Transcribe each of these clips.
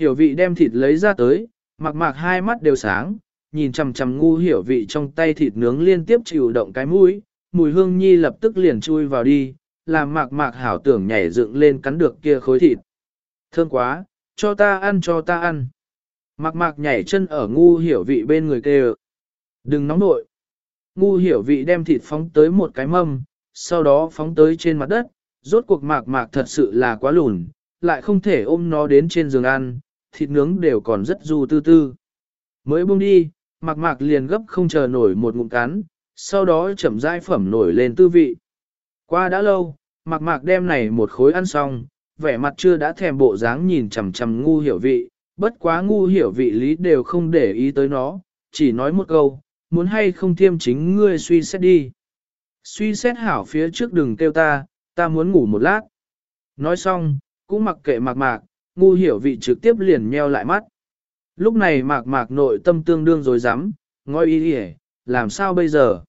Hiểu vị đem thịt lấy ra tới, mặc mạc hai mắt đều sáng, nhìn chằm chằm ngu hiểu vị trong tay thịt nướng liên tiếp chịu động cái mũi, mùi hương nhi lập tức liền chui vào đi, làm mạc mạc hảo tưởng nhảy dựng lên cắn được kia khối thịt. Thơm quá, cho ta ăn cho ta ăn. Mạc mạc nhảy chân ở ngu hiểu vị bên người kêu. Đừng nóng nội. Ngu hiểu vị đem thịt phóng tới một cái mâm, sau đó phóng tới trên mặt đất, rốt cuộc mạc mạc thật sự là quá lùn, lại không thể ôm nó đến trên giường ăn, thịt nướng đều còn rất du tư tư. Mới buông đi, mạc mạc liền gấp không chờ nổi một ngụm cắn, sau đó chậm rãi phẩm nổi lên tư vị. Qua đã lâu, mạc mạc đem này một khối ăn xong, vẻ mặt chưa đã thèm bộ dáng nhìn chằm chằm ngu hiểu vị, bất quá ngu hiểu vị lý đều không để ý tới nó, chỉ nói một câu, muốn hay không thiêm chính ngươi suy xét đi. Suy xét hảo phía trước đừng kêu ta, ta muốn ngủ một lát. Nói xong, cũng mặc kệ mạc mạc, ngu hiểu vị trực tiếp liền nheo lại mắt. Lúc này mạc mạc nội tâm tương đương rồi dám, ngoi ý hề, làm sao bây giờ?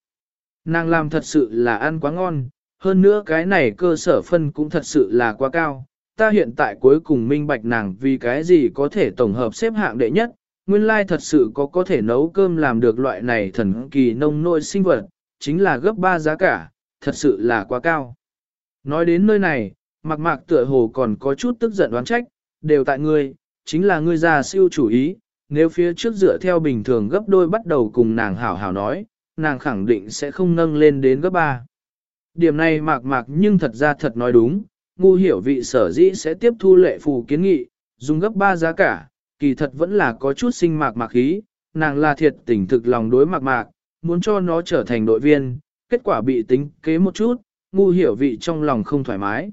Nàng làm thật sự là ăn quá ngon, hơn nữa cái này cơ sở phân cũng thật sự là quá cao. Ta hiện tại cuối cùng minh bạch nàng vì cái gì có thể tổng hợp xếp hạng đệ nhất, nguyên lai thật sự có có thể nấu cơm làm được loại này thần kỳ nông nội sinh vật, chính là gấp 3 giá cả, thật sự là quá cao. Nói đến nơi này, mặc mạc tựa hồ còn có chút tức giận đoán trách, đều tại ngươi, chính là ngươi già siêu chủ ý, nếu phía trước dựa theo bình thường gấp đôi bắt đầu cùng nàng hảo hảo nói, nàng khẳng định sẽ không nâng lên đến gấp ba. Điểm này mạc mạc nhưng thật ra thật nói đúng, ngu hiểu vị sở dĩ sẽ tiếp thu lệ phù kiến nghị, dùng gấp ba giá cả, kỳ thật vẫn là có chút sinh mạc mạc khí, nàng là thiệt tình thực lòng đối mạc mạc, muốn cho nó trở thành đội viên, kết quả bị tính kế một chút, ngu hiểu vị trong lòng không thoải mái.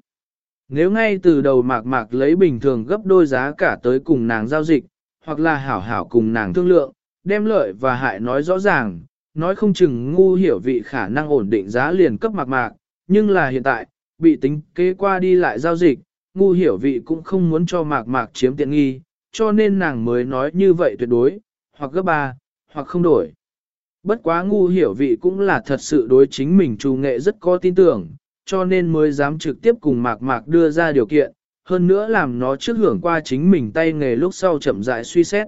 Nếu ngay từ đầu mạc mạc lấy bình thường gấp đôi giá cả tới cùng nàng giao dịch, hoặc là hảo hảo cùng nàng thương lượng, đem lợi và hại nói rõ ràng, nói không chừng ngu hiểu vị khả năng ổn định giá liền cấp mạc mạc, nhưng là hiện tại, bị tính kế qua đi lại giao dịch, ngu hiểu vị cũng không muốn cho mạc mạc chiếm tiện nghi, cho nên nàng mới nói như vậy tuyệt đối, hoặc gấp ba, hoặc không đổi. Bất quá ngu hiểu vị cũng là thật sự đối chính mình trù nghệ rất có tin tưởng, cho nên mới dám trực tiếp cùng mạc mạc đưa ra điều kiện, hơn nữa làm nó trước hưởng qua chính mình tay nghề lúc sau chậm rãi suy xét.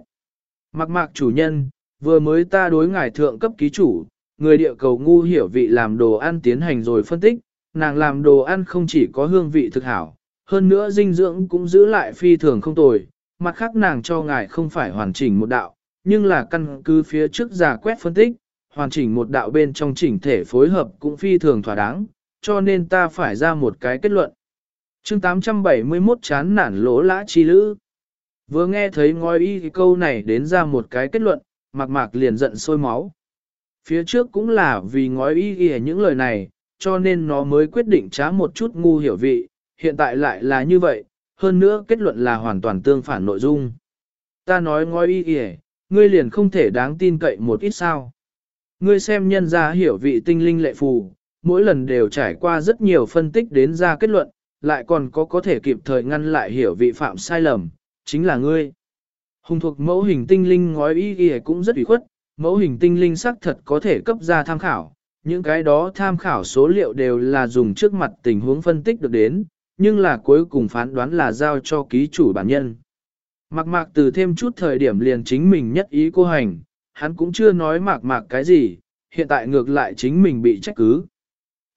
Mạc mạc chủ nhân, vừa mới ta đối ngài thượng cấp ký chủ, người địa cầu ngu hiểu vị làm đồ ăn tiến hành rồi phân tích, nàng làm đồ ăn không chỉ có hương vị thực hảo, hơn nữa dinh dưỡng cũng giữ lại phi thường không tồi, mặt khác nàng cho ngài không phải hoàn chỉnh một đạo, nhưng là căn cứ phía trước giả quét phân tích, hoàn chỉnh một đạo bên trong chỉnh thể phối hợp cũng phi thường thỏa đáng, cho nên ta phải ra một cái kết luận. chương 871 chán nản lỗ lã chi lữ. Vừa nghe thấy ngói y câu này đến ra một cái kết luận, mạc mạc liền giận sôi máu. Phía trước cũng là vì ngói y ghi những lời này, cho nên nó mới quyết định trá một chút ngu hiểu vị, hiện tại lại là như vậy, hơn nữa kết luận là hoàn toàn tương phản nội dung. Ta nói ngói y ghi, ngươi liền không thể đáng tin cậy một ít sao. Ngươi xem nhân ra hiểu vị tinh linh lệ phù, mỗi lần đều trải qua rất nhiều phân tích đến ra kết luận, lại còn có có thể kịp thời ngăn lại hiểu vị phạm sai lầm, chính là ngươi. Hùng thuộc mẫu hình tinh linh ngói ý ghi cũng rất ủy khuất, mẫu hình tinh linh xác thật có thể cấp ra tham khảo, những cái đó tham khảo số liệu đều là dùng trước mặt tình huống phân tích được đến, nhưng là cuối cùng phán đoán là giao cho ký chủ bản nhân. Mạc mạc từ thêm chút thời điểm liền chính mình nhất ý cô hành, hắn cũng chưa nói mạc mạc cái gì, hiện tại ngược lại chính mình bị trách cứ.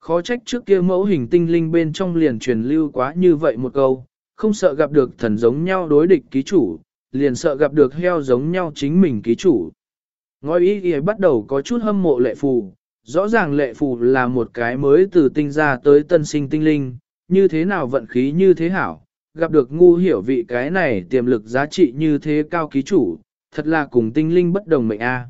Khó trách trước kia mẫu hình tinh linh bên trong liền truyền lưu quá như vậy một câu, không sợ gặp được thần giống nhau đối địch ký chủ, liền sợ gặp được heo giống nhau chính mình ký chủ. Ngói ý ý bắt đầu có chút hâm mộ lệ phù, rõ ràng lệ phù là một cái mới từ tinh ra tới tân sinh tinh linh, như thế nào vận khí như thế hảo, gặp được ngu hiểu vị cái này tiềm lực giá trị như thế cao ký chủ, thật là cùng tinh linh bất đồng mệnh a.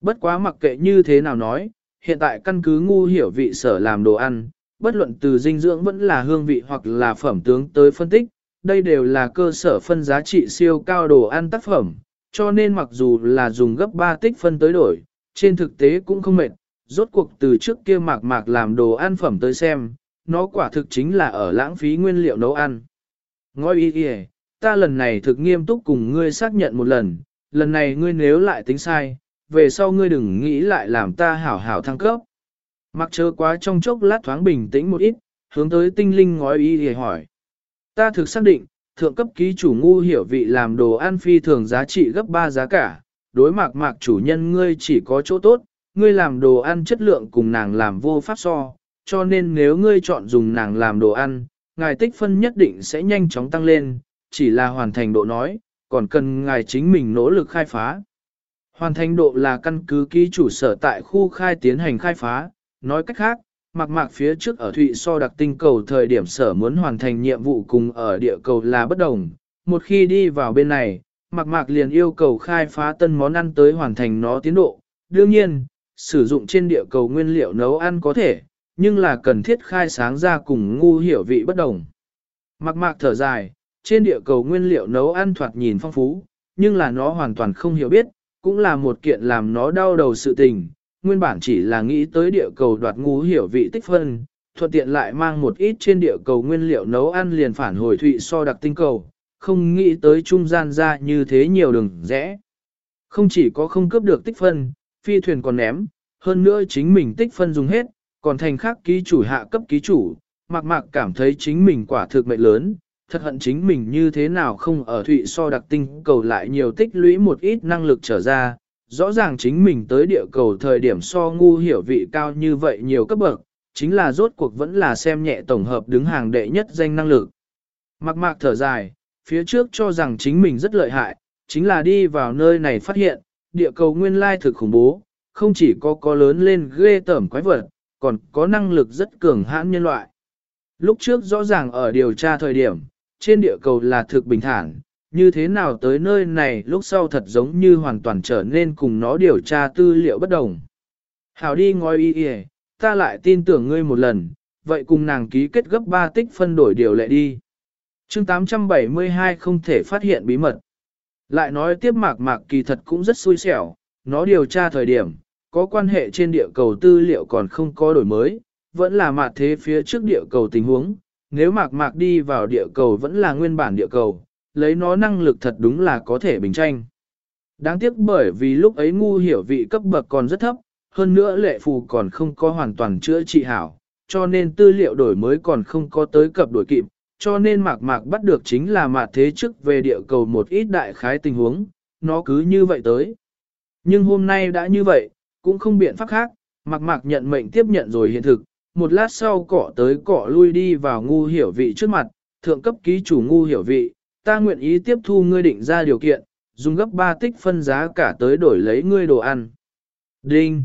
Bất quá mặc kệ như thế nào nói, hiện tại căn cứ ngu hiểu vị sở làm đồ ăn, bất luận từ dinh dưỡng vẫn là hương vị hoặc là phẩm tướng tới phân tích, đây đều là cơ sở phân giá trị siêu cao đồ ăn tác phẩm, cho nên mặc dù là dùng gấp 3 tích phân tới đổi, trên thực tế cũng không mệt, rốt cuộc từ trước kia mạc mạc làm đồ ăn phẩm tới xem, nó quả thực chính là ở lãng phí nguyên liệu nấu ăn. Ngôi ý kìa, ta lần này thực nghiêm túc cùng ngươi xác nhận một lần, lần này ngươi nếu lại tính sai, về sau ngươi đừng nghĩ lại làm ta hảo hảo thăng cấp. Mặc chớ quá trong chốc lát thoáng bình tĩnh một ít, hướng tới tinh linh ngói ý thì hỏi. Ta thực xác định, thượng cấp ký chủ ngu hiểu vị làm đồ ăn phi thường giá trị gấp 3 giá cả, đối mạc mạc chủ nhân ngươi chỉ có chỗ tốt, ngươi làm đồ ăn chất lượng cùng nàng làm vô pháp so, cho nên nếu ngươi chọn dùng nàng làm đồ ăn, ngài tích phân nhất định sẽ nhanh chóng tăng lên, chỉ là hoàn thành độ nói, còn cần ngài chính mình nỗ lực khai phá. Hoàn thành độ là căn cứ ký chủ sở tại khu khai tiến hành khai phá, nói cách khác, mặc mạc phía trước ở Thụy so đặc tinh cầu thời điểm sở muốn hoàn thành nhiệm vụ cùng ở địa cầu là bất đồng. Một khi đi vào bên này, mặc mạc liền yêu cầu khai phá tân món ăn tới hoàn thành nó tiến độ. Đương nhiên, sử dụng trên địa cầu nguyên liệu nấu ăn có thể, nhưng là cần thiết khai sáng ra cùng ngu hiểu vị bất đồng. Mặc mạc thở dài, trên địa cầu nguyên liệu nấu ăn thoạt nhìn phong phú, nhưng là nó hoàn toàn không hiểu biết, cũng là một kiện làm nó đau đầu sự tình, nguyên bản chỉ là nghĩ tới địa cầu đoạt ngu hiểu vị tích phân, thuận tiện lại mang một ít trên địa cầu nguyên liệu nấu ăn liền phản hồi thụy so đặc tinh cầu, không nghĩ tới trung gian ra như thế nhiều đường rẽ. Không chỉ có không cướp được tích phân, phi thuyền còn ném, hơn nữa chính mình tích phân dùng hết, còn thành khác ký chủ hạ cấp ký chủ, mạc mạc cảm thấy chính mình quả thực mệnh lớn, thật hận chính mình như thế nào không ở thụy so đặc tinh cầu lại nhiều tích lũy một ít năng lực trở ra, rõ ràng chính mình tới địa cầu thời điểm so ngu hiểu vị cao như vậy nhiều cấp bậc, chính là rốt cuộc vẫn là xem nhẹ tổng hợp đứng hàng đệ nhất danh năng lực. mặc mạc thở dài, phía trước cho rằng chính mình rất lợi hại, chính là đi vào nơi này phát hiện, địa cầu nguyên lai thực khủng bố, không chỉ có có lớn lên ghê tởm quái vật, còn có năng lực rất cường hãn nhân loại. Lúc trước rõ ràng ở điều tra thời điểm, trên địa cầu là thực bình thản, như thế nào tới nơi này lúc sau thật giống như hoàn toàn trở nên cùng nó điều tra tư liệu bất đồng. Hảo đi ngói y y, ta lại tin tưởng ngươi một lần, vậy cùng nàng ký kết gấp 3 tích phân đổi điều lệ đi. chương 872 không thể phát hiện bí mật. Lại nói tiếp mạc mạc kỳ thật cũng rất xui xẻo, nó điều tra thời điểm, có quan hệ trên địa cầu tư liệu còn không có đổi mới, vẫn là mặt thế phía trước địa cầu tình huống, nếu mạc mạc đi vào địa cầu vẫn là nguyên bản địa cầu, lấy nó năng lực thật đúng là có thể bình tranh. Đáng tiếc bởi vì lúc ấy ngu hiểu vị cấp bậc còn rất thấp, hơn nữa lệ phù còn không có hoàn toàn chữa trị hảo, cho nên tư liệu đổi mới còn không có tới cập đổi kịp, cho nên mạc mạc bắt được chính là mạc thế trước về địa cầu một ít đại khái tình huống, nó cứ như vậy tới. Nhưng hôm nay đã như vậy, cũng không biện pháp khác, mạc mạc nhận mệnh tiếp nhận rồi hiện thực, một lát sau cọ tới cọ lui đi vào ngu hiểu vị trước mặt, thượng cấp ký chủ ngu hiểu vị, ta nguyện ý tiếp thu ngươi định ra điều kiện, dùng gấp 3 tích phân giá cả tới đổi lấy ngươi đồ ăn. Đinh.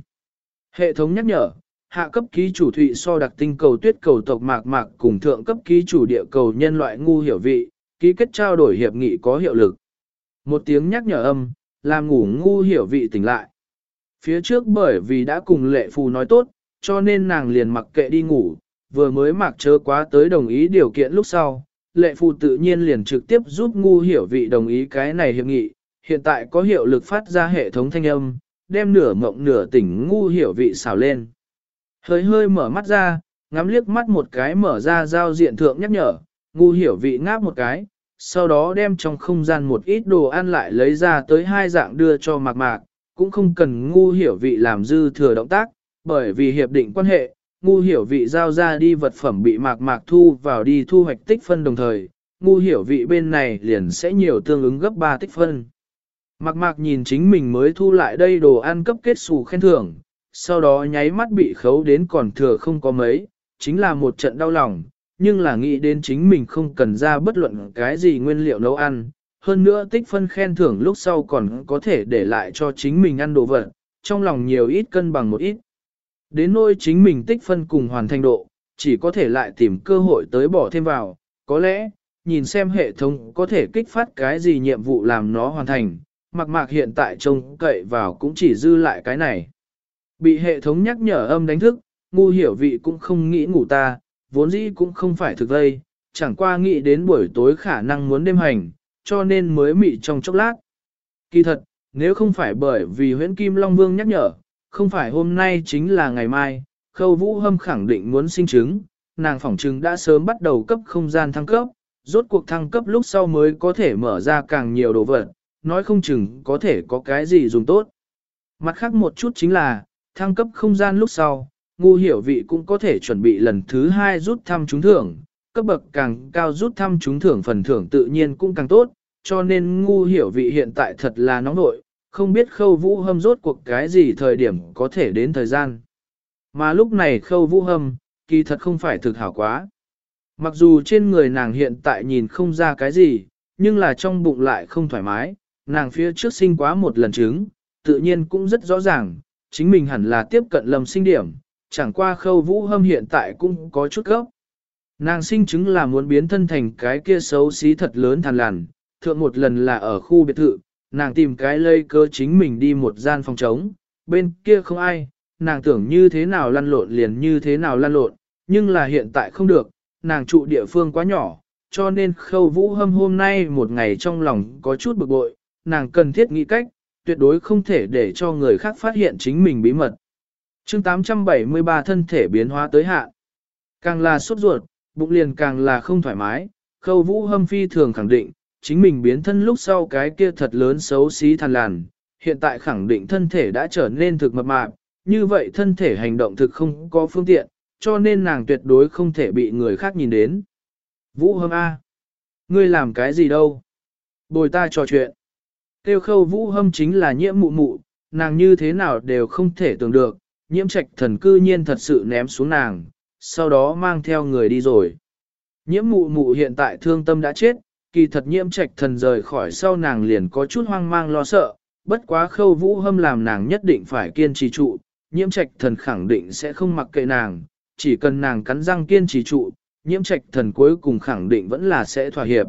Hệ thống nhắc nhở, hạ cấp ký chủ thụy so đặc tinh cầu tuyết cầu tộc mạc mạc cùng thượng cấp ký chủ địa cầu nhân loại ngu hiểu vị, ký kết trao đổi hiệp nghị có hiệu lực. Một tiếng nhắc nhở âm, làm ngủ ngu hiểu vị tỉnh lại. Phía trước bởi vì đã cùng lệ phù nói tốt, cho nên nàng liền mặc kệ đi ngủ, vừa mới mặc chớ quá tới đồng ý điều kiện lúc sau, lệ phù tự nhiên liền trực tiếp giúp ngu hiểu vị đồng ý cái này hiệp nghị, hiện tại có hiệu lực phát ra hệ thống thanh âm, đem nửa mộng nửa tỉnh ngu hiểu vị xào lên. Hơi hơi mở mắt ra, ngắm liếc mắt một cái mở ra giao diện thượng nhắc nhở, ngu hiểu vị ngáp một cái, sau đó đem trong không gian một ít đồ ăn lại lấy ra tới hai dạng đưa cho mạc mạc, cũng không cần ngu hiểu vị làm dư thừa động tác, bởi vì hiệp định quan hệ, ngu hiểu vị giao ra đi vật phẩm bị mạc mạc thu vào đi thu hoạch tích phân đồng thời, ngu hiểu vị bên này liền sẽ nhiều tương ứng gấp 3 tích phân. Mạc mạc nhìn chính mình mới thu lại đây đồ ăn cấp kết xù khen thưởng, sau đó nháy mắt bị khấu đến còn thừa không có mấy, chính là một trận đau lòng, nhưng là nghĩ đến chính mình không cần ra bất luận cái gì nguyên liệu nấu ăn. Hơn nữa tích phân khen thưởng lúc sau còn có thể để lại cho chính mình ăn đồ vật, trong lòng nhiều ít cân bằng một ít. Đến nỗi chính mình tích phân cùng hoàn thành độ, chỉ có thể lại tìm cơ hội tới bỏ thêm vào, có lẽ, nhìn xem hệ thống có thể kích phát cái gì nhiệm vụ làm nó hoàn thành, mặc mạc hiện tại trông cậy vào cũng chỉ dư lại cái này. Bị hệ thống nhắc nhở âm đánh thức, ngu hiểu vị cũng không nghĩ ngủ ta, vốn dĩ cũng không phải thực đây chẳng qua nghĩ đến buổi tối khả năng muốn đêm hành, cho nên mới mị trong chốc lát. Kỳ thật, nếu không phải bởi vì huyễn Kim Long Vương nhắc nhở, không phải hôm nay chính là ngày mai, khâu vũ hâm khẳng định muốn sinh chứng, nàng phỏng chứng đã sớm bắt đầu cấp không gian thăng cấp, rốt cuộc thăng cấp lúc sau mới có thể mở ra càng nhiều đồ vật, nói không chừng có thể có cái gì dùng tốt. Mặt khác một chút chính là, thăng cấp không gian lúc sau, ngu hiểu vị cũng có thể chuẩn bị lần thứ hai rút thăm trúng thưởng, cấp bậc càng cao rút thăm trúng thưởng phần thưởng tự nhiên cũng càng tốt, cho nên ngu hiểu vị hiện tại thật là nóng nội, không biết khâu vũ hâm rốt cuộc cái gì thời điểm có thể đến thời gian. Mà lúc này khâu vũ hâm, kỳ thật không phải thực hảo quá. Mặc dù trên người nàng hiện tại nhìn không ra cái gì, nhưng là trong bụng lại không thoải mái, nàng phía trước sinh quá một lần trứng, tự nhiên cũng rất rõ ràng, chính mình hẳn là tiếp cận lầm sinh điểm, chẳng qua khâu vũ hâm hiện tại cũng có chút gốc. Nàng sinh chứng là muốn biến thân thành cái kia xấu xí thật lớn thằn lằn, thượng một lần là ở khu biệt thự, nàng tìm cái lây cơ chính mình đi một gian phòng trống, bên kia không ai, nàng tưởng như thế nào lăn lộn liền như thế nào lăn lộn, nhưng là hiện tại không được, nàng trụ địa phương quá nhỏ, cho nên khâu vũ hâm hôm nay một ngày trong lòng có chút bực bội, nàng cần thiết nghĩ cách, tuyệt đối không thể để cho người khác phát hiện chính mình bí mật. chương 873 thân thể biến hóa tới hạ. Càng là sốt ruột, bụng liền càng là không thoải mái, khâu vũ hâm phi thường khẳng định, chính mình biến thân lúc sau cái kia thật lớn xấu xí thằn làn, hiện tại khẳng định thân thể đã trở nên thực mập mạp, như vậy thân thể hành động thực không có phương tiện, cho nên nàng tuyệt đối không thể bị người khác nhìn đến. Vũ hâm A. Ngươi làm cái gì đâu? Bồi ta trò chuyện. Tiêu khâu vũ hâm chính là nhiễm mụ mụ, nàng như thế nào đều không thể tưởng được, nhiễm trạch thần cư nhiên thật sự ném xuống nàng, sau đó mang theo người đi rồi. Nhiễm mụ mụ hiện tại thương tâm đã chết, kỳ thật nhiễm trạch thần rời khỏi sau nàng liền có chút hoang mang lo sợ, bất quá khâu vũ hâm làm nàng nhất định phải kiên trì trụ, nhiễm trạch thần khẳng định sẽ không mặc kệ nàng, chỉ cần nàng cắn răng kiên trì trụ, nhiễm trạch thần cuối cùng khẳng định vẫn là sẽ thỏa hiệp.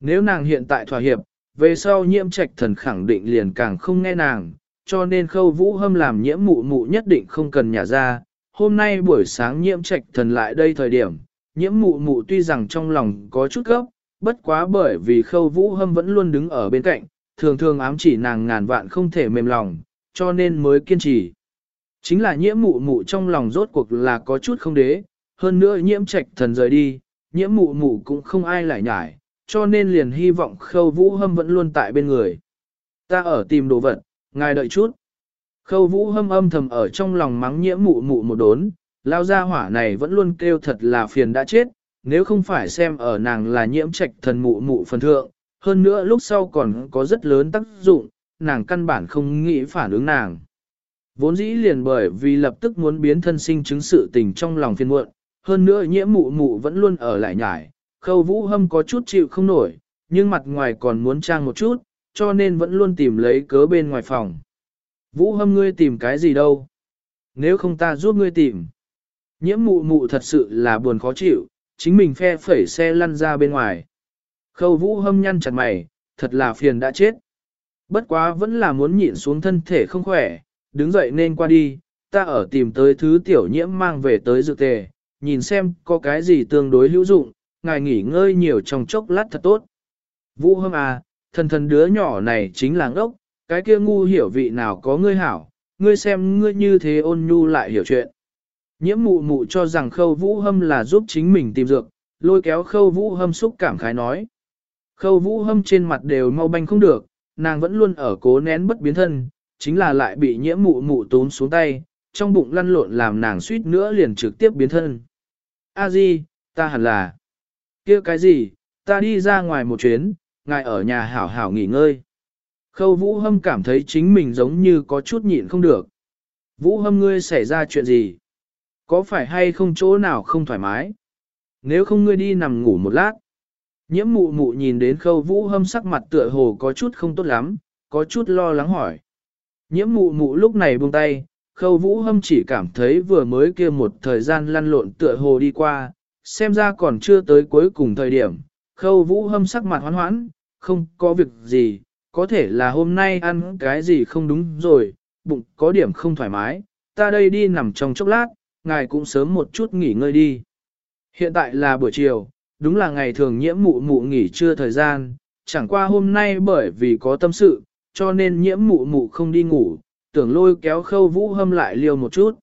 Nếu nàng hiện tại thỏa hiệp, về sau nhiễm trạch thần khẳng định liền càng không nghe nàng, cho nên khâu vũ hâm làm nhiễm mụ mụ nhất định không cần nhả ra. Hôm nay buổi sáng nhiễm trạch thần lại đây thời điểm, nhiễm mụ mụ tuy rằng trong lòng có chút gấp, bất quá bởi vì khâu vũ hâm vẫn luôn đứng ở bên cạnh, thường thường ám chỉ nàng ngàn vạn không thể mềm lòng, cho nên mới kiên trì. Chính là nhiễm mụ mụ trong lòng rốt cuộc là có chút không đế, hơn nữa nhiễm trạch thần rời đi, nhiễm mụ mụ cũng không ai lại nhải, cho nên liền hy vọng khâu vũ hâm vẫn luôn tại bên người. Ta ở tìm đồ vật, ngài đợi chút. Khâu vũ hâm âm thầm ở trong lòng mắng nhiễm mụ mụ một đốn, lao ra hỏa này vẫn luôn kêu thật là phiền đã chết, nếu không phải xem ở nàng là nhiễm trạch thần mụ mụ phần thượng, hơn nữa lúc sau còn có rất lớn tác dụng, nàng căn bản không nghĩ phản ứng nàng. Vốn dĩ liền bởi vì lập tức muốn biến thân sinh chứng sự tình trong lòng phiền muộn, hơn nữa nhiễm mụ mụ vẫn luôn ở lại nhải, khâu vũ hâm có chút chịu không nổi, nhưng mặt ngoài còn muốn trang một chút, cho nên vẫn luôn tìm lấy cớ bên ngoài phòng. Vũ hâm ngươi tìm cái gì đâu? Nếu không ta giúp ngươi tìm. Nhiễm mụ mụ thật sự là buồn khó chịu, chính mình phe phẩy xe lăn ra bên ngoài. Khâu vũ hâm nhăn chặt mày, thật là phiền đã chết. Bất quá vẫn là muốn nhịn xuống thân thể không khỏe, đứng dậy nên qua đi, ta ở tìm tới thứ tiểu nhiễm mang về tới dược tề, nhìn xem có cái gì tương đối hữu dụng, ngài nghỉ ngơi nhiều trong chốc lát thật tốt. Vũ hâm à, thần thần đứa nhỏ này chính là ngốc, cái kia ngu hiểu vị nào có ngươi hảo, ngươi xem ngươi như thế ôn nhu lại hiểu chuyện. Nhiễm mụ mụ cho rằng khâu vũ hâm là giúp chính mình tìm dược, lôi kéo khâu vũ hâm xúc cảm khái nói. Khâu vũ hâm trên mặt đều mau banh không được, nàng vẫn luôn ở cố nén bất biến thân, chính là lại bị nhiễm mụ mụ tốn xuống tay, trong bụng lăn lộn làm nàng suýt nữa liền trực tiếp biến thân. A di, ta hẳn là kia cái gì, ta đi ra ngoài một chuyến, ngài ở nhà hảo hảo nghỉ ngơi. Khâu Vũ Hâm cảm thấy chính mình giống như có chút nhịn không được. Vũ Hâm ngươi xảy ra chuyện gì? Có phải hay không chỗ nào không thoải mái? Nếu không ngươi đi nằm ngủ một lát. Nhiễm mụ mụ nhìn đến khâu Vũ Hâm sắc mặt tựa hồ có chút không tốt lắm, có chút lo lắng hỏi. Nhiễm mụ mụ lúc này buông tay, khâu Vũ Hâm chỉ cảm thấy vừa mới kia một thời gian lăn lộn tựa hồ đi qua, xem ra còn chưa tới cuối cùng thời điểm, khâu vũ hâm sắc mặt hoán hoãn, không có việc gì, có thể là hôm nay ăn cái gì không đúng rồi, bụng có điểm không thoải mái, ta đây đi nằm trong chốc lát, ngài cũng sớm một chút nghỉ ngơi đi. Hiện tại là buổi chiều, đúng là ngày thường nhiễm mụ mụ nghỉ trưa thời gian, chẳng qua hôm nay bởi vì có tâm sự, cho nên nhiễm mụ mụ không đi ngủ, tưởng lôi kéo khâu vũ hâm lại liêu một chút.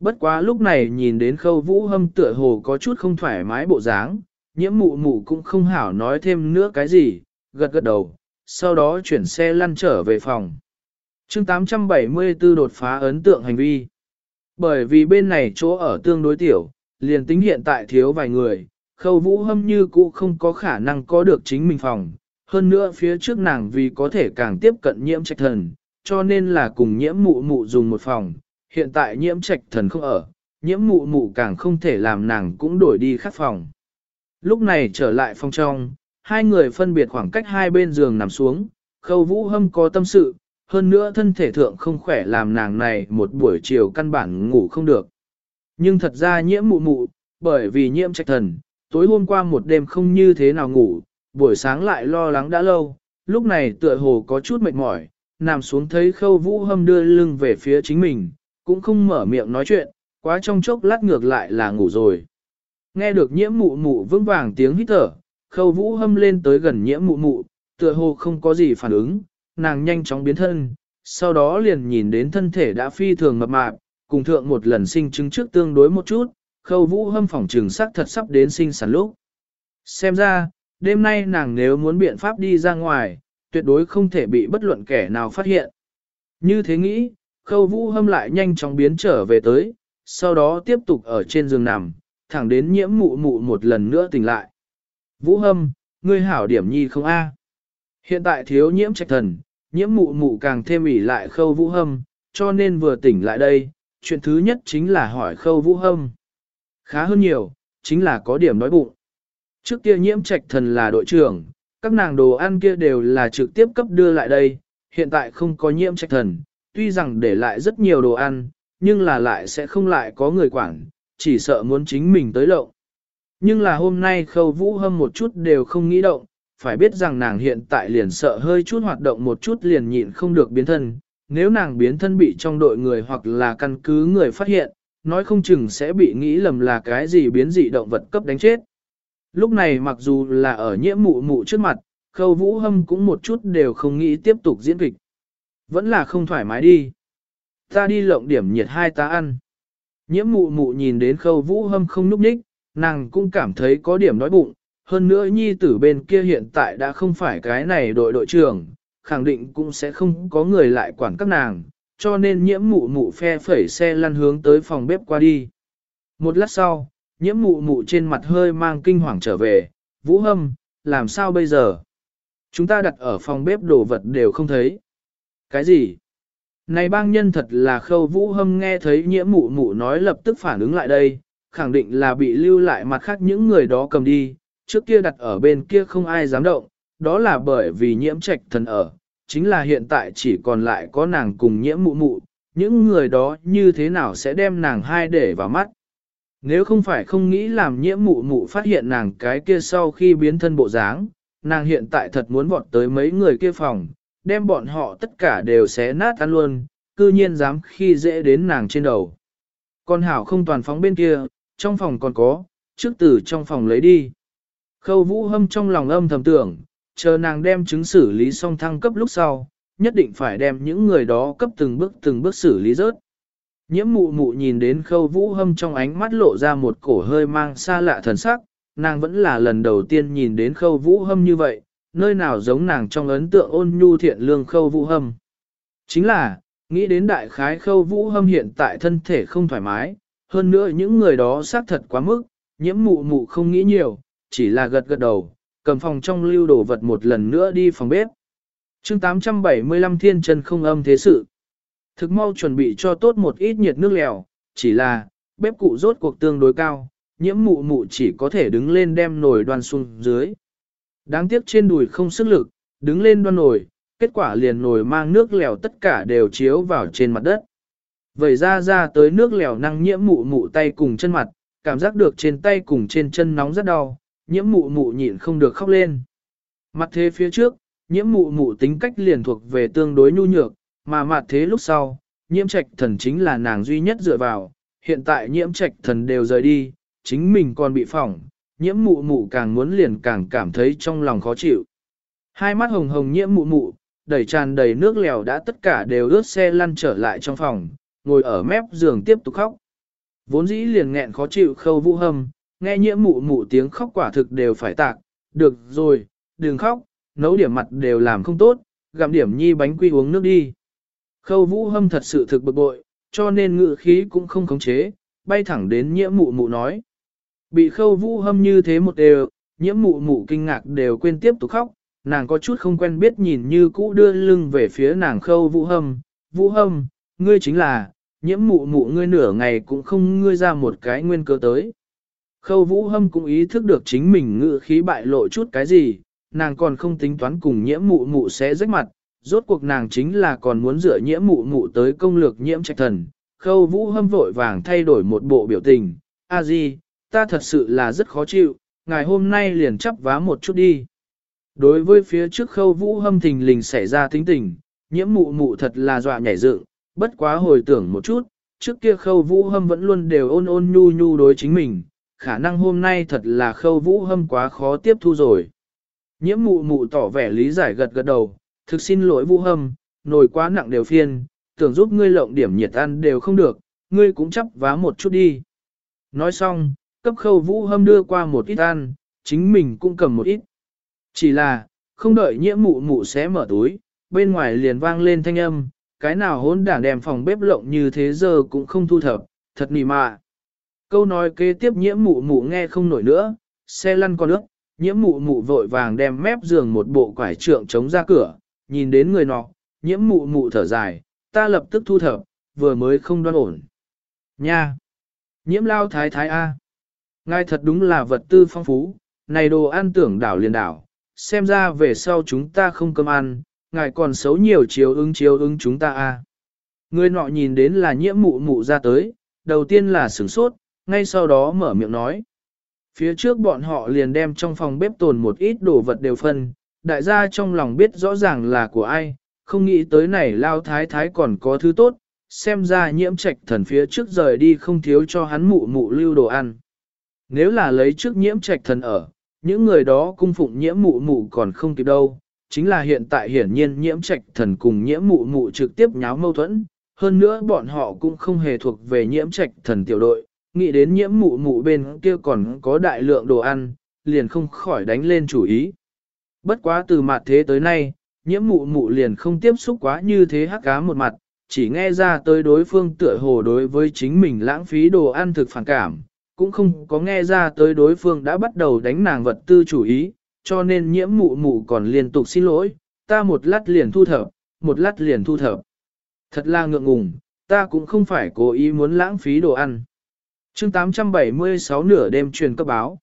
Bất quá lúc này nhìn đến khâu vũ hâm tựa hồ có chút không thoải mái bộ dáng, nhiễm mụ mụ cũng không hảo nói thêm nữa cái gì, gật gật đầu, sau đó chuyển xe lăn trở về phòng. chương 874 đột phá ấn tượng hành vi. Bởi vì bên này chỗ ở tương đối tiểu, liền tính hiện tại thiếu vài người, khâu vũ hâm như cũ không có khả năng có được chính mình phòng. Hơn nữa phía trước nàng vì có thể càng tiếp cận nhiễm trạch thần, cho nên là cùng nhiễm mụ mụ dùng một phòng. Hiện tại nhiễm trạch thần không ở, nhiễm mụ mụ càng không thể làm nàng cũng đổi đi khác phòng. Lúc này trở lại phòng trong, hai người phân biệt khoảng cách hai bên giường nằm xuống, khâu vũ hâm có tâm sự, hơn nữa thân thể thượng không khỏe làm nàng này một buổi chiều căn bản ngủ không được. Nhưng thật ra nhiễm mụ mụ, bởi vì nhiễm trạch thần, tối hôm qua một đêm không như thế nào ngủ, buổi sáng lại lo lắng đã lâu, lúc này tựa hồ có chút mệt mỏi, nằm xuống thấy khâu vũ hâm đưa lưng về phía chính mình, cũng không mở miệng nói chuyện, quá trong chốc lát ngược lại là ngủ rồi. Nghe được nhiễm mụ mụ vững vàng tiếng hít thở, khâu vũ hâm lên tới gần nhiễm mụ mụ, tựa hồ không có gì phản ứng, nàng nhanh chóng biến thân, sau đó liền nhìn đến thân thể đã phi thường mập mạp, cùng thượng một lần sinh chứng trước tương đối một chút, khâu vũ hâm phỏng trừng sắc thật sắp đến sinh sản lúc. Xem ra, đêm nay nàng nếu muốn biện pháp đi ra ngoài, tuyệt đối không thể bị bất luận kẻ nào phát hiện. Như thế nghĩ, khâu vũ hâm lại nhanh chóng biến trở về tới, sau đó tiếp tục ở trên giường nằm, thẳng đến nhiễm mụ mụ một lần nữa tỉnh lại. Vũ hâm, ngươi hảo điểm nhi không a? Hiện tại thiếu nhiễm trạch thần, nhiễm mụ mụ càng thêm ỉ lại khâu vũ hâm, cho nên vừa tỉnh lại đây, chuyện thứ nhất chính là hỏi khâu vũ hâm. Khá hơn nhiều, chính là có điểm nói bụng. Trước kia nhiễm trạch thần là đội trưởng, các nàng đồ ăn kia đều là trực tiếp cấp đưa lại đây, hiện tại không có nhiễm trạch thần, tuy rằng để lại rất nhiều đồ ăn, nhưng là lại sẽ không lại có người quản, chỉ sợ muốn chính mình tới lộng. Nhưng là hôm nay khâu vũ hâm một chút đều không nghĩ động, phải biết rằng nàng hiện tại liền sợ hơi chút hoạt động một chút liền nhịn không được biến thân, nếu nàng biến thân bị trong đội người hoặc là căn cứ người phát hiện, nói không chừng sẽ bị nghĩ lầm là cái gì biến dị động vật cấp đánh chết. Lúc này mặc dù là ở nhiễm mụ mụ trước mặt, khâu vũ hâm cũng một chút đều không nghĩ tiếp tục diễn kịch. Vẫn là không thoải mái đi. Ta đi lộng điểm nhiệt hai ta ăn. Nhiễm mụ mụ nhìn đến khâu vũ hâm không núp ních, nàng cũng cảm thấy có điểm đói bụng, hơn nữa nhi tử bên kia hiện tại đã không phải cái này đội đội trưởng, khẳng định cũng sẽ không có người lại quản các nàng, cho nên nhiễm mụ mụ phe phẩy xe lăn hướng tới phòng bếp qua đi. Một lát sau, nhiễm mụ mụ trên mặt hơi mang kinh hoàng trở về, vũ hâm, làm sao bây giờ? Chúng ta đặt ở phòng bếp đồ vật đều không thấy. Cái gì? Này bang nhân thật là khâu vũ hâm nghe thấy nhiễm mụ mụ nói lập tức phản ứng lại đây, khẳng định là bị lưu lại mặt khác những người đó cầm đi, trước kia đặt ở bên kia không ai dám động, đó là bởi vì nhiễm trạch thần ở, chính là hiện tại chỉ còn lại có nàng cùng nhiễm mụ mụ, những người đó như thế nào sẽ đem nàng hai để vào mắt. Nếu không phải không nghĩ làm nhiễm mụ mụ phát hiện nàng cái kia sau khi biến thân bộ dáng, nàng hiện tại thật muốn vọt tới mấy người kia phòng, đem bọn họ tất cả đều xé nát ăn luôn, cư nhiên dám khi dễ đến nàng trên đầu. Con hảo không toàn phóng bên kia, trong phòng còn có, trước từ trong phòng lấy đi. Khâu vũ hâm trong lòng âm thầm tưởng, chờ nàng đem chứng xử lý xong thăng cấp lúc sau, nhất định phải đem những người đó cấp từng bước từng bước xử lý rớt. Nhiễm mụ mụ nhìn đến khâu vũ hâm trong ánh mắt lộ ra một cổ hơi mang xa lạ thần sắc, nàng vẫn là lần đầu tiên nhìn đến khâu vũ hâm như vậy, nơi nào giống nàng trong ấn tượng ôn nhu thiện lương khâu vũ hâm. Chính là, nghĩ đến đại khái khâu vũ hâm hiện tại thân thể không thoải mái, hơn nữa những người đó xác thật quá mức, nhiễm mụ mụ không nghĩ nhiều, chỉ là gật gật đầu, cầm phòng trong lưu đồ vật một lần nữa đi phòng bếp. chương 875 thiên chân không âm thế sự. Thực mau chuẩn bị cho tốt một ít nhiệt nước lèo, chỉ là, bếp cụ rốt cuộc tương đối cao, nhiễm mụ mụ chỉ có thể đứng lên đem nồi đoan xuống dưới. Đáng tiếc trên đùi không sức lực, đứng lên đoan nồi, kết quả liền nồi mang nước lèo tất cả đều chiếu vào trên mặt đất. Vậy ra ra tới nước lèo năng nhiễm mụ mụ tay cùng chân mặt, cảm giác được trên tay cùng trên chân nóng rất đau, nhiễm mụ mụ nhịn không được khóc lên. Mặt thế phía trước, nhiễm mụ mụ tính cách liền thuộc về tương đối nhu nhược, mà mặt thế lúc sau, nhiễm trạch thần chính là nàng duy nhất dựa vào, hiện tại nhiễm trạch thần đều rời đi, chính mình còn bị phỏng, nhiễm mụ mụ càng muốn liền càng cảm thấy trong lòng khó chịu. Hai mắt hồng hồng nhiễm mụ mụ, đẩy tràn đầy nước lèo đã tất cả đều ướt xe lăn trở lại trong phòng, ngồi ở mép giường tiếp tục khóc. Vốn dĩ liền nghẹn khó chịu khâu vũ hâm, nghe nhiễm mụ mụ tiếng khóc quả thực đều phải tạc, được rồi, đừng khóc, nấu điểm mặt đều làm không tốt, gặm điểm nhi bánh quy uống nước đi. Khâu vũ hâm thật sự thực bực bội, cho nên ngự khí cũng không khống chế, bay thẳng đến nhiễm mụ mụ nói. Bị khâu vũ hâm như thế một đều, nhiễm mụ mụ kinh ngạc đều quên tiếp tục khóc, nàng có chút không quen biết nhìn như cũ đưa lưng về phía nàng khâu vũ hâm, vũ hâm, ngươi chính là, nhiễm mụ mụ ngươi nửa ngày cũng không ngươi ra một cái nguyên cơ tới. Khâu vũ hâm cũng ý thức được chính mình ngự khí bại lộ chút cái gì, nàng còn không tính toán cùng nhiễm mụ mụ sẽ rách mặt, rốt cuộc nàng chính là còn muốn dựa nhiễm mụ mụ tới công lược nhiễm trạch thần. Khâu vũ hâm vội vàng thay đổi một bộ biểu tình, a di, ta thật sự là rất khó chịu, ngày hôm nay liền chấp vá một chút đi. Đối với phía trước khâu vũ hâm thình lình xảy ra tính tình, nhiễm mụ mụ thật là dọa nhảy dựng, bất quá hồi tưởng một chút, trước kia khâu vũ hâm vẫn luôn đều ôn ôn nhu nhu đối chính mình, khả năng hôm nay thật là khâu vũ hâm quá khó tiếp thu rồi. Nhiễm mụ mụ tỏ vẻ lý giải gật gật đầu, thực xin lỗi vũ hâm, nồi quá nặng đều phiên, tưởng giúp ngươi lộng điểm nhiệt ăn đều không được, ngươi cũng chấp vá một chút đi. Nói xong, cấp khâu vũ hâm đưa qua một ít ăn, chính mình cũng cầm một ít. Chỉ là, không đợi nhiễm mụ mụ sẽ mở túi, bên ngoài liền vang lên thanh âm, cái nào hỗn đảng đem phòng bếp lộng như thế giờ cũng không thu thập, thật nỉ mạ. Câu nói kế tiếp nhiễm mụ mụ nghe không nổi nữa, xe lăn con nước, nhiễm mụ mụ vội vàng đem mép giường một bộ quải trượng chống ra cửa, nhìn đến người nọ, nhiễm mụ mụ thở dài, ta lập tức thu thập, vừa mới không đoan ổn. Nha! Nhiễm lao thái thái A. Ngài thật đúng là vật tư phong phú, này đồ ăn tưởng đảo liền đảo, xem ra về sau chúng ta không cơm ăn, ngài còn xấu nhiều chiếu ứng chiếu ứng chúng ta A. Người nọ nhìn đến là nhiễm mụ mụ ra tới, đầu tiên là sửng sốt, ngay sau đó mở miệng nói. Phía trước bọn họ liền đem trong phòng bếp tồn một ít đồ vật đều phân, đại gia trong lòng biết rõ ràng là của ai, không nghĩ tới này lao thái thái còn có thứ tốt, xem ra nhiễm trạch thần phía trước rời đi không thiếu cho hắn mụ mụ lưu đồ ăn. Nếu là lấy trước nhiễm trạch thần ở, những người đó cung phụng nhiễm mụ mụ còn không kịp đâu, chính là hiện tại hiển nhiên nhiễm trạch thần cùng nhiễm mụ mụ trực tiếp nháo mâu thuẫn, hơn nữa bọn họ cũng không hề thuộc về nhiễm trạch thần tiểu đội, nghĩ đến nhiễm mụ mụ bên kia còn có đại lượng đồ ăn, liền không khỏi đánh lên chủ ý. Bất quá từ mặt thế tới nay, nhiễm mụ mụ liền không tiếp xúc quá như thế hắc cá một mặt, chỉ nghe ra tới đối phương tựa hồ đối với chính mình lãng phí đồ ăn thực phản cảm, cũng không có nghe ra tới đối phương đã bắt đầu đánh nàng vật tư chủ ý, cho nên nhiễm mụ mụ còn liên tục xin lỗi, ta một lát liền thu thập, một lát liền thu thập. Thật là ngượng ngùng, ta cũng không phải cố ý muốn lãng phí đồ ăn chương 876 nửa đêm truyền cấp báo.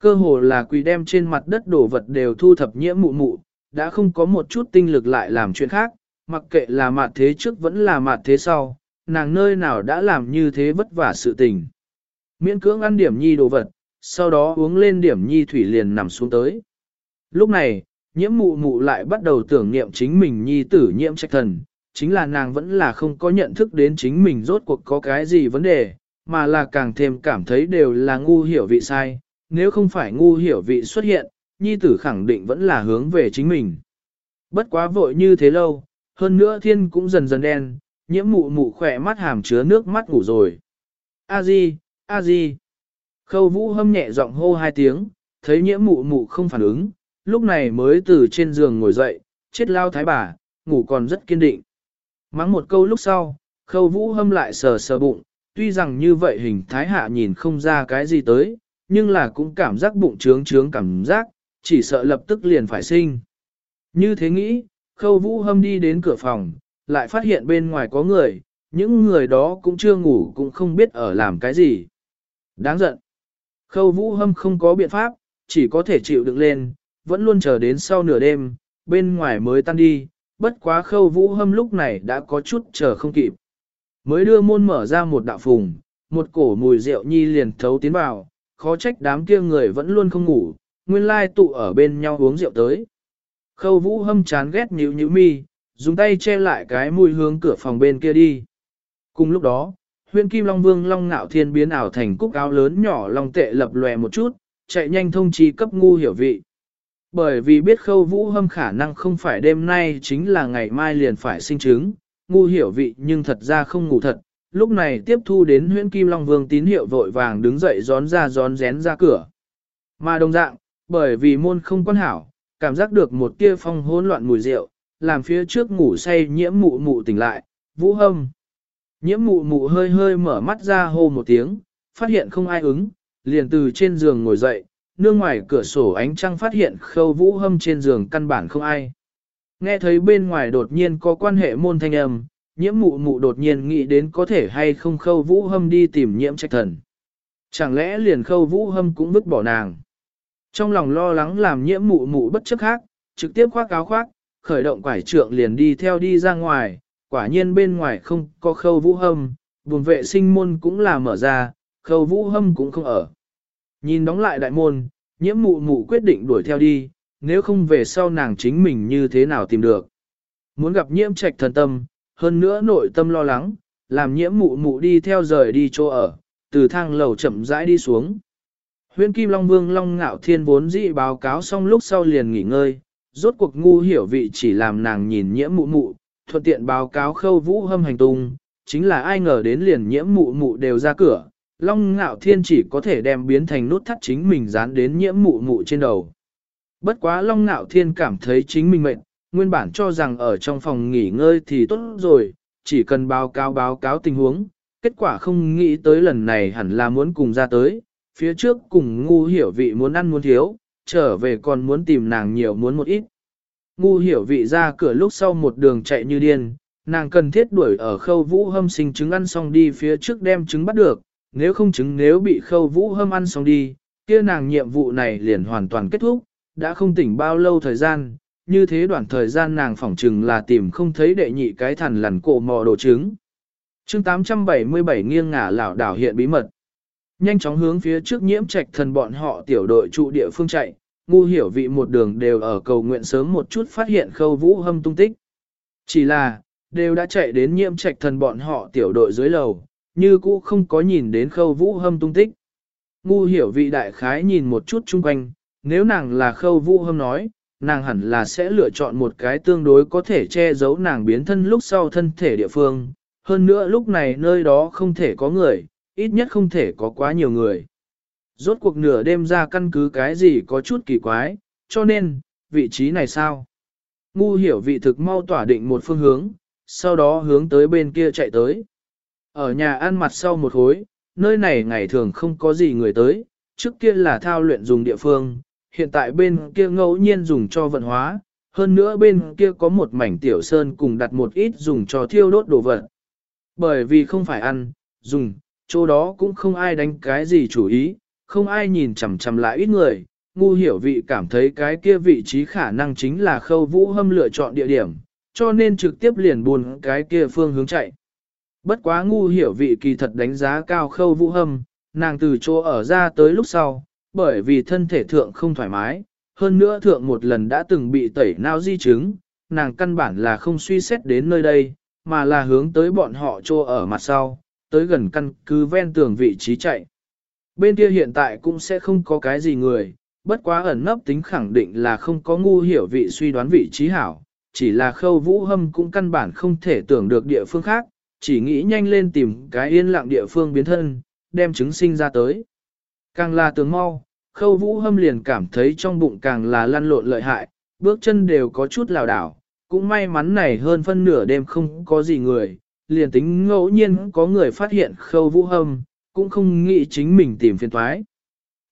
Cơ hồ là quỳ đem trên mặt đất đổ vật đều thu thập nhiễm mụ mụ, đã không có một chút tinh lực lại làm chuyện khác, mặc kệ là mạt thế trước vẫn là mạt thế sau, nàng nơi nào đã làm như thế vất vả sự tình. Miễn cưỡng ăn điểm nhi đồ vật, sau đó uống lên điểm nhi thủy liền nằm xuống tới. Lúc này, nhiễm mụ mụ lại bắt đầu tưởng niệm chính mình nhi tử nhiễm trách thần, chính là nàng vẫn là không có nhận thức đến chính mình rốt cuộc có cái gì vấn đề, mà là càng thêm cảm thấy đều là ngu hiểu vị sai, nếu không phải ngu hiểu vị xuất hiện, nhi tử khẳng định vẫn là hướng về chính mình. Bất quá vội như thế lâu, hơn nữa thiên cũng dần dần đen, nhiễm mụ mụ khỏe mắt hàm chứa nước mắt ngủ rồi. A di, a di. Khâu vũ hâm nhẹ giọng hô hai tiếng, thấy nhiễm mụ mụ không phản ứng, lúc này mới từ trên giường ngồi dậy, chết lao thái bà, ngủ còn rất kiên định. Mắng một câu lúc sau, khâu vũ hâm lại sờ sờ bụng, tuy rằng như vậy hình thái hạ nhìn không ra cái gì tới, nhưng là cũng cảm giác bụng trướng trướng cảm giác, chỉ sợ lập tức liền phải sinh. Như thế nghĩ, khâu vũ hâm đi đến cửa phòng, lại phát hiện bên ngoài có người, những người đó cũng chưa ngủ cũng không biết ở làm cái gì. Đáng giận. Khâu vũ hâm không có biện pháp, chỉ có thể chịu đựng lên, vẫn luôn chờ đến sau nửa đêm, bên ngoài mới tan đi, bất quá khâu vũ hâm lúc này đã có chút chờ không kịp. Mới đưa môn mở ra một đạo phùng, một cổ mùi rượu nhi liền thấu tiến vào, khó trách đám kia người vẫn luôn không ngủ, nguyên lai tụ ở bên nhau uống rượu tới. Khâu vũ hâm chán ghét nhíu nhíu mi, dùng tay che lại cái mùi hướng cửa phòng bên kia đi. Cùng lúc đó, huyện Kim Long Vương Long Nạo Thiên biến ảo thành cúc áo lớn nhỏ long tệ lập lòe một chút, chạy nhanh thông chi cấp ngu hiểu vị. Bởi vì biết khâu vũ hâm khả năng không phải đêm nay chính là ngày mai liền phải sinh chứng, ngu hiểu vị nhưng thật ra không ngủ thật, lúc này tiếp thu đến huyễn kim long vương tín hiệu vội vàng đứng dậy gión ra gión rén ra cửa. Mà đồng dạng, bởi vì môn không quan hảo, cảm giác được một tia phong hỗn loạn mùi rượu, làm phía trước ngủ say nhiễm mụ mụ tỉnh lại, vũ hâm. Nhiễm mụ mụ hơi hơi mở mắt ra hô một tiếng, phát hiện không ai ứng, liền từ trên giường ngồi dậy, nương ngoài cửa sổ ánh trăng phát hiện khâu vũ hâm trên giường căn bản không ai. Nghe thấy bên ngoài đột nhiên có quan hệ môn thanh âm, nhiễm mụ mụ đột nhiên nghĩ đến có thể hay không khâu vũ hâm đi tìm nhiễm trạch thần. Chẳng lẽ liền khâu vũ hâm cũng vứt bỏ nàng. Trong lòng lo lắng làm nhiễm mụ mụ bất chấp khác, trực tiếp khoác áo khoác, khởi động quải trượng liền đi theo đi ra ngoài, quả nhiên bên ngoài không có khâu vũ hâm, buồng vệ sinh môn cũng là mở ra, khâu vũ hâm cũng không ở. Nhìn đóng lại đại môn, nhiễm mụ mụ quyết định đuổi theo đi, nếu không về sau nàng chính mình như thế nào tìm được. Muốn gặp nhiễm trạch thần tâm, hơn nữa nội tâm lo lắng, làm nhiễm mụ mụ đi theo rời đi chỗ ở, từ thang lầu chậm rãi đi xuống. Huyên Kim Long Vương Long Ngạo Thiên vốn dĩ báo cáo xong lúc sau liền nghỉ ngơi, rốt cuộc ngu hiểu vị chỉ làm nàng nhìn nhiễm mụ mụ, thuận tiện báo cáo khâu vũ hâm hành tung, chính là ai ngờ đến liền nhiễm mụ mụ đều ra cửa, Long Ngạo Thiên chỉ có thể đem biến thành nút thắt chính mình dán đến nhiễm mụ mụ trên đầu. Bất quá Long Ngạo Thiên cảm thấy chính mình mệt, nguyên bản cho rằng ở trong phòng nghỉ ngơi thì tốt rồi, chỉ cần báo cáo báo cáo tình huống, kết quả không nghĩ tới lần này hẳn là muốn cùng ra tới, phía trước cùng ngu hiểu vị muốn ăn muốn thiếu, trở về còn muốn tìm nàng nhiều muốn một ít. Ngu hiểu vị ra cửa lúc sau một đường chạy như điên, nàng cần thiết đuổi ở khâu vũ hâm sinh trứng ăn xong đi phía trước đem trứng bắt được, nếu không trứng nếu bị khâu vũ hâm ăn xong đi, kia nàng nhiệm vụ này liền hoàn toàn kết thúc, đã không tỉnh bao lâu thời gian, như thế đoạn thời gian nàng phỏng chừng là tìm không thấy đệ nhị cái thần lằn cổ mò đồ trứng. chương 877 nghiêng ngả lảo đảo hiện bí mật. Nhanh chóng hướng phía trước nhiễm trạch thần bọn họ tiểu đội trụ địa phương chạy, ngu hiểu vị một đường đều ở cầu nguyện sớm một chút phát hiện khâu vũ hâm tung tích. Chỉ là, đều đã chạy đến nhiễm trạch thần bọn họ tiểu đội dưới lầu, như cũ không có nhìn đến khâu vũ hâm tung tích. Ngu hiểu vị đại khái nhìn một chút chung quanh, nếu nàng là khâu vũ hâm nói, nàng hẳn là sẽ lựa chọn một cái tương đối có thể che giấu nàng biến thân lúc sau thân thể địa phương. Hơn nữa lúc này nơi đó không thể có người, ít nhất không thể có quá nhiều người. Rốt cuộc nửa đêm ra căn cứ cái gì có chút kỳ quái, cho nên, vị trí này sao? Ngu hiểu vị thực mau tỏa định một phương hướng, sau đó hướng tới bên kia chạy tới. Ở nhà ăn mặt sau một hối, nơi này ngày thường không có gì người tới, trước kia là thao luyện dùng địa phương, hiện tại bên kia ngẫu nhiên dùng cho vận hóa, hơn nữa bên kia có một mảnh tiểu sơn cùng đặt một ít dùng cho thiêu đốt đồ vật. Bởi vì không phải ăn, dùng, chỗ đó cũng không ai đánh cái gì chủ ý, không ai nhìn chằm chằm lại ít người, ngu hiểu vị cảm thấy cái kia vị trí khả năng chính là khâu vũ hâm lựa chọn địa điểm, cho nên trực tiếp liền buồn cái kia phương hướng chạy. Bất quá ngu hiểu vị kỳ thật đánh giá cao khâu vũ hâm, nàng từ chỗ ở ra tới lúc sau, bởi vì thân thể thượng không thoải mái, hơn nữa thượng một lần đã từng bị tẩy não di chứng, nàng căn bản là không suy xét đến nơi đây, mà là hướng tới bọn họ trô ở mặt sau, tới gần căn cứ ven tường vị trí chạy. Bên kia hiện tại cũng sẽ không có cái gì người, bất quá ẩn nấp tính khẳng định là không có ngu hiểu vị suy đoán vị trí hảo, chỉ là khâu vũ hâm cũng căn bản không thể tưởng được địa phương khác, chỉ nghĩ nhanh lên tìm cái yên lặng địa phương biến thân, đem chứng sinh ra tới. Càng là tường mau, khâu vũ hâm liền cảm thấy trong bụng càng là lăn lộn lợi hại, bước chân đều có chút lảo đảo, cũng may mắn này hơn phân nửa đêm không có gì người, liền tính ngẫu nhiên có người phát hiện khâu vũ hâm, cũng không nghĩ chính mình tìm phiền thoái.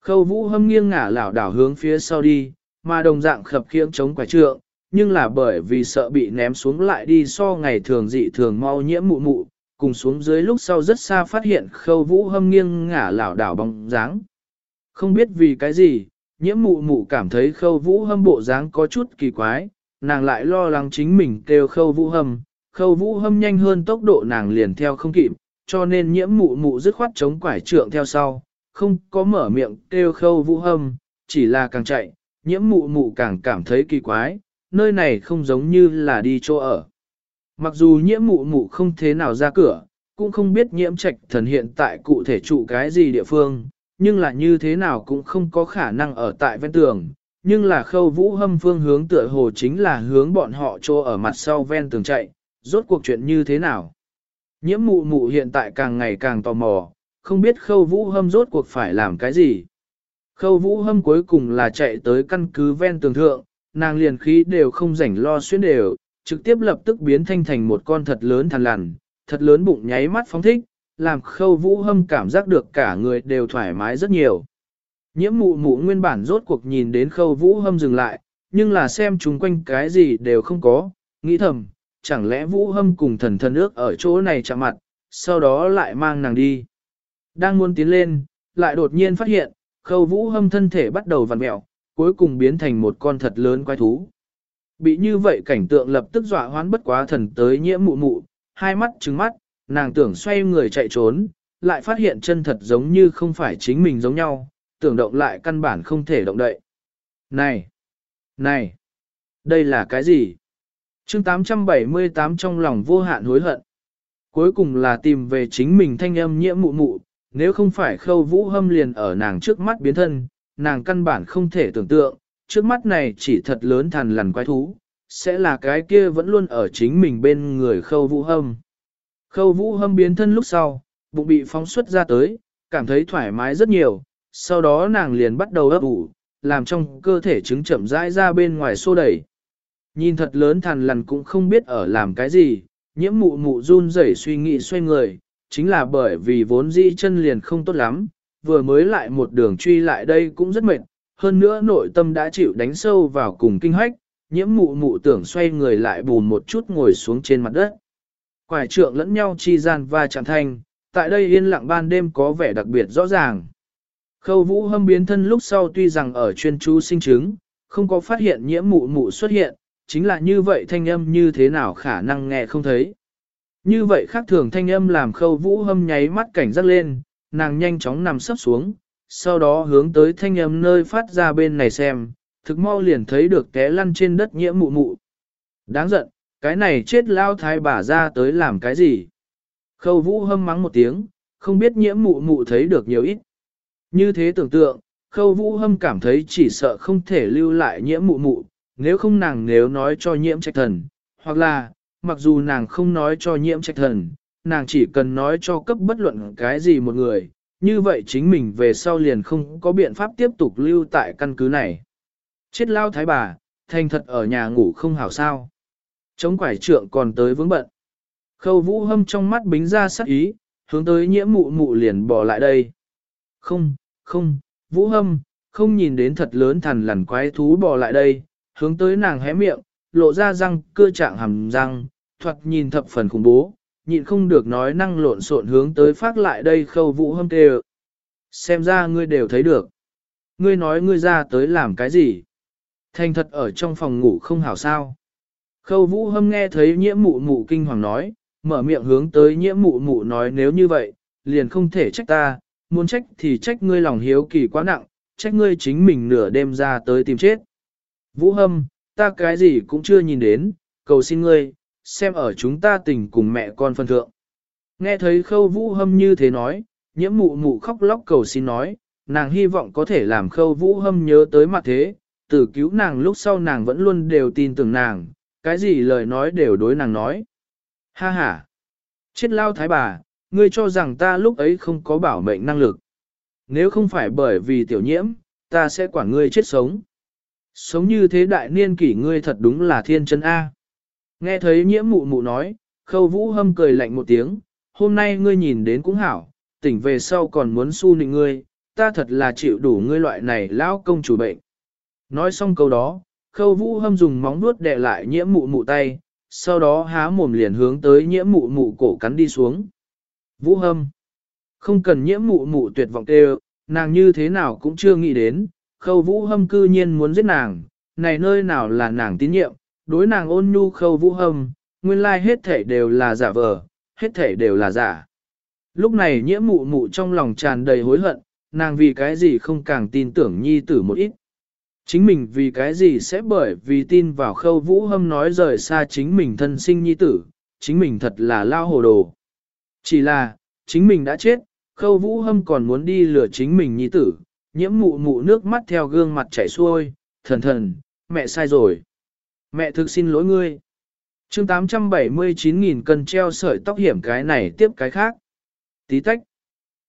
Khâu vũ hâm nghiêng ngả lảo đảo hướng phía sau đi, mà đồng dạng khập khiễng chống quả trượng, nhưng là bởi vì sợ bị ném xuống lại đi so ngày thường dị thường mau nhiễm mụ mụ, cùng xuống dưới lúc sau rất xa phát hiện khâu vũ hâm nghiêng ngả lảo đảo bóng dáng. Không biết vì cái gì, nhiễm mụ mụ cảm thấy khâu vũ hâm bộ dáng có chút kỳ quái, nàng lại lo lắng chính mình kêu khâu vũ hâm, khâu vũ hâm nhanh hơn tốc độ nàng liền theo không kịp, cho nên nhiễm mụ mụ dứt khoát chống quải trượng theo sau, không có mở miệng kêu khâu vũ hâm, chỉ là càng chạy, nhiễm mụ mụ càng cảm thấy kỳ quái, nơi này không giống như là đi chỗ ở. Mặc dù nhiễm mụ mụ không thế nào ra cửa, cũng không biết nhiễm trạch thần hiện tại cụ thể trụ cái gì địa phương, nhưng là như thế nào cũng không có khả năng ở tại ven tường, nhưng là khâu vũ hâm phương hướng tựa hồ chính là hướng bọn họ trô ở mặt sau ven tường chạy, rốt cuộc chuyện như thế nào. Nhiễm mụ mụ hiện tại càng ngày càng tò mò, không biết khâu vũ hâm rốt cuộc phải làm cái gì. Khâu vũ hâm cuối cùng là chạy tới căn cứ ven tường thượng, nàng liền khí đều không rảnh lo xuyên đều, trực tiếp lập tức biến thanh thành một con thật lớn thằn lằn, thật lớn bụng nháy mắt phóng thích, làm khâu vũ hâm cảm giác được cả người đều thoải mái rất nhiều. Nhiễm mụ mụ nguyên bản rốt cuộc nhìn đến khâu vũ hâm dừng lại, nhưng là xem chúng quanh cái gì đều không có, nghĩ thầm, chẳng lẽ vũ hâm cùng thần thần ước ở chỗ này chạm mặt, sau đó lại mang nàng đi. Đang muốn tiến lên, lại đột nhiên phát hiện, khâu vũ hâm thân thể bắt đầu vặn mẹo, cuối cùng biến thành một con thật lớn quái thú. Bị như vậy cảnh tượng lập tức dọa hoán bất quá thần tới nhiễm mụ mụ, hai mắt trứng mắt, nàng tưởng xoay người chạy trốn, lại phát hiện chân thật giống như không phải chính mình giống nhau, tưởng động lại căn bản không thể động đậy. Này! Này! Đây là cái gì? chương 878 trong lòng vô hạn hối hận. Cuối cùng là tìm về chính mình thanh âm nhiễm mụ mụ, nếu không phải khâu vũ hâm liền ở nàng trước mắt biến thân, nàng căn bản không thể tưởng tượng, trước mắt này chỉ thật lớn thằn lằn quái thú, sẽ là cái kia vẫn luôn ở chính mình bên người khâu vũ hâm. Khâu vũ hâm biến thân lúc sau, bụng bị phóng xuất ra tới, cảm thấy thoải mái rất nhiều, sau đó nàng liền bắt đầu ấp ủ, làm trong cơ thể trứng chậm rãi ra bên ngoài xô đẩy. Nhìn thật lớn thằn lằn cũng không biết ở làm cái gì, nhiễm mụ mụ run rẩy suy nghĩ xoay người, chính là bởi vì vốn dĩ chân liền không tốt lắm, vừa mới lại một đường truy lại đây cũng rất mệt, hơn nữa nội tâm đã chịu đánh sâu vào cùng kinh hách, nhiễm mụ mụ tưởng xoay người lại bùn một chút ngồi xuống trên mặt đất. Quải trượng lẫn nhau chi gian và chẳng thanh, tại đây yên lặng ban đêm có vẻ đặc biệt rõ ràng. Khâu vũ hâm biến thân lúc sau tuy rằng ở chuyên chú sinh chứng, không có phát hiện nhiễm mụ mụ xuất hiện, chính là như vậy thanh âm như thế nào khả năng nghe không thấy. Như vậy khác thường thanh âm làm khâu vũ hâm nháy mắt cảnh giác lên, nàng nhanh chóng nằm sấp xuống, sau đó hướng tới thanh âm nơi phát ra bên này xem, thực mau liền thấy được té lăn trên đất nhiễm mụ mụ. Đáng giận, cái này chết lao thái bà ra tới làm cái gì? Khâu vũ hâm mắng một tiếng, không biết nhiễm mụ mụ thấy được nhiều ít. Như thế tưởng tượng, khâu vũ hâm cảm thấy chỉ sợ không thể lưu lại nhiễm mụ mụ, nếu không nàng nếu nói cho nhiễm trạch thần, hoặc là, mặc dù nàng không nói cho nhiễm trạch thần, nàng chỉ cần nói cho cấp bất luận cái gì một người, như vậy chính mình về sau liền không có biện pháp tiếp tục lưu tại căn cứ này. Chết lao thái bà, thành thật ở nhà ngủ không hảo sao. Chống quải trượng còn tới vướng bận. Khâu vũ hâm trong mắt bính ra sắc ý, hướng tới nhiễm mụ mụ liền bỏ lại đây. Không, không, vũ hâm, không nhìn đến thật lớn thằn lằn quái thú bỏ lại đây, hướng tới nàng hé miệng, lộ ra răng, cưa trạng hàm răng, thoạt nhìn thập phần khủng bố, nhịn không được nói năng lộn xộn hướng tới phát lại đây khâu vũ hâm kêu. Xem ra ngươi đều thấy được. Ngươi nói ngươi ra tới làm cái gì? Thành thật ở trong phòng ngủ không hảo sao. Khâu vũ hâm nghe thấy nhiễm mụ mụ kinh hoàng nói, mở miệng hướng tới nhiễm mụ mụ nói nếu như vậy, liền không thể trách ta, muốn trách thì trách ngươi lòng hiếu kỳ quá nặng, trách ngươi chính mình nửa đêm ra tới tìm chết. Vũ hâm, ta cái gì cũng chưa nhìn đến, cầu xin ngươi, xem ở chúng ta tình cùng mẹ con phân thượng. Nghe thấy khâu vũ hâm như thế nói, nhiễm mụ mụ khóc lóc cầu xin nói, nàng hy vọng có thể làm khâu vũ hâm nhớ tới mặt thế, từ cứu nàng lúc sau nàng vẫn luôn đều tin tưởng nàng, cái gì lời nói đều đối nàng nói. Ha ha! Chết lao thái bà, ngươi cho rằng ta lúc ấy không có bảo mệnh năng lực. Nếu không phải bởi vì tiểu nhiễm, ta sẽ quản ngươi chết sống. Sống như thế đại niên kỷ ngươi thật đúng là thiên chân A. Nghe thấy nhiễm mụ mụ nói, khâu vũ hâm cười lạnh một tiếng, hôm nay ngươi nhìn đến cũng hảo, tỉnh về sau còn muốn su nịnh ngươi, ta thật là chịu đủ ngươi loại này lão công chủ bệnh. Nói xong câu đó, khâu vũ hâm dùng móng vuốt đè lại nhiễm mụ mụ tay, sau đó há mồm liền hướng tới nhiễm mụ mụ cổ cắn đi xuống. Vũ hâm, không cần nhiễm mụ mụ tuyệt vọng kêu, nàng như thế nào cũng chưa nghĩ đến, khâu vũ hâm cư nhiên muốn giết nàng, này nơi nào là nàng tín nhiệm, đối nàng ôn nhu khâu vũ hâm, nguyên lai hết thể đều là giả vờ, hết thể đều là giả. Lúc này nhiễm mụ mụ trong lòng tràn đầy hối hận, nàng vì cái gì không càng tin tưởng nhi tử một ít. Chính mình vì cái gì sẽ bởi vì tin vào khâu vũ hâm nói rời xa chính mình thân sinh nhi tử, chính mình thật là lao hồ đồ. Chỉ là, chính mình đã chết, khâu vũ hâm còn muốn đi lừa chính mình nhi tử, nhiễm mụ mụ nước mắt theo gương mặt chảy xuôi, thần thần, mẹ sai rồi. Mẹ thực xin lỗi ngươi. chương 879.000 cân treo sợi tóc hiểm cái này tiếp cái khác. Tí tách.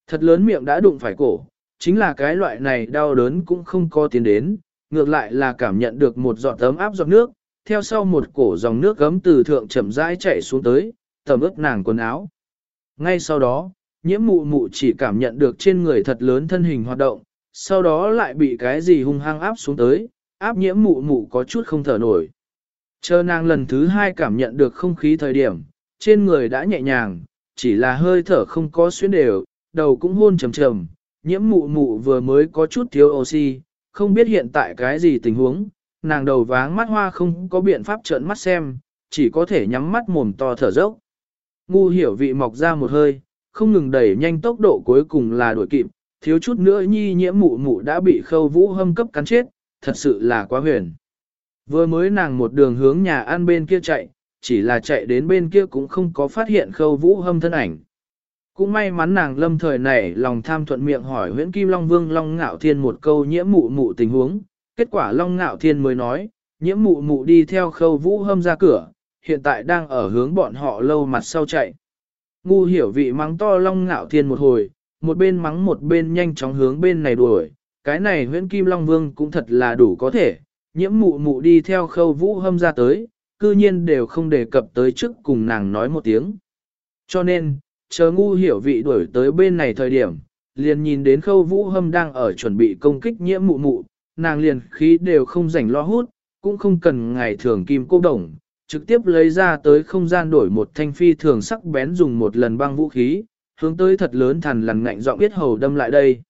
Thật lớn miệng đã đụng phải cổ, chính là cái loại này đau đớn cũng không có tiến đến, ngược lại là cảm nhận được một giọt ấm áp giọt nước, theo sau một cổ dòng nước gấm từ thượng chậm rãi chảy xuống tới, tầm ướt nàng quần áo. Ngay sau đó, nhiễm mụ mụ chỉ cảm nhận được trên người thật lớn thân hình hoạt động, sau đó lại bị cái gì hung hăng áp xuống tới, áp nhiễm mụ mụ có chút không thở nổi. Chờ nàng lần thứ hai cảm nhận được không khí thời điểm, trên người đã nhẹ nhàng, chỉ là hơi thở không có xuyên đều, đầu cũng hôn trầm trầm, nhiễm mụ mụ vừa mới có chút thiếu oxy, không biết hiện tại cái gì tình huống, nàng đầu váng mắt hoa không có biện pháp trợn mắt xem, chỉ có thể nhắm mắt mồm to thở dốc. Ngu hiểu vị mọc ra một hơi, không ngừng đẩy nhanh tốc độ cuối cùng là đuổi kịp, thiếu chút nữa nhi nhiễm mụ mụ đã bị khâu vũ hâm cấp cắn chết, thật sự là quá huyền. Vừa mới nàng một đường hướng nhà ăn bên kia chạy, chỉ là chạy đến bên kia cũng không có phát hiện khâu vũ hâm thân ảnh. Cũng may mắn nàng lâm thời này lòng tham thuận miệng hỏi huyễn kim long vương long ngạo thiên một câu nhiễm mụ mụ tình huống, kết quả long ngạo thiên mới nói, nhiễm mụ mụ đi theo khâu vũ hâm ra cửa, hiện tại đang ở hướng bọn họ lâu mặt sau chạy. Ngu hiểu vị mắng to long ngạo thiên một hồi, một bên mắng một bên nhanh chóng hướng bên này đuổi, cái này huyễn kim long vương cũng thật là đủ có thể, nhiễm mụ mụ đi theo khâu vũ hâm ra tới, cư nhiên đều không đề cập tới trước cùng nàng nói một tiếng. Cho nên, chờ ngu hiểu vị đuổi tới bên này thời điểm, liền nhìn đến khâu vũ hâm đang ở chuẩn bị công kích nhiễm mụ mụ, nàng liền khí đều không rảnh lo hút, cũng không cần ngày thường kim cô đồng, trực tiếp lấy ra tới không gian đổi một thanh phi thường sắc bén dùng một lần băng vũ khí, hướng tới thật lớn thằn lằn ngạnh giọng biết hầu đâm lại đây.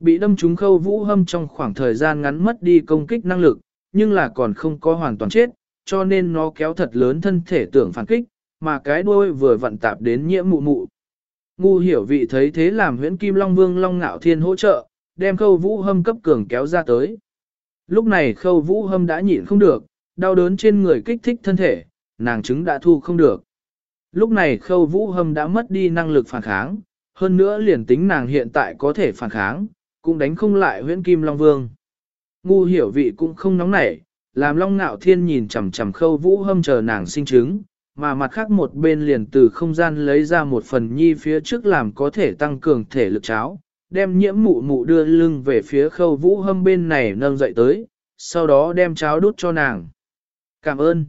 Bị đâm trúng khâu vũ hâm trong khoảng thời gian ngắn mất đi công kích năng lực, nhưng là còn không có hoàn toàn chết, cho nên nó kéo thật lớn thân thể tưởng phản kích, mà cái đuôi vừa vặn tạp đến nhiễm mụ mụ. Ngu hiểu vị thấy thế làm huyễn kim long vương long ngạo thiên hỗ trợ, đem khâu vũ hâm cấp cường kéo ra tới. Lúc này khâu vũ hâm đã nhịn không được, đau đớn trên người kích thích thân thể, nàng chứng đã thu không được. Lúc này khâu vũ hâm đã mất đi năng lực phản kháng, hơn nữa liền tính nàng hiện tại có thể phản kháng, cũng đánh không lại huyễn kim long vương. Ngu hiểu vị cũng không nóng nảy, làm long ngạo thiên nhìn chằm chằm khâu vũ hâm chờ nàng sinh chứng, mà mặt khác một bên liền từ không gian lấy ra một phần nhi phía trước làm có thể tăng cường thể lực cháo, đem nhiễm mụ mụ đưa lưng về phía khâu vũ hâm bên này nâng dậy tới, sau đó đem cháo đút cho nàng. Cảm ơn.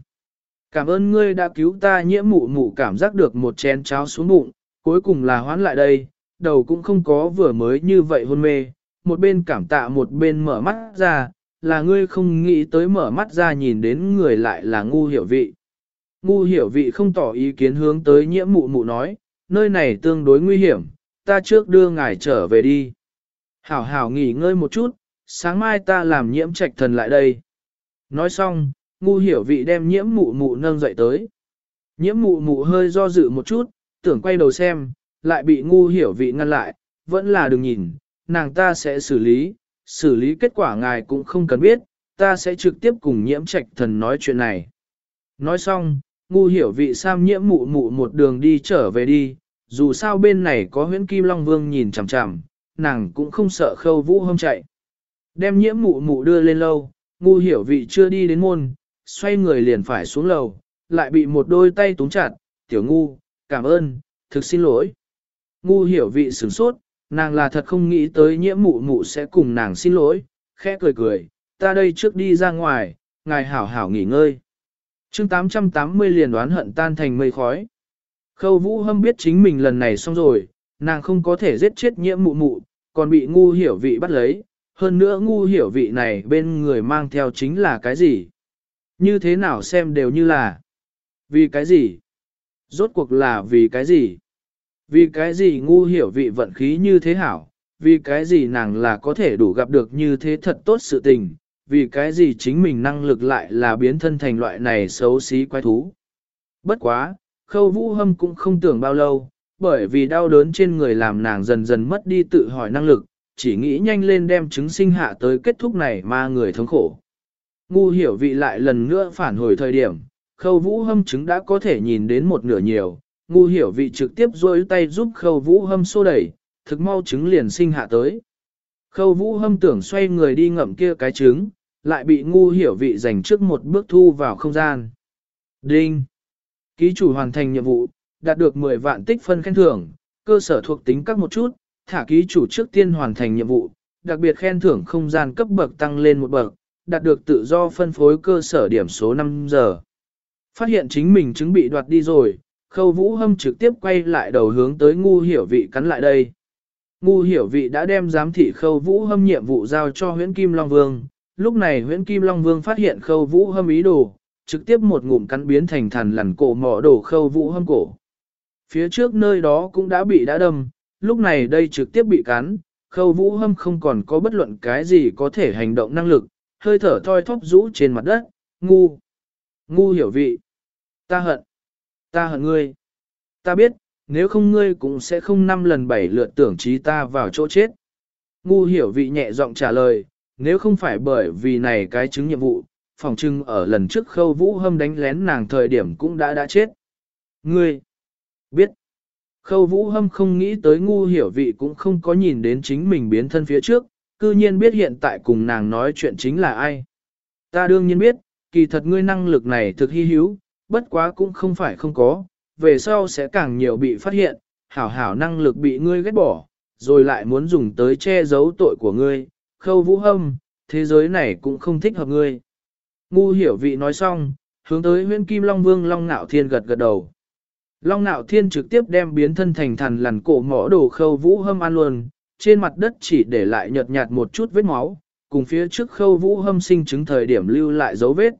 Cảm ơn ngươi đã cứu ta nhiễm mụ mụ cảm giác được một chén cháo xuống bụng, cuối cùng là hoán lại đây, đầu cũng không có vừa mới như vậy hôn mê, một bên cảm tạ một bên mở mắt ra, là ngươi không nghĩ tới mở mắt ra nhìn đến người lại là ngu hiểu vị. Ngu hiểu vị không tỏ ý kiến hướng tới nhiễm mụ mụ nói, nơi này tương đối nguy hiểm, ta trước đưa ngài trở về đi. Hảo hảo nghỉ ngơi một chút, sáng mai ta làm nhiễm trạch thần lại đây. Nói xong, ngu hiểu vị đem nhiễm mụ mụ nâng dậy tới. Nhiễm mụ mụ hơi do dự một chút, tưởng quay đầu xem, lại bị ngu hiểu vị ngăn lại, vẫn là đừng nhìn, nàng ta sẽ xử lý, xử lý kết quả ngài cũng không cần biết, ta sẽ trực tiếp cùng nhiễm trạch thần nói chuyện này. Nói xong, ngu hiểu vị sam nhiễm mụ mụ một đường đi trở về đi, dù sao bên này có huyễn kim long vương nhìn chằm chằm, nàng cũng không sợ khâu vũ hâm chạy. Đem nhiễm mụ mụ đưa lên lâu, ngu hiểu vị chưa đi đến môn, xoay người liền phải xuống lầu, lại bị một đôi tay túng chặt, tiểu ngu, cảm ơn, thực xin lỗi. Ngu hiểu vị sửng sốt, nàng là thật không nghĩ tới nhiễm mụ mụ sẽ cùng nàng xin lỗi, khẽ cười cười, ta đây trước đi ra ngoài, ngài hảo hảo nghỉ ngơi chương 880 liền đoán hận tan thành mây khói. Khâu vũ hâm biết chính mình lần này xong rồi, nàng không có thể giết chết nhiễm mụ mụ, còn bị ngu hiểu vị bắt lấy, hơn nữa ngu hiểu vị này bên người mang theo chính là cái gì. Như thế nào xem đều như là. Vì cái gì? Rốt cuộc là vì cái gì? Vì cái gì ngu hiểu vị vận khí như thế hảo? Vì cái gì nàng là có thể đủ gặp được như thế thật tốt sự tình? Vì cái gì chính mình năng lực lại là biến thân thành loại này xấu xí quái thú? Bất quá, khâu vũ hâm cũng không tưởng bao lâu, bởi vì đau đớn trên người làm nàng dần dần mất đi tự hỏi năng lực, chỉ nghĩ nhanh lên đem chứng sinh hạ tới kết thúc này mà người thống khổ. Ngu hiểu vị lại lần nữa phản hồi thời điểm, khâu vũ hâm chứng đã có thể nhìn đến một nửa nhiều, ngu hiểu vị trực tiếp rôi tay giúp khâu vũ hâm xô đẩy, thực mau chứng liền sinh hạ tới. Khâu vũ hâm tưởng xoay người đi ngậm kia cái trứng, lại bị ngu hiểu vị dành trước một bước thu vào không gian. Đinh! Ký chủ hoàn thành nhiệm vụ, đạt được 10 vạn tích phân khen thưởng, cơ sở thuộc tính các một chút, thả ký chủ trước tiên hoàn thành nhiệm vụ, đặc biệt khen thưởng không gian cấp bậc tăng lên một bậc, đạt được tự do phân phối cơ sở điểm số 5 giờ. Phát hiện chính mình chứng bị đoạt đi rồi, khâu vũ hâm trực tiếp quay lại đầu hướng tới ngu hiểu vị cắn lại đây. Ngu hiểu vị đã đem giám thị khâu vũ hâm nhiệm vụ giao cho huyễn Kim Long Vương. Lúc này huyễn Kim Long Vương phát hiện khâu vũ hâm ý đồ, trực tiếp một ngụm cắn biến thành thần lằn cổ mỏ đổ khâu vũ hâm cổ. Phía trước nơi đó cũng đã bị đã đâm, lúc này đây trực tiếp bị cắn, khâu vũ hâm không còn có bất luận cái gì có thể hành động năng lực, hơi thở thoi thóp rũ trên mặt đất, ngu, ngu hiểu vị, ta hận, ta hận ngươi, ta biết, nếu không ngươi cũng sẽ không năm lần bảy lượt tưởng trí ta vào chỗ chết. Ngu hiểu vị nhẹ giọng trả lời, nếu không phải bởi vì này cái chứng nhiệm vụ, phòng trưng ở lần trước khâu vũ hâm đánh lén nàng thời điểm cũng đã đã chết. Ngươi, biết, khâu vũ hâm không nghĩ tới ngu hiểu vị cũng không có nhìn đến chính mình biến thân phía trước, cư nhiên biết hiện tại cùng nàng nói chuyện chính là ai. Ta đương nhiên biết, kỳ thật ngươi năng lực này thực hy hữu, bất quá cũng không phải không có, về sau sẽ càng nhiều bị phát hiện, hảo hảo năng lực bị ngươi ghét bỏ, rồi lại muốn dùng tới che giấu tội của ngươi, khâu vũ hâm, thế giới này cũng không thích hợp ngươi. Ngu hiểu vị nói xong, hướng tới huyên kim long vương long nạo thiên gật gật đầu. Long nạo thiên trực tiếp đem biến thân thành thần lằn cổ mỏ đồ khâu vũ hâm ăn luôn, trên mặt đất chỉ để lại nhợt nhạt một chút vết máu, cùng phía trước khâu vũ hâm sinh chứng thời điểm lưu lại dấu vết.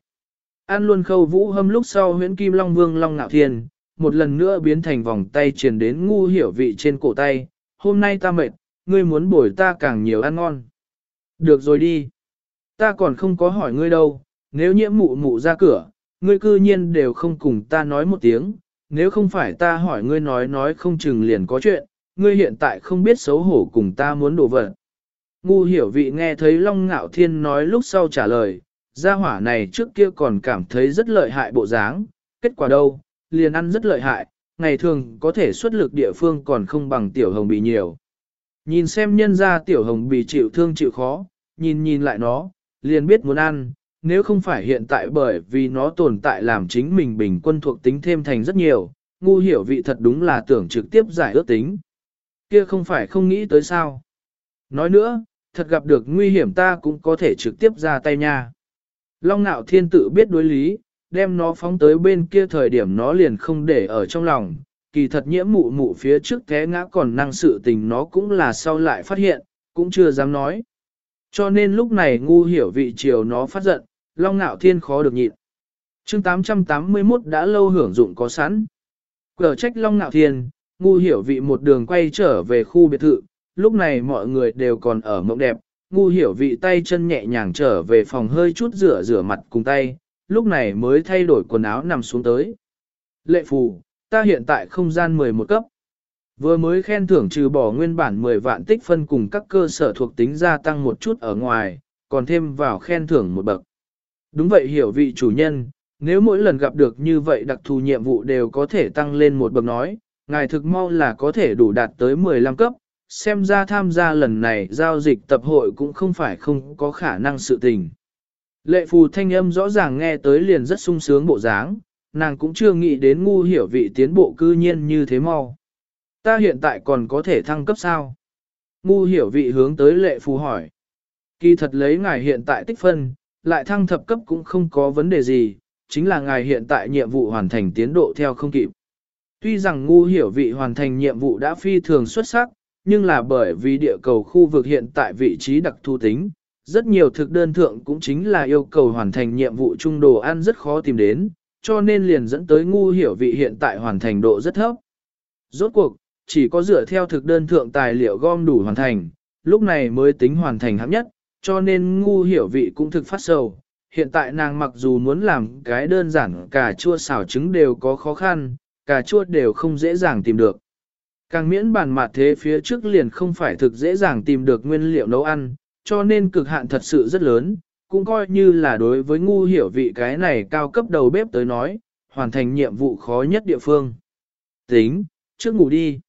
An luôn khâu vũ hâm lúc sau huyễn kim long vương long nạo thiên, một lần nữa biến thành vòng tay truyền đến ngu hiểu vị trên cổ tay, hôm nay ta mệt, ngươi muốn bồi ta càng nhiều ăn ngon. Được rồi đi. Ta còn không có hỏi ngươi đâu, nếu nhiễm mụ mụ ra cửa, ngươi cư nhiên đều không cùng ta nói một tiếng, nếu không phải ta hỏi ngươi nói nói không chừng liền có chuyện, ngươi hiện tại không biết xấu hổ cùng ta muốn đổ vật. Ngu hiểu vị nghe thấy Long Ngạo Thiên nói lúc sau trả lời, gia hỏa này trước kia còn cảm thấy rất lợi hại bộ dáng, kết quả đâu, liền ăn rất lợi hại, ngày thường có thể xuất lực địa phương còn không bằng tiểu hồng bì nhiều. Nhìn xem nhân ra tiểu hồng bì chịu thương chịu khó, nhìn nhìn lại nó, liền biết muốn ăn, nếu không phải hiện tại bởi vì nó tồn tại làm chính mình bình quân thuộc tính thêm thành rất nhiều, ngu hiểu vị thật đúng là tưởng trực tiếp giải ước tính. Kia không phải không nghĩ tới sao. Nói nữa, thật gặp được nguy hiểm ta cũng có thể trực tiếp ra tay nha. Long nạo thiên tự biết đối lý, đem nó phóng tới bên kia thời điểm nó liền không để ở trong lòng. Kỳ thật nhiễm mụ mụ phía trước té ngã còn năng sự tình nó cũng là sau lại phát hiện, cũng chưa dám nói. Cho nên lúc này ngu hiểu vị chiều nó phát giận, long ngạo thiên khó được nhịn. chương 881 đã lâu hưởng dụng có sẵn. Cờ trách long ngạo thiên, ngu hiểu vị một đường quay trở về khu biệt thự, lúc này mọi người đều còn ở mộng đẹp, ngu hiểu vị tay chân nhẹ nhàng trở về phòng hơi chút rửa rửa mặt cùng tay, lúc này mới thay đổi quần áo nằm xuống tới. Lệ phù, ta hiện tại không gian 11 cấp. Vừa mới khen thưởng trừ bỏ nguyên bản 10 vạn tích phân cùng các cơ sở thuộc tính gia tăng một chút ở ngoài, còn thêm vào khen thưởng một bậc. Đúng vậy hiểu vị chủ nhân, nếu mỗi lần gặp được như vậy đặc thù nhiệm vụ đều có thể tăng lên một bậc nói, ngài thực mau là có thể đủ đạt tới 15 cấp, xem ra tham gia lần này giao dịch tập hội cũng không phải không có khả năng sự tình. Lệ phù thanh âm rõ ràng nghe tới liền rất sung sướng bộ dáng, nàng cũng chưa nghĩ đến ngu hiểu vị tiến bộ cư nhiên như thế mau. Ta hiện tại còn có thể thăng cấp sao? Ngu hiểu vị hướng tới lệ phù hỏi. Kỳ thật lấy ngài hiện tại tích phân, lại thăng thập cấp cũng không có vấn đề gì, chính là ngài hiện tại nhiệm vụ hoàn thành tiến độ theo không kịp. Tuy rằng ngu hiểu vị hoàn thành nhiệm vụ đã phi thường xuất sắc, nhưng là bởi vì địa cầu khu vực hiện tại vị trí đặc thu tính, rất nhiều thực đơn thượng cũng chính là yêu cầu hoàn thành nhiệm vụ trung đồ ăn rất khó tìm đến, cho nên liền dẫn tới ngu hiểu vị hiện tại hoàn thành độ rất thấp. Rốt cuộc, chỉ có dựa theo thực đơn thượng tài liệu gom đủ hoàn thành, lúc này mới tính hoàn thành hấp nhất, cho nên ngu hiểu vị cũng thực phát sầu. Hiện tại nàng mặc dù muốn làm cái đơn giản cà chua xào trứng đều có khó khăn, cà chua đều không dễ dàng tìm được. Càng miễn bàn mặt thế phía trước liền không phải thực dễ dàng tìm được nguyên liệu nấu ăn, cho nên cực hạn thật sự rất lớn, cũng coi như là đối với ngu hiểu vị cái này cao cấp đầu bếp tới nói, hoàn thành nhiệm vụ khó nhất địa phương. Tính, trước ngủ đi.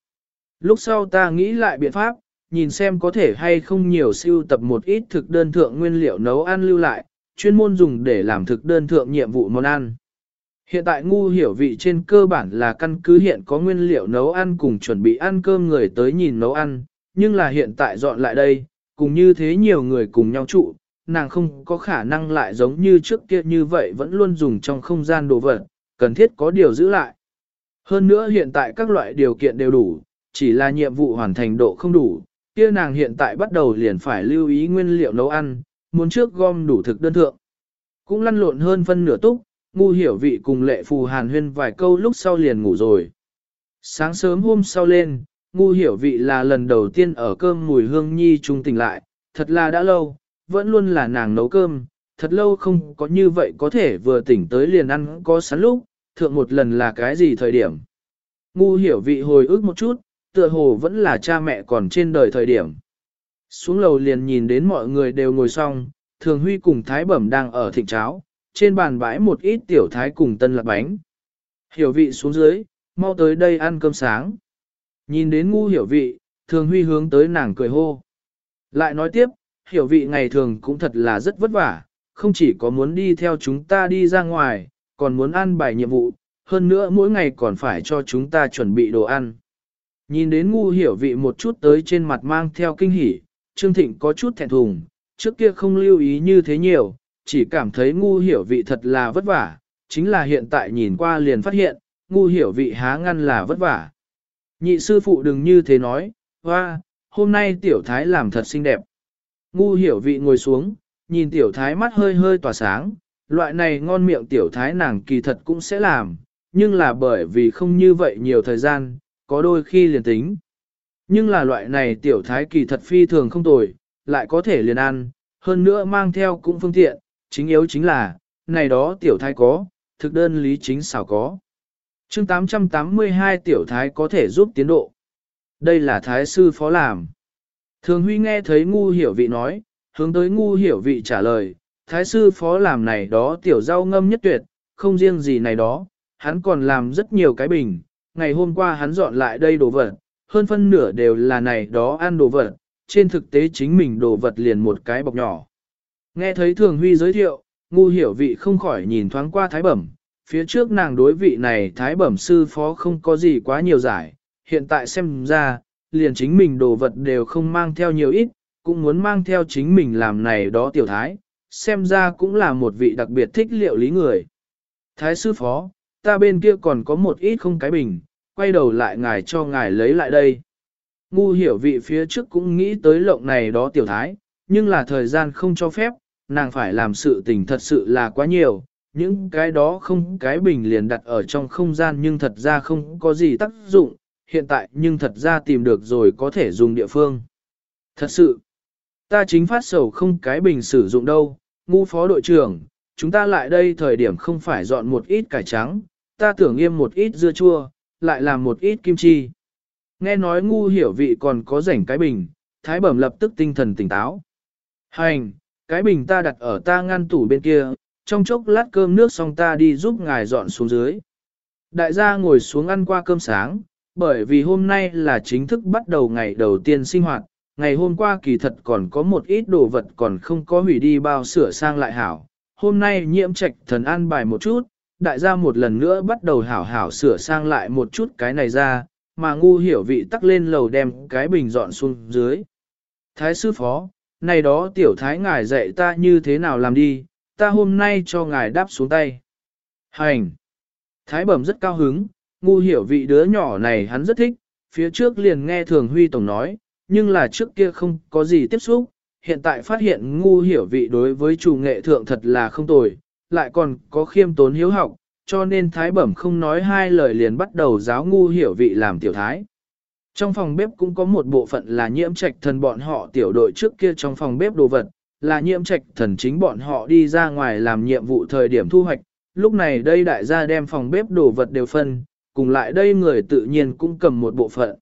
Lúc sau ta nghĩ lại biện pháp, nhìn xem có thể hay không nhiều siêu tập một ít thực đơn thượng nguyên liệu nấu ăn lưu lại, chuyên môn dùng để làm thực đơn thượng nhiệm vụ món ăn. Hiện tại ngu hiểu vị trên cơ bản là căn cứ hiện có nguyên liệu nấu ăn cùng chuẩn bị ăn cơm người tới nhìn nấu ăn, nhưng là hiện tại dọn lại đây, cùng như thế nhiều người cùng nhau trụ, nàng không có khả năng lại giống như trước kia như vậy vẫn luôn dùng trong không gian đồ vật, cần thiết có điều giữ lại. Hơn nữa hiện tại các loại điều kiện đều đủ, chỉ là nhiệm vụ hoàn thành độ không đủ, kia nàng hiện tại bắt đầu liền phải lưu ý nguyên liệu nấu ăn, muốn trước gom đủ thực đơn thượng. Cũng lăn lộn hơn phân nửa túc, ngu hiểu vị cùng lệ phù hàn huyên vài câu lúc sau liền ngủ rồi. Sáng sớm hôm sau lên, ngu hiểu vị là lần đầu tiên ở cơm mùi hương nhi trung tỉnh lại, thật là đã lâu, vẫn luôn là nàng nấu cơm, thật lâu không có như vậy có thể vừa tỉnh tới liền ăn có sẵn lúc, thượng một lần là cái gì thời điểm. Ngu hiểu vị hồi ức một chút, tựa hồ vẫn là cha mẹ còn trên đời thời điểm. Xuống lầu liền nhìn đến mọi người đều ngồi xong, thường huy cùng thái bẩm đang ở thịnh cháo, trên bàn bãi một ít tiểu thái cùng tân lạc bánh. Hiểu vị xuống dưới, mau tới đây ăn cơm sáng. Nhìn đến ngu hiểu vị, thường huy hướng tới nàng cười hô. Lại nói tiếp, hiểu vị ngày thường cũng thật là rất vất vả, không chỉ có muốn đi theo chúng ta đi ra ngoài, còn muốn ăn bài nhiệm vụ, hơn nữa mỗi ngày còn phải cho chúng ta chuẩn bị đồ ăn. Nhìn đến ngu hiểu vị một chút tới trên mặt mang theo kinh hỉ, Trương Thịnh có chút thẹn thùng, trước kia không lưu ý như thế nhiều, chỉ cảm thấy ngu hiểu vị thật là vất vả, chính là hiện tại nhìn qua liền phát hiện, ngu hiểu vị há ngăn là vất vả. Nhị sư phụ đừng như thế nói, hoa, hôm nay tiểu thái làm thật xinh đẹp. Ngu hiểu vị ngồi xuống, nhìn tiểu thái mắt hơi hơi tỏa sáng, loại này ngon miệng tiểu thái nàng kỳ thật cũng sẽ làm, nhưng là bởi vì không như vậy nhiều thời gian, có đôi khi liền tính. Nhưng là loại này tiểu thái kỳ thật phi thường không tồi, lại có thể liền ăn, hơn nữa mang theo cũng phương tiện, chính yếu chính là, này đó tiểu thái có, thực đơn lý chính xảo có chương 882 tiểu thái có thể giúp tiến độ. Đây là thái sư phó làm. Thường Huy nghe thấy ngu hiểu vị nói, hướng tới ngu hiểu vị trả lời, thái sư phó làm này đó tiểu rau ngâm nhất tuyệt, không riêng gì này đó, hắn còn làm rất nhiều cái bình, ngày hôm qua hắn dọn lại đây đồ vật, hơn phân nửa đều là này đó ăn đồ vật, trên thực tế chính mình đồ vật liền một cái bọc nhỏ. Nghe thấy Thường Huy giới thiệu, ngu hiểu vị không khỏi nhìn thoáng qua thái bẩm, phía trước nàng đối vị này thái bẩm sư phó không có gì quá nhiều giải, hiện tại xem ra, liền chính mình đồ vật đều không mang theo nhiều ít, cũng muốn mang theo chính mình làm này đó tiểu thái, xem ra cũng là một vị đặc biệt thích liệu lý người. Thái sư phó, ta bên kia còn có một ít không cái bình, quay đầu lại ngài cho ngài lấy lại đây. Ngu hiểu vị phía trước cũng nghĩ tới lộng này đó tiểu thái, nhưng là thời gian không cho phép, nàng phải làm sự tình thật sự là quá nhiều, những cái đó không cái bình liền đặt ở trong không gian nhưng thật ra không có gì tác dụng, hiện tại nhưng thật ra tìm được rồi có thể dùng địa phương. Thật sự, ta chính phát sầu không cái bình sử dụng đâu, ngu phó đội trưởng, chúng ta lại đây thời điểm không phải dọn một ít cải trắng, ta tưởng yêm một ít dưa chua, lại làm một ít kim chi. Nghe nói ngu hiểu vị còn có rảnh cái bình, thái bẩm lập tức tinh thần tỉnh táo. Hành, cái bình ta đặt ở ta ngăn tủ bên kia, trong chốc lát cơm nước xong ta đi giúp ngài dọn xuống dưới. Đại gia ngồi xuống ăn qua cơm sáng, bởi vì hôm nay là chính thức bắt đầu ngày đầu tiên sinh hoạt, ngày hôm qua kỳ thật còn có một ít đồ vật còn không có hủy đi bao sửa sang lại hảo. Hôm nay nhiễm trạch thần an bài một chút, đại gia một lần nữa bắt đầu hảo hảo sửa sang lại một chút cái này ra, mà ngu hiểu vị tắc lên lầu đem cái bình dọn xuống dưới. Thái sư phó, này đó tiểu thái ngài dạy ta như thế nào làm đi, ta hôm nay cho ngài đáp xuống tay. Hành! Thái bẩm rất cao hứng, ngu hiểu vị đứa nhỏ này hắn rất thích, phía trước liền nghe thường huy tổng nói, nhưng là trước kia không có gì tiếp xúc, hiện tại phát hiện ngu hiểu vị đối với chủ nghệ thượng thật là không tồi, lại còn có khiêm tốn hiếu học, cho nên thái bẩm không nói hai lời liền bắt đầu giáo ngu hiểu vị làm tiểu thái. Trong phòng bếp cũng có một bộ phận là nhiễm trạch thần bọn họ tiểu đội trước kia trong phòng bếp đồ vật, là nhiễm trạch thần chính bọn họ đi ra ngoài làm nhiệm vụ thời điểm thu hoạch. Lúc này đây đại gia đem phòng bếp đồ vật đều phân, cùng lại đây người tự nhiên cũng cầm một bộ phận.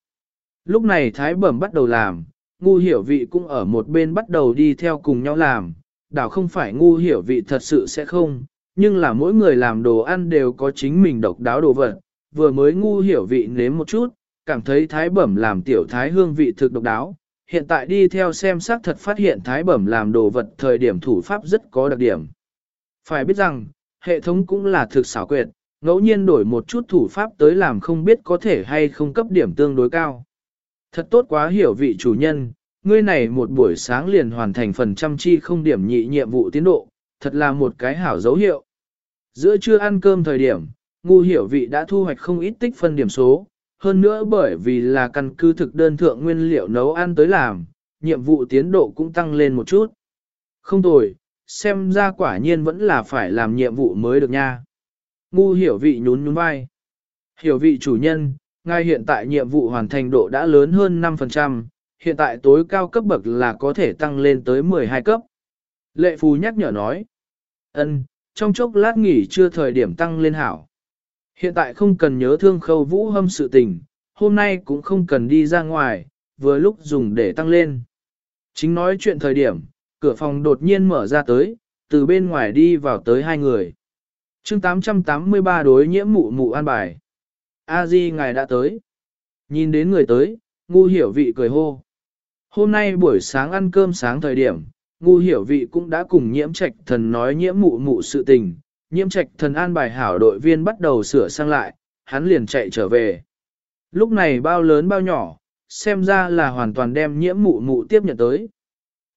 Lúc này thái bẩm bắt đầu làm, ngu hiểu vị cũng ở một bên bắt đầu đi theo cùng nhau làm, đảo không phải ngu hiểu vị thật sự sẽ không, nhưng là mỗi người làm đồ ăn đều có chính mình độc đáo đồ vật, vừa mới ngu hiểu vị nếm một chút, cảm thấy thái bẩm làm tiểu thái hương vị thực độc đáo, hiện tại đi theo xem xác thật phát hiện thái bẩm làm đồ vật thời điểm thủ pháp rất có đặc điểm. Phải biết rằng, hệ thống cũng là thực xảo quyệt, ngẫu nhiên đổi một chút thủ pháp tới làm không biết có thể hay không cấp điểm tương đối cao. Thật tốt quá hiểu vị chủ nhân, ngươi này một buổi sáng liền hoàn thành phần trăm chi không điểm nhị nhiệm vụ tiến độ, thật là một cái hảo dấu hiệu. Giữa trưa ăn cơm thời điểm, ngu hiểu vị đã thu hoạch không ít tích phân điểm số, hơn nữa bởi vì là căn cứ thực đơn thượng nguyên liệu nấu ăn tới làm, nhiệm vụ tiến độ cũng tăng lên một chút. Không tồi, xem ra quả nhiên vẫn là phải làm nhiệm vụ mới được nha. Ngu hiểu vị nhún nhún vai. Hiểu vị chủ nhân, ngay hiện tại nhiệm vụ hoàn thành độ đã lớn hơn 5%, hiện tại tối cao cấp bậc là có thể tăng lên tới 12 cấp. Lệ Phù nhắc nhở nói. ân, trong chốc lát nghỉ chưa thời điểm tăng lên hảo. Hiện tại không cần nhớ thương khâu vũ hâm sự tình, hôm nay cũng không cần đi ra ngoài, vừa lúc dùng để tăng lên. Chính nói chuyện thời điểm, cửa phòng đột nhiên mở ra tới, từ bên ngoài đi vào tới hai người. chương 883 đối nhiễm mụ mụ an bài. A Di ngài đã tới. Nhìn đến người tới, ngu hiểu vị cười hô. Hôm nay buổi sáng ăn cơm sáng thời điểm, ngu hiểu vị cũng đã cùng nhiễm trạch thần nói nhiễm mụ mụ sự tình. Nhiễm trạch thần an bài hảo đội viên bắt đầu sửa sang lại, hắn liền chạy trở về. Lúc này bao lớn bao nhỏ, xem ra là hoàn toàn đem nhiễm mụ mụ tiếp nhận tới.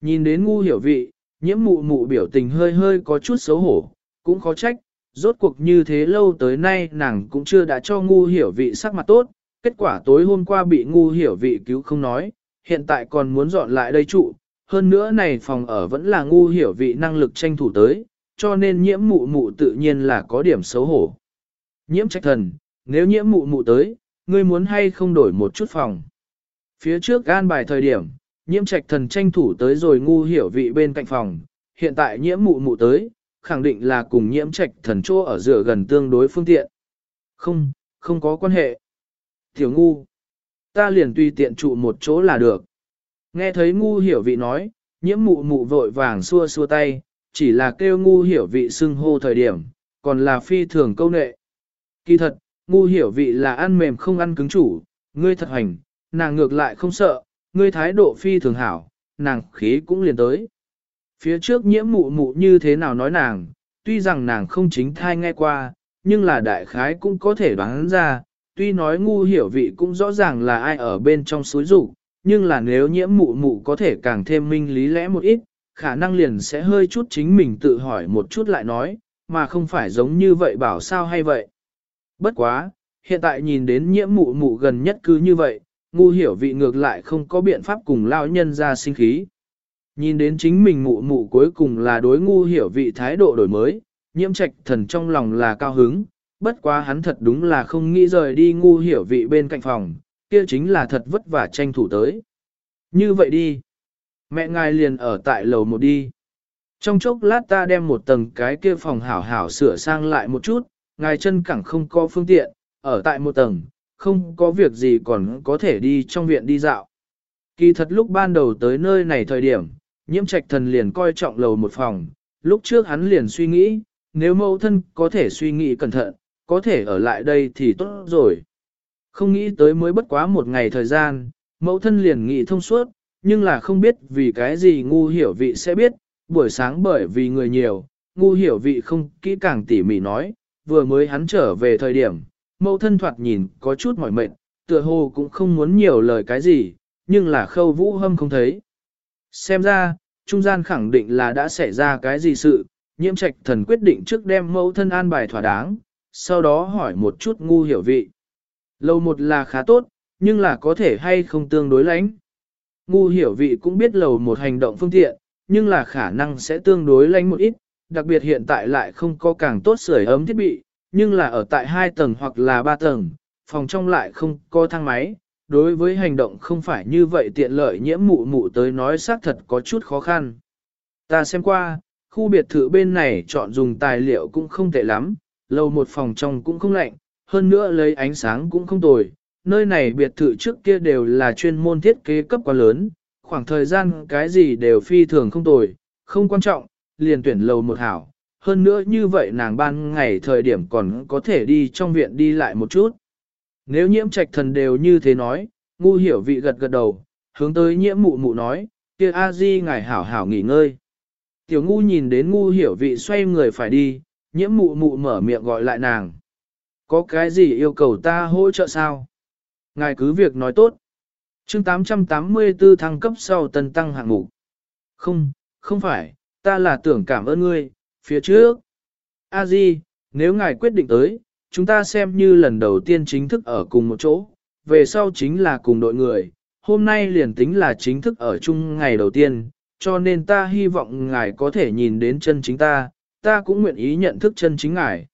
Nhìn đến ngu hiểu vị, nhiễm mụ mụ biểu tình hơi hơi có chút xấu hổ, cũng khó trách, rốt cuộc như thế lâu tới nay nàng cũng chưa đã cho ngu hiểu vị sắc mặt tốt, kết quả tối hôm qua bị ngu hiểu vị cứu không nói, hiện tại còn muốn dọn lại đây trụ, hơn nữa này phòng ở vẫn là ngu hiểu vị năng lực tranh thủ tới, cho nên nhiễm mụ mụ tự nhiên là có điểm xấu hổ. Nhiễm trách thần, nếu nhiễm mụ mụ tới, ngươi muốn hay không đổi một chút phòng. Phía trước gan bài thời điểm, nhiễm trạch thần tranh thủ tới rồi ngu hiểu vị bên cạnh phòng, hiện tại nhiễm mụ mụ tới, khẳng định là cùng nhiễm trạch thần chỗ ở giữa gần tương đối phương tiện. Không, không có quan hệ. Tiểu ngu, ta liền tùy tiện trụ một chỗ là được. Nghe thấy ngu hiểu vị nói, nhiễm mụ mụ vội vàng xua xua tay, chỉ là kêu ngu hiểu vị xưng hô thời điểm, còn là phi thường câu nệ. Kỳ thật, ngu hiểu vị là ăn mềm không ăn cứng chủ, ngươi thật hành, nàng ngược lại không sợ, ngươi thái độ phi thường hảo, nàng khí cũng liền tới. Phía trước nhiễm mụ mụ như thế nào nói nàng, tuy rằng nàng không chính thai nghe qua, nhưng là đại khái cũng có thể đoán ra, tuy nói ngu hiểu vị cũng rõ ràng là ai ở bên trong suối rủ, nhưng là nếu nhiễm mụ mụ có thể càng thêm minh lý lẽ một ít, khả năng liền sẽ hơi chút chính mình tự hỏi một chút lại nói, mà không phải giống như vậy bảo sao hay vậy. Bất quá, hiện tại nhìn đến nhiễm mụ mụ gần nhất cứ như vậy, ngu hiểu vị ngược lại không có biện pháp cùng lao nhân ra sinh khí. Nhìn đến chính mình mụ mụ cuối cùng là đối ngu hiểu vị thái độ đổi mới, nhiễm trạch thần trong lòng là cao hứng, bất quá hắn thật đúng là không nghĩ rời đi ngu hiểu vị bên cạnh phòng, kia chính là thật vất vả tranh thủ tới. Như vậy đi. Mẹ ngài liền ở tại lầu một đi. Trong chốc lát ta đem một tầng cái kia phòng hảo hảo sửa sang lại một chút, ngài chân cẳng không có phương tiện, ở tại một tầng, không có việc gì còn có thể đi trong viện đi dạo. Kỳ thật lúc ban đầu tới nơi này thời điểm, nhiễm trạch thần liền coi trọng lầu một phòng, lúc trước hắn liền suy nghĩ, nếu mẫu thân có thể suy nghĩ cẩn thận, có thể ở lại đây thì tốt rồi. Không nghĩ tới mới bất quá một ngày thời gian, mẫu thân liền nghĩ thông suốt, nhưng là không biết vì cái gì ngu hiểu vị sẽ biết, buổi sáng bởi vì người nhiều, ngu hiểu vị không kỹ càng tỉ mỉ nói, vừa mới hắn trở về thời điểm, mẫu thân thoạt nhìn có chút mỏi mệt, tựa hồ cũng không muốn nhiều lời cái gì, nhưng là khâu vũ hâm không thấy. Xem ra, trung gian khẳng định là đã xảy ra cái gì sự, nhiễm trạch thần quyết định trước đem mẫu thân an bài thỏa đáng, sau đó hỏi một chút ngu hiểu vị. Lầu một là khá tốt, nhưng là có thể hay không tương đối lánh. Ngu hiểu vị cũng biết lầu một hành động phương tiện, nhưng là khả năng sẽ tương đối lánh một ít, đặc biệt hiện tại lại không có càng tốt sưởi ấm thiết bị, nhưng là ở tại hai tầng hoặc là ba tầng, phòng trong lại không có thang máy. Đối với hành động không phải như vậy tiện lợi nhiễm mụ mụ tới nói xác thật có chút khó khăn. Ta xem qua, khu biệt thự bên này chọn dùng tài liệu cũng không tệ lắm, lầu một phòng trong cũng không lạnh, hơn nữa lấy ánh sáng cũng không tồi. Nơi này biệt thự trước kia đều là chuyên môn thiết kế cấp quá lớn, khoảng thời gian cái gì đều phi thường không tồi, không quan trọng, liền tuyển lầu một hảo. Hơn nữa như vậy nàng ban ngày thời điểm còn có thể đi trong viện đi lại một chút. Nếu nhiễm trạch thần đều như thế nói, ngu hiểu vị gật gật đầu, hướng tới nhiễm mụ mụ nói, kia a di ngài hảo hảo nghỉ ngơi. Tiểu ngu nhìn đến ngu hiểu vị xoay người phải đi, nhiễm mụ mụ mở miệng gọi lại nàng. Có cái gì yêu cầu ta hỗ trợ sao? Ngài cứ việc nói tốt. chương 884 thăng cấp sau tân tăng hạng mục. Không, không phải, ta là tưởng cảm ơn ngươi, phía trước. A Di, nếu ngài quyết định tới, chúng ta xem như lần đầu tiên chính thức ở cùng một chỗ, về sau chính là cùng đội người, hôm nay liền tính là chính thức ở chung ngày đầu tiên, cho nên ta hy vọng ngài có thể nhìn đến chân chính ta, ta cũng nguyện ý nhận thức chân chính ngài.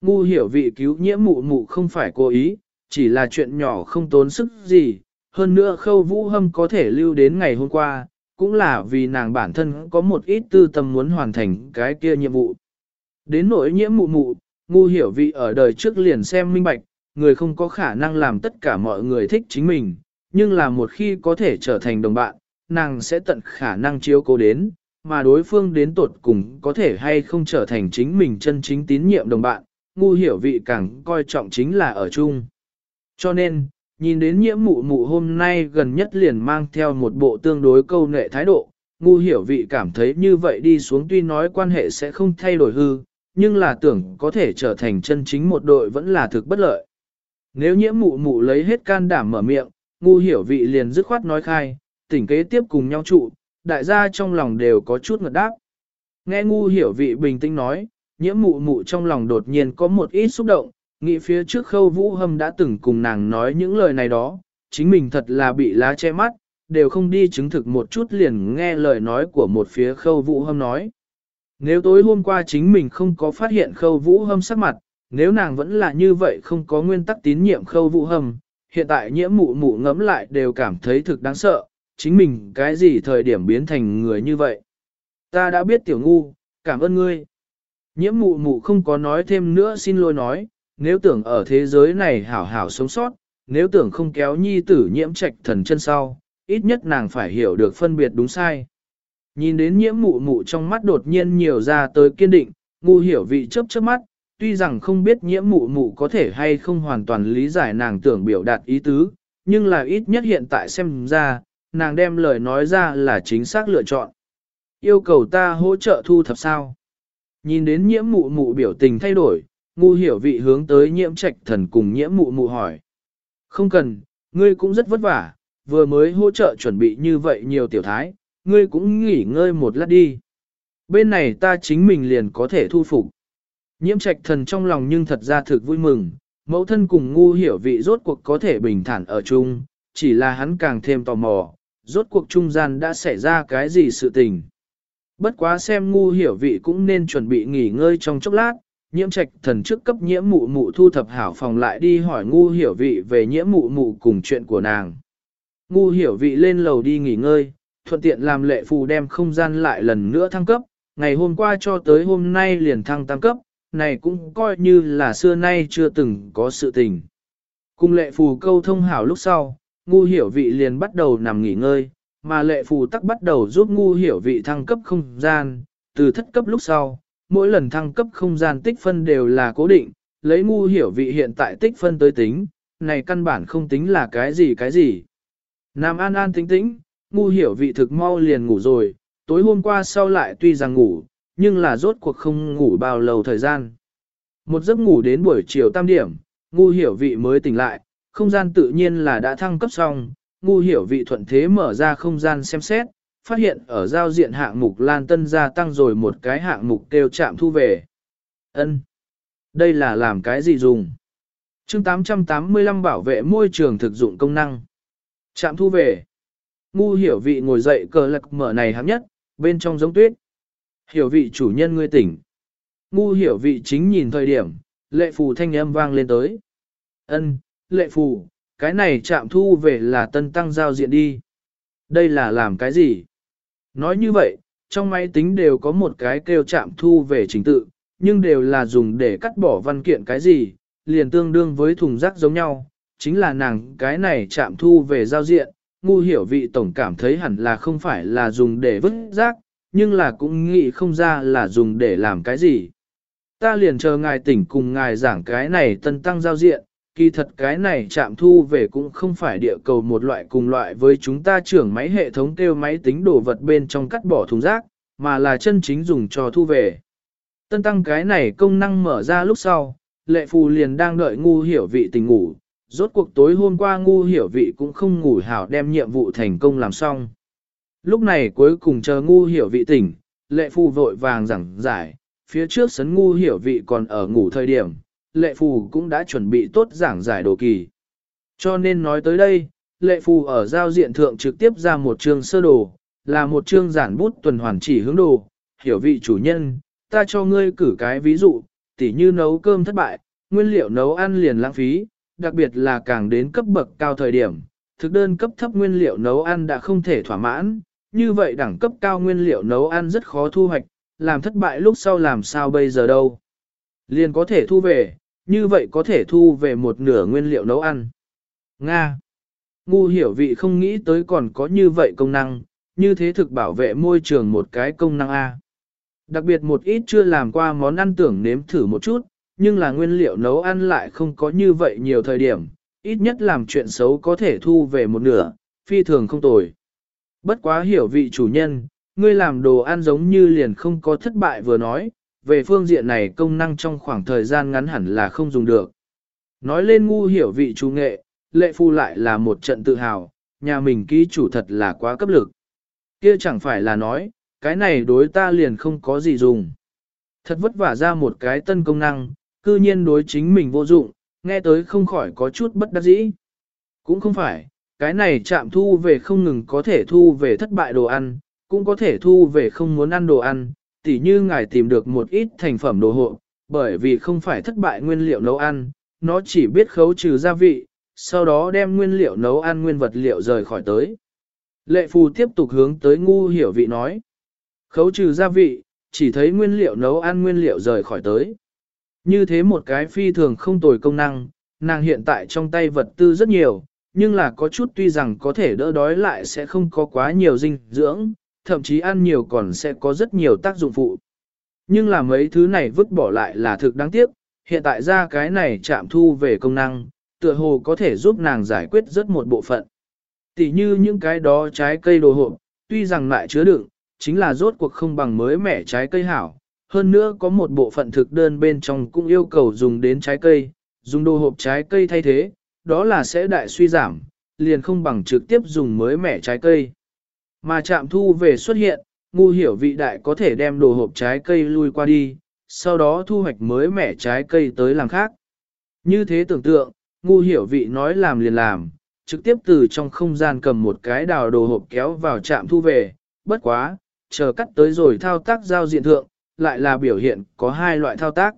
Ngu hiểu vị cứu nhiễm mụ mụ không phải cố ý, chỉ là chuyện nhỏ không tốn sức gì, hơn nữa khâu vũ hâm có thể lưu đến ngày hôm qua, cũng là vì nàng bản thân có một ít tư tâm muốn hoàn thành cái kia nhiệm vụ. Đến nỗi nhiễm mụ mụ, ngu hiểu vị ở đời trước liền xem minh bạch, người không có khả năng làm tất cả mọi người thích chính mình, nhưng là một khi có thể trở thành đồng bạn, nàng sẽ tận khả năng chiếu cố đến, mà đối phương đến tột cùng có thể hay không trở thành chính mình chân chính tín nhiệm đồng bạn, ngu hiểu vị càng coi trọng chính là ở chung. Cho nên, nhìn đến nhiễm mụ mụ hôm nay gần nhất liền mang theo một bộ tương đối câu nệ thái độ, ngu hiểu vị cảm thấy như vậy đi xuống tuy nói quan hệ sẽ không thay đổi hư, nhưng là tưởng có thể trở thành chân chính một đội vẫn là thực bất lợi. Nếu nhiễm mụ mụ lấy hết can đảm mở miệng, ngu hiểu vị liền dứt khoát nói khai, tỉnh kế tiếp cùng nhau trụ, đại gia trong lòng đều có chút ngợt đáp. Nghe ngu hiểu vị bình tĩnh nói, nhiễm mụ mụ trong lòng đột nhiên có một ít xúc động, nghĩ phía trước khâu vũ hâm đã từng cùng nàng nói những lời này đó, chính mình thật là bị lá che mắt, đều không đi chứng thực một chút liền nghe lời nói của một phía khâu vũ hâm nói. Nếu tối hôm qua chính mình không có phát hiện khâu vũ hâm sắc mặt, nếu nàng vẫn là như vậy không có nguyên tắc tín nhiệm khâu vũ hâm, hiện tại nhiễm mụ mụ ngẫm lại đều cảm thấy thực đáng sợ, chính mình cái gì thời điểm biến thành người như vậy. Ta đã biết tiểu ngu, cảm ơn ngươi. Nhiễm mụ mụ không có nói thêm nữa xin lỗi nói, nếu tưởng ở thế giới này hảo hảo sống sót, nếu tưởng không kéo nhi tử nhiễm trạch thần chân sau, ít nhất nàng phải hiểu được phân biệt đúng sai. Nhìn đến nhiễm mụ mụ trong mắt đột nhiên nhiều ra tới kiên định, ngu hiểu vị chớp chớp mắt, tuy rằng không biết nhiễm mụ mụ có thể hay không hoàn toàn lý giải nàng tưởng biểu đạt ý tứ, nhưng là ít nhất hiện tại xem ra, nàng đem lời nói ra là chính xác lựa chọn. Yêu cầu ta hỗ trợ thu thập sao? Nhìn đến nhiễm mụ mụ biểu tình thay đổi, ngu hiểu vị hướng tới nhiễm trạch thần cùng nhiễm mụ mụ hỏi. Không cần, ngươi cũng rất vất vả, vừa mới hỗ trợ chuẩn bị như vậy nhiều tiểu thái, ngươi cũng nghỉ ngơi một lát đi. Bên này ta chính mình liền có thể thu phục. Nhiễm trạch thần trong lòng nhưng thật ra thực vui mừng, mẫu thân cùng ngu hiểu vị rốt cuộc có thể bình thản ở chung, chỉ là hắn càng thêm tò mò, rốt cuộc trung gian đã xảy ra cái gì sự tình. Bất quá xem ngu hiểu vị cũng nên chuẩn bị nghỉ ngơi trong chốc lát, nhiễm trạch thần trước cấp nhiễm mụ mụ thu thập hảo phòng lại đi hỏi ngu hiểu vị về nhiễm mụ mụ cùng chuyện của nàng. Ngu hiểu vị lên lầu đi nghỉ ngơi, thuận tiện làm lệ phù đem không gian lại lần nữa thăng cấp, ngày hôm qua cho tới hôm nay liền thăng tam cấp, này cũng coi như là xưa nay chưa từng có sự tình. Cùng lệ phù câu thông hảo lúc sau, ngu hiểu vị liền bắt đầu nằm nghỉ ngơi, mà lệ phù tắc bắt đầu giúp ngu hiểu vị thăng cấp không gian, từ thất cấp lúc sau, mỗi lần thăng cấp không gian tích phân đều là cố định, lấy ngu hiểu vị hiện tại tích phân tới tính, này căn bản không tính là cái gì cái gì. Nam an an tính tĩnh, ngu hiểu vị thực mau liền ngủ rồi, tối hôm qua sau lại tuy rằng ngủ, nhưng là rốt cuộc không ngủ bao lâu thời gian. Một giấc ngủ đến buổi chiều tam điểm, ngu hiểu vị mới tỉnh lại, không gian tự nhiên là đã thăng cấp xong, ngu hiểu vị thuận thế mở ra không gian xem xét, phát hiện ở giao diện hạng mục Lan Tân gia tăng rồi một cái hạng mục kêu chạm thu về. Ân, Đây là làm cái gì dùng? chương 885 bảo vệ môi trường thực dụng công năng. Chạm thu về. Ngu hiểu vị ngồi dậy cờ lạc mở này hám nhất, bên trong giống tuyết. Hiểu vị chủ nhân ngươi tỉnh. Ngu hiểu vị chính nhìn thời điểm, lệ phù thanh âm vang lên tới. Ân, lệ phù, cái này chạm thu về là tân tăng giao diện đi. Đây là làm cái gì? Nói như vậy, trong máy tính đều có một cái kêu chạm thu về trình tự, nhưng đều là dùng để cắt bỏ văn kiện cái gì, liền tương đương với thùng rác giống nhau, chính là nàng cái này chạm thu về giao diện, ngu hiểu vị tổng cảm thấy hẳn là không phải là dùng để vứt rác, nhưng là cũng nghĩ không ra là dùng để làm cái gì. Ta liền chờ ngài tỉnh cùng ngài giảng cái này tân tăng giao diện, kỳ thật cái này chạm thu về cũng không phải địa cầu một loại cùng loại với chúng ta trưởng máy hệ thống kêu máy tính đồ vật bên trong cắt bỏ thùng rác, mà là chân chính dùng cho thu về. Tân tăng cái này công năng mở ra lúc sau, lệ phù liền đang đợi ngu hiểu vị tình ngủ, rốt cuộc tối hôm qua ngu hiểu vị cũng không ngủ hảo đem nhiệm vụ thành công làm xong. Lúc này cuối cùng chờ ngu hiểu vị tỉnh, lệ phù vội vàng giảng giải, phía trước sấn ngu hiểu vị còn ở ngủ thời điểm, lệ phù cũng đã chuẩn bị tốt giảng giải đồ kỳ. Cho nên nói tới đây, lệ phù ở giao diện thượng trực tiếp ra một chương sơ đồ, là một chương giản bút tuần hoàn chỉ hướng đồ, hiểu vị chủ nhân, ta cho ngươi cử cái ví dụ, tỉ như nấu cơm thất bại, nguyên liệu nấu ăn liền lãng phí, đặc biệt là càng đến cấp bậc cao thời điểm, thực đơn cấp thấp nguyên liệu nấu ăn đã không thể thỏa mãn, như vậy đẳng cấp cao nguyên liệu nấu ăn rất khó thu hoạch, làm thất bại lúc sau làm sao bây giờ đâu. Liền có thể thu về, như vậy có thể thu về một nửa nguyên liệu nấu ăn. Nga. Ngu hiểu vị không nghĩ tới còn có như vậy công năng, như thế thực bảo vệ môi trường một cái công năng A. Đặc biệt một ít chưa làm qua món ăn tưởng nếm thử một chút, nhưng là nguyên liệu nấu ăn lại không có như vậy nhiều thời điểm, ít nhất làm chuyện xấu có thể thu về một nửa, phi thường không tồi. Bất quá hiểu vị chủ nhân, ngươi làm đồ ăn giống như liền không có thất bại vừa nói, về phương diện này công năng trong khoảng thời gian ngắn hẳn là không dùng được. Nói lên ngu hiểu vị chú nghệ, lệ phu lại là một trận tự hào, nhà mình ký chủ thật là quá cấp lực. Kia chẳng phải là nói, cái này đối ta liền không có gì dùng. Thật vất vả ra một cái tân công năng, cư nhiên đối chính mình vô dụng, nghe tới không khỏi có chút bất đắc dĩ. Cũng không phải, cái này chạm thu về không ngừng có thể thu về thất bại đồ ăn, cũng có thể thu về không muốn ăn đồ ăn, tỉ như ngài tìm được một ít thành phẩm đồ hộ, bởi vì không phải thất bại nguyên liệu nấu ăn, nó chỉ biết khấu trừ gia vị, sau đó đem nguyên liệu nấu ăn nguyên vật liệu rời khỏi tới. Lệ phù tiếp tục hướng tới ngu hiểu vị nói. Khấu trừ gia vị, chỉ thấy nguyên liệu nấu ăn nguyên liệu rời khỏi tới. Như thế một cái phi thường không tồi công năng, nàng hiện tại trong tay vật tư rất nhiều, nhưng là có chút tuy rằng có thể đỡ đói lại sẽ không có quá nhiều dinh dưỡng, thậm chí ăn nhiều còn sẽ có rất nhiều tác dụng phụ. Nhưng là mấy thứ này vứt bỏ lại là thực đáng tiếc, hiện tại ra cái này chạm thu về công năng, tựa hồ có thể giúp nàng giải quyết rất một bộ phận. Tỷ như những cái đó trái cây đồ hộp, tuy rằng lại chứa đựng, chính là rốt cuộc không bằng mới mẻ trái cây hảo. Hơn nữa có một bộ phận thực đơn bên trong cũng yêu cầu dùng đến trái cây, dùng đồ hộp trái cây thay thế, đó là sẽ đại suy giảm, liền không bằng trực tiếp dùng mới mẻ trái cây. Mà chạm thu về xuất hiện, ngu hiểu vị đại có thể đem đồ hộp trái cây lui qua đi, sau đó thu hoạch mới mẻ trái cây tới làm khác. Như thế tưởng tượng, ngu hiểu vị nói làm liền làm, trực tiếp từ trong không gian cầm một cái đào đồ hộp kéo vào trạm thu về, bất quá, chờ cắt tới rồi thao tác giao diện thượng, lại là biểu hiện có hai loại thao tác.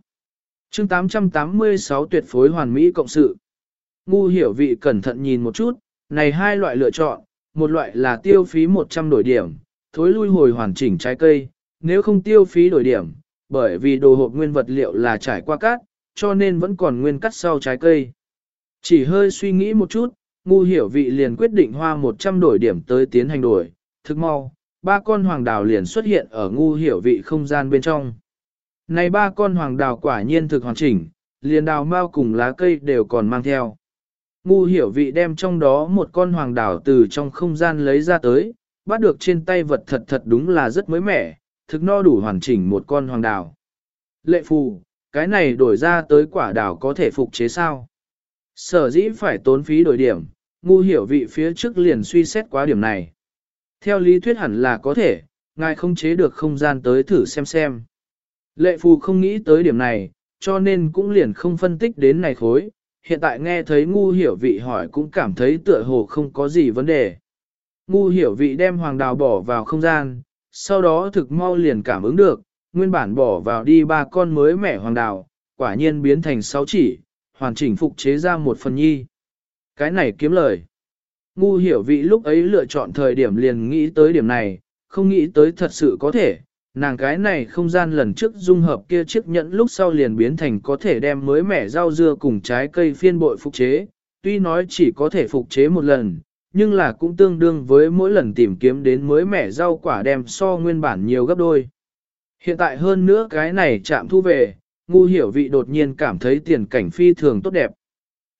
chương 886 tuyệt phối hoàn mỹ cộng sự. Ngu hiểu vị cẩn thận nhìn một chút, này hai loại lựa chọn, một loại là tiêu phí 100 đổi điểm, thối lui hồi hoàn chỉnh trái cây, nếu không tiêu phí đổi điểm, bởi vì đồ hộp nguyên vật liệu là trải qua cát, cho nên vẫn còn nguyên cắt sau trái cây. Chỉ hơi suy nghĩ một chút, ngu hiểu vị liền quyết định hoa 100 đổi điểm tới tiến hành đổi, thức mau, ba con hoàng đào liền xuất hiện ở ngu hiểu vị không gian bên trong. Này ba con hoàng đào quả nhiên thực hoàn chỉnh, liền đào mau cùng lá cây đều còn mang theo. Ngu hiểu vị đem trong đó một con hoàng đào từ trong không gian lấy ra tới, bắt được trên tay vật thật thật đúng là rất mới mẻ, thực no đủ hoàn chỉnh một con hoàng đào. Lệ phù, cái này đổi ra tới quả đào có thể phục chế sao? Sở dĩ phải tốn phí đổi điểm, ngu hiểu vị phía trước liền suy xét quá điểm này. Theo lý thuyết hẳn là có thể, ngài không chế được không gian tới thử xem xem. Lệ phù không nghĩ tới điểm này, cho nên cũng liền không phân tích đến này khối, hiện tại nghe thấy ngu hiểu vị hỏi cũng cảm thấy tựa hồ không có gì vấn đề. Ngu hiểu vị đem hoàng đào bỏ vào không gian, sau đó thực mau liền cảm ứng được, nguyên bản bỏ vào đi ba con mới mẻ hoàng đào, quả nhiên biến thành sáu chỉ, hoàn chỉnh phục chế ra một phần nhi. Cái này kiếm lời. Ngu hiểu vị lúc ấy lựa chọn thời điểm liền nghĩ tới điểm này, không nghĩ tới thật sự có thể, nàng cái này không gian lần trước dung hợp kia chiếc nhẫn lúc sau liền biến thành có thể đem mới mẻ rau dưa cùng trái cây phiên bội phục chế, tuy nói chỉ có thể phục chế một lần, nhưng là cũng tương đương với mỗi lần tìm kiếm đến mới mẻ rau quả đem so nguyên bản nhiều gấp đôi. Hiện tại hơn nữa cái này chạm thu về, ngu hiểu vị đột nhiên cảm thấy tiền cảnh phi thường tốt đẹp.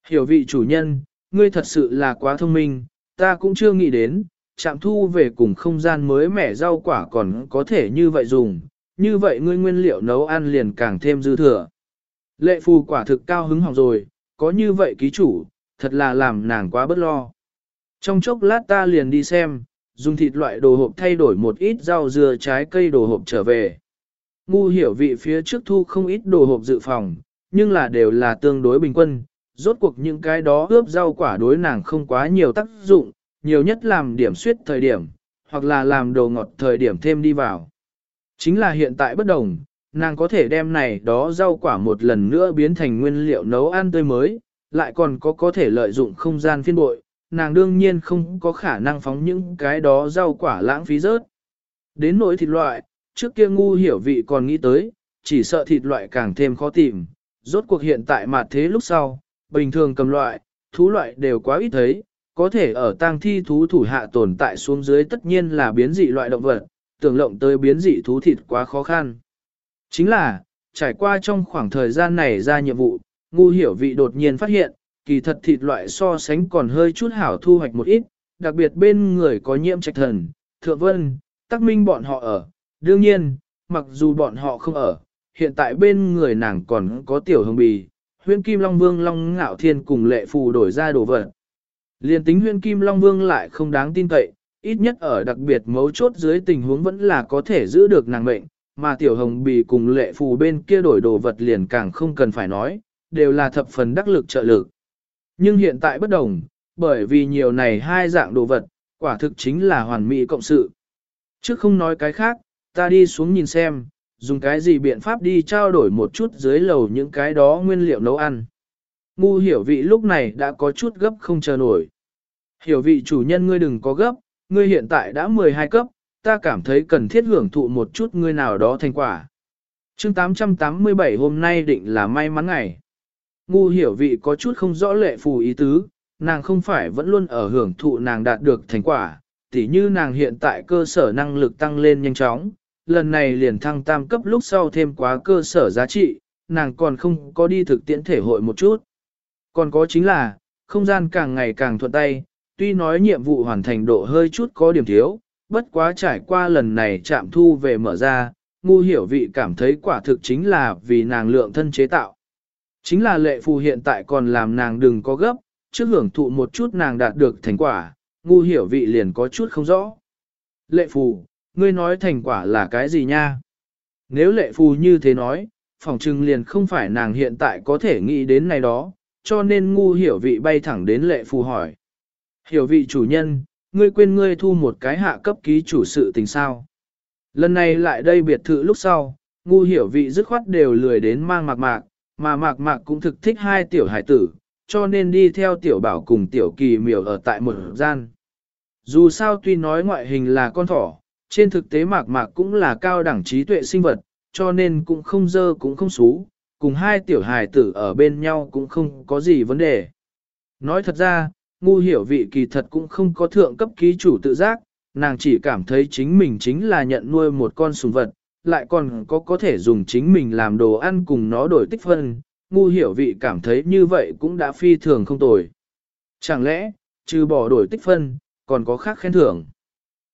Hiểu vị chủ nhân, ngươi thật sự là quá thông minh, ta cũng chưa nghĩ đến, chạm thu về cùng không gian mới mẻ rau quả còn có thể như vậy dùng, như vậy ngươi nguyên liệu nấu ăn liền càng thêm dư thừa. Lệ phù quả thực cao hứng hỏng rồi, có như vậy ký chủ, thật là làm nàng quá bất lo. Trong chốc lát ta liền đi xem, dùng thịt loại đồ hộp thay đổi một ít rau dưa trái cây đồ hộp trở về. Ngu hiểu vị phía trước thu không ít đồ hộp dự phòng, nhưng là đều là tương đối bình quân, rốt cuộc những cái đó ướp rau quả đối nàng không quá nhiều tác dụng, nhiều nhất làm điểm suyết thời điểm, hoặc là làm đồ ngọt thời điểm thêm đi vào. Chính là hiện tại bất đồng, nàng có thể đem này đó rau quả một lần nữa biến thành nguyên liệu nấu ăn tươi mới, lại còn có có thể lợi dụng không gian phiên bội, nàng đương nhiên không có khả năng phóng những cái đó rau quả lãng phí rớt. Đến nỗi thịt loại, trước kia ngu hiểu vị còn nghĩ tới, chỉ sợ thịt loại càng thêm khó tìm, rốt cuộc hiện tại mà thế lúc sau, bình thường cầm loại, thú loại đều quá ít thấy, có thể ở tang thi thú thủ hạ tồn tại xuống dưới tất nhiên là biến dị loại động vật, tưởng lộng tới biến dị thú thịt quá khó khăn. Chính là, trải qua trong khoảng thời gian này ra nhiệm vụ, ngu hiểu vị đột nhiên phát hiện, kỳ thật thịt loại so sánh còn hơi chút hảo thu hoạch một ít, đặc biệt bên người có nhiễm trạch thần, thượng vân, tắc minh bọn họ ở. Đương nhiên, mặc dù bọn họ không ở, hiện tại bên người nàng còn có tiểu hồng bì, huyên kim long vương long ngạo thiên cùng lệ phù đổi ra đồ vật. Liên tính huyên kim long vương lại không đáng tin cậy, ít nhất ở đặc biệt mấu chốt dưới tình huống vẫn là có thể giữ được nàng mệnh, mà tiểu hồng bì cùng lệ phù bên kia đổi đồ vật liền càng không cần phải nói, đều là thập phần đắc lực trợ lực. Nhưng hiện tại bất đồng, bởi vì nhiều này hai dạng đồ vật, quả thực chính là hoàn mỹ cộng sự. Trước không nói cái khác, ta đi xuống nhìn xem, dùng cái gì biện pháp đi trao đổi một chút dưới lầu những cái đó nguyên liệu nấu ăn. Ngu hiểu vị lúc này đã có chút gấp không chờ nổi. Hiểu vị chủ nhân ngươi đừng có gấp, ngươi hiện tại đã 12 cấp, ta cảm thấy cần thiết hưởng thụ một chút ngươi nào đó thành quả. chương 887 hôm nay định là may mắn ngày. Ngu hiểu vị có chút không rõ lệ phù ý tứ, nàng không phải vẫn luôn ở hưởng thụ nàng đạt được thành quả, tỉ như nàng hiện tại cơ sở năng lực tăng lên nhanh chóng, lần này liền thăng tam cấp lúc sau thêm quá cơ sở giá trị, nàng còn không có đi thực tiễn thể hội một chút. Còn có chính là, không gian càng ngày càng thuận tay, tuy nói nhiệm vụ hoàn thành độ hơi chút có điểm thiếu, bất quá trải qua lần này chạm thu về mở ra, ngu hiểu vị cảm thấy quả thực chính là vì nàng lượng thân chế tạo. Chính là lệ phù hiện tại còn làm nàng đừng có gấp, trước hưởng thụ một chút nàng đạt được thành quả, ngu hiểu vị liền có chút không rõ. Lệ phù, ngươi nói thành quả là cái gì nha? Nếu lệ phù như thế nói, phòng trưng liền không phải nàng hiện tại có thể nghĩ đến này đó, cho nên ngu hiểu vị bay thẳng đến lệ phù hỏi. Hiểu vị chủ nhân, ngươi quên ngươi thu một cái hạ cấp ký chủ sự tình sao. Lần này lại đây biệt thự lúc sau, ngu hiểu vị dứt khoát đều lười đến mang mạc mạc, mà mạc mạc cũng thực thích hai tiểu hải tử, cho nên đi theo tiểu bảo cùng tiểu kỳ miểu ở tại một gian. Dù sao tuy nói ngoại hình là con thỏ, trên thực tế mạc mạc cũng là cao đẳng trí tuệ sinh vật, cho nên cũng không dơ cũng không xú, cùng hai tiểu hài tử ở bên nhau cũng không có gì vấn đề. Nói thật ra, ngu hiểu vị kỳ thật cũng không có thượng cấp ký chủ tự giác, nàng chỉ cảm thấy chính mình chính là nhận nuôi một con sùng vật, lại còn có có thể dùng chính mình làm đồ ăn cùng nó đổi tích phân, ngu hiểu vị cảm thấy như vậy cũng đã phi thường không tồi. Chẳng lẽ, trừ bỏ đổi tích phân, còn có khác khen thưởng.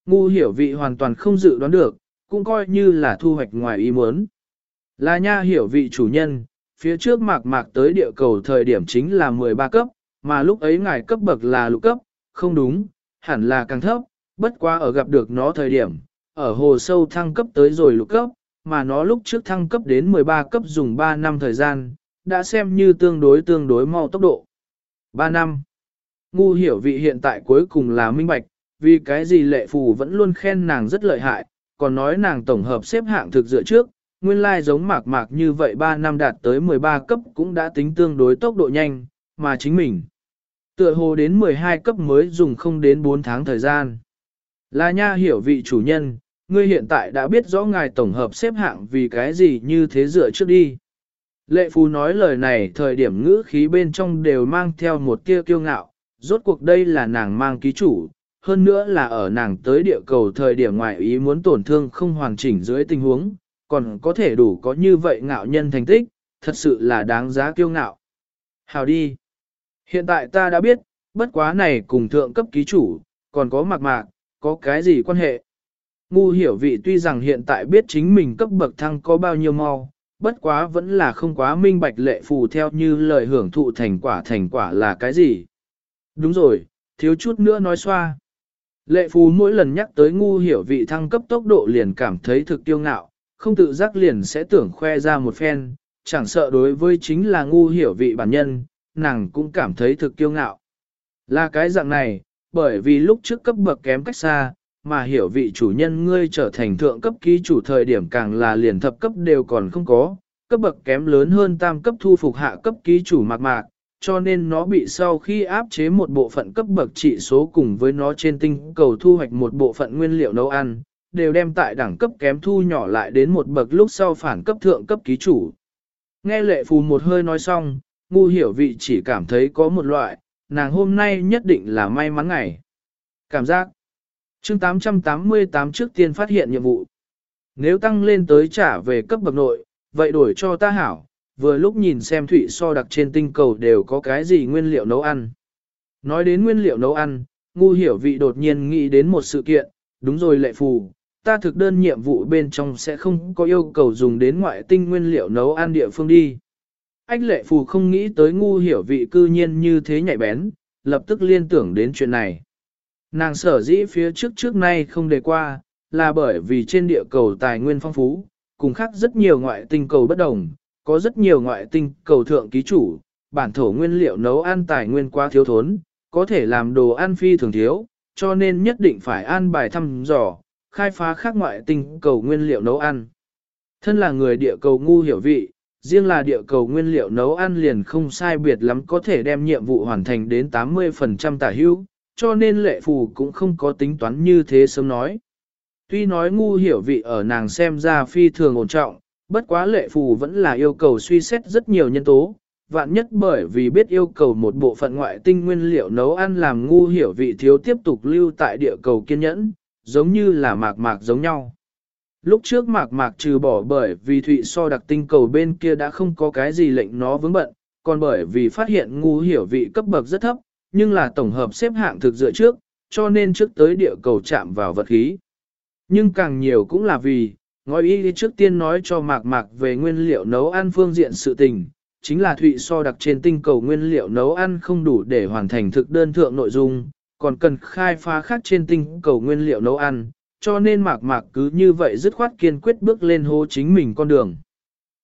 Ngu hiểu vị hoàn toàn không dự đoán được, cũng coi như là thu hoạch ngoài ý muốn. Là nha hiểu vị chủ nhân, phía trước mạc mạc tới địa cầu thời điểm chính là 13 cấp, mà lúc ấy ngài cấp bậc là lục cấp, không đúng, hẳn là càng thấp, bất quá ở gặp được nó thời điểm, ở hồ sâu thăng cấp tới rồi lục cấp, mà nó lúc trước thăng cấp đến 13 cấp dùng 3 năm thời gian, đã xem như tương đối tương đối mau tốc độ. 3 năm. Ngu hiểu vị hiện tại cuối cùng là minh bạch, vì cái gì lệ phù vẫn luôn khen nàng rất lợi hại, còn nói nàng tổng hợp xếp hạng thực dựa trước, nguyên lai giống mạc mạc như vậy 3 năm đạt tới 13 cấp cũng đã tính tương đối tốc độ nhanh, mà chính mình. Tựa hồ đến 12 cấp mới dùng không đến 4 tháng thời gian. Là nha hiểu vị chủ nhân, ngươi hiện tại đã biết rõ ngài tổng hợp xếp hạng vì cái gì như thế dựa trước đi. Lệ Phú nói lời này thời điểm ngữ khí bên trong đều mang theo một tia kiêu ngạo, rốt cuộc đây là nàng mang ký chủ, hơn nữa là ở nàng tới địa cầu thời điểm ngoại ý muốn tổn thương không hoàn chỉnh dưới tình huống, còn có thể đủ có như vậy ngạo nhân thành tích, thật sự là đáng giá kiêu ngạo. Hào đi! Hiện tại ta đã biết, bất quá này cùng thượng cấp ký chủ, còn có mạc mạc, có cái gì quan hệ? Ngu hiểu vị tuy rằng hiện tại biết chính mình cấp bậc thăng có bao nhiêu mau, bất quá vẫn là không quá minh bạch lệ phù theo như lời hưởng thụ thành quả thành quả là cái gì. Đúng rồi, thiếu chút nữa nói xoa. Lệ phù mỗi lần nhắc tới ngu hiểu vị thăng cấp tốc độ liền cảm thấy thực tiêu ngạo, không tự giác liền sẽ tưởng khoe ra một phen, chẳng sợ đối với chính là ngu hiểu vị bản nhân, nàng cũng cảm thấy thực kiêu ngạo. Là cái dạng này, bởi vì lúc trước cấp bậc kém cách xa, mà hiểu vị chủ nhân ngươi trở thành thượng cấp ký chủ thời điểm càng là liền thập cấp đều còn không có, cấp bậc kém lớn hơn tam cấp thu phục hạ cấp ký chủ mạc mạc, cho nên nó bị sau khi áp chế một bộ phận cấp bậc trị số cùng với nó trên tinh cầu thu hoạch một bộ phận nguyên liệu nấu ăn, đều đem tại đẳng cấp kém thu nhỏ lại đến một bậc lúc sau phản cấp thượng cấp ký chủ. Nghe lệ phù một hơi nói xong, ngu hiểu vị chỉ cảm thấy có một loại, nàng hôm nay nhất định là may mắn ngày. Cảm giác chương 888 trước tiên phát hiện nhiệm vụ. Nếu tăng lên tới trả về cấp bậc nội, vậy đổi cho ta hảo, vừa lúc nhìn xem thủy so đặc trên tinh cầu đều có cái gì nguyên liệu nấu ăn. Nói đến nguyên liệu nấu ăn, ngu hiểu vị đột nhiên nghĩ đến một sự kiện, đúng rồi lệ phù, ta thực đơn nhiệm vụ bên trong sẽ không có yêu cầu dùng đến ngoại tinh nguyên liệu nấu ăn địa phương đi. Ách lệ phù không nghĩ tới ngu hiểu vị cư nhiên như thế nhạy bén, lập tức liên tưởng đến chuyện này. Nàng sở dĩ phía trước trước nay không đề qua, là bởi vì trên địa cầu tài nguyên phong phú, cùng khác rất nhiều ngoại tinh cầu bất đồng, có rất nhiều ngoại tinh cầu thượng ký chủ, bản thổ nguyên liệu nấu ăn tài nguyên quá thiếu thốn, có thể làm đồ ăn phi thường thiếu, cho nên nhất định phải an bài thăm dò, khai phá khác ngoại tinh cầu nguyên liệu nấu ăn. Thân là người địa cầu ngu hiểu vị, riêng là địa cầu nguyên liệu nấu ăn liền không sai biệt lắm có thể đem nhiệm vụ hoàn thành đến 80% tả hữu, cho nên lệ phù cũng không có tính toán như thế sớm nói. Tuy nói ngu hiểu vị ở nàng xem ra phi thường ổn trọng, bất quá lệ phù vẫn là yêu cầu suy xét rất nhiều nhân tố, vạn nhất bởi vì biết yêu cầu một bộ phận ngoại tinh nguyên liệu nấu ăn làm ngu hiểu vị thiếu tiếp tục lưu tại địa cầu kiên nhẫn, giống như là mạc mạc giống nhau. Lúc trước mạc mạc trừ bỏ bởi vì thụy so đặc tinh cầu bên kia đã không có cái gì lệnh nó vướng bận, còn bởi vì phát hiện ngu hiểu vị cấp bậc rất thấp, nhưng là tổng hợp xếp hạng thực dựa trước, cho nên trước tới địa cầu chạm vào vật khí. Nhưng càng nhiều cũng là vì, ngói y trước tiên nói cho mạc mạc về nguyên liệu nấu ăn phương diện sự tình, chính là thụy so đặc trên tinh cầu nguyên liệu nấu ăn không đủ để hoàn thành thực đơn thượng nội dung, còn cần khai phá khác trên tinh cầu nguyên liệu nấu ăn, cho nên mạc mạc cứ như vậy dứt khoát kiên quyết bước lên hô chính mình con đường.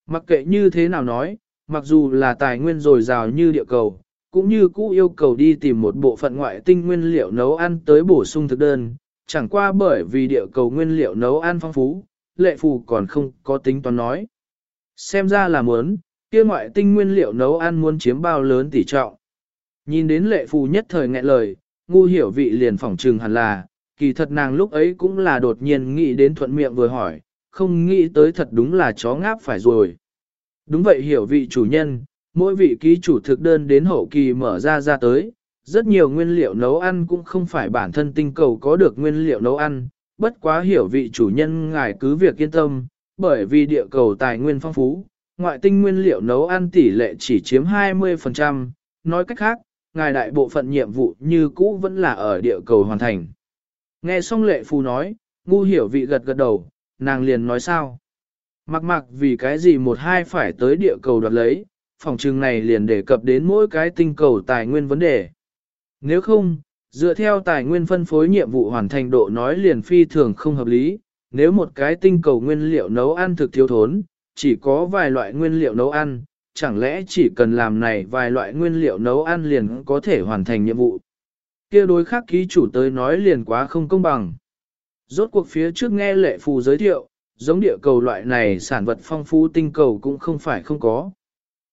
Mặc kệ như thế nào nói, mặc dù là tài nguyên dồi dào như địa cầu, cũng như cũ yêu cầu đi tìm một bộ phận ngoại tinh nguyên liệu nấu ăn tới bổ sung thực đơn, chẳng qua bởi vì địa cầu nguyên liệu nấu ăn phong phú, lệ phù còn không có tính toán nói. Xem ra là muốn, kia ngoại tinh nguyên liệu nấu ăn muốn chiếm bao lớn tỷ trọng. Nhìn đến lệ phù nhất thời nghẹn lời, ngu hiểu vị liền phỏng trừng hẳn là, kỳ thật nàng lúc ấy cũng là đột nhiên nghĩ đến thuận miệng vừa hỏi, không nghĩ tới thật đúng là chó ngáp phải rồi. Đúng vậy hiểu vị chủ nhân, mỗi vị ký chủ thực đơn đến hậu kỳ mở ra ra tới, rất nhiều nguyên liệu nấu ăn cũng không phải bản thân tinh cầu có được nguyên liệu nấu ăn, bất quá hiểu vị chủ nhân ngài cứ việc yên tâm, bởi vì địa cầu tài nguyên phong phú, ngoại tinh nguyên liệu nấu ăn tỷ lệ chỉ chiếm 20%, nói cách khác, ngài đại bộ phận nhiệm vụ như cũ vẫn là ở địa cầu hoàn thành. Nghe xong lệ phù nói, ngu hiểu vị gật gật đầu, nàng liền nói sao. Mặc mặc vì cái gì một hai phải tới địa cầu đoạt lấy, phòng trừng này liền đề cập đến mỗi cái tinh cầu tài nguyên vấn đề. Nếu không, dựa theo tài nguyên phân phối nhiệm vụ hoàn thành độ nói liền phi thường không hợp lý, nếu một cái tinh cầu nguyên liệu nấu ăn thực thiếu thốn, chỉ có vài loại nguyên liệu nấu ăn, chẳng lẽ chỉ cần làm này vài loại nguyên liệu nấu ăn liền có thể hoàn thành nhiệm vụ. kia đối khác ký chủ tới nói liền quá không công bằng. Rốt cuộc phía trước nghe lệ phù giới thiệu, giống địa cầu loại này sản vật phong phú tinh cầu cũng không phải không có.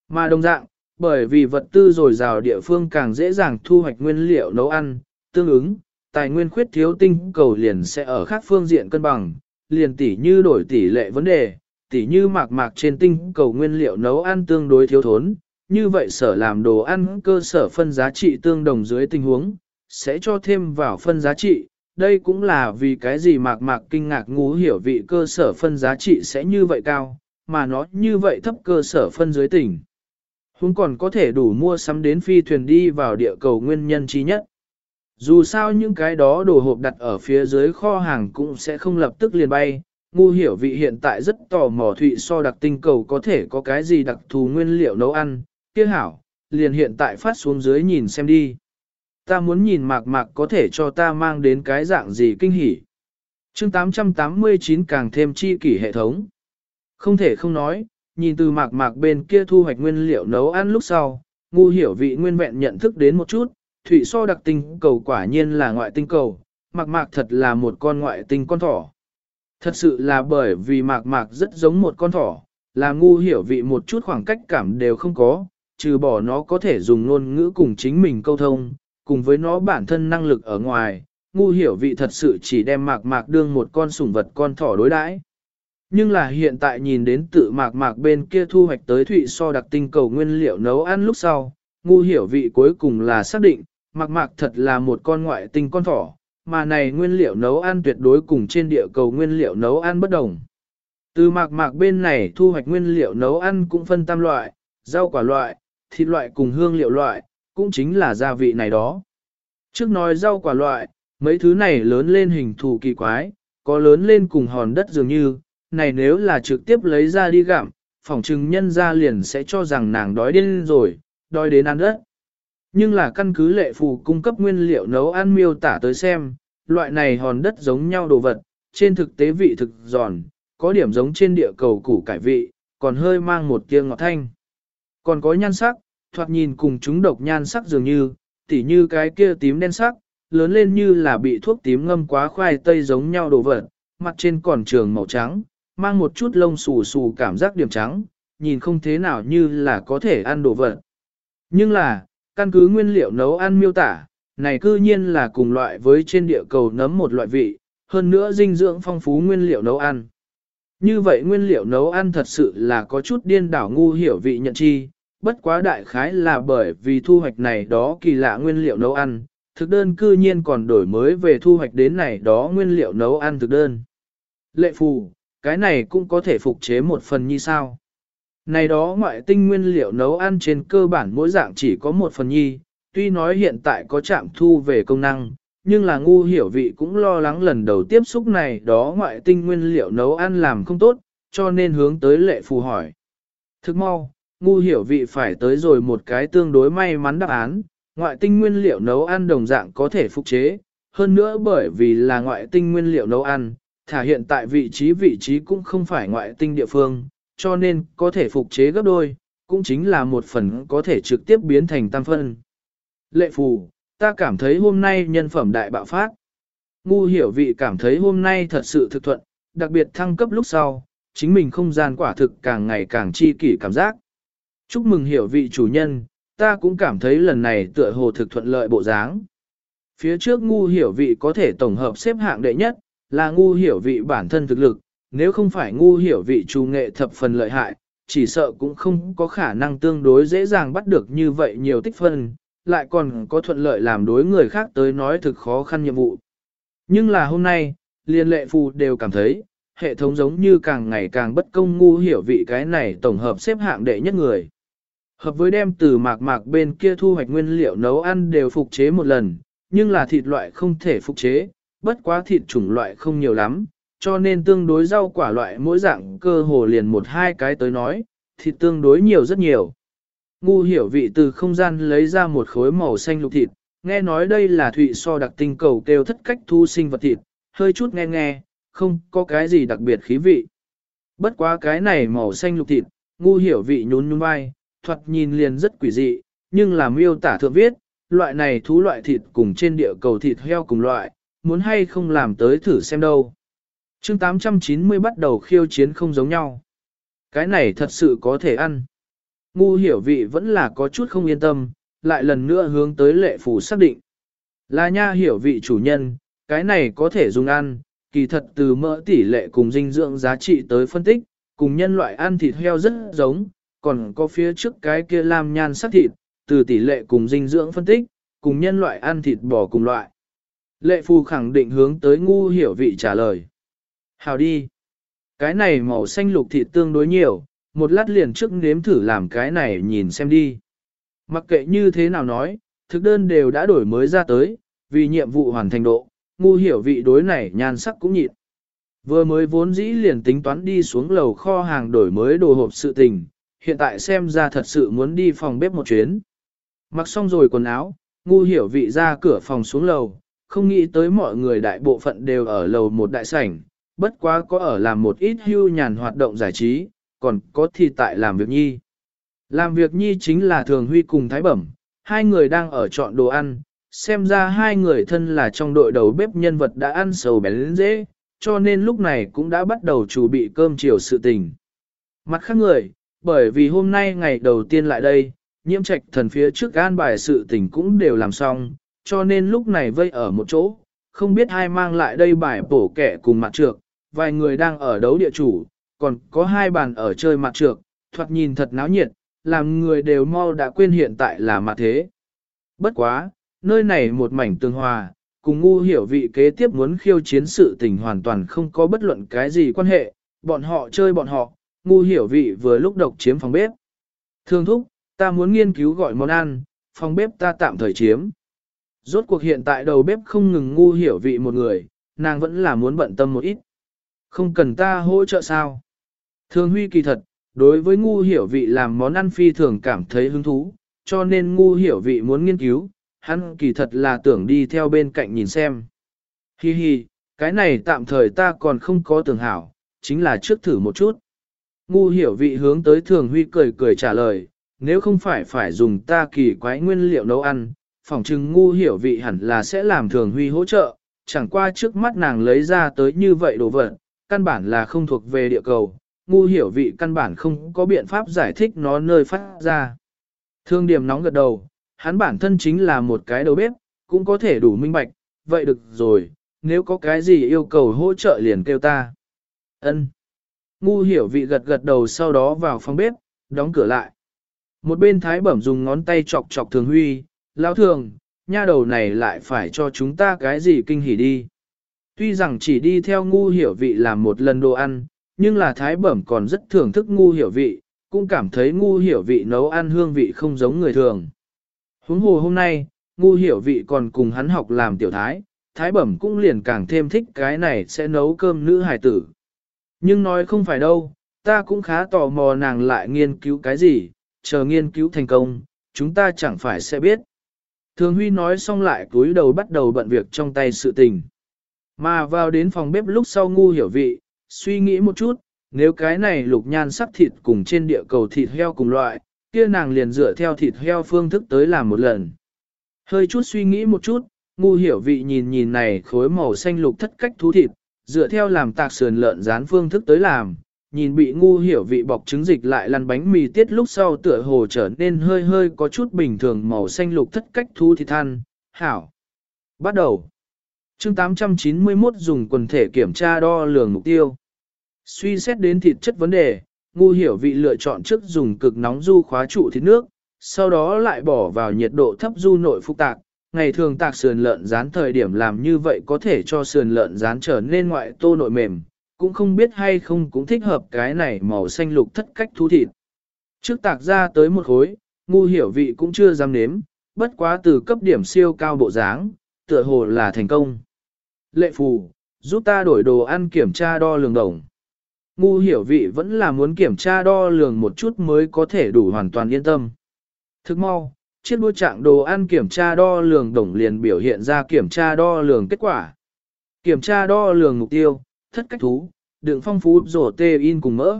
Mà đồng dạng, bởi vì vật tư dồi dào địa phương càng dễ dàng thu hoạch nguyên liệu nấu ăn, tương ứng, tài nguyên khuyết thiếu tinh cầu liền sẽ ở khác phương diện cân bằng, liền tỷ như đổi tỷ lệ vấn đề, tỉ như mạc mạc trên tinh cầu nguyên liệu nấu ăn tương đối thiếu thốn, như vậy sở làm đồ ăn cơ sở phân giá trị tương đồng dưới tình huống, sẽ cho thêm vào phân giá trị. Đây cũng là vì cái gì mạc mạc kinh ngạc ngú hiểu vị cơ sở phân giá trị sẽ như vậy cao, mà nó như vậy thấp cơ sở phân dưới tỉnh. huống còn có thể đủ mua sắm đến phi thuyền đi vào địa cầu nguyên nhân chi nhất. Dù sao những cái đó đồ hộp đặt ở phía dưới kho hàng cũng sẽ không lập tức liền bay, ngu hiểu vị hiện tại rất tò mò thụy so đặc tinh cầu có thể có cái gì đặc thù nguyên liệu nấu ăn, kia hảo, liền hiện tại phát xuống dưới nhìn xem đi. Ta muốn nhìn mạc mạc có thể cho ta mang đến cái dạng gì kinh hỉ. chương 889 càng thêm chi kỷ hệ thống. Không thể không nói, nhìn từ mạc mạc bên kia thu hoạch nguyên liệu nấu ăn lúc sau, ngu hiểu vị nguyên vẹn nhận thức đến một chút, thủy so đặc tinh cầu quả nhiên là ngoại tinh cầu, mạc mạc thật là một con ngoại tinh con thỏ. Thật sự là bởi vì mạc mạc rất giống một con thỏ, là ngu hiểu vị một chút khoảng cách cảm đều không có, trừ bỏ nó có thể dùng ngôn ngữ cùng chính mình câu thông, cùng với nó bản thân năng lực ở ngoài, ngu hiểu vị thật sự chỉ đem mạc mạc đương một con sủng vật con thỏ đối đãi. Nhưng là hiện tại nhìn đến tự mạc mạc bên kia thu hoạch tới thụy so đặc tinh cầu nguyên liệu nấu ăn lúc sau, ngu hiểu vị cuối cùng là xác định, mạc mạc thật là một con ngoại tinh con thỏ, mà này nguyên liệu nấu ăn tuyệt đối cùng trên địa cầu nguyên liệu nấu ăn bất đồng. Từ mạc mạc bên này thu hoạch nguyên liệu nấu ăn cũng phân tam loại, rau quả loại, thịt loại cùng hương liệu loại, cũng chính là gia vị này đó. Trước nói rau quả loại, mấy thứ này lớn lên hình thù kỳ quái, có lớn lên cùng hòn đất dường như, này nếu là trực tiếp lấy ra đi gặm, phỏng chừng nhân ra liền sẽ cho rằng nàng đói điên rồi, đói đến ăn đất. Nhưng là căn cứ lệ phù cung cấp nguyên liệu nấu ăn miêu tả tới xem, loại này hòn đất giống nhau đồ vật, trên thực tế vị thực giòn, có điểm giống trên địa cầu củ cải vị, còn hơi mang một tia ngọt thanh. Còn có nhan sắc, thoạt nhìn cùng chúng độc nhan sắc dường như, tỉ như cái kia tím đen sắc, lớn lên như là bị thuốc tím ngâm quá khoai tây giống nhau đồ vật, mặt trên còn trường màu trắng, mang một chút lông xù xù cảm giác điểm trắng, nhìn không thế nào như là có thể ăn đồ vật. Nhưng là, căn cứ nguyên liệu nấu ăn miêu tả, này cư nhiên là cùng loại với trên địa cầu nấm một loại vị, hơn nữa dinh dưỡng phong phú nguyên liệu nấu ăn. Như vậy nguyên liệu nấu ăn thật sự là có chút điên đảo ngu hiểu vị nhận chi, bất quá đại khái là bởi vì thu hoạch này đó kỳ lạ nguyên liệu nấu ăn, thực đơn cư nhiên còn đổi mới về thu hoạch đến này đó nguyên liệu nấu ăn thực đơn. Lệ phù, cái này cũng có thể phục chế một phần như sao. Này đó ngoại tinh nguyên liệu nấu ăn trên cơ bản mỗi dạng chỉ có một phần nhi, tuy nói hiện tại có trạm thu về công năng, nhưng là ngu hiểu vị cũng lo lắng lần đầu tiếp xúc này đó ngoại tinh nguyên liệu nấu ăn làm không tốt, cho nên hướng tới lệ phù hỏi. Thức mau, ngu hiểu vị phải tới rồi một cái tương đối may mắn đáp án, ngoại tinh nguyên liệu nấu ăn đồng dạng có thể phục chế, hơn nữa bởi vì là ngoại tinh nguyên liệu nấu ăn, thả hiện tại vị trí vị trí cũng không phải ngoại tinh địa phương, cho nên có thể phục chế gấp đôi, cũng chính là một phần có thể trực tiếp biến thành tam phân. Lệ phù, ta cảm thấy hôm nay nhân phẩm đại bạo phát. Ngu hiểu vị cảm thấy hôm nay thật sự thực thuận, đặc biệt thăng cấp lúc sau, chính mình không gian quả thực càng ngày càng chi kỷ cảm giác. Chúc mừng hiểu vị chủ nhân, ta cũng cảm thấy lần này tựa hồ thực thuận lợi bộ dáng. Phía trước ngu hiểu vị có thể tổng hợp xếp hạng đệ nhất, là ngu hiểu vị bản thân thực lực, nếu không phải ngu hiểu vị chủ nghệ thập phần lợi hại, chỉ sợ cũng không có khả năng tương đối dễ dàng bắt được như vậy nhiều tích phân, lại còn có thuận lợi làm đối người khác tới nói thực khó khăn nhiệm vụ. Nhưng là hôm nay, liên lệ phù đều cảm thấy, hệ thống giống như càng ngày càng bất công ngu hiểu vị cái này tổng hợp xếp hạng đệ nhất người. Hợp với đem từ mạc mạc bên kia thu hoạch nguyên liệu nấu ăn đều phục chế một lần, nhưng là thịt loại không thể phục chế, bất quá thịt chủng loại không nhiều lắm, cho nên tương đối rau quả loại mỗi dạng cơ hồ liền một hai cái tới nói, thì tương đối nhiều rất nhiều. Ngu hiểu vị từ không gian lấy ra một khối màu xanh lục thịt, nghe nói đây là thụy so đặc tinh cầu kêu thất cách thu sinh vật thịt, hơi chút nghe nghe, không có cái gì đặc biệt khí vị. Bất quá cái này màu xanh lục thịt, ngu hiểu vị nhún nhún vai, thoạt nhìn liền rất quỷ dị, nhưng là miêu tả thượng viết, loại này thú loại thịt cùng trên địa cầu thịt heo cùng loại, muốn hay không làm tới thử xem đâu chương 890 bắt đầu khiêu chiến không giống nhau. Cái này thật sự có thể ăn. Ngu hiểu vị vẫn là có chút không yên tâm, lại lần nữa hướng tới lệ phủ xác định. Là nha hiểu vị chủ nhân, cái này có thể dùng ăn, kỳ thật từ mỡ tỷ lệ cùng dinh dưỡng giá trị tới phân tích, cùng nhân loại ăn thịt heo rất giống, còn có phía trước cái kia làm nhan sắc thịt, từ tỷ lệ cùng dinh dưỡng phân tích, cùng nhân loại ăn thịt bò cùng loại. Lệ phù khẳng định hướng tới ngu hiểu vị trả lời. Hào đi. Cái này màu xanh lục thịt tương đối nhiều, một lát liền trước nếm thử làm cái này nhìn xem đi. Mặc kệ như thế nào nói, thực đơn đều đã đổi mới ra tới, vì nhiệm vụ hoàn thành độ, ngu hiểu vị đối này nhan sắc cũng nhịn. Vừa mới vốn dĩ liền tính toán đi xuống lầu kho hàng đổi mới đồ hộp sự tình, hiện tại xem ra thật sự muốn đi phòng bếp một chuyến. Mặc xong rồi quần áo, ngu hiểu vị ra cửa phòng xuống lầu, không nghĩ tới mọi người đại bộ phận đều ở lầu một đại sảnh, bất quá có ở làm một ít hưu nhàn hoạt động giải trí, còn có thì tại làm việc nhi. Làm việc nhi chính là thường huy cùng thái bẩm, hai người đang ở chọn đồ ăn, xem ra hai người thân là trong đội đầu bếp nhân vật đã ăn sầu bén dễ, cho nên lúc này cũng đã bắt đầu chuẩn bị cơm chiều sự tình. Mặt khác người, bởi vì hôm nay ngày đầu tiên lại đây, nhiễm trạch thần phía trước gan bài sự tình cũng đều làm xong, cho nên lúc này vây ở một chỗ, không biết ai mang lại đây bài bổ kẻ cùng mặt trược, vài người đang ở đấu địa chủ, còn có hai bàn ở chơi mặt trược, thoạt nhìn thật náo nhiệt, làm người đều mau đã quên hiện tại là mặt thế. Bất quá, nơi này một mảnh tương hòa, cùng ngu hiểu vị kế tiếp muốn khiêu chiến sự tình hoàn toàn không có bất luận cái gì quan hệ, bọn họ chơi bọn họ, ngu hiểu vị vừa lúc độc chiếm phòng bếp. Thương thúc, ta muốn nghiên cứu gọi món ăn, phòng bếp ta tạm thời chiếm. Rốt cuộc hiện tại đầu bếp không ngừng ngu hiểu vị một người, nàng vẫn là muốn bận tâm một ít. Không cần ta hỗ trợ sao? Thường huy kỳ thật, đối với ngu hiểu vị làm món ăn phi thường cảm thấy hứng thú, cho nên ngu hiểu vị muốn nghiên cứu, hắn kỳ thật là tưởng đi theo bên cạnh nhìn xem. Hi hi, cái này tạm thời ta còn không có tưởng hảo, chính là trước thử một chút. Ngu hiểu vị hướng tới thường huy cười cười trả lời, nếu không phải phải dùng ta kỳ quái nguyên liệu nấu ăn, phỏng chừng ngu hiểu vị hẳn là sẽ làm thường huy hỗ trợ, chẳng qua trước mắt nàng lấy ra tới như vậy đồ vật, căn bản là không thuộc về địa cầu, ngu hiểu vị căn bản không có biện pháp giải thích nó nơi phát ra. Thương điểm nóng gật đầu, hắn bản thân chính là một cái đầu bếp, cũng có thể đủ minh bạch, vậy được rồi, nếu có cái gì yêu cầu hỗ trợ liền kêu ta. Ân. Ngu hiểu vị gật gật đầu sau đó vào phòng bếp, đóng cửa lại. Một bên thái bẩm dùng ngón tay chọc chọc thường huy, lão thường, nha đầu này lại phải cho chúng ta cái gì kinh hỉ đi. Tuy rằng chỉ đi theo ngu hiểu vị làm một lần đồ ăn, nhưng là thái bẩm còn rất thưởng thức ngu hiểu vị, cũng cảm thấy ngu hiểu vị nấu ăn hương vị không giống người thường. Huống hồ hôm nay, ngu hiểu vị còn cùng hắn học làm tiểu thái, thái bẩm cũng liền càng thêm thích cái này sẽ nấu cơm nữ hài tử. Nhưng nói không phải đâu, ta cũng khá tò mò nàng lại nghiên cứu cái gì, chờ nghiên cứu thành công, chúng ta chẳng phải sẽ biết. Thường Huy nói xong lại cúi đầu bắt đầu bận việc trong tay sự tình. Mà vào đến phòng bếp lúc sau ngu hiểu vị, suy nghĩ một chút, nếu cái này lục nhan sắc thịt cùng trên địa cầu thịt heo cùng loại, kia nàng liền dựa theo thịt heo phương thức tới làm một lần. Hơi chút suy nghĩ một chút, ngu hiểu vị nhìn nhìn này khối màu xanh lục thất cách thú thịt, dựa theo làm tạc sườn lợn rán phương thức tới làm, nhìn bị ngu hiểu vị bọc trứng dịch lại lăn bánh mì tiết lúc sau tựa hồ trở nên hơi hơi có chút bình thường màu xanh lục thất cách thú thịt than, hảo. Bắt đầu chương 891 dùng quần thể kiểm tra đo lường mục tiêu. Suy xét đến thịt chất vấn đề, ngu hiểu vị lựa chọn trước dùng cực nóng du khóa trụ thịt nước, sau đó lại bỏ vào nhiệt độ thấp du nội phục tạc. Ngày thường tạc sườn lợn rán thời điểm làm như vậy có thể cho sườn lợn rán trở nên ngoại tô nội mềm, cũng không biết hay không cũng thích hợp cái này màu xanh lục thất cách thú thịt. Trước tạc ra tới một khối, ngu hiểu vị cũng chưa dám nếm, bất quá từ cấp điểm siêu cao bộ dáng, tựa hồ là thành công. Lệ phù, giúp ta đổi đồ ăn kiểm tra đo lường đồng. Ngu hiểu vị vẫn là muốn kiểm tra đo lường một chút mới có thể đủ hoàn toàn yên tâm. Thức mau, chiếc đua trạng đồ ăn kiểm tra đo lường đồng liền biểu hiện ra kiểm tra đo lường kết quả. Kiểm tra đo lường mục tiêu, thất cách thú, đựng phong phú rổ tê in cùng mỡ.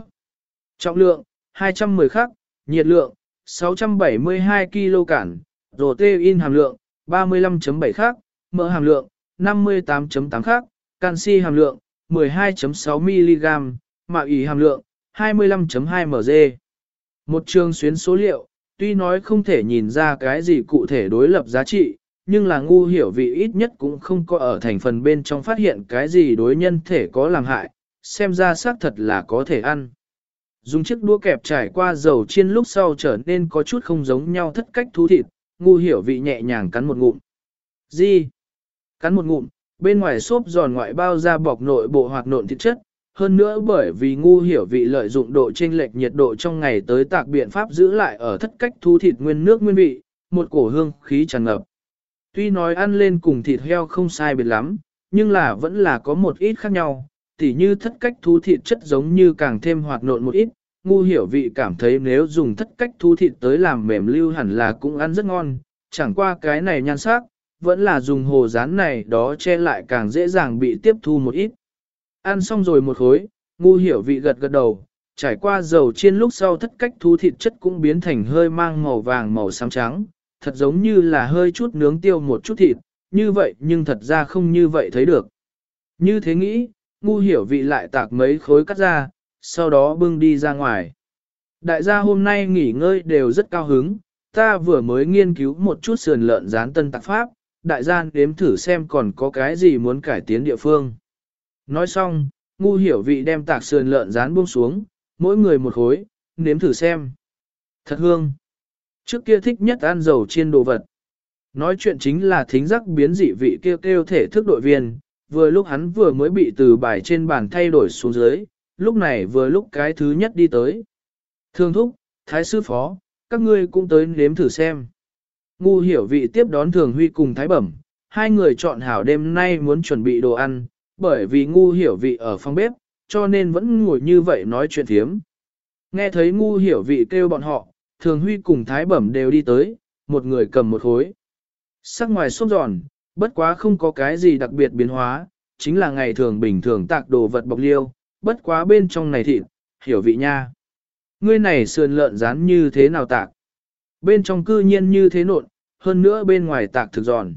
Trọng lượng, 210 khắc, nhiệt lượng, 672 kg cản, rổ tê in hàm lượng, 35.7 khắc, mỡ hàm lượng, 58.8 khác. canxi hàm lượng, 12.6 mg, mạ ý hàm lượng, 25.2 mg. Một trường xuyến số liệu, tuy nói không thể nhìn ra cái gì cụ thể đối lập giá trị, nhưng là ngu hiểu vị ít nhất cũng không có ở thành phần bên trong phát hiện cái gì đối nhân thể có làm hại, xem ra xác thật là có thể ăn. Dùng chiếc đũa kẹp trải qua dầu chiên lúc sau trở nên có chút không giống nhau thất cách thú thịt, ngu hiểu vị nhẹ nhàng cắn một ngụm. Gì? Cắn một ngụm, bên ngoài xốp giòn ngoại bao ra bọc nội bộ hoạt nộn thịt chất, hơn nữa bởi vì ngu hiểu vị lợi dụng độ chênh lệch nhiệt độ trong ngày tới tạc biện pháp giữ lại ở thất cách thu thịt nguyên nước nguyên vị, một cổ hương khí tràn ngập. Tuy nói ăn lên cùng thịt heo không sai biệt lắm, nhưng là vẫn là có một ít khác nhau, tỉ như thất cách thu thịt chất giống như càng thêm hoạt nộn một ít, ngu hiểu vị cảm thấy nếu dùng thất cách thu thịt tới làm mềm lưu hẳn là cũng ăn rất ngon, chẳng qua cái này nhan sắc, vẫn là dùng hồ rán này đó che lại càng dễ dàng bị tiếp thu một ít. Ăn xong rồi một khối, ngu hiểu vị gật gật đầu, Trải qua dầu chiên lúc sau thất cách thú thịt chất cũng biến thành hơi mang màu vàng màu xám trắng, thật giống như là hơi chút nướng tiêu một chút thịt, như vậy nhưng thật ra không như vậy thấy được. Như thế nghĩ, ngu hiểu vị lại tạc mấy khối cắt ra, sau đó bưng đi ra ngoài. Đại gia hôm nay nghỉ ngơi đều rất cao hứng, ta vừa mới nghiên cứu một chút sườn lợn rán tân tạc pháp, đại gia đếm thử xem còn có cái gì muốn cải tiến địa phương. Nói xong, ngu hiểu vị đem tạc sườn lợn rán buông xuống, mỗi người một khối, nếm thử xem. Thật hương. Trước kia thích nhất ăn dầu chiên đồ vật. Nói chuyện chính là thính giác biến dị vị kêu kêu thể thức đội viên, vừa lúc hắn vừa mới bị từ bài trên bàn thay đổi xuống dưới, lúc này vừa lúc cái thứ nhất đi tới. Thương thúc, thái sư phó, các ngươi cũng tới nếm thử xem. Ngu hiểu vị tiếp đón thường huy cùng thái bẩm, hai người chọn hảo đêm nay muốn chuẩn bị đồ ăn, bởi vì ngu hiểu vị ở phòng bếp, cho nên vẫn ngồi như vậy nói chuyện thiếm. Nghe thấy ngu hiểu vị kêu bọn họ, thường huy cùng thái bẩm đều đi tới, một người cầm một khối. Sắc ngoài xốp giòn, bất quá không có cái gì đặc biệt biến hóa, chính là ngày thường bình thường tạc đồ vật bọc liêu, bất quá bên trong này thịt, hiểu vị nha. Ngươi này sườn lợn rán như thế nào tạc? Bên trong cư nhiên như thế nộn, hơn nữa bên ngoài tạc thực giòn.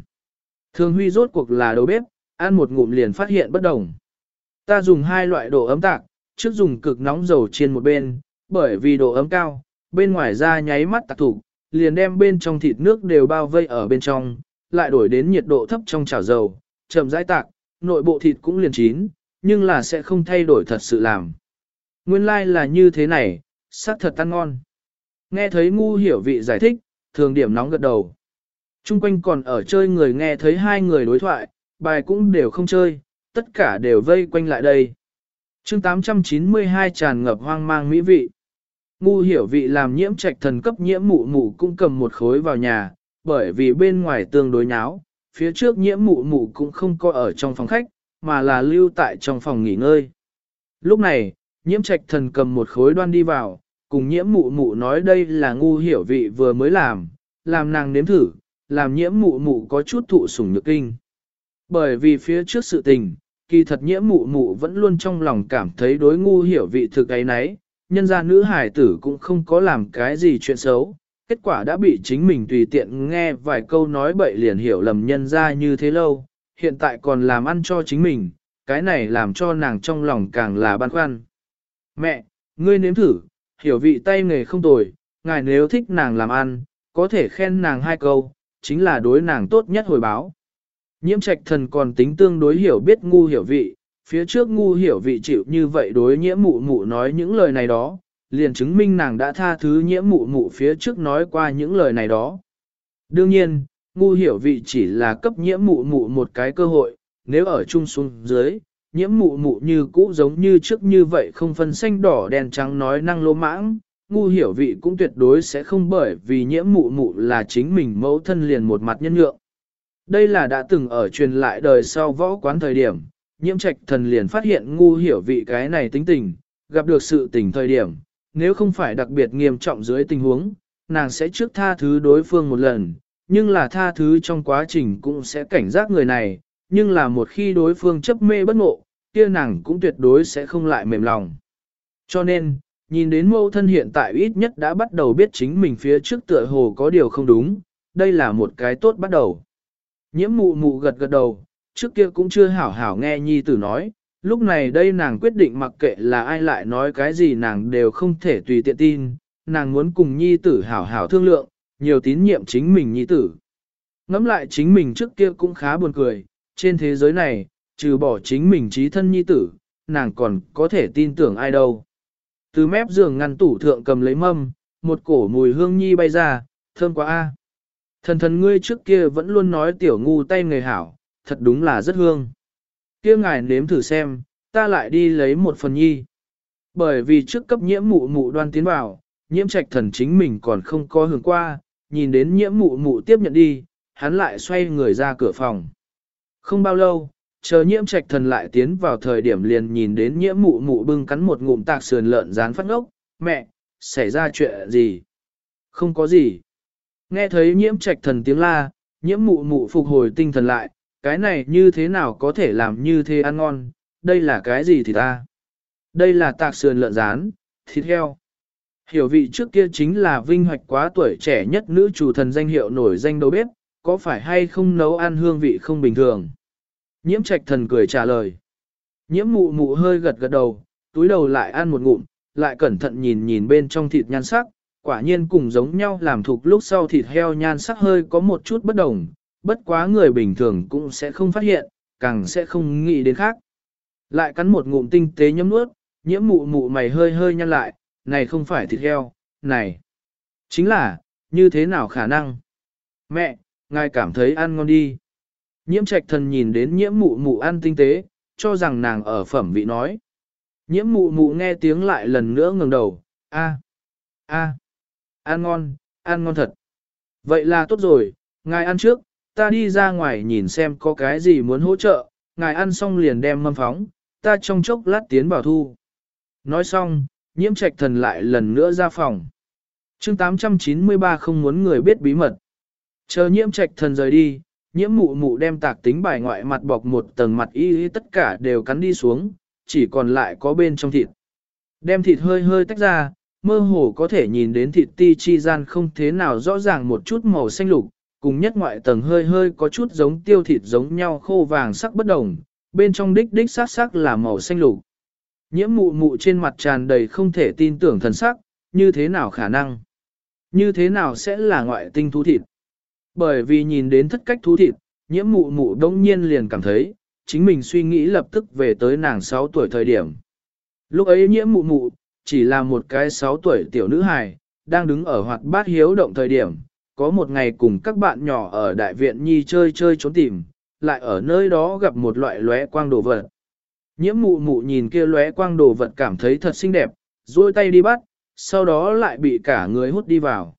Thường huy rốt cuộc là đầu bếp, ăn một ngụm liền phát hiện bất đồng. Ta dùng hai loại độ ấm tạc, trước dùng cực nóng dầu chiên một bên, bởi vì độ ấm cao, bên ngoài ra nháy mắt tạc thủ, liền đem bên trong thịt nước đều bao vây ở bên trong, lại đổi đến nhiệt độ thấp trong chảo dầu, chậm rãi tạc, nội bộ thịt cũng liền chín, nhưng là sẽ không thay đổi thật sự làm. Nguyên lai like là như thế này, sắc thật ăn ngon. Nghe thấy ngu hiểu vị giải thích, thường điểm nóng gật đầu. Trung quanh còn ở chơi người nghe thấy hai người đối thoại, bài cũng đều không chơi, tất cả đều vây quanh lại đây. chương 892 tràn ngập hoang mang mỹ vị. Ngu hiểu vị làm nhiễm trạch thần cấp nhiễm mụ mụ cũng cầm một khối vào nhà, bởi vì bên ngoài tương đối nháo, phía trước nhiễm mụ mụ cũng không có ở trong phòng khách, mà là lưu tại trong phòng nghỉ ngơi. Lúc này, nhiễm trạch thần cầm một khối đoan đi vào, cùng nhiễm mụ mụ nói đây là ngu hiểu vị vừa mới làm, làm nàng nếm thử, làm nhiễm mụ mụ có chút thụ sủng nhược kinh. Bởi vì phía trước sự tình, kỳ thật nhiễm mụ mụ vẫn luôn trong lòng cảm thấy đối ngu hiểu vị thực ấy nấy, nhân ra nữ hải tử cũng không có làm cái gì chuyện xấu, kết quả đã bị chính mình tùy tiện nghe vài câu nói bậy liền hiểu lầm nhân ra như thế lâu, hiện tại còn làm ăn cho chính mình, cái này làm cho nàng trong lòng càng là băn khoăn. Mẹ, ngươi nếm thử, hiểu vị tay nghề không tồi, ngài nếu thích nàng làm ăn, có thể khen nàng hai câu, chính là đối nàng tốt nhất hồi báo. Nhiễm trạch thần còn tính tương đối hiểu biết ngu hiểu vị, phía trước ngu hiểu vị chịu như vậy đối nhiễm mụ mụ nói những lời này đó, liền chứng minh nàng đã tha thứ nhiễm mụ mụ phía trước nói qua những lời này đó. Đương nhiên, ngu hiểu vị chỉ là cấp nhiễm mụ mụ một cái cơ hội, nếu ở chung xuống dưới, nhiễm mụ mụ như cũ giống như trước như vậy không phân xanh đỏ đen trắng nói năng lỗ mãng, ngu hiểu vị cũng tuyệt đối sẽ không bởi vì nhiễm mụ mụ là chính mình mẫu thân liền một mặt nhân nhượng. Đây là đã từng ở truyền lại đời sau võ quán thời điểm, nhiễm trạch thần liền phát hiện ngu hiểu vị cái này tính tình, gặp được sự tình thời điểm, nếu không phải đặc biệt nghiêm trọng dưới tình huống, nàng sẽ trước tha thứ đối phương một lần, nhưng là tha thứ trong quá trình cũng sẽ cảnh giác người này, nhưng là một khi đối phương chấp mê bất ngộ, kia nàng cũng tuyệt đối sẽ không lại mềm lòng. Cho nên, nhìn đến mẫu thân hiện tại ít nhất đã bắt đầu biết chính mình phía trước tựa hồ có điều không đúng, đây là một cái tốt bắt đầu. Nhiễm mụ mụ gật gật đầu, trước kia cũng chưa hảo hảo nghe nhi tử nói, lúc này đây nàng quyết định mặc kệ là ai lại nói cái gì nàng đều không thể tùy tiện tin, nàng muốn cùng nhi tử hảo hảo thương lượng, nhiều tín nhiệm chính mình nhi tử. Ngắm lại chính mình trước kia cũng khá buồn cười, trên thế giới này, trừ bỏ chính mình trí thân nhi tử, nàng còn có thể tin tưởng ai đâu. Từ mép giường ngăn tủ thượng cầm lấy mâm, một cổ mùi hương nhi bay ra, thơm quá a. Thần thần ngươi trước kia vẫn luôn nói tiểu ngu tay người hảo, thật đúng là rất hương. Kia ngài nếm thử xem, ta lại đi lấy một phần nhi. Bởi vì trước cấp nhiễm mụ mụ đoan tiến vào, nhiễm trạch thần chính mình còn không có hưởng qua, nhìn đến nhiễm mụ mụ tiếp nhận đi, hắn lại xoay người ra cửa phòng. Không bao lâu, chờ nhiễm trạch thần lại tiến vào thời điểm liền nhìn đến nhiễm mụ mụ bưng cắn một ngụm tạc sườn lợn rán phát ngốc, mẹ, xảy ra chuyện gì? Không có gì. Nghe thấy nhiễm trạch thần tiếng la, nhiễm mụ mụ phục hồi tinh thần lại, cái này như thế nào có thể làm như thế ăn ngon, đây là cái gì thì ta? Đây là tạc sườn lợn rán, thịt heo. Hiểu vị trước kia chính là vinh hoạch quá tuổi trẻ nhất nữ chủ thần danh hiệu nổi danh đầu bếp, có phải hay không nấu ăn hương vị không bình thường? Nhiễm trạch thần cười trả lời. Nhiễm mụ mụ hơi gật gật đầu, túi đầu lại ăn một ngụm, lại cẩn thận nhìn nhìn bên trong thịt nhan sắc, quả nhiên cùng giống nhau làm thuộc lúc sau thịt heo nhan sắc hơi có một chút bất đồng, bất quá người bình thường cũng sẽ không phát hiện, càng sẽ không nghĩ đến khác. Lại cắn một ngụm tinh tế nhấm nuốt, nhiễm mụ mụ mày hơi hơi nhăn lại, này không phải thịt heo, này. Chính là, như thế nào khả năng? Mẹ, ngài cảm thấy ăn ngon đi. Nhiễm trạch thần nhìn đến nhiễm mụ mụ ăn tinh tế, cho rằng nàng ở phẩm vị nói. Nhiễm mụ mụ nghe tiếng lại lần nữa ngừng đầu, a, a, ăn ngon, ăn ngon thật. Vậy là tốt rồi, ngài ăn trước, ta đi ra ngoài nhìn xem có cái gì muốn hỗ trợ, ngài ăn xong liền đem mâm phóng, ta trong chốc lát tiến bảo thu. Nói xong, nhiễm trạch thần lại lần nữa ra phòng. chương 893 không muốn người biết bí mật. Chờ nhiễm trạch thần rời đi, nhiễm mụ mụ đem tạc tính bài ngoại mặt bọc một tầng mặt y tất cả đều cắn đi xuống, chỉ còn lại có bên trong thịt. Đem thịt hơi hơi tách ra, mơ hồ có thể nhìn đến thịt ti chi gian không thế nào rõ ràng một chút màu xanh lục, cùng nhất ngoại tầng hơi hơi có chút giống tiêu thịt giống nhau khô vàng sắc bất đồng, bên trong đích đích sắc sắc là màu xanh lục. Nhiễm mụ mụ trên mặt tràn đầy không thể tin tưởng thần sắc, như thế nào khả năng? Như thế nào sẽ là ngoại tinh thú thịt? Bởi vì nhìn đến thất cách thú thịt, nhiễm mụ mụ đông nhiên liền cảm thấy, chính mình suy nghĩ lập tức về tới nàng 6 tuổi thời điểm. Lúc ấy nhiễm mụ mụ, chỉ là một cái 6 tuổi tiểu nữ hài, đang đứng ở hoạt bát hiếu động thời điểm, có một ngày cùng các bạn nhỏ ở đại viện nhi chơi chơi trốn tìm, lại ở nơi đó gặp một loại lóe quang đồ vật. Nhiễm mụ mụ nhìn kia lóe quang đồ vật cảm thấy thật xinh đẹp, duỗi tay đi bắt, sau đó lại bị cả người hút đi vào.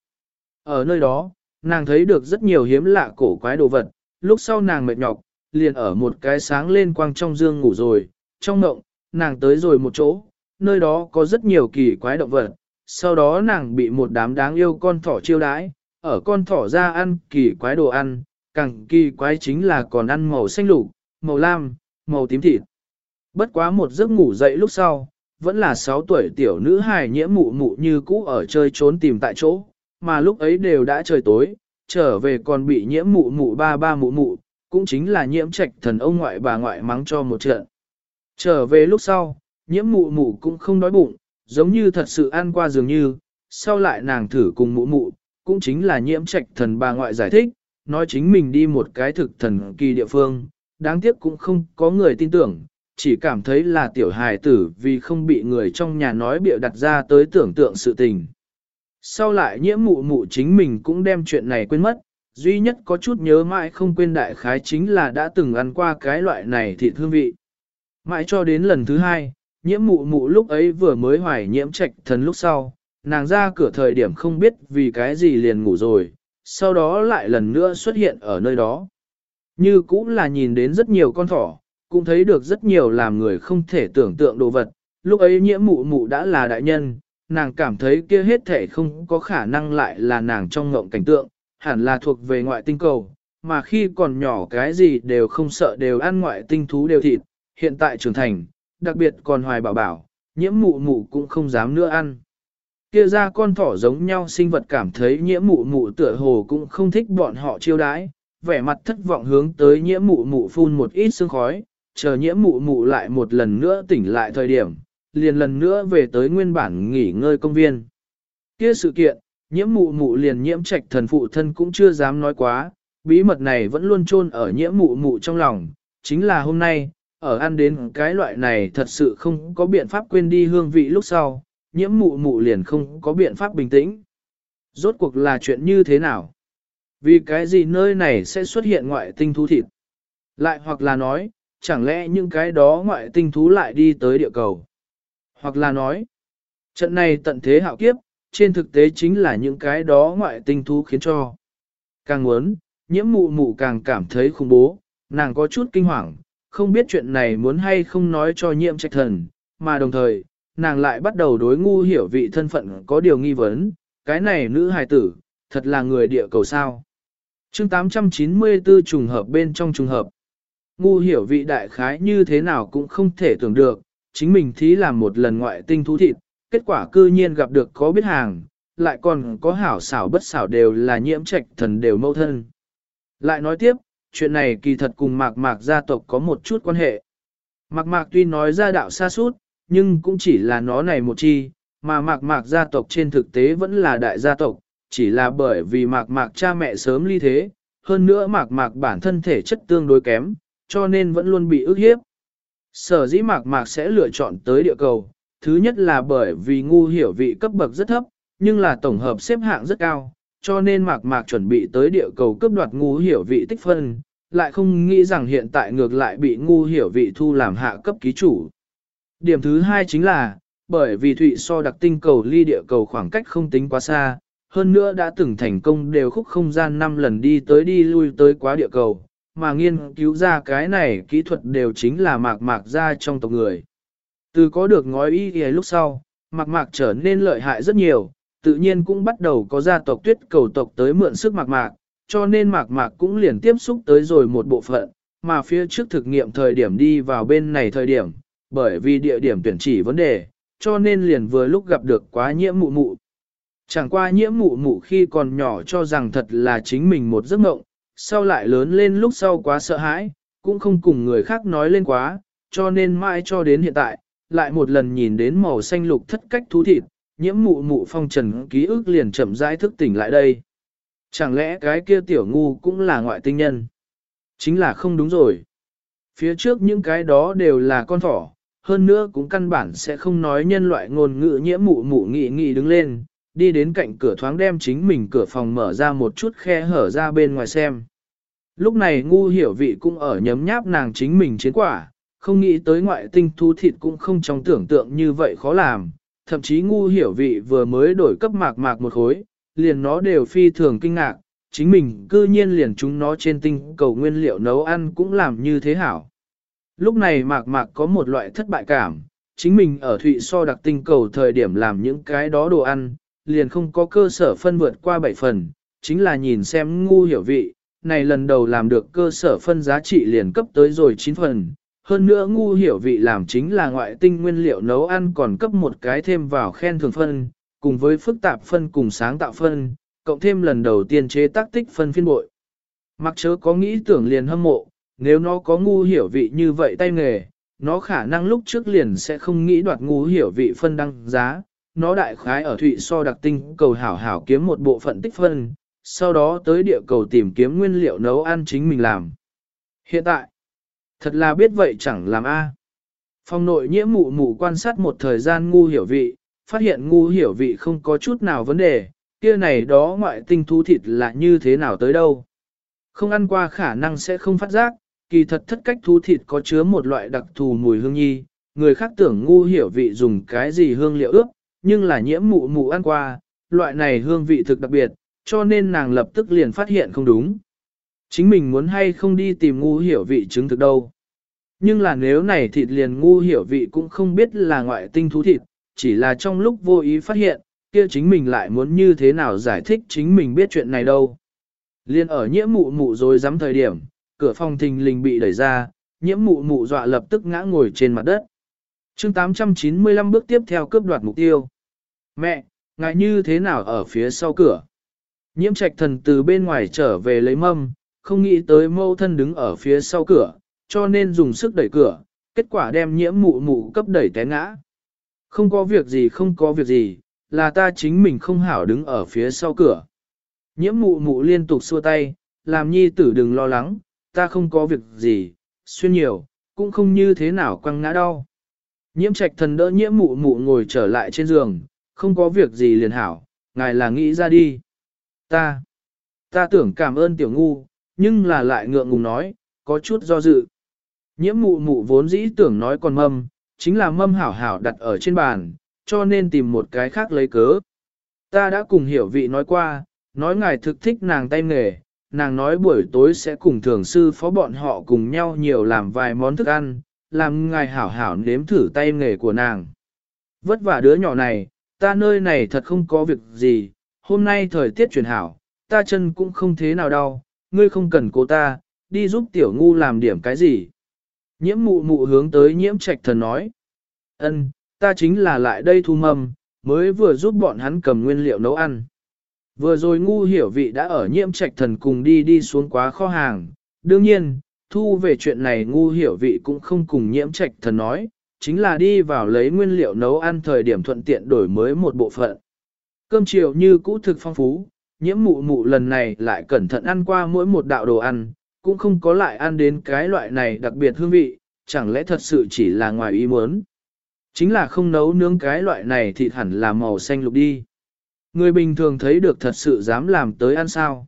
Ở nơi đó, nàng thấy được rất nhiều hiếm lạ cổ quái đồ vật, lúc sau nàng mệt nhọc, liền ở một cái sáng lên quang trong dương ngủ rồi, trong mộng, nàng tới rồi một chỗ, nơi đó có rất nhiều kỳ quái động vật, sau đó nàng bị một đám đáng yêu con thỏ chiêu đãi, ở con thỏ ra ăn kỳ quái đồ ăn, càng kỳ quái chính là còn ăn màu xanh lục, màu lam, màu tím thịt. Bất quá một giấc ngủ dậy lúc sau, vẫn là 6 tuổi tiểu nữ hài nhiễm mụ mụ như cũ ở chơi trốn tìm tại chỗ, mà lúc ấy đều đã trời tối, trở về còn bị nhiễm mụ mụ ba ba mụ mụ, cũng chính là nhiễm trạch thần ông ngoại bà ngoại mắng cho một trận. Trở về lúc sau, nhiễm mụ mụ cũng không đói bụng, giống như thật sự ăn qua dường như, sau lại nàng thử cùng mụ mụ, cũng chính là nhiễm trạch thần bà ngoại giải thích, nói chính mình đi một cái thực thần kỳ địa phương, đáng tiếc cũng không có người tin tưởng, chỉ cảm thấy là tiểu hài tử vì không bị người trong nhà nói bịa đặt ra tới tưởng tượng sự tình. Sau lại nhiễm mụ mụ chính mình cũng đem chuyện này quên mất, duy nhất có chút nhớ mãi không quên đại khái chính là đã từng ăn qua cái loại này thịt hương vị. Mãi cho đến lần thứ hai, nhiễm mụ mụ lúc ấy vừa mới hoài nhiễm trạch thần lúc sau, nàng ra cửa thời điểm không biết vì cái gì liền ngủ rồi, sau đó lại lần nữa xuất hiện ở nơi đó. Như cũng là nhìn đến rất nhiều con thỏ, cũng thấy được rất nhiều làm người không thể tưởng tượng đồ vật, lúc ấy nhiễm mụ mụ đã là đại nhân, nàng cảm thấy kia hết thể không có khả năng lại là nàng trong ngộng cảnh tượng, hẳn là thuộc về ngoại tinh cầu, mà khi còn nhỏ cái gì đều không sợ đều ăn ngoại tinh thú đều thịt, hiện tại trưởng thành, đặc biệt còn hoài bảo bảo, nhiễm mụ mụ cũng không dám nữa ăn. Kia ra con thỏ giống nhau sinh vật cảm thấy nhiễm mụ mụ tựa hồ cũng không thích bọn họ chiêu đãi, vẻ mặt thất vọng hướng tới nhiễm mụ mụ phun một ít sương khói, chờ nhiễm mụ mụ lại một lần nữa tỉnh lại thời điểm, liền lần nữa về tới nguyên bản nghỉ ngơi công viên. Kia sự kiện, nhiễm mụ mụ liền nhiễm trạch thần phụ thân cũng chưa dám nói quá, bí mật này vẫn luôn chôn ở nhiễm mụ mụ trong lòng, chính là hôm nay, ở ăn đến cái loại này thật sự không có biện pháp quên đi hương vị lúc sau, nhiễm mụ mụ liền không có biện pháp bình tĩnh. Rốt cuộc là chuyện như thế nào? Vì cái gì nơi này sẽ xuất hiện ngoại tinh thú thịt? Lại hoặc là nói, chẳng lẽ những cái đó ngoại tinh thú lại đi tới địa cầu? Hoặc là nói, trận này tận thế hạo kiếp, trên thực tế chính là những cái đó ngoại tinh thú khiến cho. Càng muốn, nhiễm mụ mụ càng cảm thấy khủng bố, nàng có chút kinh hoàng, không biết chuyện này muốn hay không nói cho nhiễm trạch thần, mà đồng thời, nàng lại bắt đầu đối ngu hiểu vị thân phận có điều nghi vấn, cái này nữ hài tử, thật là người địa cầu sao. chương 894 trùng hợp bên trong trùng hợp. Ngu hiểu vị đại khái như thế nào cũng không thể tưởng được, chính mình thí làm một lần ngoại tinh thú thịt, kết quả cư nhiên gặp được có biết hàng, lại còn có hảo xảo bất xảo đều là nhiễm trạch thần đều mâu thân. Lại nói tiếp, chuyện này kỳ thật cùng mạc mạc gia tộc có một chút quan hệ. Mạc mạc tuy nói ra đạo xa suốt, nhưng cũng chỉ là nó này một chi, mà mạc mạc gia tộc trên thực tế vẫn là đại gia tộc, chỉ là bởi vì mạc mạc cha mẹ sớm ly thế, hơn nữa mạc mạc bản thân thể chất tương đối kém, cho nên vẫn luôn bị ức hiếp. Sở dĩ mạc mạc sẽ lựa chọn tới địa cầu, thứ nhất là bởi vì ngu hiểu vị cấp bậc rất thấp, nhưng là tổng hợp xếp hạng rất cao, cho nên mạc mạc chuẩn bị tới địa cầu cướp đoạt ngu hiểu vị tích phân, lại không nghĩ rằng hiện tại ngược lại bị ngu hiểu vị thu làm hạ cấp ký chủ. Điểm thứ hai chính là, bởi vì thụy so đặc tinh cầu ly địa cầu khoảng cách không tính quá xa, hơn nữa đã từng thành công đều khúc không gian 5 lần đi tới đi lui tới quá địa cầu, mà nghiên cứu ra cái này kỹ thuật đều chính là mạc mạc ra trong tộc người. Từ có được ngói y y lúc sau, mạc mạc trở nên lợi hại rất nhiều, tự nhiên cũng bắt đầu có gia tộc tuyết cầu tộc tới mượn sức mạc mạc, cho nên mạc mạc cũng liền tiếp xúc tới rồi một bộ phận, mà phía trước thực nghiệm thời điểm đi vào bên này thời điểm, bởi vì địa điểm tuyển chỉ vấn đề, cho nên liền vừa lúc gặp được quá nhiễm mụ mụ. Chẳng qua nhiễm mụ mụ khi còn nhỏ cho rằng thật là chính mình một giấc mộng, sau lại lớn lên lúc sau quá sợ hãi, cũng không cùng người khác nói lên quá, cho nên mãi cho đến hiện tại, lại một lần nhìn đến màu xanh lục thất cách thú thịt, nhiễm mụ mụ phong trần ký ức liền chậm rãi thức tỉnh lại đây. Chẳng lẽ cái kia tiểu ngu cũng là ngoại tinh nhân? Chính là không đúng rồi. Phía trước những cái đó đều là con thỏ, hơn nữa cũng căn bản sẽ không nói nhân loại ngôn ngữ nhiễm mụ mụ nghị nghị đứng lên, đi đến cạnh cửa thoáng đem chính mình cửa phòng mở ra một chút khe hở ra bên ngoài xem. Lúc này ngu hiểu vị cũng ở nhấm nháp nàng chính mình chiến quả, không nghĩ tới ngoại tinh thú thịt cũng không trong tưởng tượng như vậy khó làm, thậm chí ngu hiểu vị vừa mới đổi cấp mạc mạc một khối, liền nó đều phi thường kinh ngạc, chính mình cư nhiên liền chúng nó trên tinh cầu nguyên liệu nấu ăn cũng làm như thế hảo. Lúc này mạc mạc có một loại thất bại cảm, chính mình ở thụy so đặc tinh cầu thời điểm làm những cái đó đồ ăn, liền không có cơ sở phân vượt qua 7 phần, chính là nhìn xem ngu hiểu vị, này lần đầu làm được cơ sở phân giá trị liền cấp tới rồi 9 phần. Hơn nữa ngu hiểu vị làm chính là ngoại tinh nguyên liệu nấu ăn còn cấp một cái thêm vào khen thường phân, cùng với phức tạp phân cùng sáng tạo phân, cộng thêm lần đầu tiên chế tác tích phân phiên bội. Mặc chớ có nghĩ tưởng liền hâm mộ, nếu nó có ngu hiểu vị như vậy tay nghề, nó khả năng lúc trước liền sẽ không nghĩ đoạt ngu hiểu vị phân đăng giá, nó đại khái ở thụy so đặc tinh cầu hảo hảo kiếm một bộ phận tích phân, sau đó tới địa cầu tìm kiếm nguyên liệu nấu ăn chính mình làm. Hiện tại, thật là biết vậy chẳng làm a. Phong nội nhiễm mụ mụ quan sát một thời gian ngu hiểu vị, phát hiện ngu hiểu vị không có chút nào vấn đề, kia này đó ngoại tinh thú thịt là như thế nào tới đâu. Không ăn qua khả năng sẽ không phát giác, kỳ thật thất cách thú thịt có chứa một loại đặc thù mùi hương nhi, người khác tưởng ngu hiểu vị dùng cái gì hương liệu ướp, nhưng là nhiễm mụ mụ ăn qua, loại này hương vị thực đặc biệt, cho nên nàng lập tức liền phát hiện không đúng. Chính mình muốn hay không đi tìm ngu hiểu vị chứng thực đâu. Nhưng là nếu này thịt liền ngu hiểu vị cũng không biết là ngoại tinh thú thịt, chỉ là trong lúc vô ý phát hiện, kia chính mình lại muốn như thế nào giải thích chính mình biết chuyện này đâu. Liên ở nhiễm mụ mụ rồi dám thời điểm, cửa phòng thình lình bị đẩy ra, nhiễm mụ mụ dọa lập tức ngã ngồi trên mặt đất chương 895 bước tiếp theo cướp đoạt mục tiêu. Mẹ, ngại như thế nào ở phía sau cửa? Nhiễm trạch thần từ bên ngoài trở về lấy mâm, không nghĩ tới mâu thân đứng ở phía sau cửa, cho nên dùng sức đẩy cửa, kết quả đem nhiễm mụ mụ cấp đẩy té ngã. Không có việc gì không có việc gì, là ta chính mình không hảo đứng ở phía sau cửa. Nhiễm mụ mụ liên tục xua tay, làm nhi tử đừng lo lắng, ta không có việc gì, xuyên nhiều, cũng không như thế nào quăng ngã đau. Nhiễm trạch thần đỡ nhiễm mụ mụ ngồi trở lại trên giường, không có việc gì liền hảo, ngài là nghĩ ra đi. Ta, ta tưởng cảm ơn tiểu ngu, nhưng là lại ngượng ngùng nói, có chút do dự. Nhiễm mụ mụ vốn dĩ tưởng nói còn mâm, chính là mâm hảo hảo đặt ở trên bàn, cho nên tìm một cái khác lấy cớ. Ta đã cùng hiểu vị nói qua, nói ngài thực thích nàng tay nghề, nàng nói buổi tối sẽ cùng thường sư phó bọn họ cùng nhau nhiều làm vài món thức ăn, làm ngài hảo hảo nếm thử tay nghề của nàng. Vất vả đứa nhỏ này, ta nơi này thật không có việc gì, hôm nay thời tiết chuyển hảo, ta chân cũng không thế nào đau, ngươi không cần cô ta, đi giúp tiểu ngu làm điểm cái gì. Nhiễm mụ mụ hướng tới nhiễm trạch thần nói. ân ta chính là lại đây thu mầm, mới vừa giúp bọn hắn cầm nguyên liệu nấu ăn. Vừa rồi ngu hiểu vị đã ở nhiễm trạch thần cùng đi đi xuống quá kho hàng. Đương nhiên, thu về chuyện này ngu hiểu vị cũng không cùng nhiễm trạch thần nói, chính là đi vào lấy nguyên liệu nấu ăn thời điểm thuận tiện đổi mới một bộ phận. Cơm chiều như cũ thực phong phú, nhiễm mụ mụ lần này lại cẩn thận ăn qua mỗi một đạo đồ ăn, cũng không có lại ăn đến cái loại này đặc biệt hương vị, chẳng lẽ thật sự chỉ là ngoài ý muốn. Chính là không nấu nướng cái loại này thịt hẳn là màu xanh lục đi. Người bình thường thấy được thật sự dám làm tới ăn sao.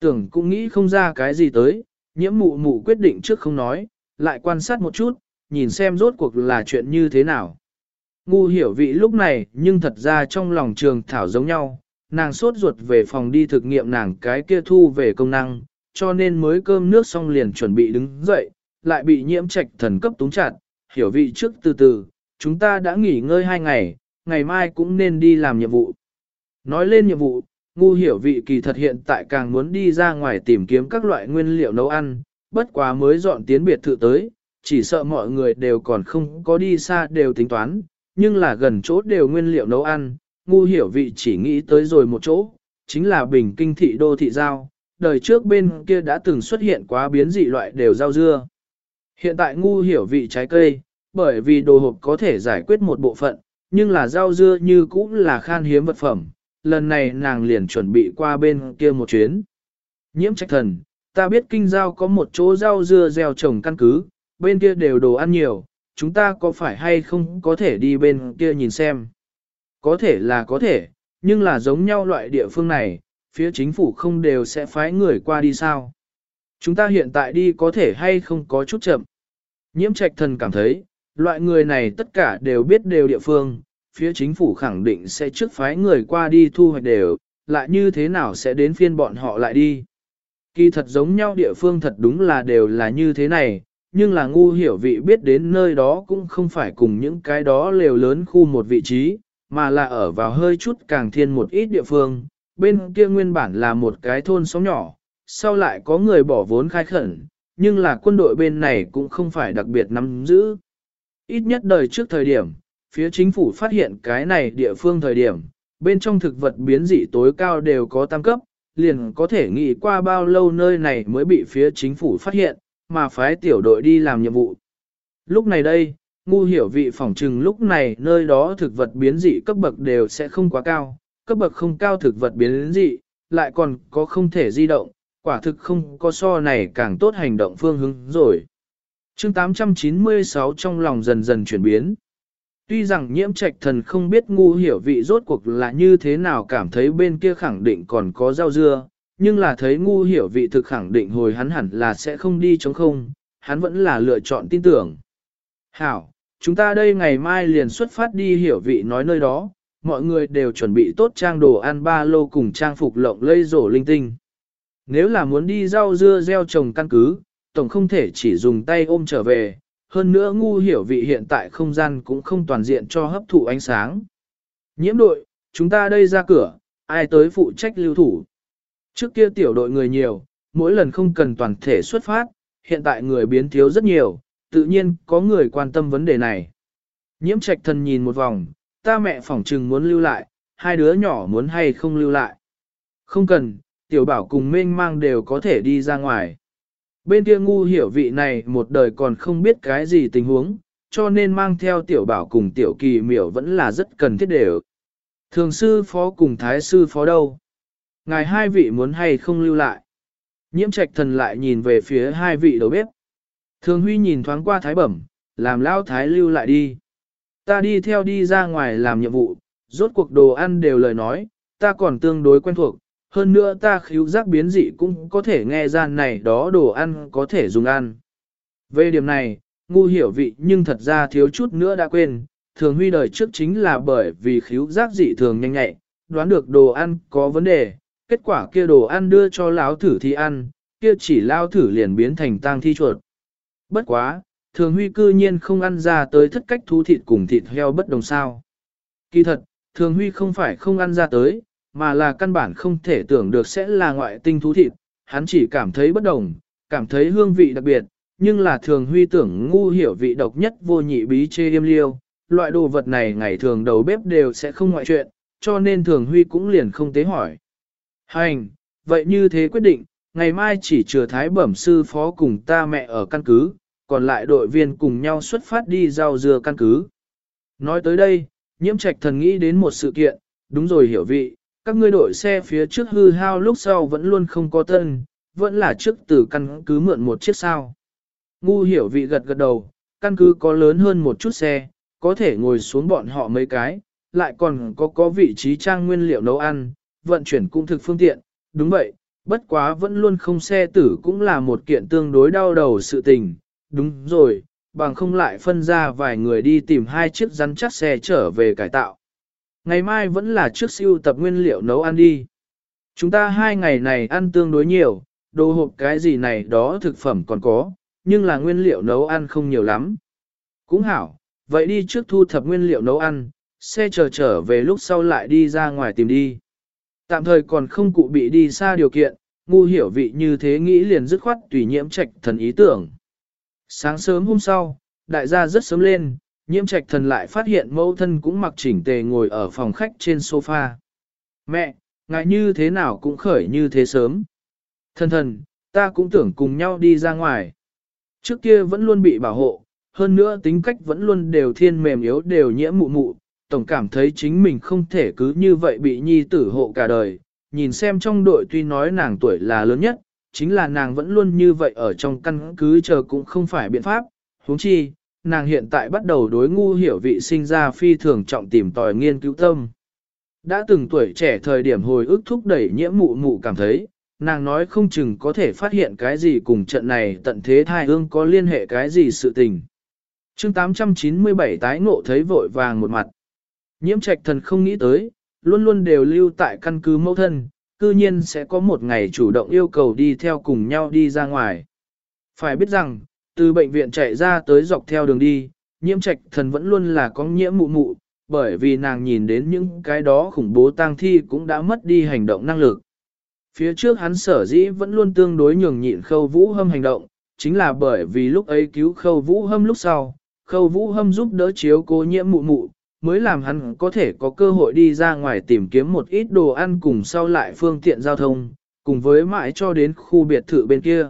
Tưởng cũng nghĩ không ra cái gì tới, nhiễm mụ mụ quyết định trước không nói, lại quan sát một chút, nhìn xem rốt cuộc là chuyện như thế nào. Ngu hiểu vị lúc này nhưng thật ra trong lòng trường thảo giống nhau, nàng sốt ruột về phòng đi thực nghiệm nàng cái kia thu về công năng, cho nên mới cơm nước xong liền chuẩn bị đứng dậy, lại bị nhiễm trạch thần cấp túng chặt, hiểu vị trước từ từ, chúng ta đã nghỉ ngơi hai ngày, ngày mai cũng nên đi làm nhiệm vụ. Nói lên nhiệm vụ, ngu hiểu vị kỳ thật hiện tại càng muốn đi ra ngoài tìm kiếm các loại nguyên liệu nấu ăn, bất quá mới dọn tiến biệt thự tới, chỉ sợ mọi người đều còn không có đi xa đều tính toán, nhưng là gần chỗ đều nguyên liệu nấu ăn, ngu hiểu vị chỉ nghĩ tới rồi một chỗ, chính là bình kinh thị đô thị giao, đời trước bên kia đã từng xuất hiện quá biến dị loại đều rau dưa. Hiện tại ngu hiểu vị trái cây, bởi vì đồ hộp có thể giải quyết một bộ phận, nhưng là rau dưa như cũng là khan hiếm vật phẩm, lần này nàng liền chuẩn bị qua bên kia một chuyến. Nhiễm trách thần, ta biết kinh giao có một chỗ rau dưa gieo trồng căn cứ, bên kia đều đồ ăn nhiều, chúng ta có phải hay không có thể đi bên kia nhìn xem. Có thể là có thể, nhưng là giống nhau loại địa phương này, phía chính phủ không đều sẽ phái người qua đi sao. Chúng ta hiện tại đi có thể hay không có chút chậm. Nhiễm trạch thần cảm thấy, loại người này tất cả đều biết đều địa phương, phía chính phủ khẳng định sẽ trước phái người qua đi thu hoạch đều, lại như thế nào sẽ đến phiên bọn họ lại đi. Kỳ thật giống nhau địa phương thật đúng là đều là như thế này, nhưng là ngu hiểu vị biết đến nơi đó cũng không phải cùng những cái đó lều lớn khu một vị trí, mà là ở vào hơi chút càng thiên một ít địa phương, bên kia nguyên bản là một cái thôn xóm nhỏ, sau lại có người bỏ vốn khai khẩn, nhưng là quân đội bên này cũng không phải đặc biệt nắm giữ. Ít nhất đời trước thời điểm, phía chính phủ phát hiện cái này địa phương thời điểm, bên trong thực vật biến dị tối cao đều có tam cấp, liền có thể nghĩ qua bao lâu nơi này mới bị phía chính phủ phát hiện, mà phái tiểu đội đi làm nhiệm vụ. Lúc này đây, ngu hiểu vị phỏng trừng lúc này nơi đó thực vật biến dị cấp bậc đều sẽ không quá cao, cấp bậc không cao thực vật biến dị, lại còn có không thể di động, quả thực không có so này càng tốt hành động phương hướng rồi. chương 896 trong lòng dần dần chuyển biến. Tuy rằng nhiễm trạch thần không biết ngu hiểu vị rốt cuộc là như thế nào cảm thấy bên kia khẳng định còn có rau dưa, nhưng là thấy ngu hiểu vị thực khẳng định hồi hắn hẳn là sẽ không đi chống không, hắn vẫn là lựa chọn tin tưởng. Hảo, chúng ta đây ngày mai liền xuất phát đi hiểu vị nói nơi đó, mọi người đều chuẩn bị tốt trang đồ ăn ba lô cùng trang phục lộng lây rổ linh tinh. Nếu là muốn đi rau dưa gieo trồng căn cứ, tổng không thể chỉ dùng tay ôm trở về, hơn nữa ngu hiểu vị hiện tại không gian cũng không toàn diện cho hấp thụ ánh sáng. Nhiễm đội, chúng ta đây ra cửa, ai tới phụ trách lưu thủ. Trước kia tiểu đội người nhiều, mỗi lần không cần toàn thể xuất phát, hiện tại người biến thiếu rất nhiều, tự nhiên có người quan tâm vấn đề này. Nhiễm trạch thần nhìn một vòng, ta mẹ phỏng trừng muốn lưu lại, hai đứa nhỏ muốn hay không lưu lại. Không cần, tiểu bảo cùng mênh mang đều có thể đi ra ngoài. Bên kia ngu hiểu vị này một đời còn không biết cái gì tình huống, cho nên mang theo tiểu bảo cùng tiểu kỳ miểu vẫn là rất cần thiết đều. Thường sư phó cùng thái sư phó đâu? Ngài hai vị muốn hay không lưu lại? Nhiễm trạch thần lại nhìn về phía hai vị đầu bếp. Thường huy nhìn thoáng qua thái bẩm, làm lao thái lưu lại đi. Ta đi theo đi ra ngoài làm nhiệm vụ, rốt cuộc đồ ăn đều lời nói, ta còn tương đối quen thuộc, hơn nữa ta khíu giác biến dị cũng có thể nghe ra này đó đồ ăn có thể dùng ăn. Về điểm này, ngu hiểu vị nhưng thật ra thiếu chút nữa đã quên, thường huy đời trước chính là bởi vì khíu giác dị thường nhanh nhạy, đoán được đồ ăn có vấn đề, kết quả kia đồ ăn đưa cho lão thử thi ăn, kia chỉ lao thử liền biến thành tang thi chuột. Bất quá, thường huy cư nhiên không ăn ra tới thất cách thú thịt cùng thịt heo bất đồng sao. Kỳ thật, thường huy không phải không ăn ra tới, mà là căn bản không thể tưởng được sẽ là ngoại tinh thú thịt, hắn chỉ cảm thấy bất đồng, cảm thấy hương vị đặc biệt, nhưng là thường huy tưởng ngu hiểu vị độc nhất vô nhị bí chê yêm liêu, loại đồ vật này ngày thường đầu bếp đều sẽ không ngoại chuyện, cho nên thường huy cũng liền không tế hỏi. Hành, vậy như thế quyết định, ngày mai chỉ chừa thái bẩm sư phó cùng ta mẹ ở căn cứ, còn lại đội viên cùng nhau xuất phát đi giao dừa căn cứ. Nói tới đây, nhiễm trạch thần nghĩ đến một sự kiện, đúng rồi hiểu vị, các ngươi đội xe phía trước hư hao lúc sau vẫn luôn không có tân, vẫn là trước từ căn cứ mượn một chiếc sao. Ngu hiểu vị gật gật đầu, căn cứ có lớn hơn một chút xe, có thể ngồi xuống bọn họ mấy cái, lại còn có có vị trí trang nguyên liệu nấu ăn, vận chuyển cũng thực phương tiện, đúng vậy, bất quá vẫn luôn không xe tử cũng là một kiện tương đối đau đầu sự tình, đúng rồi, bằng không lại phân ra vài người đi tìm hai chiếc rắn chắc xe trở về cải tạo. Ngày mai vẫn là trước siêu tập nguyên liệu nấu ăn đi. Chúng ta hai ngày này ăn tương đối nhiều, đồ hộp cái gì này đó thực phẩm còn có, nhưng là nguyên liệu nấu ăn không nhiều lắm. Cũng hảo, vậy đi trước thu thập nguyên liệu nấu ăn, xe chờ trở về lúc sau lại đi ra ngoài tìm đi. Tạm thời còn không cụ bị đi xa điều kiện, ngu hiểu vị như thế nghĩ liền dứt khoát tùy nhiễm trạch thần ý tưởng. Sáng sớm hôm sau, đại gia rất sớm lên, nhiễm trạch thần lại phát hiện mẫu thân cũng mặc chỉnh tề ngồi ở phòng khách trên sofa. Mẹ, ngài như thế nào cũng khởi như thế sớm. Thần thần, ta cũng tưởng cùng nhau đi ra ngoài. Trước kia vẫn luôn bị bảo hộ, hơn nữa tính cách vẫn luôn đều thiên mềm yếu đều nhiễm mụ mụ, tổng cảm thấy chính mình không thể cứ như vậy bị nhi tử hộ cả đời. Nhìn xem trong đội tuy nói nàng tuổi là lớn nhất, chính là nàng vẫn luôn như vậy ở trong căn cứ chờ cũng không phải biện pháp, huống chi, nàng hiện tại bắt đầu đối ngu hiểu vị sinh ra phi thường trọng tìm tòi nghiên cứu tâm. Đã từng tuổi trẻ thời điểm hồi ức thúc đẩy nhiễm mụ mụ cảm thấy, nàng nói không chừng có thể phát hiện cái gì cùng trận này tận thế thai ương có liên hệ cái gì sự tình. chương 897 tái ngộ thấy vội vàng một mặt. Nhiễm trạch thần không nghĩ tới, luôn luôn đều lưu tại căn cứ mẫu thân, cư nhiên sẽ có một ngày chủ động yêu cầu đi theo cùng nhau đi ra ngoài. Phải biết rằng, từ bệnh viện chạy ra tới dọc theo đường đi, nhiễm trạch thần vẫn luôn là có nhiễm mụ mụ, bởi vì nàng nhìn đến những cái đó khủng bố tang thi cũng đã mất đi hành động năng lực. Phía trước hắn sở dĩ vẫn luôn tương đối nhường nhịn khâu vũ hâm hành động, chính là bởi vì lúc ấy cứu khâu vũ hâm lúc sau, khâu vũ hâm giúp đỡ chiếu cố nhiễm mụ mụ, mới làm hắn có thể có cơ hội đi ra ngoài tìm kiếm một ít đồ ăn cùng sau lại phương tiện giao thông, cùng với mãi cho đến khu biệt thự bên kia.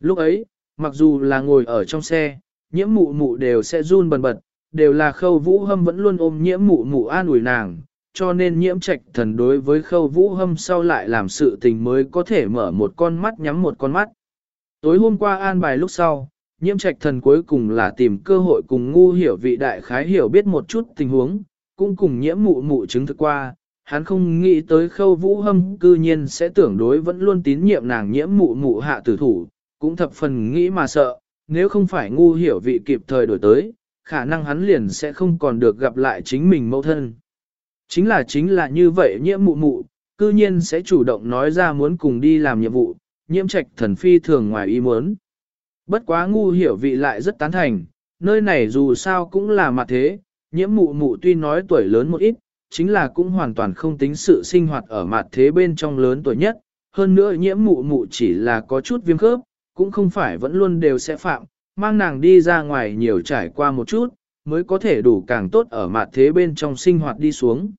Lúc ấy, mặc dù là ngồi ở trong xe, nhiễm mụ mụ đều sẽ run bần bật, đều là khâu vũ hâm vẫn luôn ôm nhiễm mụ mụ an ủi nàng, cho nên nhiễm trạch thần đối với khâu vũ hâm sau lại làm sự tình mới có thể mở một con mắt nhắm một con mắt. Tối hôm qua an bài lúc sau, nhiễm trạch thần cuối cùng là tìm cơ hội cùng ngu hiểu vị đại khái hiểu biết một chút tình huống, cũng cùng nhiễm mụ mụ chứng thực qua, hắn không nghĩ tới khâu vũ hâm cư nhiên sẽ tưởng đối vẫn luôn tín nhiệm nàng nhiễm mụ mụ hạ tử thủ, cũng thập phần nghĩ mà sợ, nếu không phải ngu hiểu vị kịp thời đổi tới, khả năng hắn liền sẽ không còn được gặp lại chính mình mẫu thân. Chính là chính là như vậy nhiễm mụ mụ, cư nhiên sẽ chủ động nói ra muốn cùng đi làm nhiệm vụ, nhiễm trạch thần phi thường ngoài ý muốn. Bất quá ngu hiểu vị lại rất tán thành, nơi này dù sao cũng là mặt thế, nhiễm mụ mụ tuy nói tuổi lớn một ít, chính là cũng hoàn toàn không tính sự sinh hoạt ở mặt thế bên trong lớn tuổi nhất, hơn nữa nhiễm mụ mụ chỉ là có chút viêm khớp, cũng không phải vẫn luôn đều sẽ phạm, mang nàng đi ra ngoài nhiều trải qua một chút, mới có thể đủ càng tốt ở mặt thế bên trong sinh hoạt đi xuống.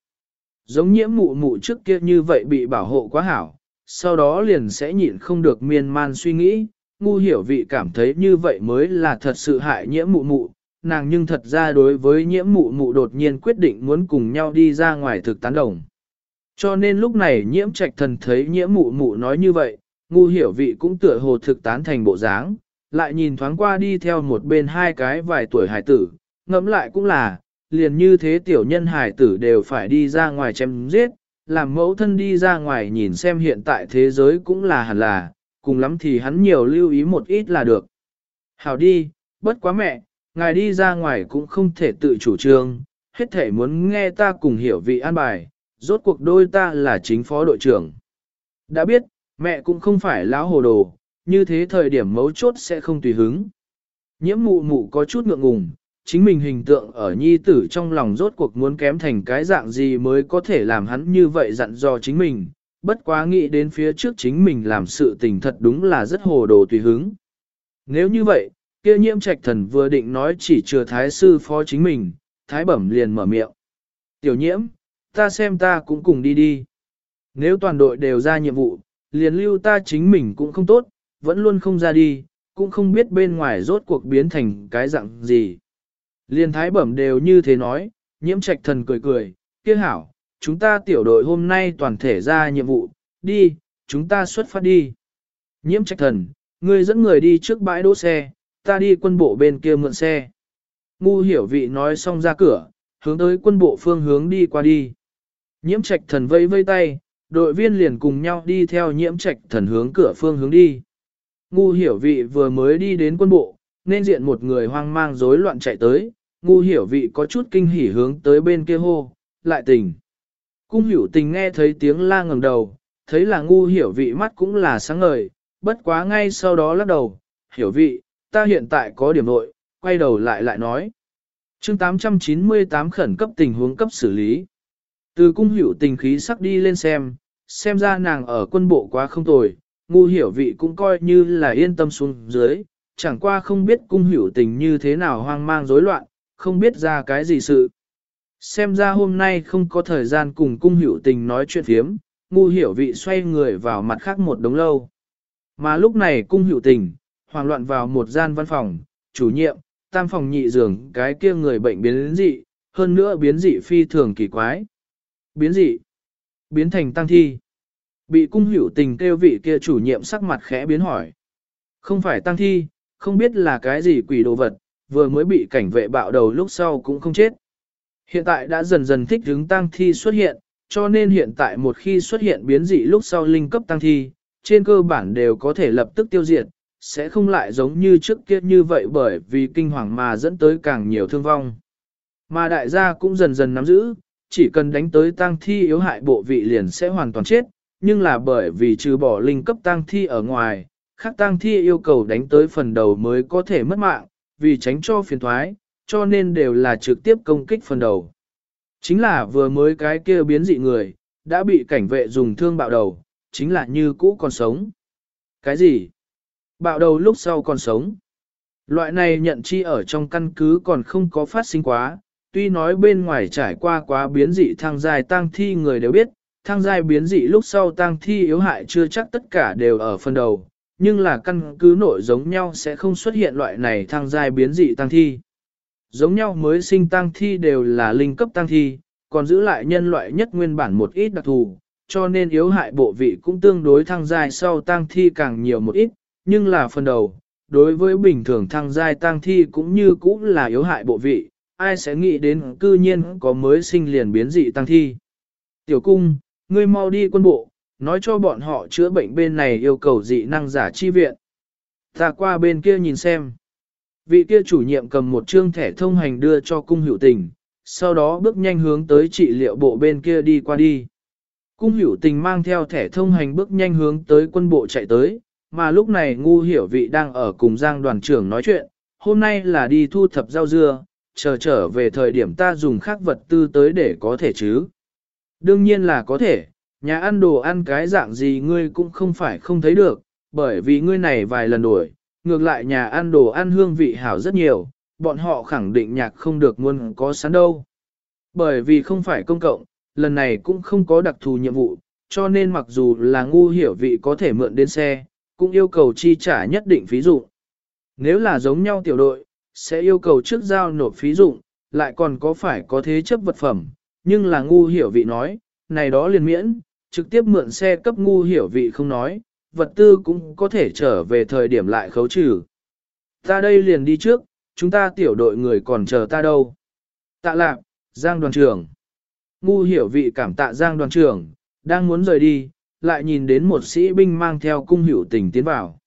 Giống nhiễm mụ mụ trước kia như vậy bị bảo hộ quá hảo, sau đó liền sẽ nhịn không được miên man suy nghĩ, ngu hiểu vị cảm thấy như vậy mới là thật sự hại nhiễm mụ mụ, nàng nhưng thật ra đối với nhiễm mụ mụ đột nhiên quyết định muốn cùng nhau đi ra ngoài thực tán đồng. Cho nên lúc này nhiễm trạch thần thấy nhiễm mụ mụ nói như vậy, ngu hiểu vị cũng tựa hồ thực tán thành bộ dáng, lại nhìn thoáng qua đi theo một bên hai cái vài tuổi hải tử, ngẫm lại cũng là, liền như thế tiểu nhân hải tử đều phải đi ra ngoài chém giết, làm mẫu thân đi ra ngoài nhìn xem hiện tại thế giới cũng là hẳn là, cùng lắm thì hắn nhiều lưu ý một ít là được. Hảo đi, bất quá mẹ, ngài đi ra ngoài cũng không thể tự chủ trương, hết thể muốn nghe ta cùng hiểu vị an bài, rốt cuộc đôi ta là chính phó đội trưởng. Đã biết, mẹ cũng không phải lão hồ đồ, như thế thời điểm mấu chốt sẽ không tùy hứng. Nhiễm mụ mụ có chút ngượng ngùng, chính mình hình tượng ở nhi tử trong lòng rốt cuộc muốn kém thành cái dạng gì mới có thể làm hắn như vậy dặn dò chính mình, bất quá nghĩ đến phía trước chính mình làm sự tình thật đúng là rất hồ đồ tùy hứng. Nếu như vậy, kia nhiễm trạch thần vừa định nói chỉ chừa thái sư phó chính mình, thái bẩm liền mở miệng. Tiểu nhiễm, ta xem ta cũng cùng đi đi. Nếu toàn đội đều ra nhiệm vụ, liền lưu ta chính mình cũng không tốt, vẫn luôn không ra đi, cũng không biết bên ngoài rốt cuộc biến thành cái dạng gì. Liên thái bẩm đều như thế nói, nhiễm trạch thần cười cười, kia hảo, chúng ta tiểu đội hôm nay toàn thể ra nhiệm vụ, đi, chúng ta xuất phát đi. Nhiễm trạch thần, ngươi dẫn người đi trước bãi đỗ xe, ta đi quân bộ bên kia mượn xe. Ngu hiểu vị nói xong ra cửa, hướng tới quân bộ phương hướng đi qua đi. Nhiễm trạch thần vây vây tay, đội viên liền cùng nhau đi theo nhiễm trạch thần hướng cửa phương hướng đi. Ngu hiểu vị vừa mới đi đến quân bộ, nên diện một người hoang mang rối loạn chạy tới, ngu hiểu vị có chút kinh hỉ hướng tới bên kia hô, lại tình. Cung hiểu tình nghe thấy tiếng la ngẩng đầu, thấy là ngu hiểu vị mắt cũng là sáng ngời, bất quá ngay sau đó lắc đầu, hiểu vị, ta hiện tại có điểm nội, quay đầu lại lại nói. chương 898 khẩn cấp tình huống cấp xử lý. Từ cung hiểu tình khí sắc đi lên xem, xem ra nàng ở quân bộ quá không tồi, ngu hiểu vị cũng coi như là yên tâm xuống dưới, chẳng qua không biết cung hiểu tình như thế nào hoang mang rối loạn, không biết ra cái gì sự. Xem ra hôm nay không có thời gian cùng cung hiểu tình nói chuyện phiếm, ngu hiểu vị xoay người vào mặt khác một đống lâu. Mà lúc này cung hiểu tình, hoang loạn vào một gian văn phòng, chủ nhiệm, tam phòng nhị giường cái kia người bệnh biến dị, hơn nữa biến dị phi thường kỳ quái. Biến dị, biến thành tăng thi. Bị cung hữu tình kêu vị kia chủ nhiệm sắc mặt khẽ biến hỏi. Không phải tăng thi, không biết là cái gì quỷ đồ vật, vừa mới bị cảnh vệ bạo đầu lúc sau cũng không chết. Hiện tại đã dần dần thích hứng tăng thi xuất hiện, cho nên hiện tại một khi xuất hiện biến dị lúc sau linh cấp tăng thi, trên cơ bản đều có thể lập tức tiêu diệt, sẽ không lại giống như trước kia như vậy bởi vì kinh hoàng mà dẫn tới càng nhiều thương vong. Mà đại gia cũng dần dần nắm giữ, chỉ cần đánh tới tang thi yếu hại bộ vị liền sẽ hoàn toàn chết, nhưng là bởi vì trừ bỏ linh cấp tang thi ở ngoài, khác tang thi yêu cầu đánh tới phần đầu mới có thể mất mạng, vì tránh cho phiền thoái, cho nên đều là trực tiếp công kích phần đầu. Chính là vừa mới cái kia biến dị người, đã bị cảnh vệ dùng thương bạo đầu, chính là như cũ còn sống. Cái gì? Bạo đầu lúc sau còn sống. Loại này nhận chi ở trong căn cứ còn không có phát sinh quá, tuy nói bên ngoài trải qua quá biến dị thang dài tang thi người đều biết, thang dài biến dị lúc sau tang thi yếu hại chưa chắc tất cả đều ở phần đầu, nhưng là căn cứ nội giống nhau sẽ không xuất hiện loại này thang dài biến dị tang thi. Giống nhau mới sinh tang thi đều là linh cấp tang thi, còn giữ lại nhân loại nhất nguyên bản một ít đặc thù, cho nên yếu hại bộ vị cũng tương đối thang dài sau tang thi càng nhiều một ít, nhưng là phần đầu, đối với bình thường thăng giai tang thi cũng như cũng là yếu hại bộ vị, ai sẽ nghĩ đến cư nhiên có mới sinh liền biến dị tăng thi. Tiểu cung, ngươi mau đi quân bộ, nói cho bọn họ chữa bệnh bên này yêu cầu dị năng giả chi viện. Ta qua bên kia nhìn xem. Vị kia chủ nhiệm cầm một trương thẻ thông hành đưa cho cung hữu tình, sau đó bước nhanh hướng tới trị liệu bộ bên kia đi qua đi. Cung hữu tình mang theo thẻ thông hành bước nhanh hướng tới quân bộ chạy tới, mà lúc này ngu hiểu vị đang ở cùng giang đoàn trưởng nói chuyện, hôm nay là đi thu thập rau dưa, chờ trở về thời điểm ta dùng khác vật tư tới để có thể chứ. Đương nhiên là có thể, nhà ăn đồ ăn cái dạng gì ngươi cũng không phải không thấy được, bởi vì ngươi này vài lần đổi, ngược lại nhà ăn đồ ăn hương vị hảo rất nhiều, bọn họ khẳng định nhạc không được nguồn có sẵn đâu. Bởi vì không phải công cộng, lần này cũng không có đặc thù nhiệm vụ, cho nên mặc dù là ngu hiểu vị có thể mượn đến xe, cũng yêu cầu chi trả nhất định phí dụng. Nếu là giống nhau tiểu đội, sẽ yêu cầu trước giao nộp phí dụng, lại còn có phải có thế chấp vật phẩm, nhưng là ngu hiểu vị nói, này đó liền miễn, trực tiếp mượn xe cấp ngu hiểu vị không nói, vật tư cũng có thể trở về thời điểm lại khấu trừ. Ta đây liền đi trước, chúng ta tiểu đội người còn chờ ta đâu. Tạ lạc, Giang đoàn trưởng. Ngu hiểu vị cảm tạ Giang đoàn trưởng, đang muốn rời đi, lại nhìn đến một sĩ binh mang theo cung hiểu tình tiến vào.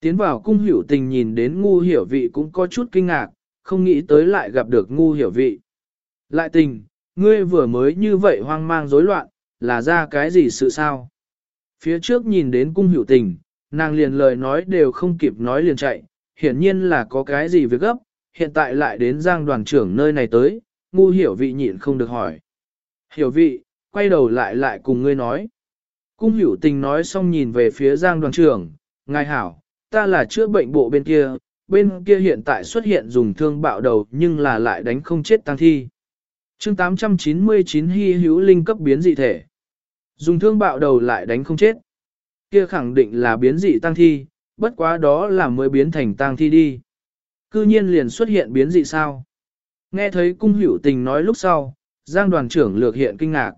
Tiến vào cung hiểu tình nhìn đến ngu hiểu vị cũng có chút kinh ngạc, không nghĩ tới lại gặp được ngu hiểu vị. Lại tình, ngươi vừa mới như vậy hoang mang rối loạn, là ra cái gì sự sao? Phía trước nhìn đến cung hữu tình, nàng liền lời nói đều không kịp nói liền chạy, hiển nhiên là có cái gì việc gấp, hiện tại lại đến giang đoàn trưởng nơi này tới, ngu hiểu vị nhịn không được hỏi. Hiểu vị, quay đầu lại lại cùng ngươi nói. Cung hữu tình nói xong nhìn về phía giang đoàn trưởng, ngài hảo, ta là chữa bệnh bộ bên kia, bên kia hiện tại xuất hiện dùng thương bạo đầu nhưng là lại đánh không chết tăng thi. chương 899 hy hữu linh cấp biến dị thể. Dùng thương bạo đầu lại đánh không chết. Kia khẳng định là biến dị tăng thi, bất quá đó là mới biến thành tăng thi đi. Cư nhiên liền xuất hiện biến dị sao. Nghe thấy cung hữu tình nói lúc sau, Giang đoàn trưởng lược hiện kinh ngạc.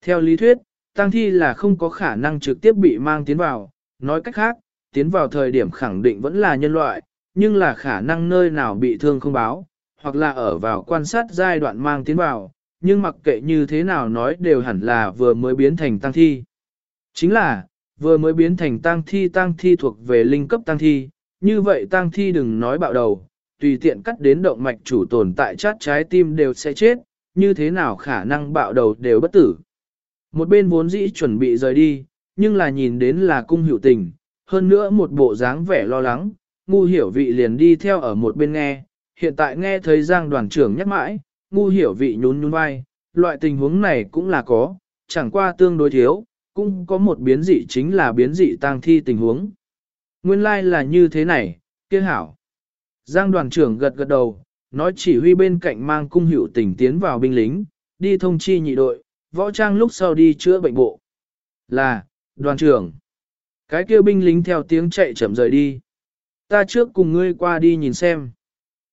Theo lý thuyết, tăng thi là không có khả năng trực tiếp bị mang tiến vào, nói cách khác, tiến vào thời điểm khẳng định vẫn là nhân loại, nhưng là khả năng nơi nào bị thương không báo, hoặc là ở vào quan sát giai đoạn mang tiến vào, nhưng mặc kệ như thế nào nói đều hẳn là vừa mới biến thành tăng thi. Chính là, vừa mới biến thành tăng thi tăng thi thuộc về linh cấp tăng thi, như vậy tăng thi đừng nói bạo đầu, tùy tiện cắt đến động mạch chủ tồn tại chát trái tim đều sẽ chết, như thế nào khả năng bạo đầu đều bất tử. Một bên vốn dĩ chuẩn bị rời đi, nhưng là nhìn đến là cung hữu tình, hơn nữa một bộ dáng vẻ lo lắng, ngu hiểu vị liền đi theo ở một bên nghe, hiện tại nghe thấy giang đoàn trưởng nhắc mãi, ngu hiểu vị nhún nhún vai, loại tình huống này cũng là có, chẳng qua tương đối thiếu, cũng có một biến dị chính là biến dị tang thi tình huống. Nguyên lai like là như thế này, kia hảo. Giang đoàn trưởng gật gật đầu, nói chỉ huy bên cạnh mang cung hiệu tỉnh tiến vào binh lính, đi thông chi nhị đội, võ trang lúc sau đi chữa bệnh bộ. Là, đoàn trưởng. Cái kia binh lính theo tiếng chạy chậm rời đi. Ta trước cùng ngươi qua đi nhìn xem.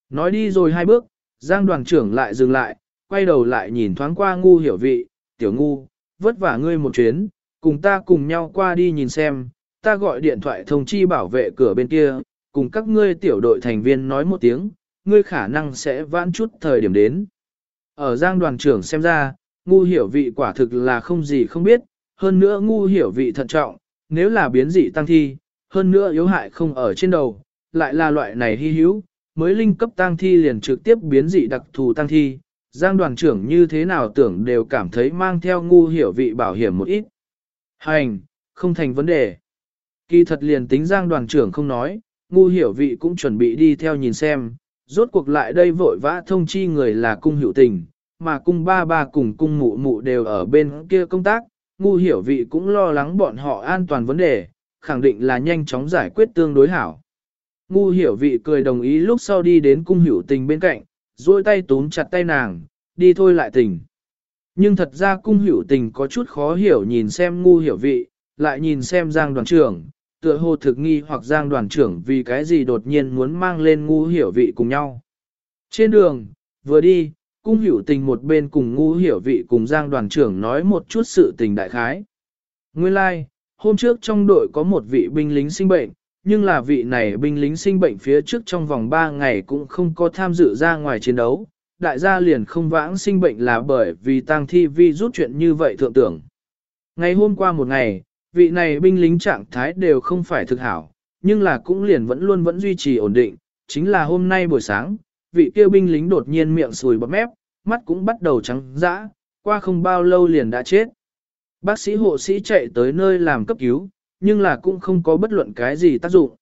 Nói đi rồi hai bước, Giang đoàn trưởng lại dừng lại, quay đầu lại nhìn thoáng qua ngu hiểu vị, tiểu ngu, vất vả ngươi một chuyến, cùng ta cùng nhau qua đi nhìn xem, ta gọi điện thoại thông chi bảo vệ cửa bên kia, cùng các ngươi tiểu đội thành viên nói một tiếng, ngươi khả năng sẽ vãn chút thời điểm đến. Ở giang đoàn trưởng xem ra, ngu hiểu vị quả thực là không gì không biết, hơn nữa ngu hiểu vị thận trọng, nếu là biến dị tăng thi, hơn nữa yếu hại không ở trên đầu, lại là loại này hy hữu, mới linh cấp tăng thi liền trực tiếp biến dị đặc thù tăng thi, giang đoàn trưởng như thế nào tưởng đều cảm thấy mang theo ngu hiểu vị bảo hiểm một ít. Hành, không thành vấn đề. Kỳ thật liền tính giang đoàn trưởng không nói, ngu hiểu vị cũng chuẩn bị đi theo nhìn xem, rốt cuộc lại đây vội vã thông chi người là cung hữu tình, mà cung ba ba cùng cung mụ mụ đều ở bên kia công tác, ngu hiểu vị cũng lo lắng bọn họ an toàn vấn đề, khẳng định là nhanh chóng giải quyết tương đối hảo. Ngu hiểu vị cười đồng ý lúc sau đi đến cung hiểu tình bên cạnh, duỗi tay túm chặt tay nàng, đi thôi lại tình. Nhưng thật ra cung hiểu tình có chút khó hiểu nhìn xem ngu hiểu vị, lại nhìn xem giang đoàn trưởng, tựa hồ thực nghi hoặc giang đoàn trưởng vì cái gì đột nhiên muốn mang lên ngu hiểu vị cùng nhau. Trên đường, vừa đi, cung hiểu tình một bên cùng ngu hiểu vị cùng giang đoàn trưởng nói một chút sự tình đại khái. Nguyên lai, like, hôm trước trong đội có một vị binh lính sinh bệnh, nhưng là vị này binh lính sinh bệnh phía trước trong vòng 3 ngày cũng không có tham dự ra ngoài chiến đấu. Đại gia liền không vãng sinh bệnh là bởi vì tang thi vi rút chuyện như vậy thượng tưởng. Ngày hôm qua một ngày, vị này binh lính trạng thái đều không phải thực hảo, nhưng là cũng liền vẫn luôn vẫn duy trì ổn định, chính là hôm nay buổi sáng, vị kia binh lính đột nhiên miệng sùi bọt mép, mắt cũng bắt đầu trắng dã, qua không bao lâu liền đã chết. Bác sĩ hộ sĩ chạy tới nơi làm cấp cứu, nhưng là cũng không có bất luận cái gì tác dụng.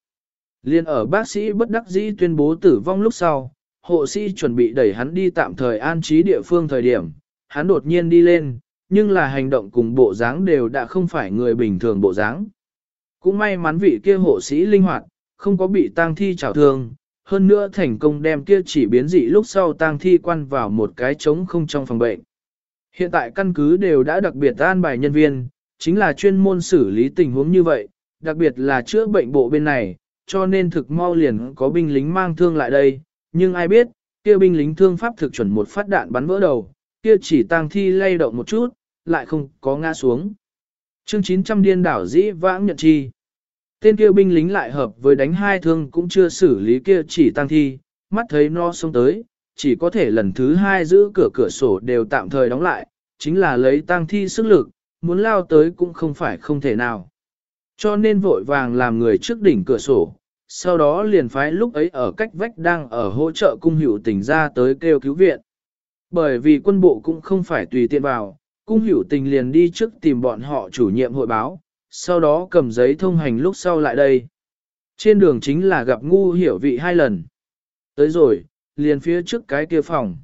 Liên ở bác sĩ bất đắc dĩ tuyên bố tử vong lúc sau, hộ sĩ chuẩn bị đẩy hắn đi tạm thời an trí địa phương thời điểm, hắn đột nhiên đi lên, nhưng là hành động cùng bộ dáng đều đã không phải người bình thường bộ dáng. Cũng may mắn vị kia hộ sĩ linh hoạt, không có bị tang thi trào thương, hơn nữa thành công đem kia chỉ biến dị lúc sau tang thi quan vào một cái trống không trong phòng bệnh. Hiện tại căn cứ đều đã đặc biệt an bài nhân viên, chính là chuyên môn xử lý tình huống như vậy, đặc biệt là chữa bệnh bộ bên này, cho nên thực mau liền có binh lính mang thương lại đây, nhưng ai biết, kia binh lính thương pháp thực chuẩn một phát đạn bắn vỡ đầu, kia chỉ tang thi lay động một chút, lại không có ngã xuống. Chương 900 điên đảo dĩ vãng nhận chi. Tên kia binh lính lại hợp với đánh hai thương cũng chưa xử lý kia chỉ tăng thi, mắt thấy nó xông tới, chỉ có thể lần thứ hai giữ cửa cửa sổ đều tạm thời đóng lại, chính là lấy tăng thi sức lực, muốn lao tới cũng không phải không thể nào. Cho nên vội vàng làm người trước đỉnh cửa sổ, sau đó liền phái lúc ấy ở cách vách đang ở hỗ trợ cung hữu tỉnh ra tới kêu cứu viện. Bởi vì quân bộ cũng không phải tùy tiện vào, cung hữu tình liền đi trước tìm bọn họ chủ nhiệm hội báo, sau đó cầm giấy thông hành lúc sau lại đây. Trên đường chính là gặp ngu hiểu vị hai lần. Tới rồi, liền phía trước cái kia phòng.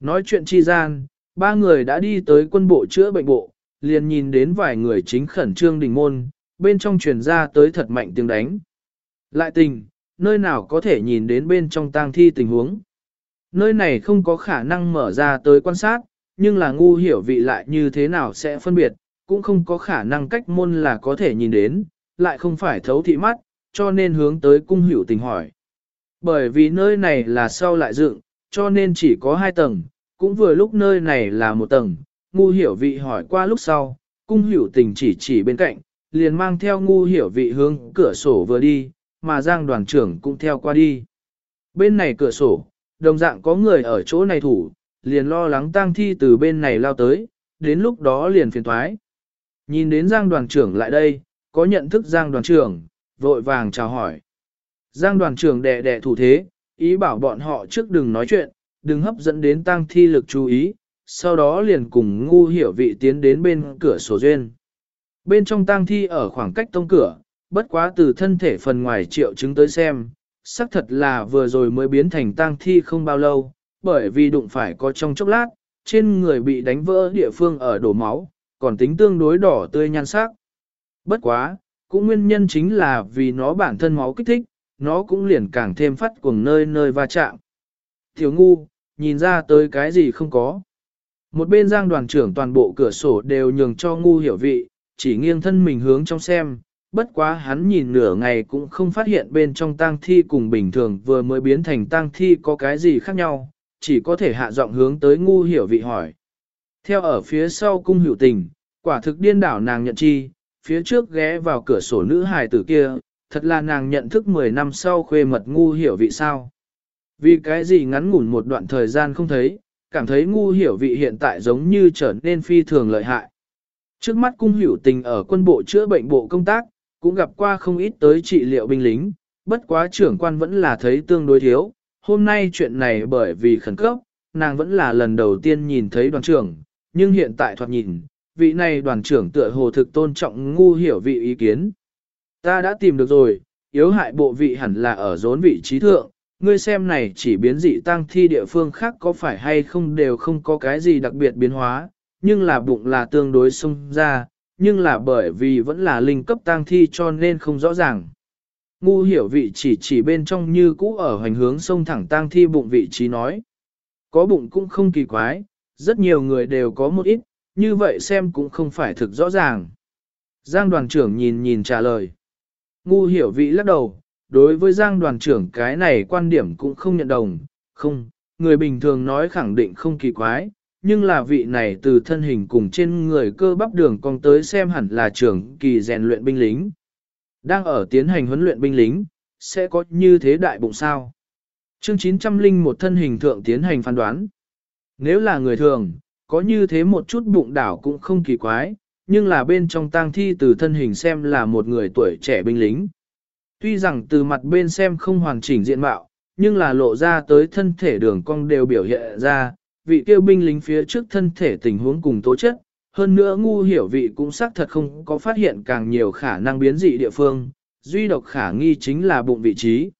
Nói chuyện chi gian, ba người đã đi tới quân bộ chữa bệnh bộ, liền nhìn đến vài người chính khẩn trương đình môn, bên trong truyền ra tới thật mạnh tiếng đánh. Lại tình, nơi nào có thể nhìn đến bên trong tang thi tình huống. Nơi này không có khả năng mở ra tới quan sát, nhưng là ngu hiểu vị lại như thế nào sẽ phân biệt, cũng không có khả năng cách môn là có thể nhìn đến, lại không phải thấu thị mắt, cho nên hướng tới cung hữu tình hỏi. Bởi vì nơi này là sau lại dựng, cho nên chỉ có hai tầng, cũng vừa lúc nơi này là một tầng, ngu hiểu vị hỏi qua lúc sau, cung hữu tình chỉ chỉ bên cạnh, liền mang theo ngu hiểu vị hướng cửa sổ vừa đi, mà giang đoàn trưởng cũng theo qua đi. Bên này cửa sổ, đồng dạng có người ở chỗ này thủ, liền lo lắng tang thi từ bên này lao tới, đến lúc đó liền phiền thoái. Nhìn đến giang đoàn trưởng lại đây, có nhận thức giang đoàn trưởng, vội vàng chào hỏi. Giang đoàn trưởng đẻ đẻ thủ thế, ý bảo bọn họ trước đừng nói chuyện, đừng hấp dẫn đến tang thi lực chú ý, sau đó liền cùng ngu hiểu vị tiến đến bên cửa sổ duyên. Bên trong tang thi ở khoảng cách tông cửa, bất quá từ thân thể phần ngoài triệu chứng tới xem, xác thật là vừa rồi mới biến thành tang thi không bao lâu, bởi vì đụng phải có trong chốc lát, trên người bị đánh vỡ địa phương ở đổ máu, còn tính tương đối đỏ tươi nhan sắc. Bất quá, cũng nguyên nhân chính là vì nó bản thân máu kích thích, nó cũng liền càng thêm phát cuồng nơi nơi va chạm. Thiếu ngu, nhìn ra tới cái gì không có. Một bên giang đoàn trưởng toàn bộ cửa sổ đều nhường cho ngu hiểu vị, chỉ nghiêng thân mình hướng trong xem, bất quá hắn nhìn nửa ngày cũng không phát hiện bên trong tang thi cùng bình thường vừa mới biến thành tang thi có cái gì khác nhau, chỉ có thể hạ giọng hướng tới ngu hiểu vị hỏi. Theo ở phía sau cung hữu tình, quả thực điên đảo nàng nhận chi, phía trước ghé vào cửa sổ nữ hài tử kia, thật là nàng nhận thức 10 năm sau khuê mật ngu hiểu vị sao. Vì cái gì ngắn ngủn một đoạn thời gian không thấy, cảm thấy ngu hiểu vị hiện tại giống như trở nên phi thường lợi hại. Trước mắt cung hiểu tình ở quân bộ chữa bệnh bộ công tác, cũng gặp qua không ít tới trị liệu binh lính, bất quá trưởng quan vẫn là thấy tương đối thiếu. Hôm nay chuyện này bởi vì khẩn cấp, nàng vẫn là lần đầu tiên nhìn thấy đoàn trưởng, nhưng hiện tại thoạt nhìn, vị này đoàn trưởng tựa hồ thực tôn trọng ngu hiểu vị ý kiến. Ta đã tìm được rồi, yếu hại bộ vị hẳn là ở rốn vị trí thượng, ngươi xem này chỉ biến dị tăng thi địa phương khác có phải hay không đều không có cái gì đặc biệt biến hóa, nhưng là bụng là tương đối sung ra, nhưng là bởi vì vẫn là linh cấp tăng thi cho nên không rõ ràng. Ngu hiểu vị chỉ chỉ bên trong như cũ ở hoành hướng sông thẳng tăng thi bụng vị trí nói. Có bụng cũng không kỳ quái, rất nhiều người đều có một ít, như vậy xem cũng không phải thực rõ ràng. Giang đoàn trưởng nhìn nhìn trả lời. Ngu hiểu vị lắc đầu, đối với Giang đoàn trưởng cái này quan điểm cũng không nhận đồng, không, người bình thường nói khẳng định không kỳ quái, nhưng là vị này từ thân hình cùng trên người cơ bắp đường cong tới xem hẳn là trưởng kỳ rèn luyện binh lính. Đang ở tiến hành huấn luyện binh lính, sẽ có như thế đại bụng sao? Chương 900 linh một thân hình thượng tiến hành phán đoán. Nếu là người thường, có như thế một chút bụng đảo cũng không kỳ quái, nhưng là bên trong tang thi từ thân hình xem là một người tuổi trẻ binh lính. Tuy rằng từ mặt bên xem không hoàn chỉnh diện mạo, nhưng là lộ ra tới thân thể đường cong đều biểu hiện ra, vị kêu binh lính phía trước thân thể tình huống cùng tố chất, hơn nữa ngu hiểu vị cũng xác thật không có phát hiện càng nhiều khả năng biến dị địa phương, duy độc khả nghi chính là bụng vị trí.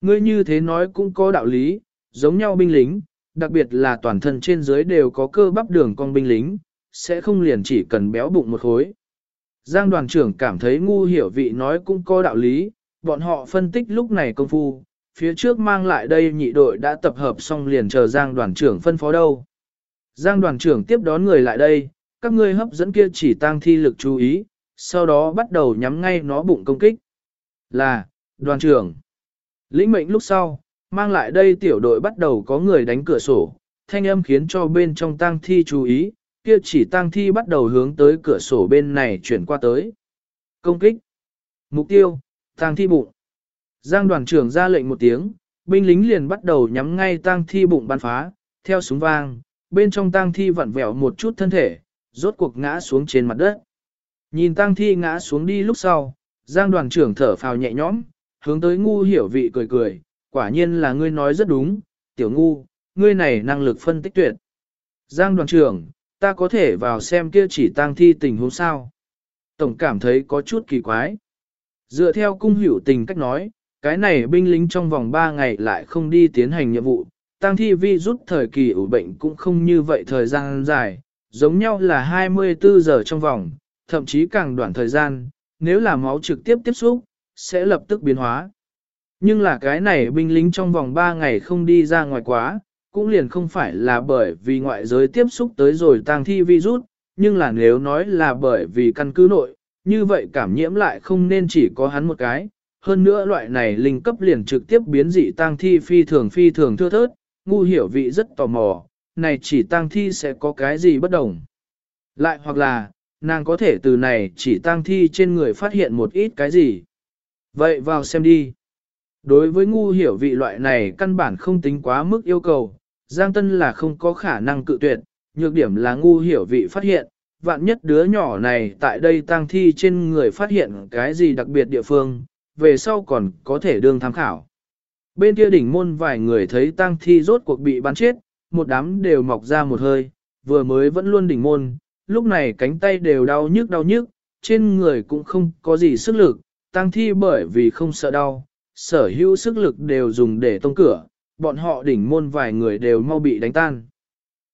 Ngươi như thế nói cũng có đạo lý, giống nhau binh lính, đặc biệt là toàn thân trên dưới đều có cơ bắp đường cong binh lính, sẽ không liền chỉ cần béo bụng một khối. Giang đoàn trưởng cảm thấy ngu hiểu vị nói cũng có đạo lý, bọn họ phân tích lúc này công phu, phía trước mang lại đây nhị đội đã tập hợp xong liền chờ Giang đoàn trưởng phân phó đâu. Giang đoàn trưởng tiếp đón người lại đây, các ngươi hấp dẫn kia chỉ tăng thi lực chú ý, sau đó bắt đầu nhắm ngay nó bụng công kích. Là, đoàn trưởng. Lĩnh mệnh lúc sau, mang lại đây tiểu đội bắt đầu có người đánh cửa sổ, thanh âm khiến cho bên trong tang thi chú ý, kia chỉ tang thi bắt đầu hướng tới cửa sổ bên này chuyển qua tới. Công kích. Mục tiêu, tang thi bụng. Giang đoàn trưởng ra lệnh một tiếng, binh lính liền bắt đầu nhắm ngay tang thi bụng bắn phá, theo súng vang, bên trong tang thi vặn vẹo một chút thân thể, rốt cuộc ngã xuống trên mặt đất. Nhìn tang thi ngã xuống đi lúc sau, Giang đoàn trưởng thở phào nhẹ nhõm, hướng tới ngu hiểu vị cười cười, quả nhiên là ngươi nói rất đúng, tiểu ngu, ngươi này năng lực phân tích tuyệt. Giang đoàn trưởng, ta có thể vào xem kia chỉ tang thi tình huống sao. Tổng cảm thấy có chút kỳ quái. Dựa theo cung hiểu tình cách nói, cái này binh lính trong vòng 3 ngày lại không đi tiến hành nhiệm vụ, tăng thi vi rút thời kỳ ủ bệnh cũng không như vậy thời gian dài, giống nhau là 24 giờ trong vòng, thậm chí càng đoạn thời gian, nếu là máu trực tiếp tiếp xúc, sẽ lập tức biến hóa. Nhưng là cái này binh lính trong vòng 3 ngày không đi ra ngoài quá, cũng liền không phải là bởi vì ngoại giới tiếp xúc tới rồi tang thi virus, nhưng là nếu nói là bởi vì căn cứ nội, như vậy cảm nhiễm lại không nên chỉ có hắn một cái. Hơn nữa loại này linh cấp liền trực tiếp biến dị tang thi phi thường phi thường thưa thớt, ngu hiểu vị rất tò mò, này chỉ tang thi sẽ có cái gì bất đồng. Lại hoặc là, nàng có thể từ này chỉ tang thi trên người phát hiện một ít cái gì. Vậy vào xem đi. Đối với ngu hiểu vị loại này căn bản không tính quá mức yêu cầu, Giang Tân là không có khả năng cự tuyệt, nhược điểm là ngu hiểu vị phát hiện, vạn nhất đứa nhỏ này tại đây tang thi trên người phát hiện cái gì đặc biệt địa phương, về sau còn có thể đương tham khảo. Bên kia đỉnh môn vài người thấy tang thi rốt cuộc bị bắn chết, một đám đều mọc ra một hơi, vừa mới vẫn luôn đỉnh môn, lúc này cánh tay đều đau nhức đau nhức, trên người cũng không có gì sức lực, tang thi bởi vì không sợ đau, sở hữu sức lực đều dùng để tông cửa, bọn họ đỉnh môn vài người đều mau bị đánh tan.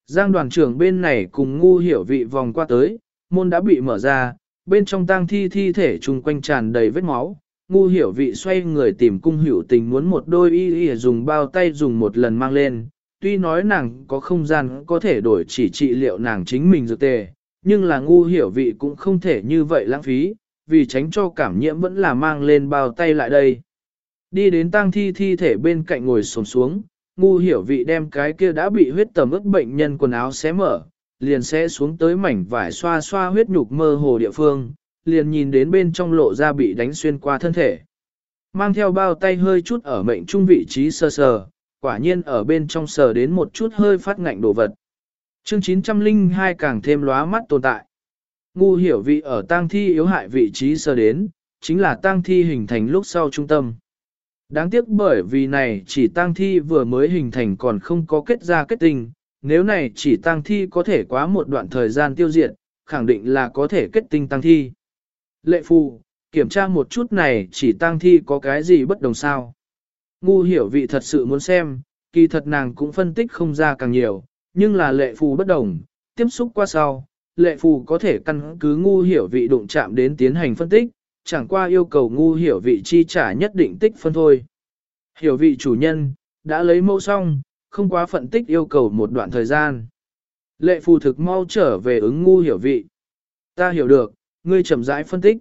Giang đoàn trưởng bên này cùng ngu hiểu vị vòng qua tới, môn đã bị mở ra, bên trong tang thi thi thể chung quanh tràn đầy vết máu. Ngu hiểu vị xoay người tìm cung hiểu tình muốn một đôi y y dùng bao tay dùng một lần mang lên. Tuy nói nàng có không gian có thể đổi chỉ trị liệu nàng chính mình dược tề, nhưng là ngu hiểu vị cũng không thể như vậy lãng phí, vì tránh cho cảm nhiễm vẫn là mang lên bao tay lại đây. Đi đến tang thi thi thể bên cạnh ngồi xổm xuống, ngu hiểu vị đem cái kia đã bị huyết tầm ướt bệnh nhân quần áo xé mở, liền sẽ xuống tới mảnh vải xoa xoa huyết nhục mơ hồ địa phương, liền nhìn đến bên trong lộ ra bị đánh xuyên qua thân thể. Mang theo bao tay hơi chút ở mệnh trung vị trí sơ sờ, quả nhiên ở bên trong sờ đến một chút hơi phát ngạnh đồ vật. Chương 902 càng thêm lóa mắt tồn tại. Ngu hiểu vị ở tang thi yếu hại vị trí sờ đến, chính là tang thi hình thành lúc sau trung tâm. Đáng tiếc bởi vì này chỉ tang thi vừa mới hình thành còn không có kết ra kết tinh, nếu này chỉ tang thi có thể quá một đoạn thời gian tiêu diệt, khẳng định là có thể kết tinh tang thi. Lệ phù, kiểm tra một chút này chỉ tang thi có cái gì bất đồng sao. Ngu hiểu vị thật sự muốn xem, kỳ thật nàng cũng phân tích không ra càng nhiều, nhưng là lệ phù bất đồng, tiếp xúc qua sau, lệ phù có thể căn cứ ngu hiểu vị đụng chạm đến tiến hành phân tích, chẳng qua yêu cầu ngu hiểu vị chi trả nhất định tích phân thôi. Hiểu vị chủ nhân, đã lấy mẫu xong, không quá phận tích yêu cầu một đoạn thời gian. Lệ phù thực mau trở về ứng ngu hiểu vị. Ta hiểu được, ngươi chậm rãi phân tích.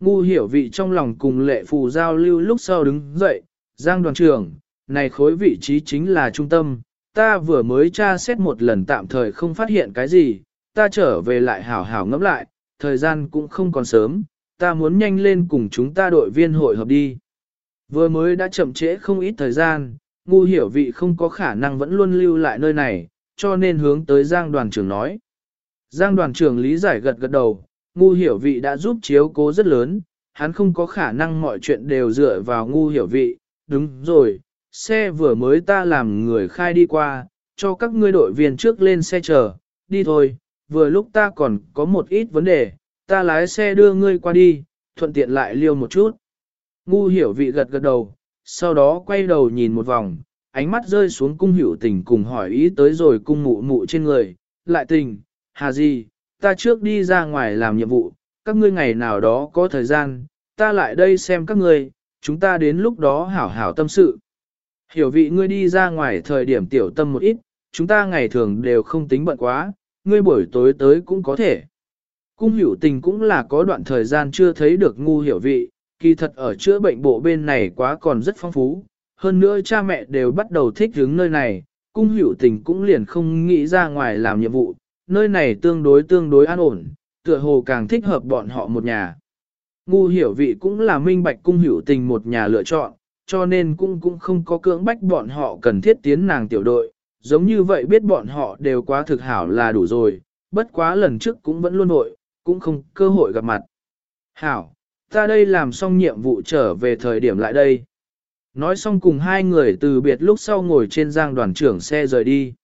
Ngu hiểu vị trong lòng cùng lệ phù giao lưu lúc sau đứng dậy, giang đoàn trưởng, này khối vị trí chính là trung tâm, ta vừa mới tra xét một lần tạm thời không phát hiện cái gì, ta trở về lại hảo hảo ngẫm lại, thời gian cũng không còn sớm, ta muốn nhanh lên cùng chúng ta đội viên hội hợp đi. Vừa mới đã chậm trễ không ít thời gian, ngu hiểu vị không có khả năng vẫn luôn lưu lại nơi này, cho nên hướng tới Giang đoàn trưởng nói. Giang đoàn trưởng lý giải gật gật đầu, ngu hiểu vị đã giúp chiếu cố rất lớn, hắn không có khả năng mọi chuyện đều dựa vào ngu hiểu vị, đúng rồi, xe vừa mới ta làm người khai đi qua, cho các ngươi đội viên trước lên xe chờ, đi thôi, vừa lúc ta còn có một ít vấn đề, ta lái xe đưa ngươi qua đi, thuận tiện lại liêu một chút. Ngu hiểu vị gật gật đầu, sau đó quay đầu nhìn một vòng, ánh mắt rơi xuống cung hiểu tình cùng hỏi ý tới rồi cung mụ mụ trên người, lại tình, hà gì, ta trước đi ra ngoài làm nhiệm vụ, các ngươi ngày nào đó có thời gian, ta lại đây xem các ngươi, chúng ta đến lúc đó hảo hảo tâm sự. Hiểu vị ngươi đi ra ngoài thời điểm tiểu tâm một ít, chúng ta ngày thường đều không tính bận quá, ngươi buổi tối tới cũng có thể. Cung hiểu tình cũng là có đoạn thời gian chưa thấy được ngu hiểu vị, kỳ thật ở chữa bệnh bộ bên này quá còn rất phong phú, hơn nữa cha mẹ đều bắt đầu thích hướng nơi này, cung hiểu tình cũng liền không nghĩ ra ngoài làm nhiệm vụ, nơi này tương đối tương đối an ổn, tựa hồ càng thích hợp bọn họ một nhà. Ngu hiểu vị cũng là minh bạch cung hiểu tình một nhà lựa chọn, cho nên cũng cũng không có cưỡng bách bọn họ cần thiết tiến nàng tiểu đội, giống như vậy biết bọn họ đều quá thực hảo là đủ rồi, bất quá lần trước cũng vẫn luôn nội, cũng không cơ hội gặp mặt. Hảo, ta đây làm xong nhiệm vụ trở về thời điểm lại đây. Nói xong cùng hai người từ biệt lúc sau ngồi trên giang đoàn trưởng xe rời đi.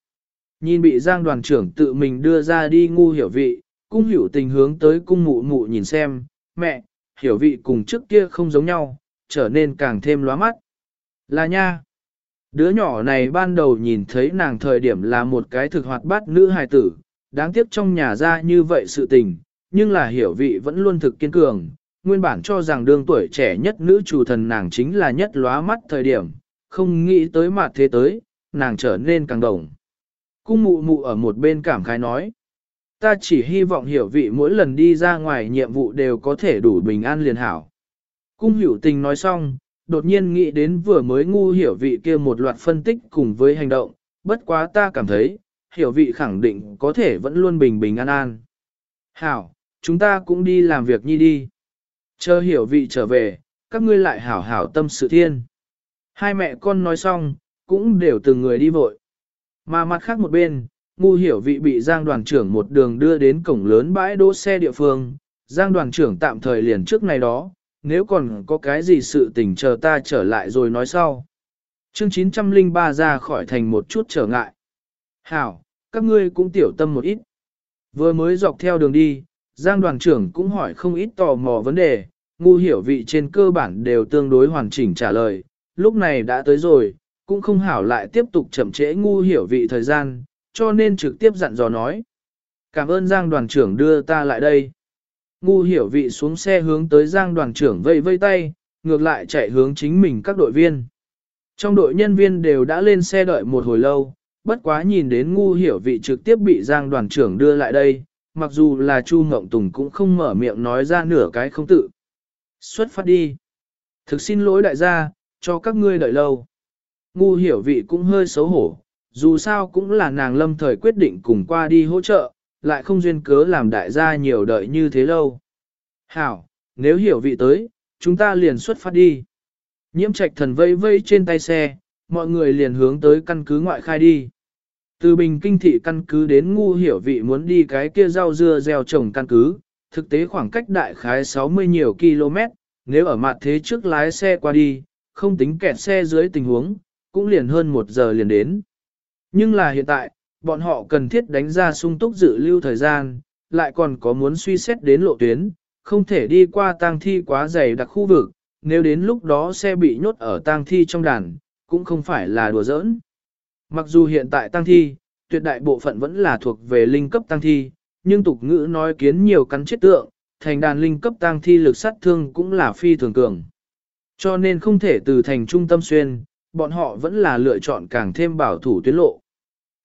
Nhìn bị giang đoàn trưởng tự mình đưa ra đi ngu hiểu vị, cung hiểu tình hướng tới cung mụ mụ nhìn xem, mẹ, hiểu vị cùng trước kia không giống nhau, trở nên càng thêm lóa mắt. Là nha. Đứa nhỏ này ban đầu nhìn thấy nàng thời điểm là một cái thực hoạt bát nữ hài tử, đáng tiếc trong nhà ra như vậy sự tình, nhưng là hiểu vị vẫn luôn thực kiên cường, nguyên bản cho rằng đương tuổi trẻ nhất nữ chủ thần nàng chính là nhất lóa mắt thời điểm, không nghĩ tới mặt thế tới, nàng trở nên càng đồng. Cung mụ mụ ở một bên cảm khái nói, ta chỉ hy vọng hiểu vị mỗi lần đi ra ngoài nhiệm vụ đều có thể đủ bình an liền hảo. Cung hiểu tình nói xong, đột nhiên nghĩ đến vừa mới ngu hiểu vị kia một loạt phân tích cùng với hành động, bất quá ta cảm thấy, hiểu vị khẳng định có thể vẫn luôn bình bình an an. Hảo, chúng ta cũng đi làm việc nhi đi. Chờ hiểu vị trở về, các ngươi lại hảo hảo tâm sự thiên. Hai mẹ con nói xong, cũng đều từng người đi vội. Mà mặt khác một bên, ngu hiểu vị bị Giang đoàn trưởng một đường đưa đến cổng lớn bãi đỗ xe địa phương. Giang đoàn trưởng tạm thời liền trước này đó, nếu còn có cái gì sự tình chờ ta trở lại rồi nói sau. Chương 903 ra khỏi thành một chút trở ngại. Hảo, các ngươi cũng tiểu tâm một ít. Vừa mới dọc theo đường đi, Giang đoàn trưởng cũng hỏi không ít tò mò vấn đề, ngu hiểu vị trên cơ bản đều tương đối hoàn chỉnh trả lời, lúc này đã tới rồi, cũng không hảo lại tiếp tục chậm trễ ngu hiểu vị thời gian, cho nên trực tiếp dặn dò nói. Cảm ơn Giang đoàn trưởng đưa ta lại đây. Ngu hiểu vị xuống xe hướng tới Giang đoàn trưởng vây vây tay, ngược lại chạy hướng chính mình các đội viên. Trong đội nhân viên đều đã lên xe đợi một hồi lâu, bất quá nhìn đến ngu hiểu vị trực tiếp bị Giang đoàn trưởng đưa lại đây, mặc dù là Chu Ngộng Tùng cũng không mở miệng nói ra nửa cái không tự. Xuất phát đi. Thực xin lỗi đại gia, cho các ngươi đợi lâu. Ngu hiểu vị cũng hơi xấu hổ, dù sao cũng là nàng lâm thời quyết định cùng qua đi hỗ trợ, lại không duyên cớ làm đại gia nhiều đợi như thế lâu. Hảo, nếu hiểu vị tới, chúng ta liền xuất phát đi. Nhiễm trạch thần vây vây trên tay xe, mọi người liền hướng tới căn cứ ngoại khai đi. Từ bình kinh thị căn cứ đến ngu hiểu vị muốn đi cái kia rau dưa gieo trồng căn cứ, thực tế khoảng cách đại khái 60 nhiều km, nếu ở mặt thế trước lái xe qua đi, không tính kẹt xe dưới tình huống, cũng liền hơn một giờ liền đến. Nhưng là hiện tại, bọn họ cần thiết đánh ra sung túc dự lưu thời gian, lại còn có muốn suy xét đến lộ tuyến, không thể đi qua tang thi quá dày đặc khu vực, nếu đến lúc đó xe bị nhốt ở tang thi trong đàn, cũng không phải là đùa giỡn. Mặc dù hiện tại tăng thi, tuyệt đại bộ phận vẫn là thuộc về linh cấp tăng thi, nhưng tục ngữ nói kiến nhiều cắn chết tượng, thành đàn linh cấp tăng thi lực sát thương cũng là phi thường cường. Cho nên không thể từ thành trung tâm xuyên, bọn họ vẫn là lựa chọn càng thêm bảo thủ tuyến lộ.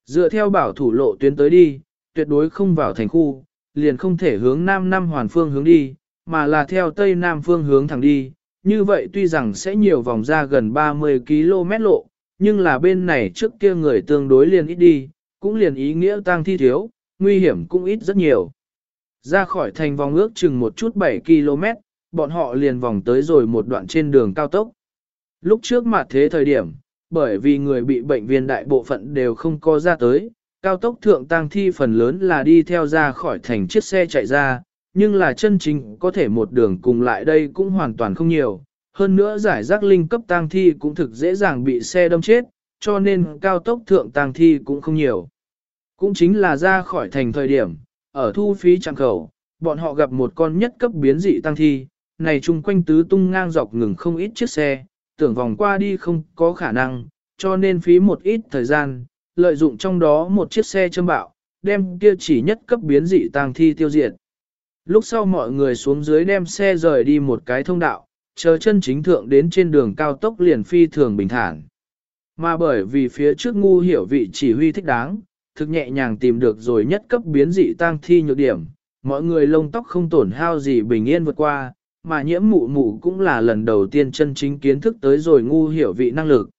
Dựa theo bảo thủ lộ tuyến tới đi, tuyệt đối không vào thành khu, liền không thể hướng nam nam hoàn phương hướng đi, mà là theo tây nam phương hướng thẳng đi. Như vậy tuy rằng sẽ nhiều vòng ra gần 30 km lộ, nhưng là bên này trước kia người tương đối liền ít đi, cũng liền ý nghĩa tăng thi thiếu, nguy hiểm cũng ít rất nhiều. Ra khỏi thành vòng ước chừng một chút 7 km, bọn họ liền vòng tới rồi một đoạn trên đường cao tốc. Lúc trước mặt thế thời điểm, bởi vì người bị bệnh viên đại bộ phận đều không có ra tới, cao tốc thượng tăng thi phần lớn là đi theo ra khỏi thành chiếc xe chạy ra, nhưng là chân chính có thể một đường cùng lại đây cũng hoàn toàn không nhiều. Hơn nữa giải rác linh cấp tăng thi cũng thực dễ dàng bị xe đâm chết, cho nên cao tốc thượng tăng thi cũng không nhiều. Cũng chính là ra khỏi thành thời điểm, ở thu phí trạm khẩu, bọn họ gặp một con nhất cấp biến dị tăng thi, này chung quanh tứ tung ngang dọc ngừng không ít chiếc xe, tưởng vòng qua đi không có khả năng, cho nên phí một ít thời gian, lợi dụng trong đó một chiếc xe châm bạo, đem kia chỉ nhất cấp biến dị tang thi tiêu diệt. Lúc sau mọi người xuống dưới đem xe rời đi một cái thông đạo, chờ chân chính thượng đến trên đường cao tốc liền phi thường bình thản. Mà bởi vì phía trước ngu hiểu vị chỉ huy thích đáng, thực nhẹ nhàng tìm được rồi nhất cấp biến dị tang thi nhược điểm, mọi người lông tóc không tổn hao gì bình yên vượt qua, mà nhiễm mụ mụ cũng là lần đầu tiên chân chính kiến thức tới rồi ngu hiểu vị năng lực.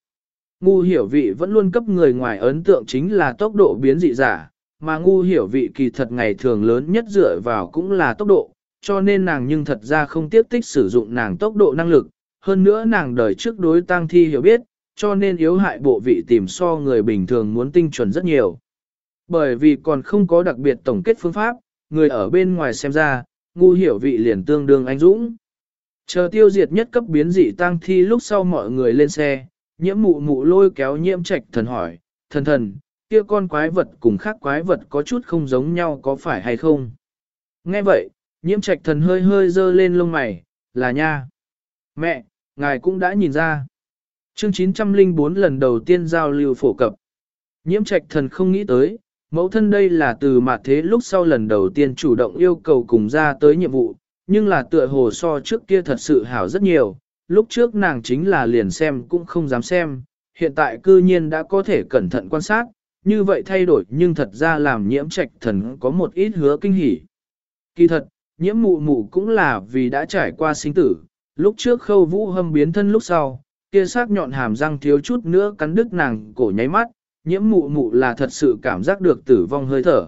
Ngu hiểu vị vẫn luôn cấp người ngoài ấn tượng chính là tốc độ biến dị giả, mà ngu hiểu vị kỳ thật ngày thường lớn nhất dựa vào cũng là tốc độ, cho nên nàng nhưng thật ra không tiếp tích sử dụng nàng tốc độ năng lực, hơn nữa nàng đời trước đối tăng thi hiểu biết, cho nên yếu hại bộ vị tìm so người bình thường muốn tinh chuẩn rất nhiều. Bởi vì còn không có đặc biệt tổng kết phương pháp, người ở bên ngoài xem ra, ngu hiểu vị liền tương đương anh dũng. Chờ tiêu diệt nhất cấp biến dị tăng thi lúc sau mọi người lên xe, nhiễm mụ mụ lôi kéo nhiễm trạch thần hỏi, thần thần, kia con quái vật cùng khác quái vật có chút không giống nhau có phải hay không? Nghe vậy, nhiễm trạch thần hơi hơi dơ lên lông mày, là nha. Mẹ, ngài cũng đã nhìn ra. Chương 904 lần đầu tiên giao lưu phổ cập. Nhiễm trạch thần không nghĩ tới, mẫu thân đây là từ mặt thế lúc sau lần đầu tiên chủ động yêu cầu cùng ra tới nhiệm vụ, nhưng là tựa hồ so trước kia thật sự hảo rất nhiều, lúc trước nàng chính là liền xem cũng không dám xem, hiện tại cư nhiên đã có thể cẩn thận quan sát, như vậy thay đổi nhưng thật ra làm nhiễm trạch thần có một ít hứa kinh hỉ. Kỳ thật, nhiễm mụ mụ cũng là vì đã trải qua sinh tử, lúc trước khâu vũ hâm biến thân lúc sau, kia sắc nhọn hàm răng thiếu chút nữa cắn đứt nàng cổ nháy mắt, nhiễm mụ mụ là thật sự cảm giác được tử vong hơi thở.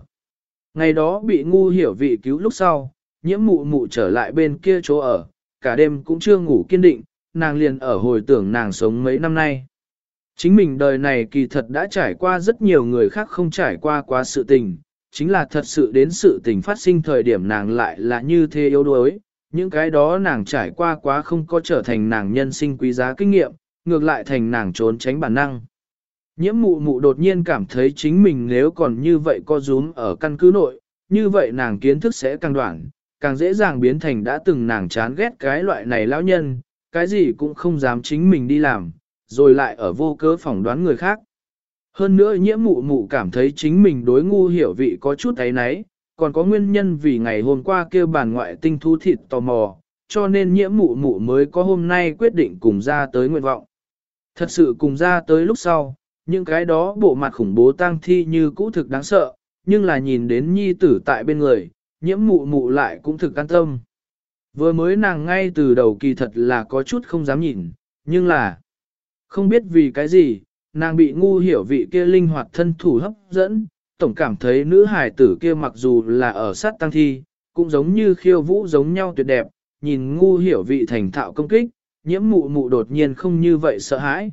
Ngày đó bị ngu hiểu vị cứu lúc sau, nhiễm mụ mụ trở lại bên kia chỗ ở, cả đêm cũng chưa ngủ kiên định, nàng liền ở hồi tưởng nàng sống mấy năm nay. Chính mình đời này kỳ thật đã trải qua rất nhiều người khác không trải qua quá sự tình, chính là thật sự đến sự tình phát sinh thời điểm nàng lại là như thế yếu đuối, những cái đó nàng trải qua quá không có trở thành nàng nhân sinh quý giá kinh nghiệm, ngược lại thành nàng trốn tránh bản năng. Nhiễm mụ mụ đột nhiên cảm thấy chính mình nếu còn như vậy co rúm ở căn cứ nội, như vậy nàng kiến thức sẽ càng đoạn, càng dễ dàng biến thành đã từng nàng chán ghét cái loại này lão nhân, cái gì cũng không dám chính mình đi làm, rồi lại ở vô cớ phỏng đoán người khác. Hơn nữa nhiễm mụ mụ cảm thấy chính mình đối ngu hiểu vị có chút ấy nấy, còn có nguyên nhân vì ngày hôm qua kêu bàn ngoại tinh thú thịt tò mò, cho nên nhiễm mụ mụ mới có hôm nay quyết định cùng ra tới nguyện vọng. Thật sự cùng ra tới lúc sau, những cái đó bộ mặt khủng bố tang thi như cũ thực đáng sợ, nhưng là nhìn đến nhi tử tại bên người, nhiễm mụ mụ lại cũng thực an tâm. Vừa mới nàng ngay từ đầu kỳ thật là có chút không dám nhìn, nhưng là không biết vì cái gì, nàng bị ngu hiểu vị kia linh hoạt thân thủ hấp dẫn, tổng cảm thấy nữ hài tử kia mặc dù là ở sát tăng thi, cũng giống như khiêu vũ giống nhau tuyệt đẹp, nhìn ngu hiểu vị thành thạo công kích, nhiễm mụ mụ đột nhiên không như vậy sợ hãi.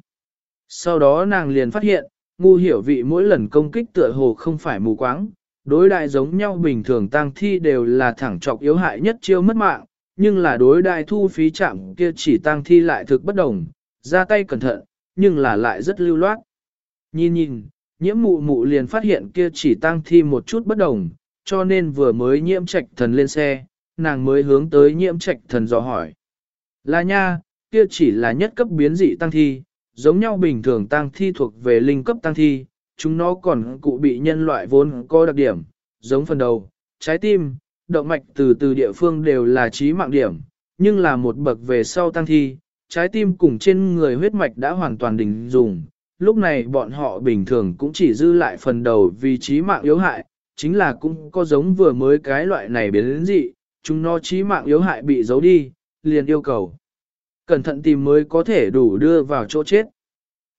Sau đó nàng liền phát hiện, ngu hiểu vị mỗi lần công kích tựa hồ không phải mù quáng, đối đại giống nhau bình thường tăng thi đều là thẳng trọc yếu hại nhất chiêu mất mạng, nhưng là đối đại thu phí chạm kia chỉ tăng thi lại thực bất đồng, ra tay cẩn thận, nhưng là lại rất lưu loát. Nhìn nhìn, nhiễm mụ mụ liền phát hiện kia chỉ tăng thi một chút bất đồng, cho nên vừa mới nhiễm trạch thần lên xe, nàng mới hướng tới nhiễm trạch thần dò hỏi. Là nha, kia chỉ là nhất cấp biến dị tăng thi, giống nhau bình thường tăng thi thuộc về linh cấp tăng thi, chúng nó còn cụ bị nhân loại vốn có đặc điểm, giống phần đầu, trái tim, động mạch từ từ địa phương đều là trí mạng điểm, nhưng là một bậc về sau tăng thi, trái tim cùng trên người huyết mạch đã hoàn toàn đình dùng. Lúc này bọn họ bình thường cũng chỉ dư lại phần đầu vì trí mạng yếu hại, chính là cũng có giống vừa mới cái loại này biến đến dị, chúng nó trí mạng yếu hại bị giấu đi, liền yêu cầu. Cẩn thận tìm mới có thể đủ đưa vào chỗ chết.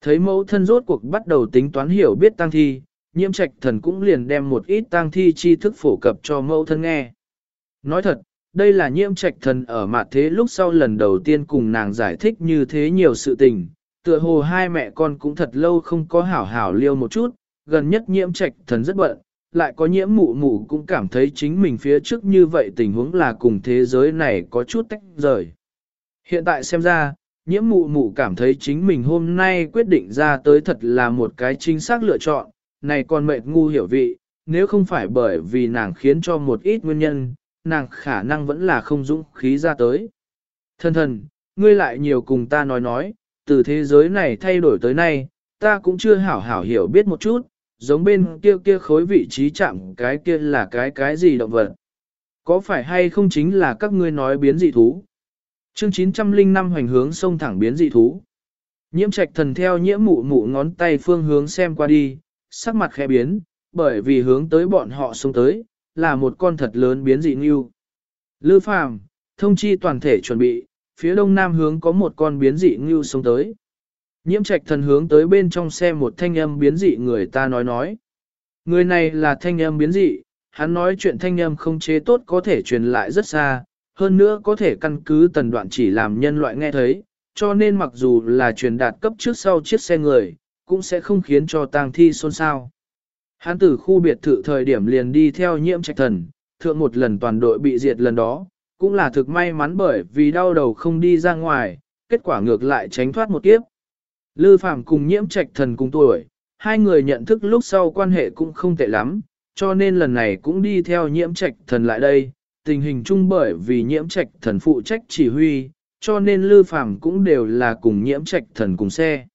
Thấy mẫu thân rốt cuộc bắt đầu tính toán hiểu biết tăng thi, nhiễm trạch thần cũng liền đem một ít tăng thi tri thức phổ cập cho mẫu thân nghe. Nói thật, đây là nhiễm trạch thần ở mặt thế lúc sau lần đầu tiên cùng nàng giải thích như thế nhiều sự tình, tựa hồ hai mẹ con cũng thật lâu không có hảo hảo liêu một chút, gần nhất nhiễm trạch thần rất bận, lại có nhiễm mụ mụ cũng cảm thấy chính mình phía trước như vậy tình huống là cùng thế giới này có chút tách rời. Hiện tại xem ra, nhiễm mụ mụ cảm thấy chính mình hôm nay quyết định ra tới thật là một cái chính xác lựa chọn, này còn mệt ngu hiểu vị, nếu không phải bởi vì nàng khiến cho một ít nguyên nhân, nàng khả năng vẫn là không dũng khí ra tới. Thân thần, ngươi lại nhiều cùng ta nói nói, từ thế giới này thay đổi tới nay, ta cũng chưa hảo hảo hiểu biết một chút, giống bên kia kia khối vị trí chạm cái kia là cái cái gì động vật. Có phải hay không chính là các ngươi nói biến dị thú? Chương 905 hoành hướng sông thẳng biến dị thú. Nhiễm trạch thần theo nhiễm mụ mụ ngón tay phương hướng xem qua đi, sắc mặt khẽ biến, bởi vì hướng tới bọn họ xuống tới, là một con thật lớn biến dị ngưu. Lư phàm, thông chi toàn thể chuẩn bị, phía đông nam hướng có một con biến dị ngưu sống tới. Nhiễm trạch thần hướng tới bên trong xe một thanh âm biến dị người ta nói nói. Người này là thanh âm biến dị, hắn nói chuyện thanh âm không chế tốt có thể truyền lại rất xa, hơn nữa có thể căn cứ tần đoạn chỉ làm nhân loại nghe thấy, cho nên mặc dù là truyền đạt cấp trước sau chiếc xe người, cũng sẽ không khiến cho tang thi xôn xao. Hắn từ khu biệt thự thời điểm liền đi theo nhiễm trạch thần, thượng một lần toàn đội bị diệt lần đó, cũng là thực may mắn bởi vì đau đầu không đi ra ngoài, kết quả ngược lại tránh thoát một kiếp. Lư Phạm cùng nhiễm trạch thần cùng tuổi, hai người nhận thức lúc sau quan hệ cũng không tệ lắm, cho nên lần này cũng đi theo nhiễm trạch thần lại đây, tình hình chung bởi vì nhiễm trạch thần phụ trách chỉ huy, cho nên Lư Phạm cũng đều là cùng nhiễm trạch thần cùng xe.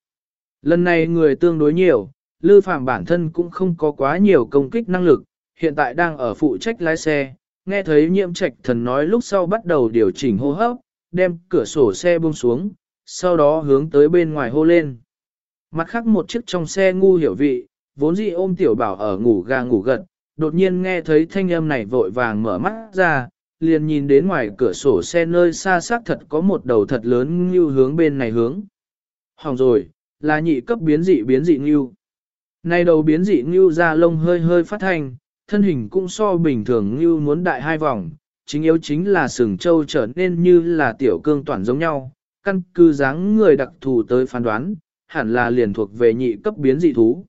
Lần này người tương đối nhiều, Lư Phạm bản thân cũng không có quá nhiều công kích năng lực, hiện tại đang ở phụ trách lái xe, nghe thấy nhiễm trạch thần nói lúc sau bắt đầu điều chỉnh hô hấp, đem cửa sổ xe buông xuống, sau đó hướng tới bên ngoài hô lên. Mặt khác một chiếc trong xe ngu hiểu vị, vốn dĩ ôm tiểu bảo ở ngủ gà ngủ gật, đột nhiên nghe thấy thanh âm này vội vàng mở mắt ra, liền nhìn đến ngoài cửa sổ xe nơi xa xác thật có một đầu thật lớn như hướng bên này hướng. Hỏng rồi, là nhị cấp biến dị biến dị như. Này đầu biến dị như ra lông hơi hơi phát thanh, thân hình cũng so bình thường như muốn đại hai vòng, chính yếu chính là sừng trâu trở nên như là tiểu cương toàn giống nhau, căn cứ dáng người đặc thù tới phán đoán, hẳn là liền thuộc về nhị cấp biến dị thú.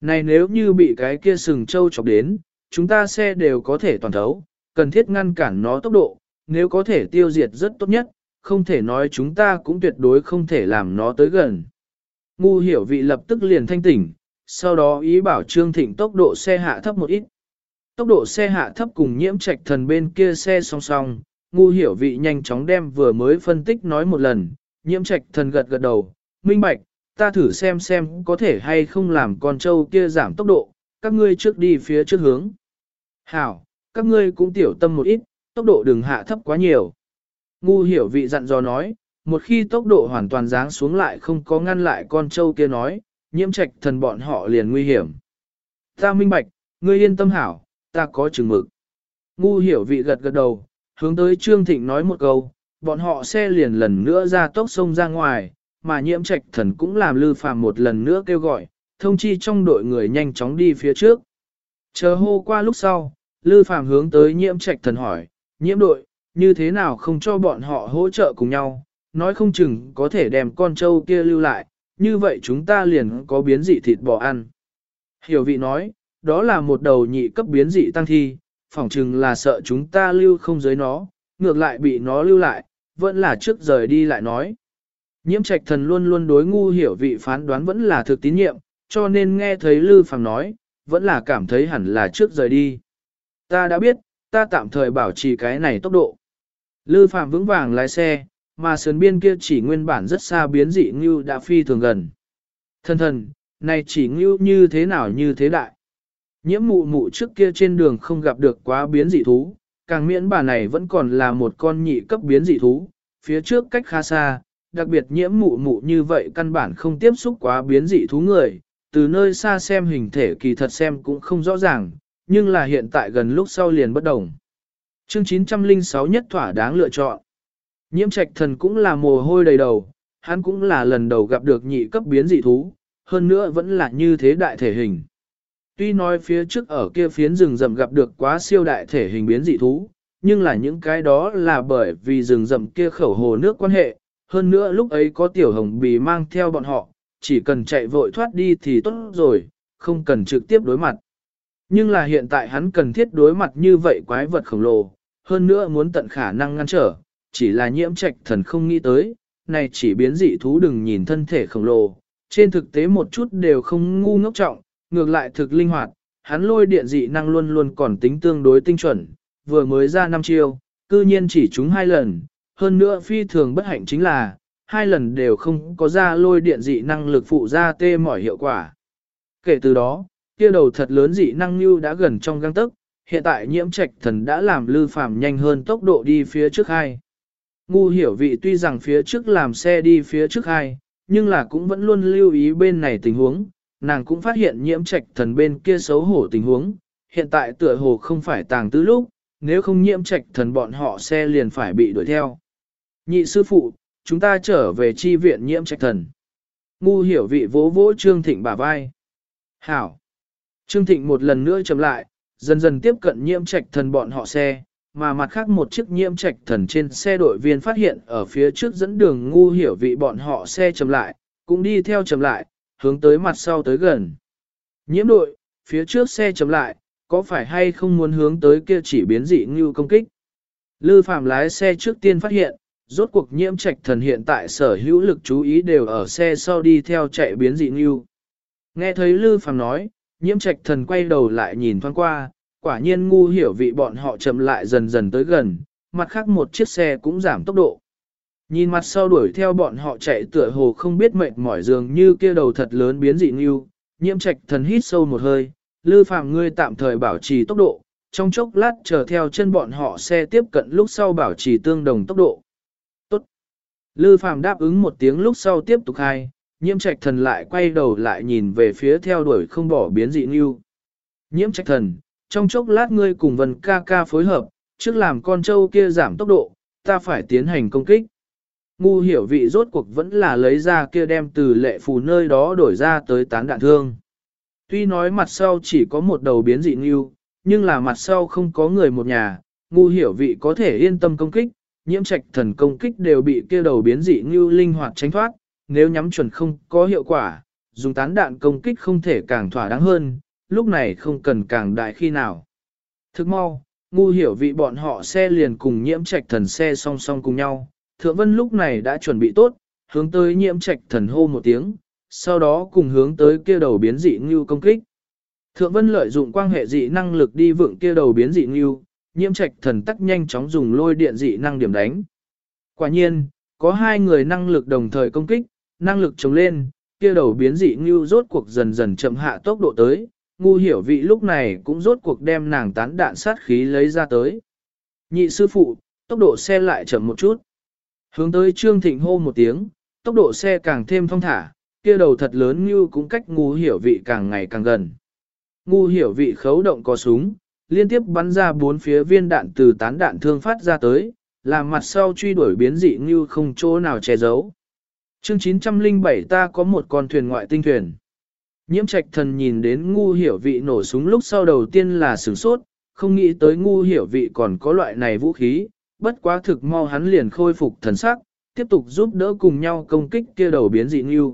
Này nếu như bị cái kia sừng trâu chọc đến, chúng ta xe đều có thể toàn thấu, cần thiết ngăn cản nó tốc độ, nếu có thể tiêu diệt rất tốt nhất, không thể nói chúng ta cũng tuyệt đối không thể làm nó tới gần. Ngu hiểu vị lập tức liền thanh tỉnh, sau đó ý bảo Trương Thịnh tốc độ xe hạ thấp một ít. Tốc độ xe hạ thấp cùng nhiễm trạch thần bên kia xe song song, ngu hiểu vị nhanh chóng đem vừa mới phân tích nói một lần, nhiễm trạch thần gật gật đầu, minh bạch, ta thử xem xem có thể hay không làm con trâu kia giảm tốc độ, các ngươi trước đi phía trước hướng. Hảo, các ngươi cũng tiểu tâm một ít, tốc độ đừng hạ thấp quá nhiều. Ngu hiểu vị dặn dò nói, một khi tốc độ hoàn toàn giáng xuống lại không có ngăn lại con trâu kia nói, nhiễm trạch thần bọn họ liền nguy hiểm. Ta minh bạch, ngươi yên tâm hảo, ta có chừng mực. Ngu hiểu vị gật gật đầu, hướng tới Trương Thịnh nói một câu, bọn họ xe liền lần nữa ra tốc sông ra ngoài, mà nhiễm trạch thần cũng làm lư phàm một lần nữa kêu gọi, thông chi trong đội người nhanh chóng đi phía trước. Chờ hô qua lúc sau, lư phàm hướng tới nhiễm trạch thần hỏi, nhiễm đội, như thế nào không cho bọn họ hỗ trợ cùng nhau, nói không chừng có thể đem con trâu kia lưu lại, như vậy chúng ta liền có biến dị thịt bò ăn. Hiểu vị nói, đó là một đầu nhị cấp biến dị tăng thi, phỏng chừng là sợ chúng ta lưu không giới nó, ngược lại bị nó lưu lại, vẫn là trước rời đi lại nói. Nhiễm trạch thần luôn luôn đối ngu hiểu vị phán đoán vẫn là thực tín nhiệm, cho nên nghe thấy Lư Phàm nói, vẫn là cảm thấy hẳn là trước rời đi. Ta đã biết, ta tạm thời bảo trì cái này tốc độ. Lư Phạm vững vàng lái xe, mà sườn biên kia chỉ nguyên bản rất xa biến dị ngưu đã phi thường gần. thần thần, này chỉ ngưu như thế nào như thế đại. Nhiễm mụ mụ trước kia trên đường không gặp được quá biến dị thú, càng miễn bà này vẫn còn là một con nhị cấp biến dị thú, phía trước cách khá xa, đặc biệt nhiễm mụ mụ như vậy căn bản không tiếp xúc quá biến dị thú người, từ nơi xa xem hình thể kỳ thật xem cũng không rõ ràng, nhưng là hiện tại gần lúc sau liền bất đồng. Chương 906 nhất thỏa đáng lựa chọn. Nhiễm trạch thần cũng là mồ hôi đầy đầu, hắn cũng là lần đầu gặp được nhị cấp biến dị thú, hơn nữa vẫn là như thế đại thể hình. Tuy nói phía trước ở kia phiến rừng rậm gặp được quá siêu đại thể hình biến dị thú, nhưng là những cái đó là bởi vì rừng rậm kia khẩu hồ nước quan hệ, hơn nữa lúc ấy có tiểu hồng bì mang theo bọn họ, chỉ cần chạy vội thoát đi thì tốt rồi, không cần trực tiếp đối mặt. Nhưng là hiện tại hắn cần thiết đối mặt như vậy quái vật khổng lồ, hơn nữa muốn tận khả năng ngăn trở, chỉ là nhiễm trạch thần không nghĩ tới, này chỉ biến dị thú đừng nhìn thân thể khổng lồ, trên thực tế một chút đều không ngu ngốc trọng, ngược lại thực linh hoạt, hắn lôi điện dị năng luôn luôn còn tính tương đối tinh chuẩn, vừa mới ra năm chiêu, cư nhiên chỉ trúng hai lần, hơn nữa phi thường bất hạnh chính là, hai lần đều không có ra lôi điện dị năng lực phụ ra tê mỏi hiệu quả. Kể từ đó, kia đầu thật lớn dị năng như đã gần trong găng tức, hiện tại nhiễm trạch thần đã làm lư phàm nhanh hơn tốc độ đi phía trước hai. Ngu hiểu vị tuy rằng phía trước làm xe đi phía trước hai, nhưng là cũng vẫn luôn lưu ý bên này tình huống, nàng cũng phát hiện nhiễm trạch thần bên kia xấu hổ tình huống, hiện tại tựa hồ không phải tàng tứ lúc, nếu không nhiễm trạch thần bọn họ xe liền phải bị đuổi theo. Nhị sư phụ, chúng ta trở về chi viện nhiễm trạch thần. Ngu hiểu vị vỗ vỗ Trương Thịnh bả vai. Hảo. Trương Thịnh một lần nữa chậm lại, dần dần tiếp cận nhiễm trạch thần bọn họ xe, mà mặt khác một chiếc nhiễm trạch thần trên xe đội viên phát hiện ở phía trước dẫn đường ngu hiểu vị bọn họ xe chậm lại, cũng đi theo chậm lại, hướng tới mặt sau tới gần. Nhiễm đội, phía trước xe chậm lại, có phải hay không muốn hướng tới kia chỉ biến dị ngưu công kích? Lư Phạm lái xe trước tiên phát hiện, rốt cuộc nhiễm trạch thần hiện tại sở hữu lực chú ý đều ở xe sau đi theo chạy biến dị ngưu. Nghe thấy Lư Phạm nói, nhiễm trạch thần quay đầu lại nhìn thoáng qua, quả nhiên ngu hiểu vị bọn họ chậm lại dần dần tới gần, mặt khác một chiếc xe cũng giảm tốc độ. Nhìn mặt sau đuổi theo bọn họ chạy tựa hồ không biết mệt mỏi dường như kia đầu thật lớn biến dị như, nhiễm trạch thần hít sâu một hơi, lư Phàm ngươi tạm thời bảo trì tốc độ, trong chốc lát chờ theo chân bọn họ xe tiếp cận lúc sau bảo trì tương đồng tốc độ. Tốt. Lư Phàm đáp ứng một tiếng lúc sau tiếp tục hai, nhiễm trạch thần lại quay đầu lại nhìn về phía theo đuổi không bỏ biến dị như. Nhiễm trạch thần, trong chốc lát ngươi cùng Vân ca ca phối hợp, trước làm con trâu kia giảm tốc độ, ta phải tiến hành công kích. Ngu hiểu vị rốt cuộc vẫn là lấy ra kia đem từ lệ phù nơi đó đổi ra tới tán đạn thương. Tuy nói mặt sau chỉ có một đầu biến dị nghiêu, nhưng là mặt sau không có người một nhà, ngu hiểu vị có thể yên tâm công kích, nhiễm trạch thần công kích đều bị kia đầu biến dị nghiêu linh hoạt tránh thoát, nếu nhắm chuẩn không có hiệu quả, dùng tán đạn công kích không thể càng thỏa đáng hơn, lúc này không cần càng đại khi nào. Thức mau, ngu hiểu vị bọn họ xe liền cùng nhiễm trạch thần xe song song cùng nhau, thượng vân lúc này đã chuẩn bị tốt, hướng tới nhiễm trạch thần hô một tiếng, sau đó cùng hướng tới kia đầu biến dị ngưu công kích. Thượng vân lợi dụng quan hệ dị năng lực đi vượng kia đầu biến dị ngưu, nhiễm trạch thần tắc nhanh chóng dùng lôi điện dị năng điểm đánh. Quả nhiên, có hai người năng lực đồng thời công kích, năng lực chống lên, kia đầu biến dị ngưu rốt cuộc dần dần chậm hạ tốc độ tới, ngu hiểu vị lúc này cũng rốt cuộc đem nàng tán đạn sát khí lấy ra tới. Nhị sư phụ, tốc độ xe lại chậm một chút. Hướng tới Trương Thịnh hô một tiếng, tốc độ xe càng thêm phong thả, kia đầu thật lớn như cũng cách ngu hiểu vị càng ngày càng gần. Ngu hiểu vị khấu động có súng, liên tiếp bắn ra bốn phía viên đạn từ tán đạn thương phát ra tới, làm mặt sau truy đuổi biến dị như không chỗ nào che giấu. Chương 907 ta có một con thuyền ngoại tinh thuyền. Nhiễm trạch thần nhìn đến ngu hiểu vị nổ súng lúc sau đầu tiên là sửng sốt, không nghĩ tới ngu hiểu vị còn có loại này vũ khí, bất quá thực mau hắn liền khôi phục thần sắc, tiếp tục giúp đỡ cùng nhau công kích kia đầu biến dị như.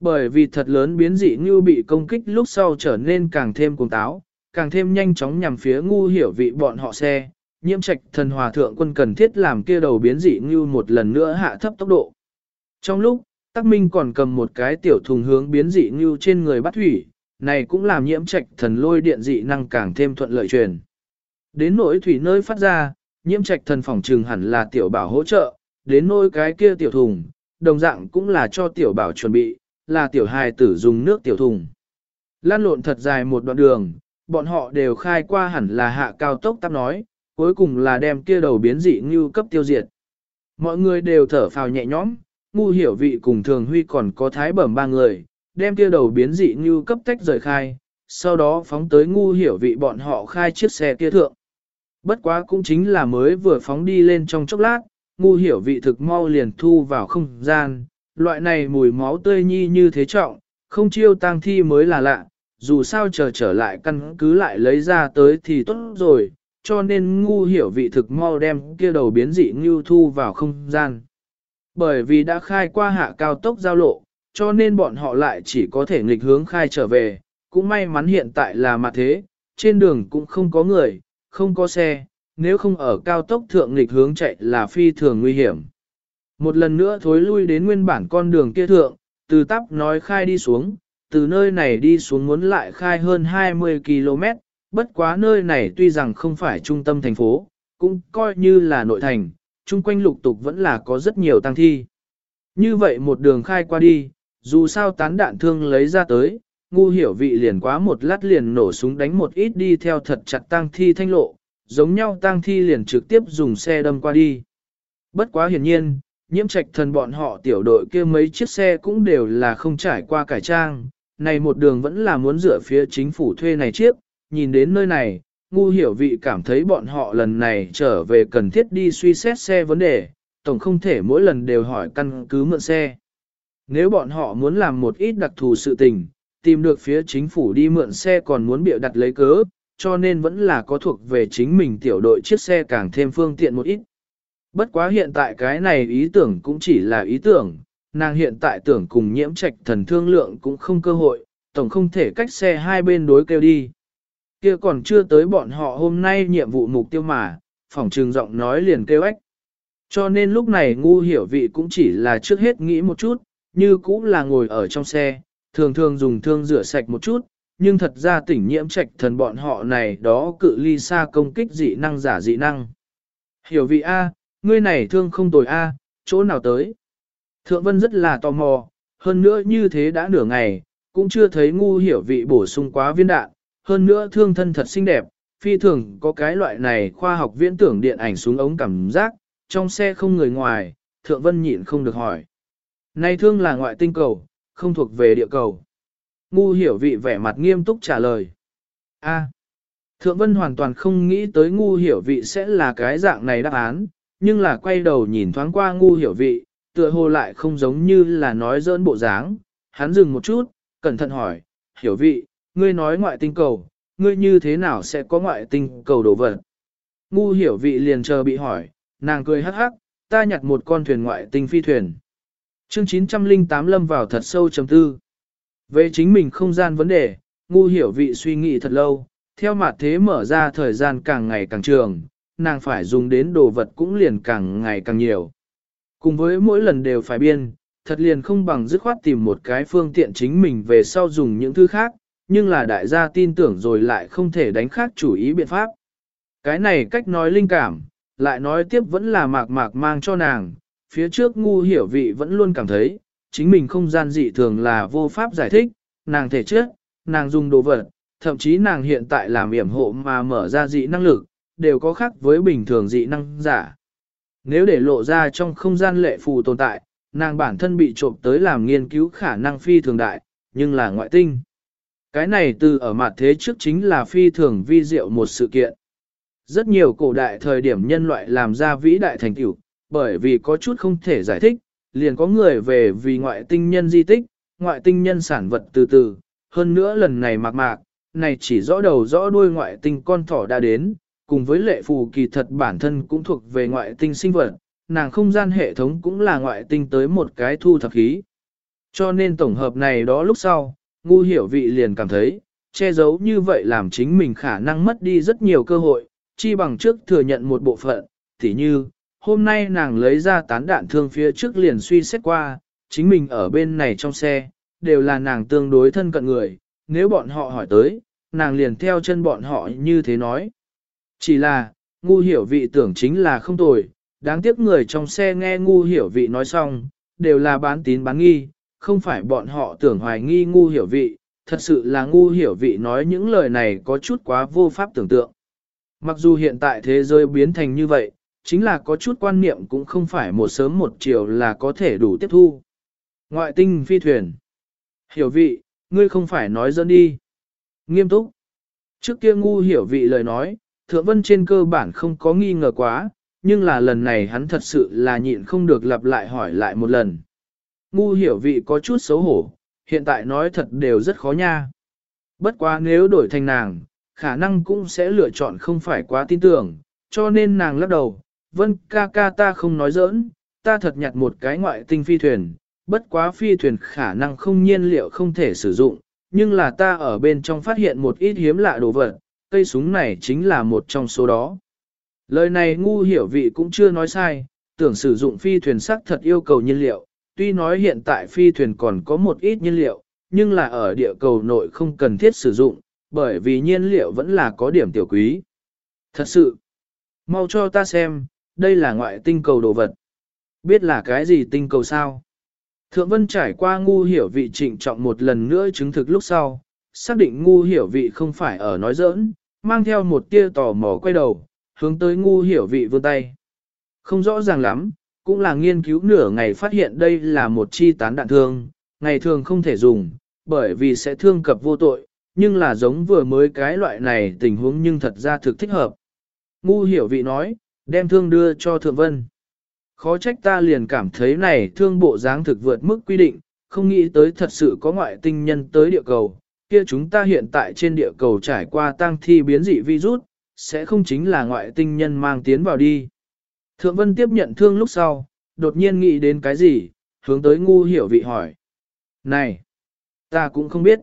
Bởi vì thật lớn biến dị như bị công kích lúc sau trở nên càng thêm cuồng táo, càng thêm nhanh chóng nhằm phía ngu hiểu vị bọn họ xe, nhiễm trạch thần hòa thượng quân cần thiết làm kia đầu biến dị như một lần nữa hạ thấp tốc độ. Trong lúc, Tắc Minh còn cầm một cái tiểu thùng hướng biến dị như trên người bắt thủy, này cũng làm nhiễm trạch thần lôi điện dị năng càng thêm thuận lợi truyền. Đến nỗi thủy nơi phát ra, nhiễm trạch thần phòng trừng hẳn là tiểu bảo hỗ trợ, đến nỗi cái kia tiểu thùng, đồng dạng cũng là cho tiểu bảo chuẩn bị, là tiểu hài tử dùng nước tiểu thùng. Lan lộn thật dài một đoạn đường, bọn họ đều khai qua hẳn là hạ cao tốc tắp nói, cuối cùng là đem kia đầu biến dị như cấp tiêu diệt. Mọi người đều thở phào nhẹ nhõm, ngu hiểu vị cùng thường huy còn có thái bẩm ba người, đem kia đầu biến dị như cấp tách rời khai, sau đó phóng tới ngu hiểu vị bọn họ khai chiếc xe kia thượng. Bất quá cũng chính là mới vừa phóng đi lên trong chốc lát, ngu hiểu vị thực mau liền thu vào không gian, loại này mùi máu tươi nhi như thế trọng, không chiêu tang thi mới là lạ, dù sao chờ trở lại căn cứ lại lấy ra tới thì tốt rồi, cho nên ngu hiểu vị thực mau đem kia đầu biến dị như thu vào không gian. Bởi vì đã khai qua hạ cao tốc giao lộ, cho nên bọn họ lại chỉ có thể nghịch hướng khai trở về, cũng may mắn hiện tại là mặt thế, trên đường cũng không có người, không có xe, nếu không ở cao tốc thượng nghịch hướng chạy là phi thường nguy hiểm. Một lần nữa thối lui đến nguyên bản con đường kia thượng, từ tắp nói khai đi xuống, từ nơi này đi xuống muốn lại khai hơn 20 km, bất quá nơi này tuy rằng không phải trung tâm thành phố, cũng coi như là nội thành, chung quanh lục tục vẫn là có rất nhiều tăng thi. Như vậy một đường khai qua đi, dù sao tán đạn thương lấy ra tới, ngu hiểu vị liền quá một lát liền nổ súng đánh một ít đi theo thật chặt tăng thi thanh lộ, giống nhau tăng thi liền trực tiếp dùng xe đâm qua đi. Bất quá hiển nhiên, nhiễm trạch thần bọn họ tiểu đội kia mấy chiếc xe cũng đều là không trải qua cải trang, này một đường vẫn là muốn dựa phía chính phủ thuê này chiếc, nhìn đến nơi này, ngu hiểu vị cảm thấy bọn họ lần này trở về cần thiết đi suy xét xe vấn đề, tổng không thể mỗi lần đều hỏi căn cứ mượn xe. Nếu bọn họ muốn làm một ít đặc thù sự tình, tìm được phía chính phủ đi mượn xe còn muốn bịa đặt lấy cớ, cho nên vẫn là có thuộc về chính mình tiểu đội chiếc xe càng thêm phương tiện một ít. Bất quá hiện tại cái này ý tưởng cũng chỉ là ý tưởng, nàng hiện tại tưởng cùng nhiễm trạch thần thương lượng cũng không cơ hội, tổng không thể cách xe hai bên đối kêu đi. Kia còn chưa tới bọn họ hôm nay nhiệm vụ mục tiêu mà, phòng trường giọng nói liền kêu ếch. Cho nên lúc này ngu hiểu vị cũng chỉ là trước hết nghĩ một chút, như cũng là ngồi ở trong xe, thường thường dùng thương rửa sạch một chút, nhưng thật ra tỉnh nhiễm trạch thần bọn họ này đó cự ly xa công kích dị năng giả dị năng. Hiểu vị A, ngươi này thương không tồi A, chỗ nào tới? Thượng Vân rất là tò mò, hơn nữa như thế đã nửa ngày, cũng chưa thấy ngu hiểu vị bổ sung quá viên đạn, hơn nữa thương thân thật xinh đẹp, phi thường có cái loại này khoa học viễn tưởng điện ảnh xuống ống cảm giác, trong xe không người ngoài, Thượng Vân nhịn không được hỏi. Này thương là ngoại tinh cầu, không thuộc về địa cầu. Ngu hiểu vị vẻ mặt nghiêm túc trả lời. A. Thượng Vân hoàn toàn không nghĩ tới ngu hiểu vị sẽ là cái dạng này đáp án, nhưng là quay đầu nhìn thoáng qua ngu hiểu vị, tựa hồ lại không giống như là nói dỡn bộ dáng. Hắn dừng một chút, cẩn thận hỏi, hiểu vị, ngươi nói ngoại tinh cầu, ngươi như thế nào sẽ có ngoại tinh cầu đồ vật? Ngu hiểu vị liền chờ bị hỏi, nàng cười hắc hắc, ta nhặt một con thuyền ngoại tinh phi thuyền. Chương 908 lâm vào thật sâu chấm tư. Về chính mình không gian vấn đề, ngu hiểu vị suy nghĩ thật lâu, theo mặt thế mở ra thời gian càng ngày càng trường, nàng phải dùng đến đồ vật cũng liền càng ngày càng nhiều. Cùng với mỗi lần đều phải biên, thật liền không bằng dứt khoát tìm một cái phương tiện chính mình về sau dùng những thứ khác, nhưng là đại gia tin tưởng rồi lại không thể đánh khác chủ ý biện pháp. Cái này cách nói linh cảm, lại nói tiếp vẫn là mạc mạc mang cho nàng, phía trước ngu hiểu vị vẫn luôn cảm thấy, chính mình không gian dị thường là vô pháp giải thích, nàng thể trước, nàng dùng đồ vật, thậm chí nàng hiện tại làm yểm hộ mà mở ra dị năng lực, đều có khác với bình thường dị năng giả. Nếu để lộ ra trong không gian lệ phù tồn tại, nàng bản thân bị trộm tới làm nghiên cứu khả năng phi thường đại, nhưng là ngoại tinh. Cái này từ ở mặt thế trước chính là phi thường vi diệu một sự kiện. Rất nhiều cổ đại thời điểm nhân loại làm ra vĩ đại thành tựu, bởi vì có chút không thể giải thích, liền có người về vì ngoại tinh nhân di tích, ngoại tinh nhân sản vật từ từ, hơn nữa lần này mạc mạc, này chỉ rõ đầu rõ đuôi ngoại tinh con thỏ đã đến, cùng với lệ phù kỳ thật bản thân cũng thuộc về ngoại tinh sinh vật, nàng không gian hệ thống cũng là ngoại tinh tới một cái thu thập khí. Cho nên tổng hợp này đó lúc sau, ngu hiểu vị liền cảm thấy, che giấu như vậy làm chính mình khả năng mất đi rất nhiều cơ hội, chi bằng trước thừa nhận một bộ phận, tỉ như, hôm nay nàng lấy ra tán đạn thương phía trước liền suy xét qua, chính mình ở bên này trong xe, đều là nàng tương đối thân cận người, nếu bọn họ hỏi tới, nàng liền theo chân bọn họ như thế nói. Chỉ là, ngu hiểu vị tưởng chính là không tồi, đáng tiếc người trong xe nghe ngu hiểu vị nói xong, đều là bán tín bán nghi, không phải bọn họ tưởng hoài nghi ngu hiểu vị, thật sự là ngu hiểu vị nói những lời này có chút quá vô pháp tưởng tượng. Mặc dù hiện tại thế giới biến thành như vậy, chính là có chút quan niệm cũng không phải một sớm một chiều là có thể đủ tiếp thu. Ngoại tinh phi thuyền. Hiểu vị, ngươi không phải nói dẫn đi. Nghiêm túc. Trước kia ngu hiểu vị lời nói, thượng vân trên cơ bản không có nghi ngờ quá, nhưng là lần này hắn thật sự là nhịn không được lặp lại hỏi lại một lần. Ngu hiểu vị có chút xấu hổ, hiện tại nói thật đều rất khó nha. Bất quá nếu đổi thành nàng, khả năng cũng sẽ lựa chọn không phải quá tin tưởng, cho nên nàng lắc đầu, vân ca ca ta không nói giỡn, ta thật nhặt một cái ngoại tinh phi thuyền, bất quá phi thuyền khả năng không nhiên liệu không thể sử dụng, nhưng là ta ở bên trong phát hiện một ít hiếm lạ đồ vật, cây súng này chính là một trong số đó. Lời này ngu hiểu vị cũng chưa nói sai, tưởng sử dụng phi thuyền sắc thật yêu cầu nhiên liệu, tuy nói hiện tại phi thuyền còn có một ít nhiên liệu, nhưng là ở địa cầu nội không cần thiết sử dụng, bởi vì nhiên liệu vẫn là có điểm tiểu quý. Thật sự, mau cho ta xem, đây là ngoại tinh cầu đồ vật. Biết là cái gì tinh cầu sao? Thượng Vân trải qua ngu hiểu vị trịnh trọng một lần nữa chứng thực lúc sau, xác định ngu hiểu vị không phải ở nói giỡn, mang theo một tia tò mò quay đầu, hướng tới ngu hiểu vị vươn tay. Không rõ ràng lắm, cũng là nghiên cứu nửa ngày phát hiện đây là một chi tán đạn thương, ngày thường không thể dùng, bởi vì sẽ thương cập vô tội, nhưng là giống vừa mới cái loại này tình huống nhưng thật ra thực thích hợp. Ngu hiểu vị nói, đem thương đưa cho Thượng Vân. Khó trách ta liền cảm thấy này thương bộ dáng thực vượt mức quy định, không nghĩ tới thật sự có ngoại tinh nhân tới địa cầu, kia chúng ta hiện tại trên địa cầu trải qua tăng thi biến dị virus, sẽ không chính là ngoại tinh nhân mang tiến vào đi. Thượng Vân tiếp nhận thương lúc sau, đột nhiên nghĩ đến cái gì, hướng tới ngu hiểu vị hỏi. Này, ta cũng không biết.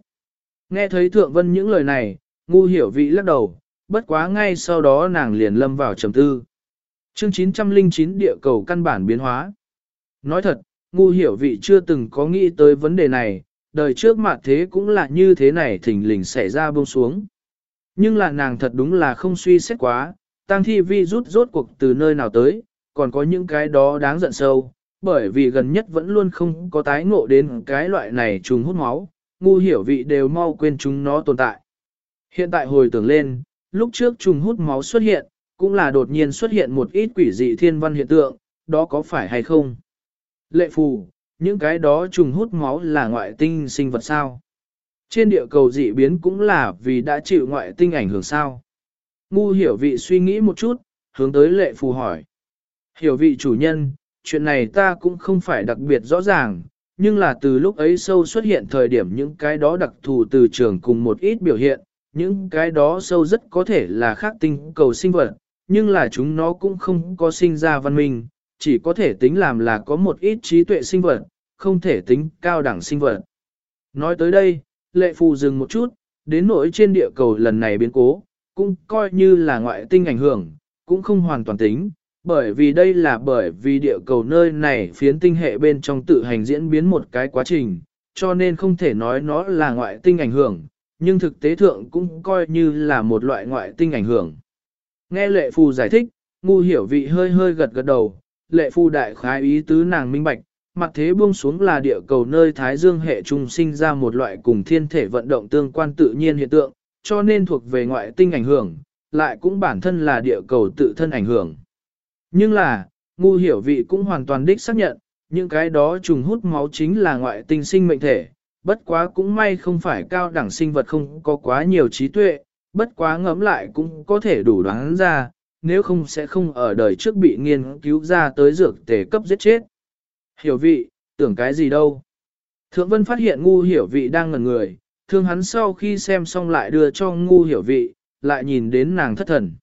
Nghe thấy Thượng Vân những lời này, ngu hiểu vị lắc đầu, bất quá ngay sau đó nàng liền lâm vào trầm tư. Chương 909 địa cầu căn bản biến hóa. Nói thật, ngu hiểu vị chưa từng có nghĩ tới vấn đề này, đời trước mặt thế cũng là như thế này thỉnh lình xảy ra buông xuống. Nhưng là nàng thật đúng là không suy xét quá, tăng thi vi rút rốt cuộc từ nơi nào tới, còn có những cái đó đáng giận sâu, bởi vì gần nhất vẫn luôn không có tái ngộ đến cái loại này trùng hút máu, ngu hiểu vị đều mau quên chúng nó tồn tại. Hiện tại hồi tưởng lên, Lúc trước trùng hút máu xuất hiện, cũng là đột nhiên xuất hiện một ít quỷ dị thiên văn hiện tượng, đó có phải hay không? Lệ phù, những cái đó trùng hút máu là ngoại tinh sinh vật sao? Trên địa cầu dị biến cũng là vì đã chịu ngoại tinh ảnh hưởng sao? Ngu hiểu vị suy nghĩ một chút, hướng tới lệ phù hỏi. Hiểu vị chủ nhân, chuyện này ta cũng không phải đặc biệt rõ ràng, nhưng là từ lúc ấy sâu xuất hiện thời điểm những cái đó đặc thù từ trường cùng một ít biểu hiện, những cái đó sâu rất có thể là khác tinh cầu sinh vật, nhưng là chúng nó cũng không có sinh ra văn minh, chỉ có thể tính làm là có một ít trí tuệ sinh vật, không thể tính cao đẳng sinh vật. Nói tới đây, lệ phù dừng một chút, đến nỗi trên địa cầu lần này biến cố, cũng coi như là ngoại tinh ảnh hưởng, cũng không hoàn toàn tính, bởi vì đây là bởi vì địa cầu nơi này phiến tinh hệ bên trong tự hành diễn biến một cái quá trình, cho nên không thể nói nó là ngoại tinh ảnh hưởng, nhưng thực tế thượng cũng coi như là một loại ngoại tinh ảnh hưởng. Nghe lệ phù giải thích, ngu hiểu vị hơi hơi gật gật đầu, lệ phù đại khái ý tứ nàng minh bạch, mặt thế buông xuống là địa cầu nơi Thái Dương hệ trung sinh ra một loại cùng thiên thể vận động tương quan tự nhiên hiện tượng, cho nên thuộc về ngoại tinh ảnh hưởng, lại cũng bản thân là địa cầu tự thân ảnh hưởng. Nhưng là, ngu hiểu vị cũng hoàn toàn đích xác nhận, những cái đó trùng hút máu chính là ngoại tinh sinh mệnh thể, bất quá cũng may không phải cao đẳng sinh vật không có quá nhiều trí tuệ, bất quá ngẫm lại cũng có thể đủ đoán ra, nếu không sẽ không ở đời trước bị nghiên cứu ra tới dược tề cấp giết chết. Hiểu vị, tưởng cái gì đâu. Thượng Vân phát hiện ngu hiểu vị đang ngẩn người, thương hắn sau khi xem xong lại đưa cho ngu hiểu vị, lại nhìn đến nàng thất thần.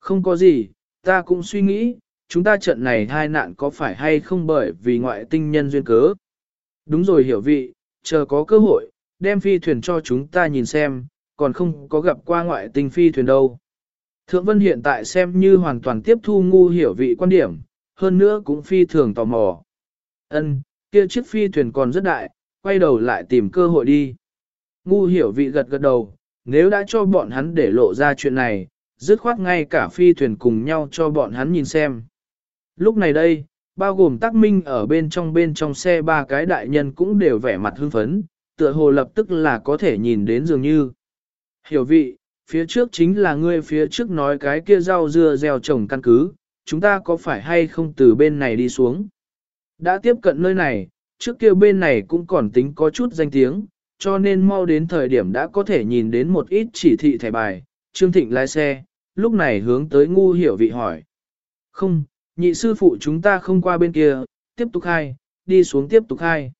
Không có gì, ta cũng suy nghĩ, chúng ta trận này hai nạn có phải hay không bởi vì ngoại tinh nhân duyên cớ. Đúng rồi hiểu vị, chờ có cơ hội, đem phi thuyền cho chúng ta nhìn xem, còn không có gặp qua ngoại tinh phi thuyền đâu. Thượng Vân hiện tại xem như hoàn toàn tiếp thu ngu hiểu vị quan điểm, hơn nữa cũng phi thường tò mò. Ân, kia chiếc phi thuyền còn rất đại, quay đầu lại tìm cơ hội đi. Ngu hiểu vị gật gật đầu, nếu đã cho bọn hắn để lộ ra chuyện này, dứt khoát ngay cả phi thuyền cùng nhau cho bọn hắn nhìn xem. Lúc này đây, bao gồm tác minh ở bên trong bên trong xe ba cái đại nhân cũng đều vẻ mặt hưng phấn, tựa hồ lập tức là có thể nhìn đến dường như. Hiểu vị, phía trước chính là ngươi phía trước nói cái kia rau dưa gieo trồng căn cứ, chúng ta có phải hay không từ bên này đi xuống? Đã tiếp cận nơi này, trước kia bên này cũng còn tính có chút danh tiếng, cho nên mau đến thời điểm đã có thể nhìn đến một ít chỉ thị thẻ bài, Trương Thịnh lái xe, lúc này hướng tới ngu hiểu vị hỏi. Không, nhị sư phụ chúng ta không qua bên kia, tiếp tục hai, đi xuống tiếp tục hai.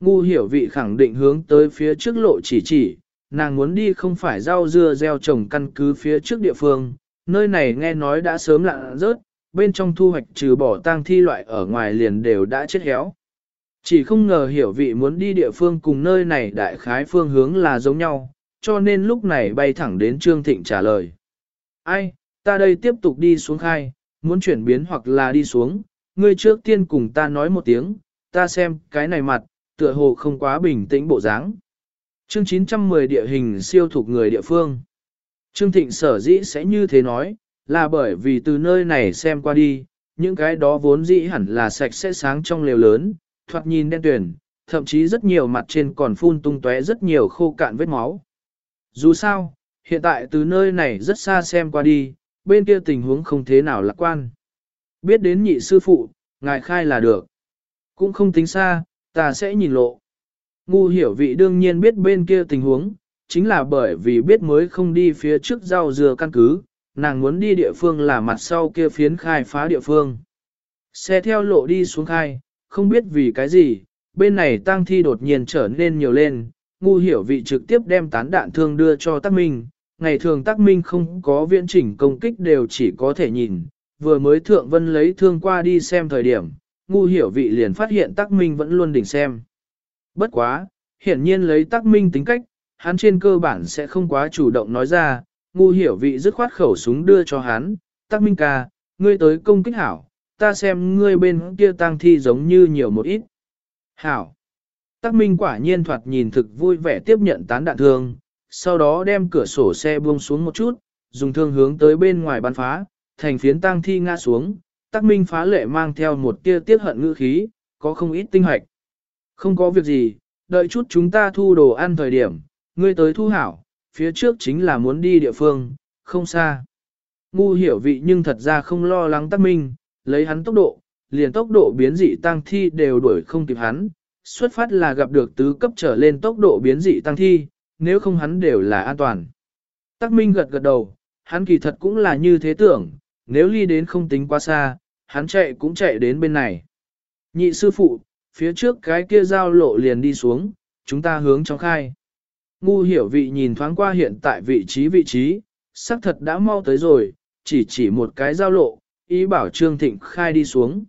Ngu hiểu vị khẳng định hướng tới phía trước lộ chỉ chỉ, nàng muốn đi không phải rau dưa gieo trồng căn cứ phía trước địa phương, nơi này nghe nói đã sớm lạ rớt, bên trong thu hoạch trừ bỏ tang thi loại ở ngoài liền đều đã chết héo. Chỉ không ngờ hiểu vị muốn đi địa phương cùng nơi này đại khái phương hướng là giống nhau, cho nên lúc này bay thẳng đến Trương Thịnh trả lời. Ai, ta đây tiếp tục đi xuống khai, muốn chuyển biến hoặc là đi xuống, ngươi trước tiên cùng ta nói một tiếng, ta xem cái này mặt, tựa hồ không quá bình tĩnh bộ dáng. Chương 910 địa hình siêu thuộc người địa phương. Trương Thịnh sở dĩ sẽ như thế nói, là bởi vì từ nơi này xem qua đi, những cái đó vốn dĩ hẳn là sạch sẽ sáng trong lều lớn, thoạt nhìn đen tuyển, thậm chí rất nhiều mặt trên còn phun tung tóe rất nhiều khô cạn vết máu. Dù sao, hiện tại từ nơi này rất xa xem qua đi, bên kia tình huống không thế nào lạc quan. Biết đến nhị sư phụ, ngài khai là được. Cũng không tính xa, ta sẽ nhìn lộ. Ngu hiểu vị đương nhiên biết bên kia tình huống, chính là bởi vì biết mới không đi phía trước rau dừa căn cứ, nàng muốn đi địa phương là mặt sau kia phiến khai phá địa phương. Xe theo lộ đi xuống khai, không biết vì cái gì, bên này tang thi đột nhiên trở nên nhiều lên, ngu hiểu vị trực tiếp đem tán đạn thương đưa cho Tắc Minh, ngày thường Tắc Minh không có viễn chỉnh công kích đều chỉ có thể nhìn, vừa mới thượng vân lấy thương qua đi xem thời điểm, ngu hiểu vị liền phát hiện Tắc Minh vẫn luôn đỉnh xem. Bất quá, hiển nhiên lấy Tắc Minh tính cách, hắn trên cơ bản sẽ không quá chủ động nói ra, ngu hiểu vị dứt khoát khẩu súng đưa cho hắn, Tắc Minh ca, ngươi tới công kích hảo, ta xem ngươi bên kia tang thi giống như nhiều một ít. Hảo. Tắc Minh quả nhiên thoạt nhìn thực vui vẻ tiếp nhận tán đạn thương, sau đó đem cửa sổ xe buông xuống một chút, dùng thương hướng tới bên ngoài bắn phá, thành phiến tang thi ngã xuống. Tắc Minh phá lệ mang theo một tia tiết hận ngữ khí, có không ít tinh hoạch. Không có việc gì, đợi chút chúng ta thu đồ ăn thời điểm, ngươi tới thu hảo, phía trước chính là muốn đi địa phương, không xa. Ngu hiểu vị nhưng thật ra không lo lắng tắc minh, lấy hắn tốc độ, liền tốc độ biến dị tăng thi đều đuổi không kịp hắn, xuất phát là gặp được tứ cấp trở lên tốc độ biến dị tăng thi, nếu không hắn đều là an toàn. Tắc Minh gật gật đầu, hắn kỳ thật cũng là như thế tưởng, nếu ly đến không tính quá xa, hắn chạy cũng chạy đến bên này. Nhị sư phụ, phía trước cái kia giao lộ liền đi xuống, chúng ta hướng trong khai. Ngu hiểu vị nhìn thoáng qua hiện tại vị trí vị trí, xác thật đã mau tới rồi, chỉ chỉ một cái giao lộ, ý bảo Trương Thịnh khai đi xuống.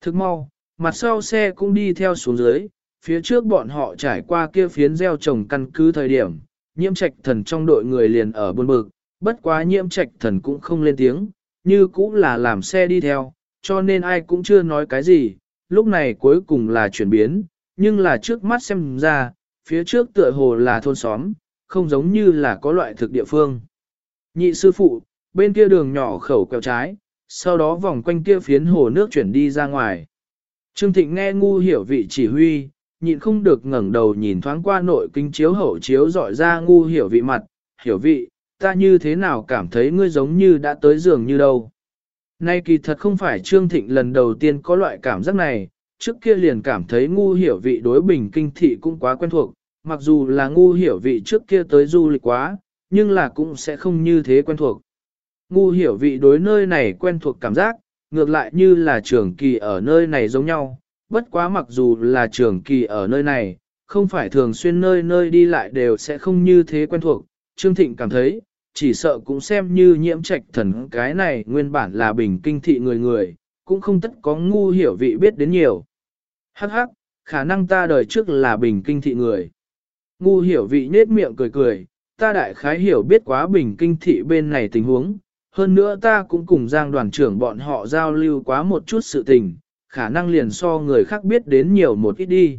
Thức mau, mặt sau xe cũng đi theo xuống dưới, phía trước bọn họ trải qua kia phiến gieo trồng căn cứ thời điểm, nhiễm trạch thần trong đội người liền ở buôn bực, bất quá nhiễm trạch thần cũng không lên tiếng, như cũng là làm xe đi theo, cho nên ai cũng chưa nói cái gì, lúc này cuối cùng là chuyển biến, nhưng là trước mắt xem ra, phía trước tựa hồ là thôn xóm, không giống như là có loại thực địa phương. Nhị sư phụ, bên kia đường nhỏ khẩu quẹo trái, sau đó vòng quanh kia phiến hồ nước chuyển đi ra ngoài. Trương Thịnh nghe ngu hiểu vị chỉ huy, nhịn không được ngẩng đầu nhìn thoáng qua nội kinh chiếu hậu chiếu dọi ra ngu hiểu vị mặt, hiểu vị, ta như thế nào cảm thấy ngươi giống như đã tới giường như đâu. Nay kỳ thật không phải Trương Thịnh lần đầu tiên có loại cảm giác này, trước kia liền cảm thấy ngu hiểu vị đối bình kinh thị cũng quá quen thuộc, mặc dù là ngu hiểu vị trước kia tới du lịch quá, nhưng là cũng sẽ không như thế quen thuộc. Ngu hiểu vị đối nơi này quen thuộc cảm giác, ngược lại như là trường kỳ ở nơi này giống nhau, bất quá mặc dù là trường kỳ ở nơi này, không phải thường xuyên nơi nơi đi lại đều sẽ không như thế quen thuộc. Trương Thịnh cảm thấy, chỉ sợ cũng xem như nhiễm trạch thần cái này nguyên bản là bình kinh thị người người, cũng không tất có ngu hiểu vị biết đến nhiều. Hắc hắc, khả năng ta đời trước là bình kinh thị người. Ngu hiểu vị nết miệng cười cười, ta đại khái hiểu biết quá bình kinh thị bên này tình huống, hơn nữa ta cũng cùng giang đoàn trưởng bọn họ giao lưu quá một chút sự tình, khả năng liền so người khác biết đến nhiều một ít đi.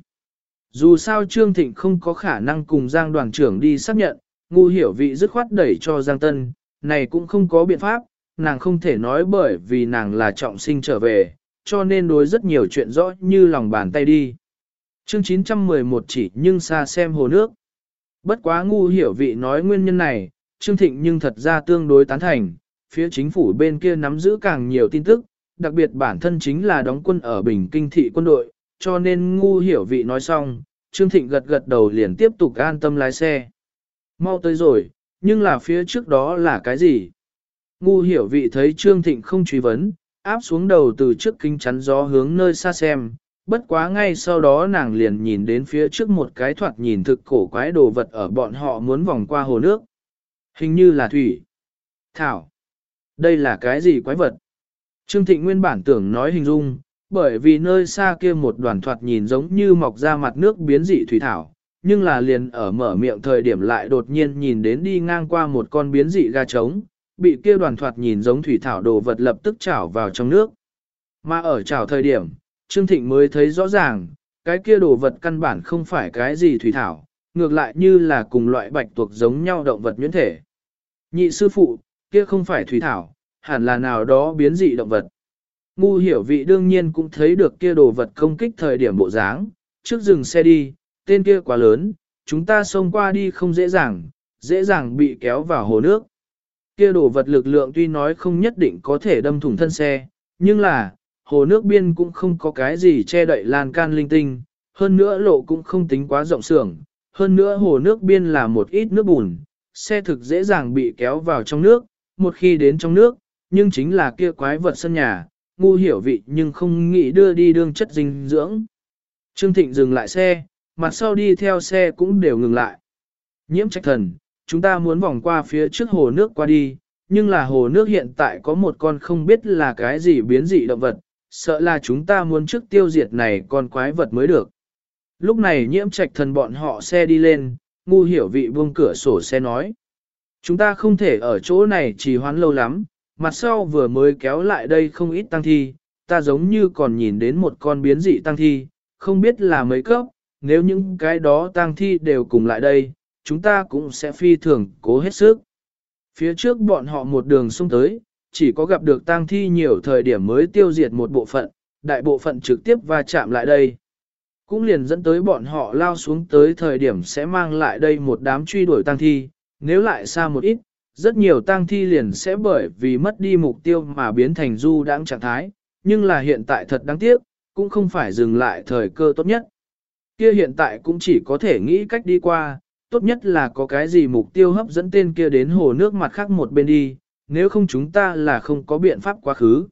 Dù sao Trương Thịnh không có khả năng cùng giang đoàn trưởng đi xác nhận, ngu hiểu vị dứt khoát đẩy cho giang tân, này cũng không có biện pháp, nàng không thể nói bởi vì nàng là trọng sinh trở về, cho nên đối rất nhiều chuyện rõ như lòng bàn tay đi. Chương 911 chỉ nhưng xa xem hồ nước. Bất quá ngu hiểu vị nói nguyên nhân này, Trương Thịnh nhưng thật ra tương đối tán thành, phía chính phủ bên kia nắm giữ càng nhiều tin tức, đặc biệt bản thân chính là đóng quân ở Bình Kinh thị quân đội, cho nên ngu hiểu vị nói xong, Trương Thịnh gật gật đầu liền tiếp tục an tâm lái xe. Mau tới rồi, nhưng là phía trước đó là cái gì? Ngu hiểu vị thấy Trương Thịnh không truy vấn, áp xuống đầu từ trước kính chắn gió hướng nơi xa xem, bất quá ngay sau đó nàng liền nhìn đến phía trước một cái thoạt nhìn thực cổ quái đồ vật ở bọn họ muốn vòng qua hồ nước. Hình như là thủy. Thảo. Đây là cái gì quái vật? Trương Thịnh nguyên bản tưởng nói hình dung, bởi vì nơi xa kia một đoàn thoạt nhìn giống như mọc ra mặt nước biến dị thủy thảo, nhưng là liền ở mở miệng thời điểm lại đột nhiên nhìn đến đi ngang qua một con biến dị ga trống, bị kia đoàn thoạt nhìn giống thủy thảo đồ vật lập tức chảo vào trong nước. Mà ở chảo thời điểm, Trương Thịnh mới thấy rõ ràng, cái kia đồ vật căn bản không phải cái gì thủy thảo, ngược lại như là cùng loại bạch tuộc giống nhau động vật nhuyễn thể. Nhị sư phụ, kia không phải thủy thảo, hẳn là nào đó biến dị động vật. Ngu hiểu vị đương nhiên cũng thấy được kia đồ vật công kích thời điểm bộ dáng, trước dừng xe đi, tên kia quá lớn, chúng ta xông qua đi không dễ dàng, dễ dàng bị kéo vào hồ nước. Kia đồ vật lực lượng tuy nói không nhất định có thể đâm thủng thân xe, nhưng là, hồ nước biên cũng không có cái gì che đậy lan can linh tinh, hơn nữa lộ cũng không tính quá rộng sưởng, hơn nữa hồ nước biên là một ít nước bùn, xe thực dễ dàng bị kéo vào trong nước, một khi đến trong nước, nhưng chính là kia quái vật sân nhà, ngu hiểu vị nhưng không nghĩ đưa đi đương chất dinh dưỡng. Trương Thịnh dừng lại xe, mặt sau đi theo xe cũng đều ngừng lại. Nhiễm trách thần, chúng ta muốn vòng qua phía trước hồ nước qua đi, nhưng là hồ nước hiện tại có một con không biết là cái gì biến dị động vật, sợ là chúng ta muốn trước tiêu diệt này con quái vật mới được. Lúc này nhiễm trạch thần bọn họ xe đi lên, ngu hiểu vị buông cửa sổ xe nói. Chúng ta không thể ở chỗ này trì hoãn lâu lắm, mặt sau vừa mới kéo lại đây không ít tăng thi, ta giống như còn nhìn đến một con biến dị tăng thi, không biết là mấy cấp, nếu những cái đó tăng thi đều cùng lại đây, chúng ta cũng sẽ phi thường cố hết sức. Phía trước bọn họ một đường xông tới, chỉ có gặp được tang thi nhiều thời điểm mới tiêu diệt một bộ phận, đại bộ phận trực tiếp va chạm lại đây. Cũng liền dẫn tới bọn họ lao xuống tới thời điểm sẽ mang lại đây một đám truy đuổi tang thi, nếu lại xa một ít, rất nhiều tang thi liền sẽ bởi vì mất đi mục tiêu mà biến thành du đang trạng thái, nhưng là hiện tại thật đáng tiếc, cũng không phải dừng lại thời cơ tốt nhất. Kia hiện tại cũng chỉ có thể nghĩ cách đi qua, tốt nhất là có cái gì mục tiêu hấp dẫn tên kia đến hồ nước mặt khác một bên đi, nếu không chúng ta là không có biện pháp quá khứ.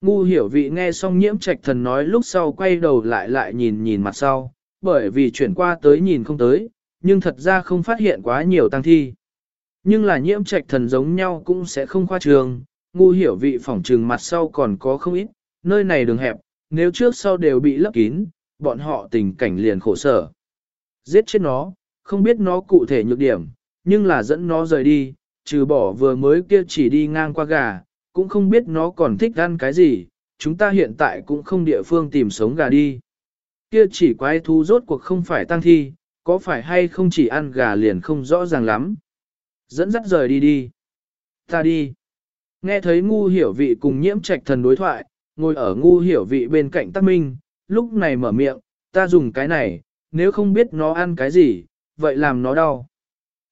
Ngu hiểu vị nghe xong nhiễm trạch thần nói lúc sau quay đầu lại lại nhìn nhìn mặt sau, bởi vì chuyển qua tới nhìn không tới, nhưng thật ra không phát hiện quá nhiều tăng thi. Nhưng là nhiễm trạch thần giống nhau cũng sẽ không khoa trường, ngu hiểu vị phỏng trừng mặt sau còn có không ít, nơi này đường hẹp, nếu trước sau đều bị lấp kín, bọn họ tình cảnh liền khổ sở. Giết chết nó, không biết nó cụ thể nhược điểm, nhưng là dẫn nó rời đi, trừ bỏ vừa mới kia chỉ đi ngang qua gà, cũng không biết nó còn thích ăn cái gì, chúng ta hiện tại cũng không địa phương tìm sống gà đi. Kia chỉ quái thú rốt cuộc không phải tăng thi, có phải hay không chỉ ăn gà liền không rõ ràng lắm. Dẫn dắt rời đi đi. Ta đi. Nghe thấy ngu hiểu vị cùng nhiễm trạch thần đối thoại, ngồi ở ngu hiểu vị bên cạnh tắc minh, lúc này mở miệng, ta dùng cái này, nếu không biết nó ăn cái gì, vậy làm nó đau.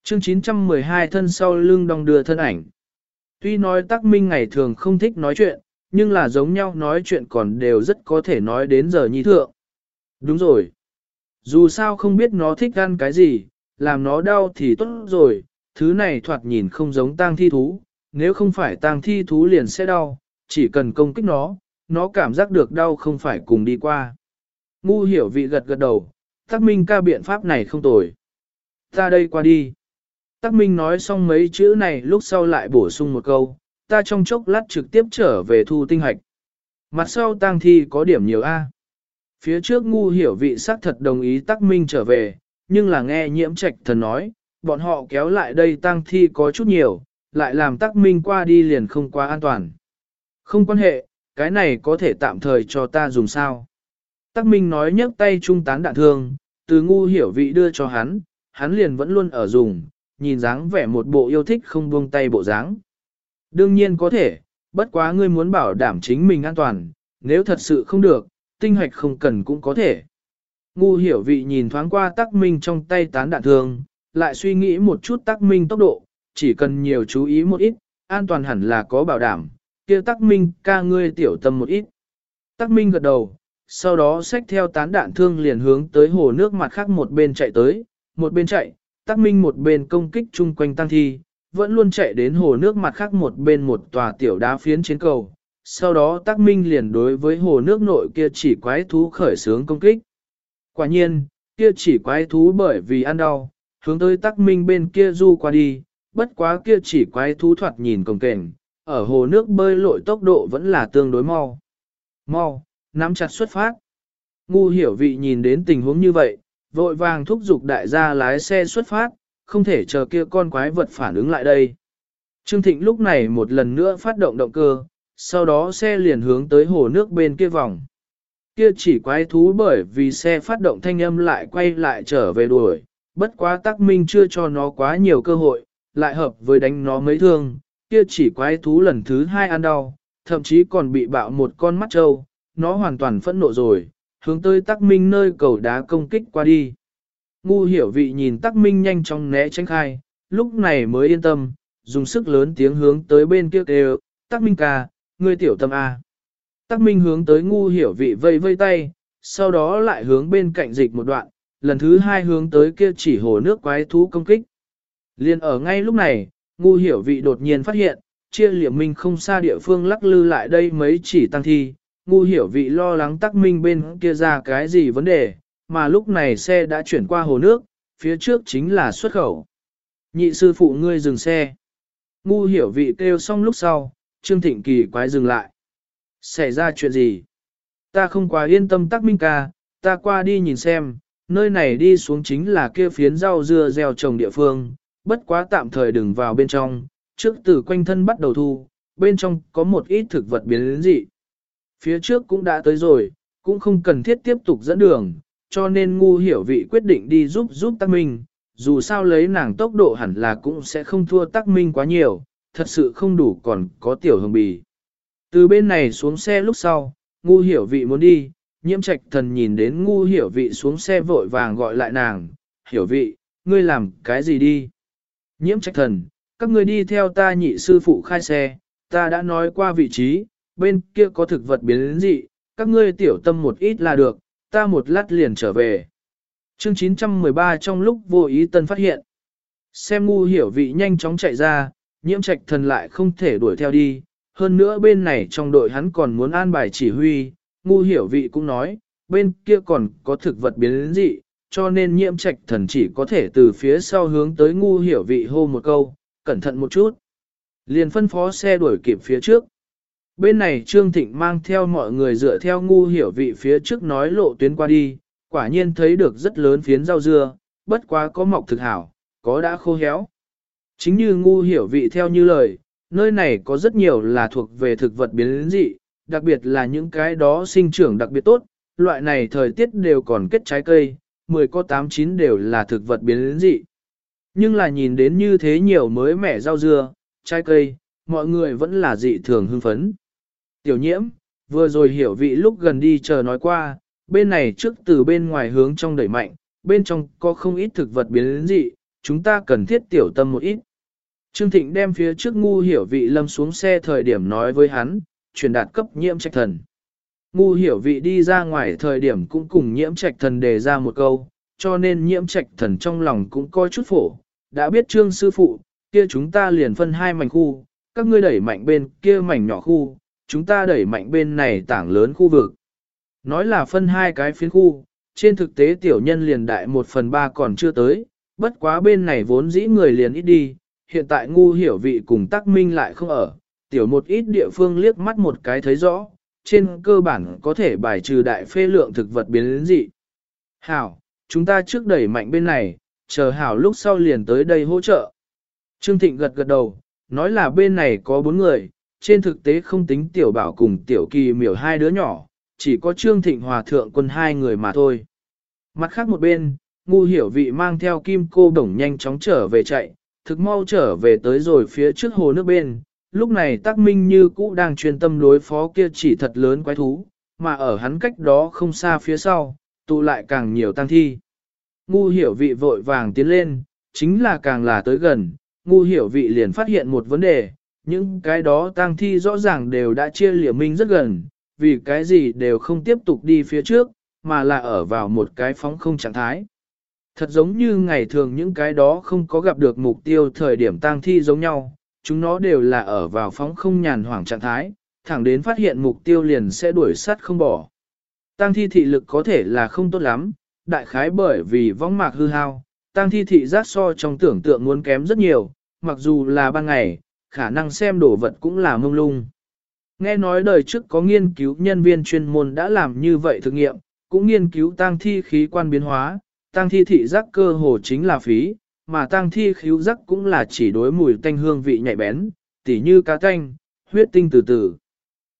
Chương 912 thân sau lưng đong đưa thân ảnh. Tuy nói tắc minh ngày thường không thích nói chuyện, nhưng là giống nhau nói chuyện còn đều rất có thể nói đến giờ nhi thượng. Đúng rồi. Dù sao không biết nó thích ăn cái gì, làm nó đau thì tốt rồi, thứ này thoạt nhìn không giống tang thi thú, nếu không phải tang thi thú liền sẽ đau, chỉ cần công kích nó, nó cảm giác được đau không phải cùng đi qua. Ngu hiểu vị gật gật đầu, tắc minh ca biện pháp này không tồi. Ta đây qua đi. Tắc minh nói xong mấy chữ này lúc sau lại bổ sung một câu, ta trong chốc lát trực tiếp trở về thu tinh hạch. Mặt sau tang thi có điểm nhiều A. Phía trước ngu hiểu vị xác thật đồng ý tắc minh trở về, nhưng là nghe nhiễm trạch thần nói, bọn họ kéo lại đây tang thi có chút nhiều, lại làm tắc minh qua đi liền không quá an toàn. Không quan hệ, cái này có thể tạm thời cho ta dùng sao. Tắc minh nói nhấc tay trung tán đạn thương, từ ngu hiểu vị đưa cho hắn, hắn liền vẫn luôn ở dùng, nhìn dáng vẻ một bộ yêu thích không buông tay bộ dáng. Đương nhiên có thể, bất quá ngươi muốn bảo đảm chính mình an toàn, nếu thật sự không được, tinh hoạch không cần cũng có thể. Ngu hiểu vị nhìn thoáng qua tắc minh trong tay tán đạn thương, lại suy nghĩ một chút tắc minh tốc độ, chỉ cần nhiều chú ý một ít, an toàn hẳn là có bảo đảm, kia tắc minh ca ngươi tiểu tâm một ít. Tắc minh gật đầu, sau đó xách theo tán đạn thương liền hướng tới hồ nước mặt khác một bên chạy tới, một bên chạy, tắc minh một bên công kích chung quanh tăng thi, vẫn luôn chạy đến hồ nước mặt khác một bên một tòa tiểu đá phiến trên cầu. Sau đó tắc minh liền đối với hồ nước nội kia chỉ quái thú khởi sướng công kích. Quả nhiên, kia chỉ quái thú bởi vì ăn đau, hướng tới tắc minh bên kia du qua đi, bất quá kia chỉ quái thú thoạt nhìn cồng kềnh, ở hồ nước bơi lội tốc độ vẫn là tương đối mau. Mau, nắm chặt xuất phát. Ngu hiểu vị nhìn đến tình huống như vậy, vội vàng thúc giục đại gia lái xe xuất phát, không thể chờ kia con quái vật phản ứng lại đây. Trương Thịnh lúc này một lần nữa phát động động cơ, sau đó xe liền hướng tới hồ nước bên kia vòng. Kia chỉ quái thú bởi vì xe phát động thanh âm lại quay lại trở về đuổi, bất quá Tắc minh chưa cho nó quá nhiều cơ hội, lại hợp với đánh nó mấy thương, kia chỉ quái thú lần thứ hai ăn đau, thậm chí còn bị bạo một con mắt trâu, nó hoàn toàn phẫn nộ rồi, hướng tới tắc minh nơi cầu đá công kích qua đi. Ngu hiểu vị nhìn tắc minh nhanh chóng né tránh khai, lúc này mới yên tâm, dùng sức lớn tiếng hướng tới bên kia kêu, tắc minh ca, ngươi tiểu tâm A. Tắc minh hướng tới ngu hiểu vị vây vây tay, sau đó lại hướng bên cạnh dịch một đoạn, lần thứ hai hướng tới kia chỉ hồ nước quái thú công kích. Liên ở ngay lúc này, ngu hiểu vị đột nhiên phát hiện, chia liệm minh không xa địa phương lắc lư lại đây mấy chỉ tăng thi, ngu hiểu vị lo lắng tắc minh bên kia ra cái gì vấn đề, mà lúc này xe đã chuyển qua hồ nước, phía trước chính là xuất khẩu. Nhị sư phụ ngươi dừng xe. Ngu hiểu vị kêu xong lúc sau, Trương Thịnh kỳ quái dừng lại. Xảy ra chuyện gì? Ta không quá yên tâm tắc minh ca, ta qua đi nhìn xem, nơi này đi xuống chính là kia phiến rau dưa gieo trồng địa phương, bất quá tạm thời đừng vào bên trong, trước từ quanh thân bắt đầu thu, bên trong có một ít thực vật biến đến dị. Phía trước cũng đã tới rồi, cũng không cần thiết tiếp tục dẫn đường, cho nên ngu hiểu vị quyết định đi giúp giúp Tắc Minh, dù sao lấy nàng tốc độ hẳn là cũng sẽ không thua Tắc Minh quá nhiều, thật sự không đủ còn có tiểu hồng bì. Từ bên này xuống xe lúc sau, ngu hiểu vị muốn đi, nhiễm trạch thần nhìn đến ngu hiểu vị xuống xe vội vàng gọi lại nàng, hiểu vị, ngươi làm cái gì đi? Nhiễm trạch thần, các ngươi đi theo ta nhị sư phụ khai xe, ta đã nói qua vị trí, bên kia có thực vật biến dị, các ngươi tiểu tâm một ít là được, ta một lát liền trở về. Chương 913 trong lúc vô ý tân phát hiện. Xem ngu hiểu vị nhanh chóng chạy ra, nhiễm trạch thần lại không thể đuổi theo đi. Hơn nữa bên này trong đội hắn còn muốn an bài chỉ huy, ngu hiểu vị cũng nói, bên kia còn có thực vật biến dị, cho nên nhiễm trạch thần chỉ có thể từ phía sau hướng tới ngu hiểu vị hô một câu, cẩn thận một chút. Liền phân phó xe đuổi kịp phía trước. Bên này Trương Thịnh mang theo mọi người dựa theo ngu hiểu vị phía trước nói lộ tuyến qua đi, quả nhiên thấy được rất lớn phiến rau dưa, bất quá có mọc thực hảo, có đã khô héo. Chính như ngu hiểu vị theo như lời, nơi này có rất nhiều là thuộc về thực vật biến dị, đặc biệt là những cái đó sinh trưởng đặc biệt tốt, loại này thời tiết đều còn kết trái cây, 10 có 8-9 đều là thực vật biến dị. Nhưng là nhìn đến như thế nhiều mới mẻ rau dưa, trái cây, mọi người vẫn là dị thường hưng phấn. Tiểu nhiễm, vừa rồi hiểu vị lúc gần đi chờ nói qua, bên này trước từ bên ngoài hướng trong đẩy mạnh, bên trong có không ít thực vật biến dị, chúng ta cần thiết tiểu tâm một ít. Trương Thịnh đem phía trước ngu hiểu vị lâm xuống xe thời điểm nói với hắn, truyền đạt cấp nhiễm trạch thần. Ngu hiểu vị đi ra ngoài thời điểm cũng cùng nhiễm trạch thần đề ra một câu, cho nên nhiễm trạch thần trong lòng cũng coi chút phổ, đã biết trương sư phụ, kia chúng ta liền phân hai mảnh khu, các ngươi đẩy mạnh bên kia mảnh nhỏ khu, chúng ta đẩy mạnh bên này tảng lớn khu vực. Nói là phân hai cái phiến khu, trên thực tế tiểu nhân liền đại một phần ba còn chưa tới, bất quá bên này vốn dĩ người liền ít đi, hiện tại ngu hiểu vị cùng Tắc minh lại không ở, tiểu một ít địa phương liếc mắt một cái thấy rõ, trên cơ bản có thể bài trừ đại phê lượng thực vật biến đến dị. Hảo, chúng ta trước đẩy mạnh bên này, chờ Hảo lúc sau liền tới đây hỗ trợ. Trương Thịnh gật gật đầu, nói là bên này có bốn người, trên thực tế không tính tiểu bảo cùng tiểu kỳ miểu hai đứa nhỏ, chỉ có Trương Thịnh Hòa Thượng quân hai người mà thôi. Mặt khác một bên, ngu hiểu vị mang theo kim cô đồng nhanh chóng trở về chạy, thực mau trở về tới rồi phía trước hồ nước bên. Lúc này tắc minh như cũ đang chuyên tâm đối phó kia chỉ thật lớn quái thú, mà ở hắn cách đó không xa phía sau, tụ lại càng nhiều tăng thi. Ngu hiểu vị vội vàng tiến lên, chính là càng là tới gần, ngu hiểu vị liền phát hiện một vấn đề, những cái đó tăng thi rõ ràng đều đã chia liễu minh rất gần, vì cái gì đều không tiếp tục đi phía trước, mà là ở vào một cái phóng không trạng thái. Thật giống như ngày thường những cái đó không có gặp được mục tiêu thời điểm tang thi giống nhau, chúng nó đều là ở vào phóng không nhàn hoảng trạng thái, thẳng đến phát hiện mục tiêu liền sẽ đuổi sát không bỏ. Tang thi thị lực có thể là không tốt lắm, đại khái bởi vì vong mạc hư hao, tang thi thị giác so trong tưởng tượng muốn kém rất nhiều, mặc dù là ban ngày, khả năng xem đồ vật cũng là mông lung. Nghe nói đời trước có nghiên cứu nhân viên chuyên môn đã làm như vậy thực nghiệm, cũng nghiên cứu tang thi khí quan biến hóa, tang thi thị giác cơ hồ chính là phí, mà tang thi khíu giác cũng là chỉ đối mùi tanh hương vị nhạy bén, tỉ như cá tanh, huyết tinh từ từ.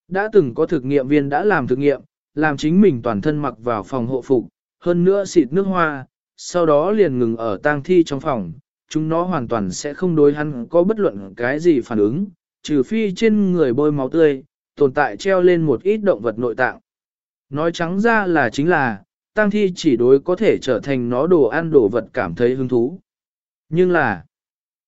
Đã từng có thực nghiệm viên đã làm thực nghiệm, làm chính mình toàn thân mặc vào phòng hộ phục, hơn nữa xịt nước hoa, sau đó liền ngừng ở tang thi trong phòng, chúng nó hoàn toàn sẽ không đối hắn có bất luận cái gì phản ứng, trừ phi trên người bôi máu tươi, tồn tại treo lên một ít động vật nội tạng. Nói trắng ra là chính là, tang thi chỉ đối có thể trở thành nó đồ ăn đồ vật cảm thấy hứng thú. Nhưng là,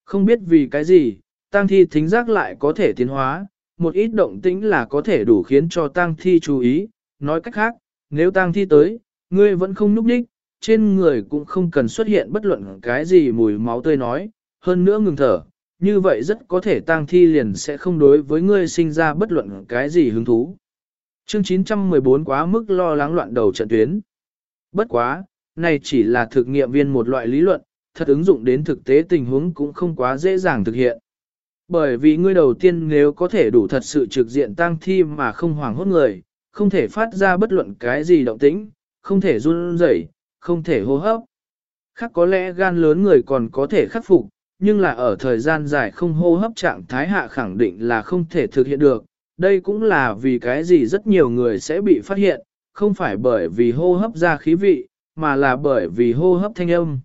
không biết vì cái gì, tang thi thính giác lại có thể tiến hóa, một ít động tĩnh là có thể đủ khiến cho tang thi chú ý, nói cách khác, nếu tang thi tới, ngươi vẫn không núp đích, trên người cũng không cần xuất hiện bất luận cái gì mùi máu tươi nói, hơn nữa ngừng thở, như vậy rất có thể tang thi liền sẽ không đối với ngươi sinh ra bất luận cái gì hứng thú. Chương 914 quá mức lo lắng loạn đầu trận tuyến. Bất quá, này chỉ là thực nghiệm viên một loại lý luận, thật ứng dụng đến thực tế tình huống cũng không quá dễ dàng thực hiện. Bởi vì ngươi đầu tiên nếu có thể đủ thật sự trực diện tang thi mà không hoảng hốt người, không thể phát ra bất luận cái gì động tĩnh, không thể run rẩy, không thể hô hấp. Khác có lẽ gan lớn người còn có thể khắc phục, nhưng là ở thời gian dài không hô hấp trạng thái hạ khẳng định là không thể thực hiện được. Đây cũng là vì cái gì rất nhiều người sẽ bị phát hiện, không phải bởi vì hô hấp ra khí vị, mà là bởi vì hô hấp thanh âm.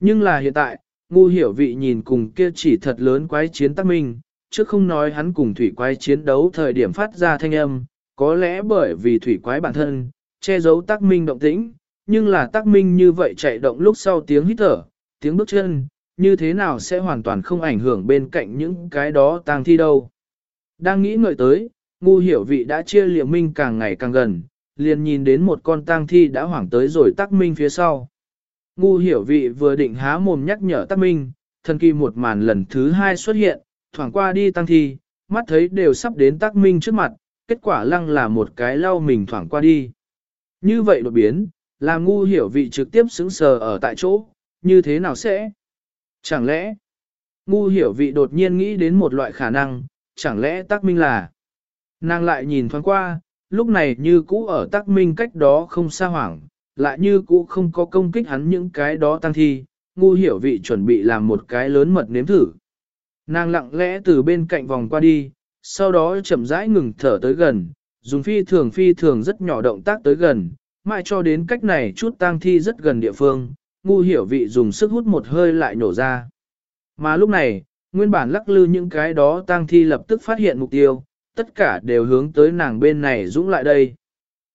Nhưng là hiện tại, ngu hiểu vị nhìn cùng kia chỉ thật lớn quái chiến tác minh, chứ không nói hắn cùng thủy quái chiến đấu thời điểm phát ra thanh âm, có lẽ bởi vì thủy quái bản thân, che giấu tác minh động tĩnh, nhưng là tác minh như vậy chạy động lúc sau tiếng hít thở, tiếng bước chân, như thế nào sẽ hoàn toàn không ảnh hưởng bên cạnh những cái đó tang thi đâu. Đang nghĩ ngợi tới, ngu hiểu vị đã chia liệm minh càng ngày càng gần, liền nhìn đến một con tang thi đã hoảng tới rồi tắc minh phía sau. Ngu hiểu vị vừa định há mồm nhắc nhở tắc minh, thần kỳ một màn lần thứ hai xuất hiện, thoảng qua đi tang thi, mắt thấy đều sắp đến tắc minh trước mặt, kết quả lăng là một cái lau mình thoảng qua đi. Như vậy đột biến, làm ngu hiểu vị trực tiếp xứng sờ ở tại chỗ, như thế nào sẽ? Chẳng lẽ, ngu hiểu vị đột nhiên nghĩ đến một loại khả năng, chẳng lẽ tắc minh là? Nàng lại nhìn thoáng qua, lúc này như cũ ở tắc minh cách đó không xa hoảng, lại như cũ không có công kích hắn những cái đó tăng thi, ngu hiểu vị chuẩn bị làm một cái lớn mật nếm thử. Nàng lặng lẽ từ bên cạnh vòng qua đi, sau đó chậm rãi ngừng thở tới gần, dùng phi thường phi thường rất nhỏ động tác tới gần, mãi cho đến cách này chút tang thi rất gần địa phương, ngu hiểu vị dùng sức hút một hơi lại nổ ra. Mà lúc này, nguyên bản lắc lư những cái đó tang thi lập tức phát hiện mục tiêu, tất cả đều hướng tới nàng bên này dũng lại đây.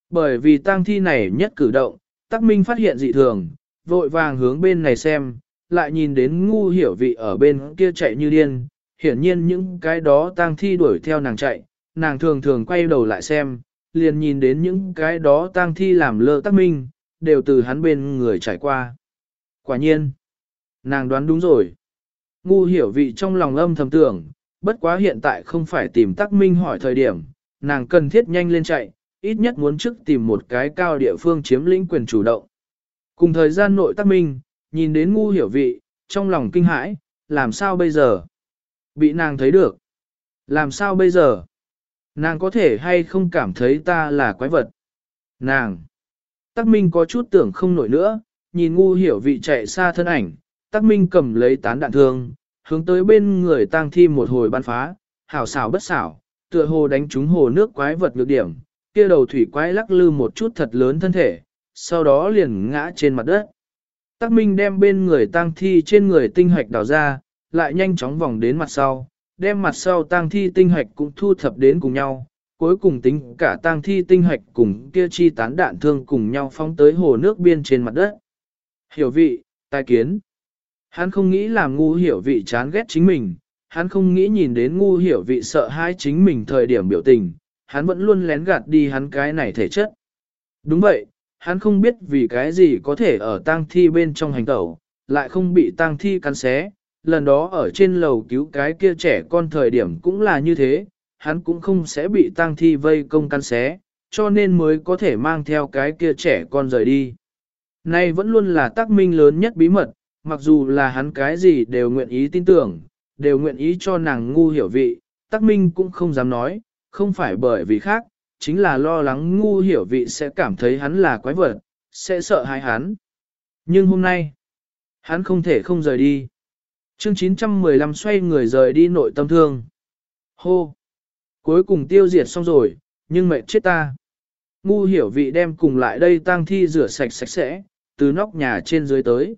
Bởi vì tang thi này nhất cử động, tắc minh phát hiện dị thường, vội vàng hướng bên này xem, lại nhìn đến ngu hiểu vị ở bên kia chạy như điên, hiển nhiên những cái đó tang thi đuổi theo nàng chạy, nàng thường thường quay đầu lại xem, liền nhìn đến những cái đó tang thi làm lơ tắc minh, đều từ hắn bên người trải qua. Quả nhiên, nàng đoán đúng rồi. Ngu hiểu vị trong lòng âm thầm tưởng, bất quá hiện tại không phải tìm tắc minh hỏi thời điểm, nàng cần thiết nhanh lên chạy, ít nhất muốn trước tìm một cái cao địa phương chiếm lĩnh quyền chủ động. Cùng thời gian nội tắc minh, nhìn đến ngu hiểu vị, trong lòng kinh hãi, làm sao bây giờ? Bị nàng thấy được. Làm sao bây giờ? Nàng có thể hay không cảm thấy ta là quái vật? Nàng! Tắc Minh có chút tưởng không nổi nữa, nhìn ngu hiểu vị chạy xa thân ảnh, Tắc Minh cầm lấy tán đạn thương, hướng tới bên người tang thi một hồi bắn phá, hảo xảo bất xảo, tựa hồ đánh trúng hồ nước quái vật nhược điểm, kia đầu thủy quái lắc lư một chút thật lớn thân thể, sau đó liền ngã trên mặt đất. Tắc Minh đem bên người tang thi trên người tinh hoạch đào ra, lại nhanh chóng vòng đến mặt sau, đem mặt sau tang thi tinh hoạch cũng thu thập đến cùng nhau, cuối cùng tính cả tang thi tinh hoạch cùng kia chi tán đạn thương cùng nhau phóng tới hồ nước biên trên mặt đất. Hiểu vị, tai kiến. Hắn không nghĩ làm ngu hiểu vị chán ghét chính mình, hắn không nghĩ nhìn đến ngu hiểu vị sợ hãi chính mình thời điểm biểu tình, hắn vẫn luôn lén gạt đi hắn cái này thể chất. Đúng vậy, hắn không biết vì cái gì có thể ở tang thi bên trong hành tẩu, lại không bị tang thi cắn xé. Lần đó ở trên lầu cứu cái kia trẻ con thời điểm cũng là như thế, hắn cũng không sẽ bị tang thi vây công cắn xé, cho nên mới có thể mang theo cái kia trẻ con rời đi. Nay vẫn luôn là tác minh lớn nhất bí mật, mặc dù là hắn cái gì đều nguyện ý tin tưởng, đều nguyện ý cho nàng ngu hiểu vị, tắc minh cũng không dám nói, không phải bởi vì khác, chính là lo lắng ngu hiểu vị sẽ cảm thấy hắn là quái vật, sẽ sợ hãi hắn. Nhưng hôm nay, hắn không thể không rời đi. Chương 915 xoay người rời đi nội tâm thương. Hô! Cuối cùng tiêu diệt xong rồi, nhưng mệt chết ta. Ngu hiểu vị đem cùng lại đây tang thi rửa sạch sạch sẽ, từ nóc nhà trên dưới tới.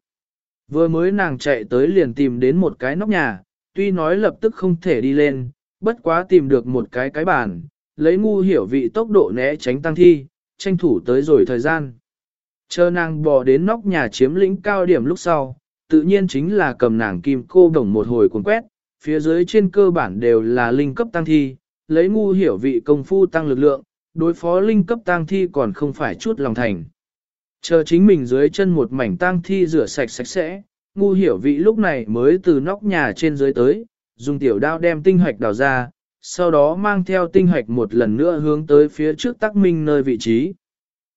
Vừa mới nàng chạy tới liền tìm đến một cái nóc nhà, tuy nói lập tức không thể đi lên, bất quá tìm được một cái cái bàn, lấy ngu hiểu vị tốc độ né tránh tăng thi, tranh thủ tới rồi thời gian. Chờ nàng bò đến nóc nhà chiếm lĩnh cao điểm lúc sau, tự nhiên chính là cầm nàng kim cô đồng một hồi cuốn quét, phía dưới trên cơ bản đều là linh cấp tăng thi, lấy ngu hiểu vị công phu tăng lực lượng, đối phó linh cấp tăng thi còn không phải chút lòng thành. Chờ chính mình dưới chân một mảnh tang thi rửa sạch sạch sẽ, ngu hiểu vị lúc này mới từ nóc nhà trên dưới tới, dùng tiểu đao đem tinh hoạch đào ra, sau đó mang theo tinh hoạch một lần nữa hướng tới phía trước tắc minh nơi vị trí.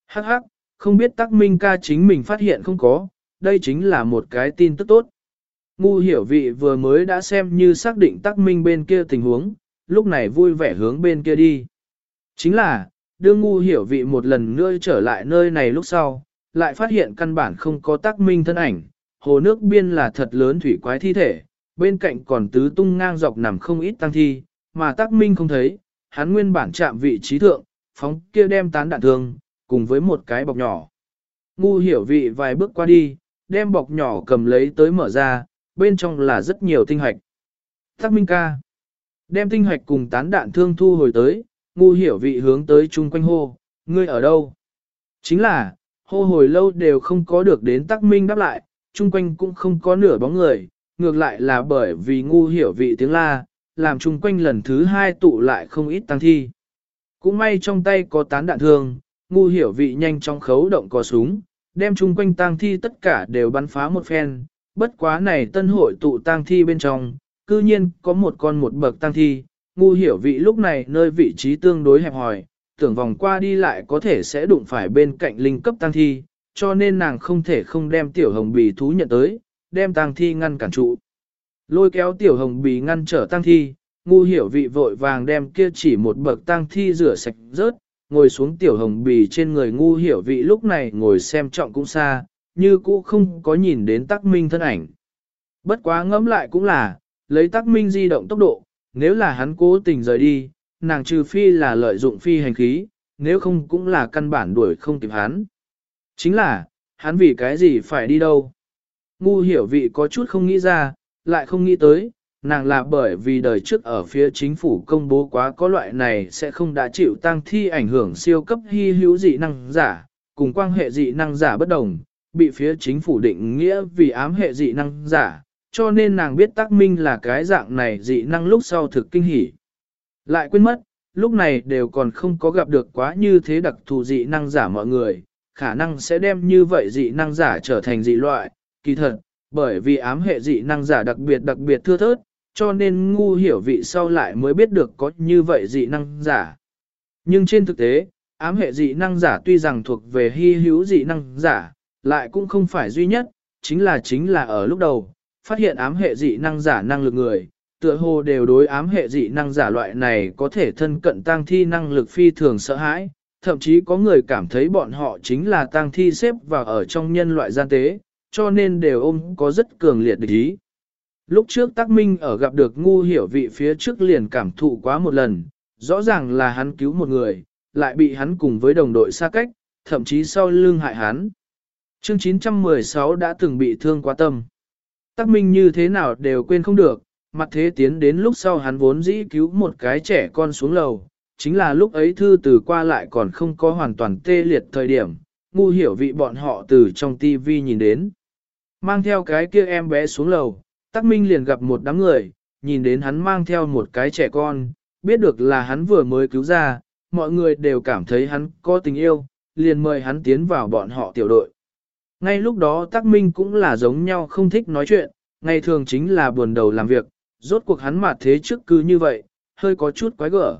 Hắc hắc, không biết tắc minh ca chính mình phát hiện không có, đây chính là một cái tin tức tốt. Ngu hiểu vị vừa mới đã xem như xác định tắc minh bên kia tình huống, lúc này vui vẻ hướng bên kia đi. Chính là, đưa ngu hiểu vị một lần nữa trở lại nơi này lúc sau, lại phát hiện căn bản không có tác minh thân ảnh, hồ nước biên là thật lớn thủy quái thi thể, bên cạnh còn tứ tung ngang dọc nằm không ít tăng thi, mà tác minh không thấy, hắn nguyên bản chạm vị trí thượng, phóng kia đem tán đạn thương, cùng với một cái bọc nhỏ. Ngu hiểu vị vài bước qua đi, đem bọc nhỏ cầm lấy tới mở ra, bên trong là rất nhiều tinh hoạch. Tác minh ca, đem tinh hoạch cùng tán đạn thương thu hồi tới, ngu hiểu vị hướng tới chung quanh hô, ngươi ở đâu? Chính là, hô hồi lâu đều không có được đến tác minh đáp lại, chung quanh cũng không có nửa bóng người, ngược lại là bởi vì ngu hiểu vị tiếng la, làm chung quanh lần thứ hai tụ lại không ít tăng thi. Cũng may trong tay có tán đạn thương, ngu hiểu vị nhanh trong khấu động cò súng, đem chung quanh tang thi tất cả đều bắn phá một phen, bất quá này tân hội tụ tang thi bên trong, cư nhiên có một con một bậc tang thi, ngu hiểu vị lúc này nơi vị trí tương đối hẹp hòi, tưởng vòng qua đi lại có thể sẽ đụng phải bên cạnh linh cấp tang thi, cho nên nàng không thể không đem tiểu hồng bì thú nhận tới, đem tang thi ngăn cản trụ. Lôi kéo tiểu hồng bì ngăn trở tang thi, ngu hiểu vị vội vàng đem kia chỉ một bậc tang thi rửa sạch rớt, ngồi xuống tiểu hồng bì trên người ngu hiểu vị lúc này ngồi xem trọng cũng xa, như cũ không có nhìn đến tắc minh thân ảnh. Bất quá ngẫm lại cũng là, lấy tắc minh di động tốc độ, nếu là hắn cố tình rời đi, nàng trừ phi là lợi dụng phi hành khí, nếu không cũng là căn bản đuổi không kịp hắn. Chính là, hắn vì cái gì phải đi đâu? Ngu hiểu vị có chút không nghĩ ra, lại không nghĩ tới, nàng là bởi vì đời trước ở phía chính phủ công bố quá có loại này sẽ không đã chịu tăng thi ảnh hưởng siêu cấp hy hữu dị năng giả, cùng quan hệ dị năng giả bất đồng, bị phía chính phủ định nghĩa vì ám hệ dị năng giả, cho nên nàng biết tác minh là cái dạng này dị năng lúc sau thực kinh hỉ. Lại quên mất, lúc này đều còn không có gặp được quá như thế đặc thù dị năng giả mọi người, khả năng sẽ đem như vậy dị năng giả trở thành dị loại, kỳ thật, bởi vì ám hệ dị năng giả đặc biệt đặc biệt thưa thớt, cho nên ngu hiểu vị sau lại mới biết được có như vậy dị năng giả. Nhưng trên thực tế, ám hệ dị năng giả tuy rằng thuộc về hy hữu dị năng giả, lại cũng không phải duy nhất, chính là chính là ở lúc đầu, phát hiện ám hệ dị năng giả năng lực người, tựa hồ đều đối ám hệ dị năng giả loại này có thể thân cận tăng thi năng lực phi thường sợ hãi, thậm chí có người cảm thấy bọn họ chính là tăng thi xếp vào ở trong nhân loại gian tế, cho nên đều ôm có rất cường liệt địch ý. Lúc trước Tắc Minh ở gặp được ngu hiểu vị phía trước liền cảm thụ quá một lần, rõ ràng là hắn cứu một người, lại bị hắn cùng với đồng đội xa cách, thậm chí sau lưng hại hắn. Chương 916 đã từng bị thương quá tâm. Tắc Minh như thế nào đều quên không được, mặt thế tiến đến lúc sau hắn vốn dĩ cứu một cái trẻ con xuống lầu, chính là lúc ấy thư từ qua lại còn không có hoàn toàn tê liệt thời điểm, ngu hiểu vị bọn họ từ trong tivi nhìn đến. Mang theo cái kia em bé xuống lầu, Tắc Minh liền gặp một đám người, nhìn đến hắn mang theo một cái trẻ con, biết được là hắn vừa mới cứu ra, mọi người đều cảm thấy hắn có tình yêu, liền mời hắn tiến vào bọn họ tiểu đội. Ngay lúc đó Tắc Minh cũng là giống nhau không thích nói chuyện, ngày thường chính là buồn đầu làm việc, rốt cuộc hắn mặt thế trước cứ như vậy, hơi có chút quái gở.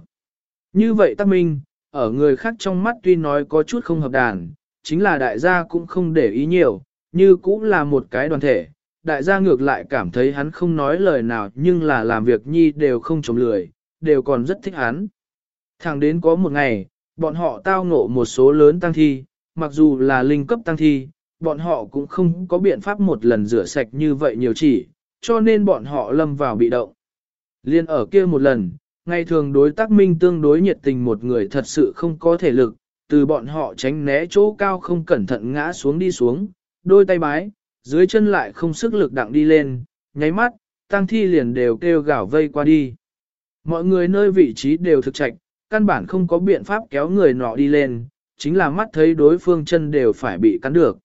Như vậy Tắc Minh, ở người khác trong mắt tuy nói có chút không hợp đàn, chính là đại gia cũng không để ý nhiều, như cũng là một cái đoàn thể, đại gia ngược lại cảm thấy hắn không nói lời nào nhưng là làm việc nhi đều không chống lười, đều còn rất thích hắn. Thẳng đến có một ngày, bọn họ tao ngộ một số lớn tăng thi, mặc dù là linh cấp tăng thi, bọn họ cũng không có biện pháp một lần rửa sạch như vậy nhiều chỉ, cho nên bọn họ lâm vào bị động. Liên ở kia một lần, ngày thường đối tác minh tương đối nhiệt tình một người thật sự không có thể lực, từ bọn họ tránh né chỗ cao không cẩn thận ngã xuống đi xuống, đôi tay bái, dưới chân lại không sức lực đặng đi lên, nháy mắt, tăng thi liền đều kêu gào vây qua đi. Mọi người nơi vị trí đều thực trạch, căn bản không có biện pháp kéo người nọ đi lên, chính là mắt thấy đối phương chân đều phải bị cắn được.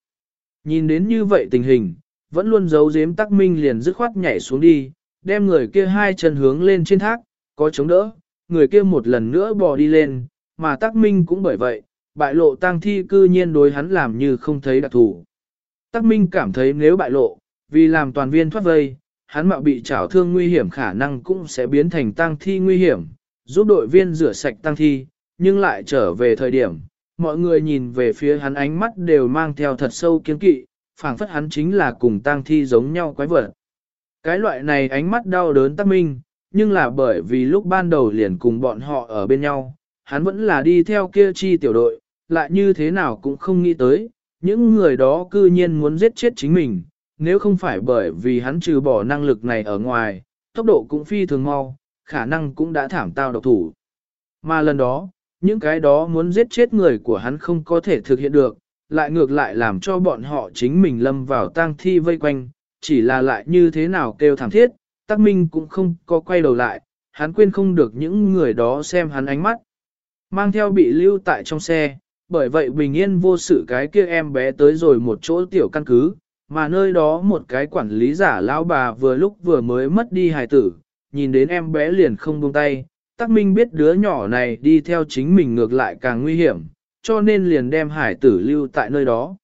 Nhìn đến như vậy tình hình, vẫn luôn giấu giếm tắc minh liền dứt khoát nhảy xuống đi, đem người kia hai chân hướng lên trên thác, có chống đỡ, người kia một lần nữa bò đi lên, mà tắc minh cũng bởi vậy, bại lộ tăng thi cư nhiên đối hắn làm như không thấy đặc thủ. Tắc Minh cảm thấy nếu bại lộ, vì làm toàn viên thoát vây, hắn mạo bị trảo thương nguy hiểm khả năng cũng sẽ biến thành tăng thi nguy hiểm, giúp đội viên rửa sạch tăng thi, nhưng lại trở về thời điểm, mọi người nhìn về phía hắn ánh mắt đều mang theo thật sâu kiến kỵ, phảng phất hắn chính là cùng Tang thi giống nhau quái vật. Cái loại này ánh mắt đau đớn Tắc Minh, nhưng là bởi vì lúc ban đầu liền cùng bọn họ ở bên nhau, hắn vẫn là đi theo kia chi tiểu đội, lại như thế nào cũng không nghĩ tới, những người đó cư nhiên muốn giết chết chính mình, nếu không phải bởi vì hắn trừ bỏ năng lực này ở ngoài, tốc độ cũng phi thường mau, khả năng cũng đã thảm tao độc thủ. Mà lần đó, những cái đó muốn giết chết người của hắn không có thể thực hiện được, lại ngược lại làm cho bọn họ chính mình lâm vào tang thi vây quanh, chỉ là lại như thế nào kêu thảm thiết, Tắc Minh cũng không có quay đầu lại, hắn quên không được những người đó xem hắn ánh mắt. Mang theo bị lưu tại trong xe, bởi vậy bình yên vô sự cái kia em bé tới rồi một chỗ tiểu căn cứ, mà nơi đó một cái quản lý giả lão bà vừa lúc vừa mới mất đi hài tử, nhìn đến em bé liền không buông tay, Tắc Minh biết đứa nhỏ này đi theo chính mình ngược lại càng nguy hiểm, cho nên liền đem hải tử lưu tại nơi đó.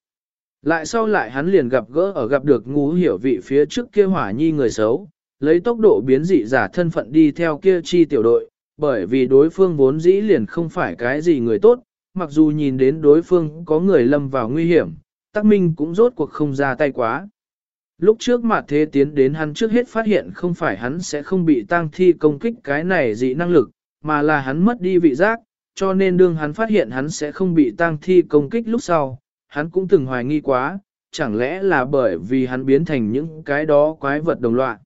Lại sau lại hắn liền gặp gỡ ở gặp được ngũ hiểu vị phía trước kia hỏa nhi người xấu, lấy tốc độ biến dị giả thân phận đi theo kia chi tiểu đội, bởi vì đối phương vốn dĩ liền không phải cái gì người tốt, mặc dù nhìn đến đối phương có người lâm vào nguy hiểm, Tắc Minh cũng rốt cuộc không ra tay quá. Lúc trước mà thế tiến đến hắn trước hết phát hiện không phải hắn sẽ không bị tang thi công kích cái này dị năng lực, mà là hắn mất đi vị giác, cho nên đương hắn phát hiện hắn sẽ không bị tang thi công kích lúc sau, hắn cũng từng hoài nghi quá, chẳng lẽ là bởi vì hắn biến thành những cái đó quái vật đồng loạn.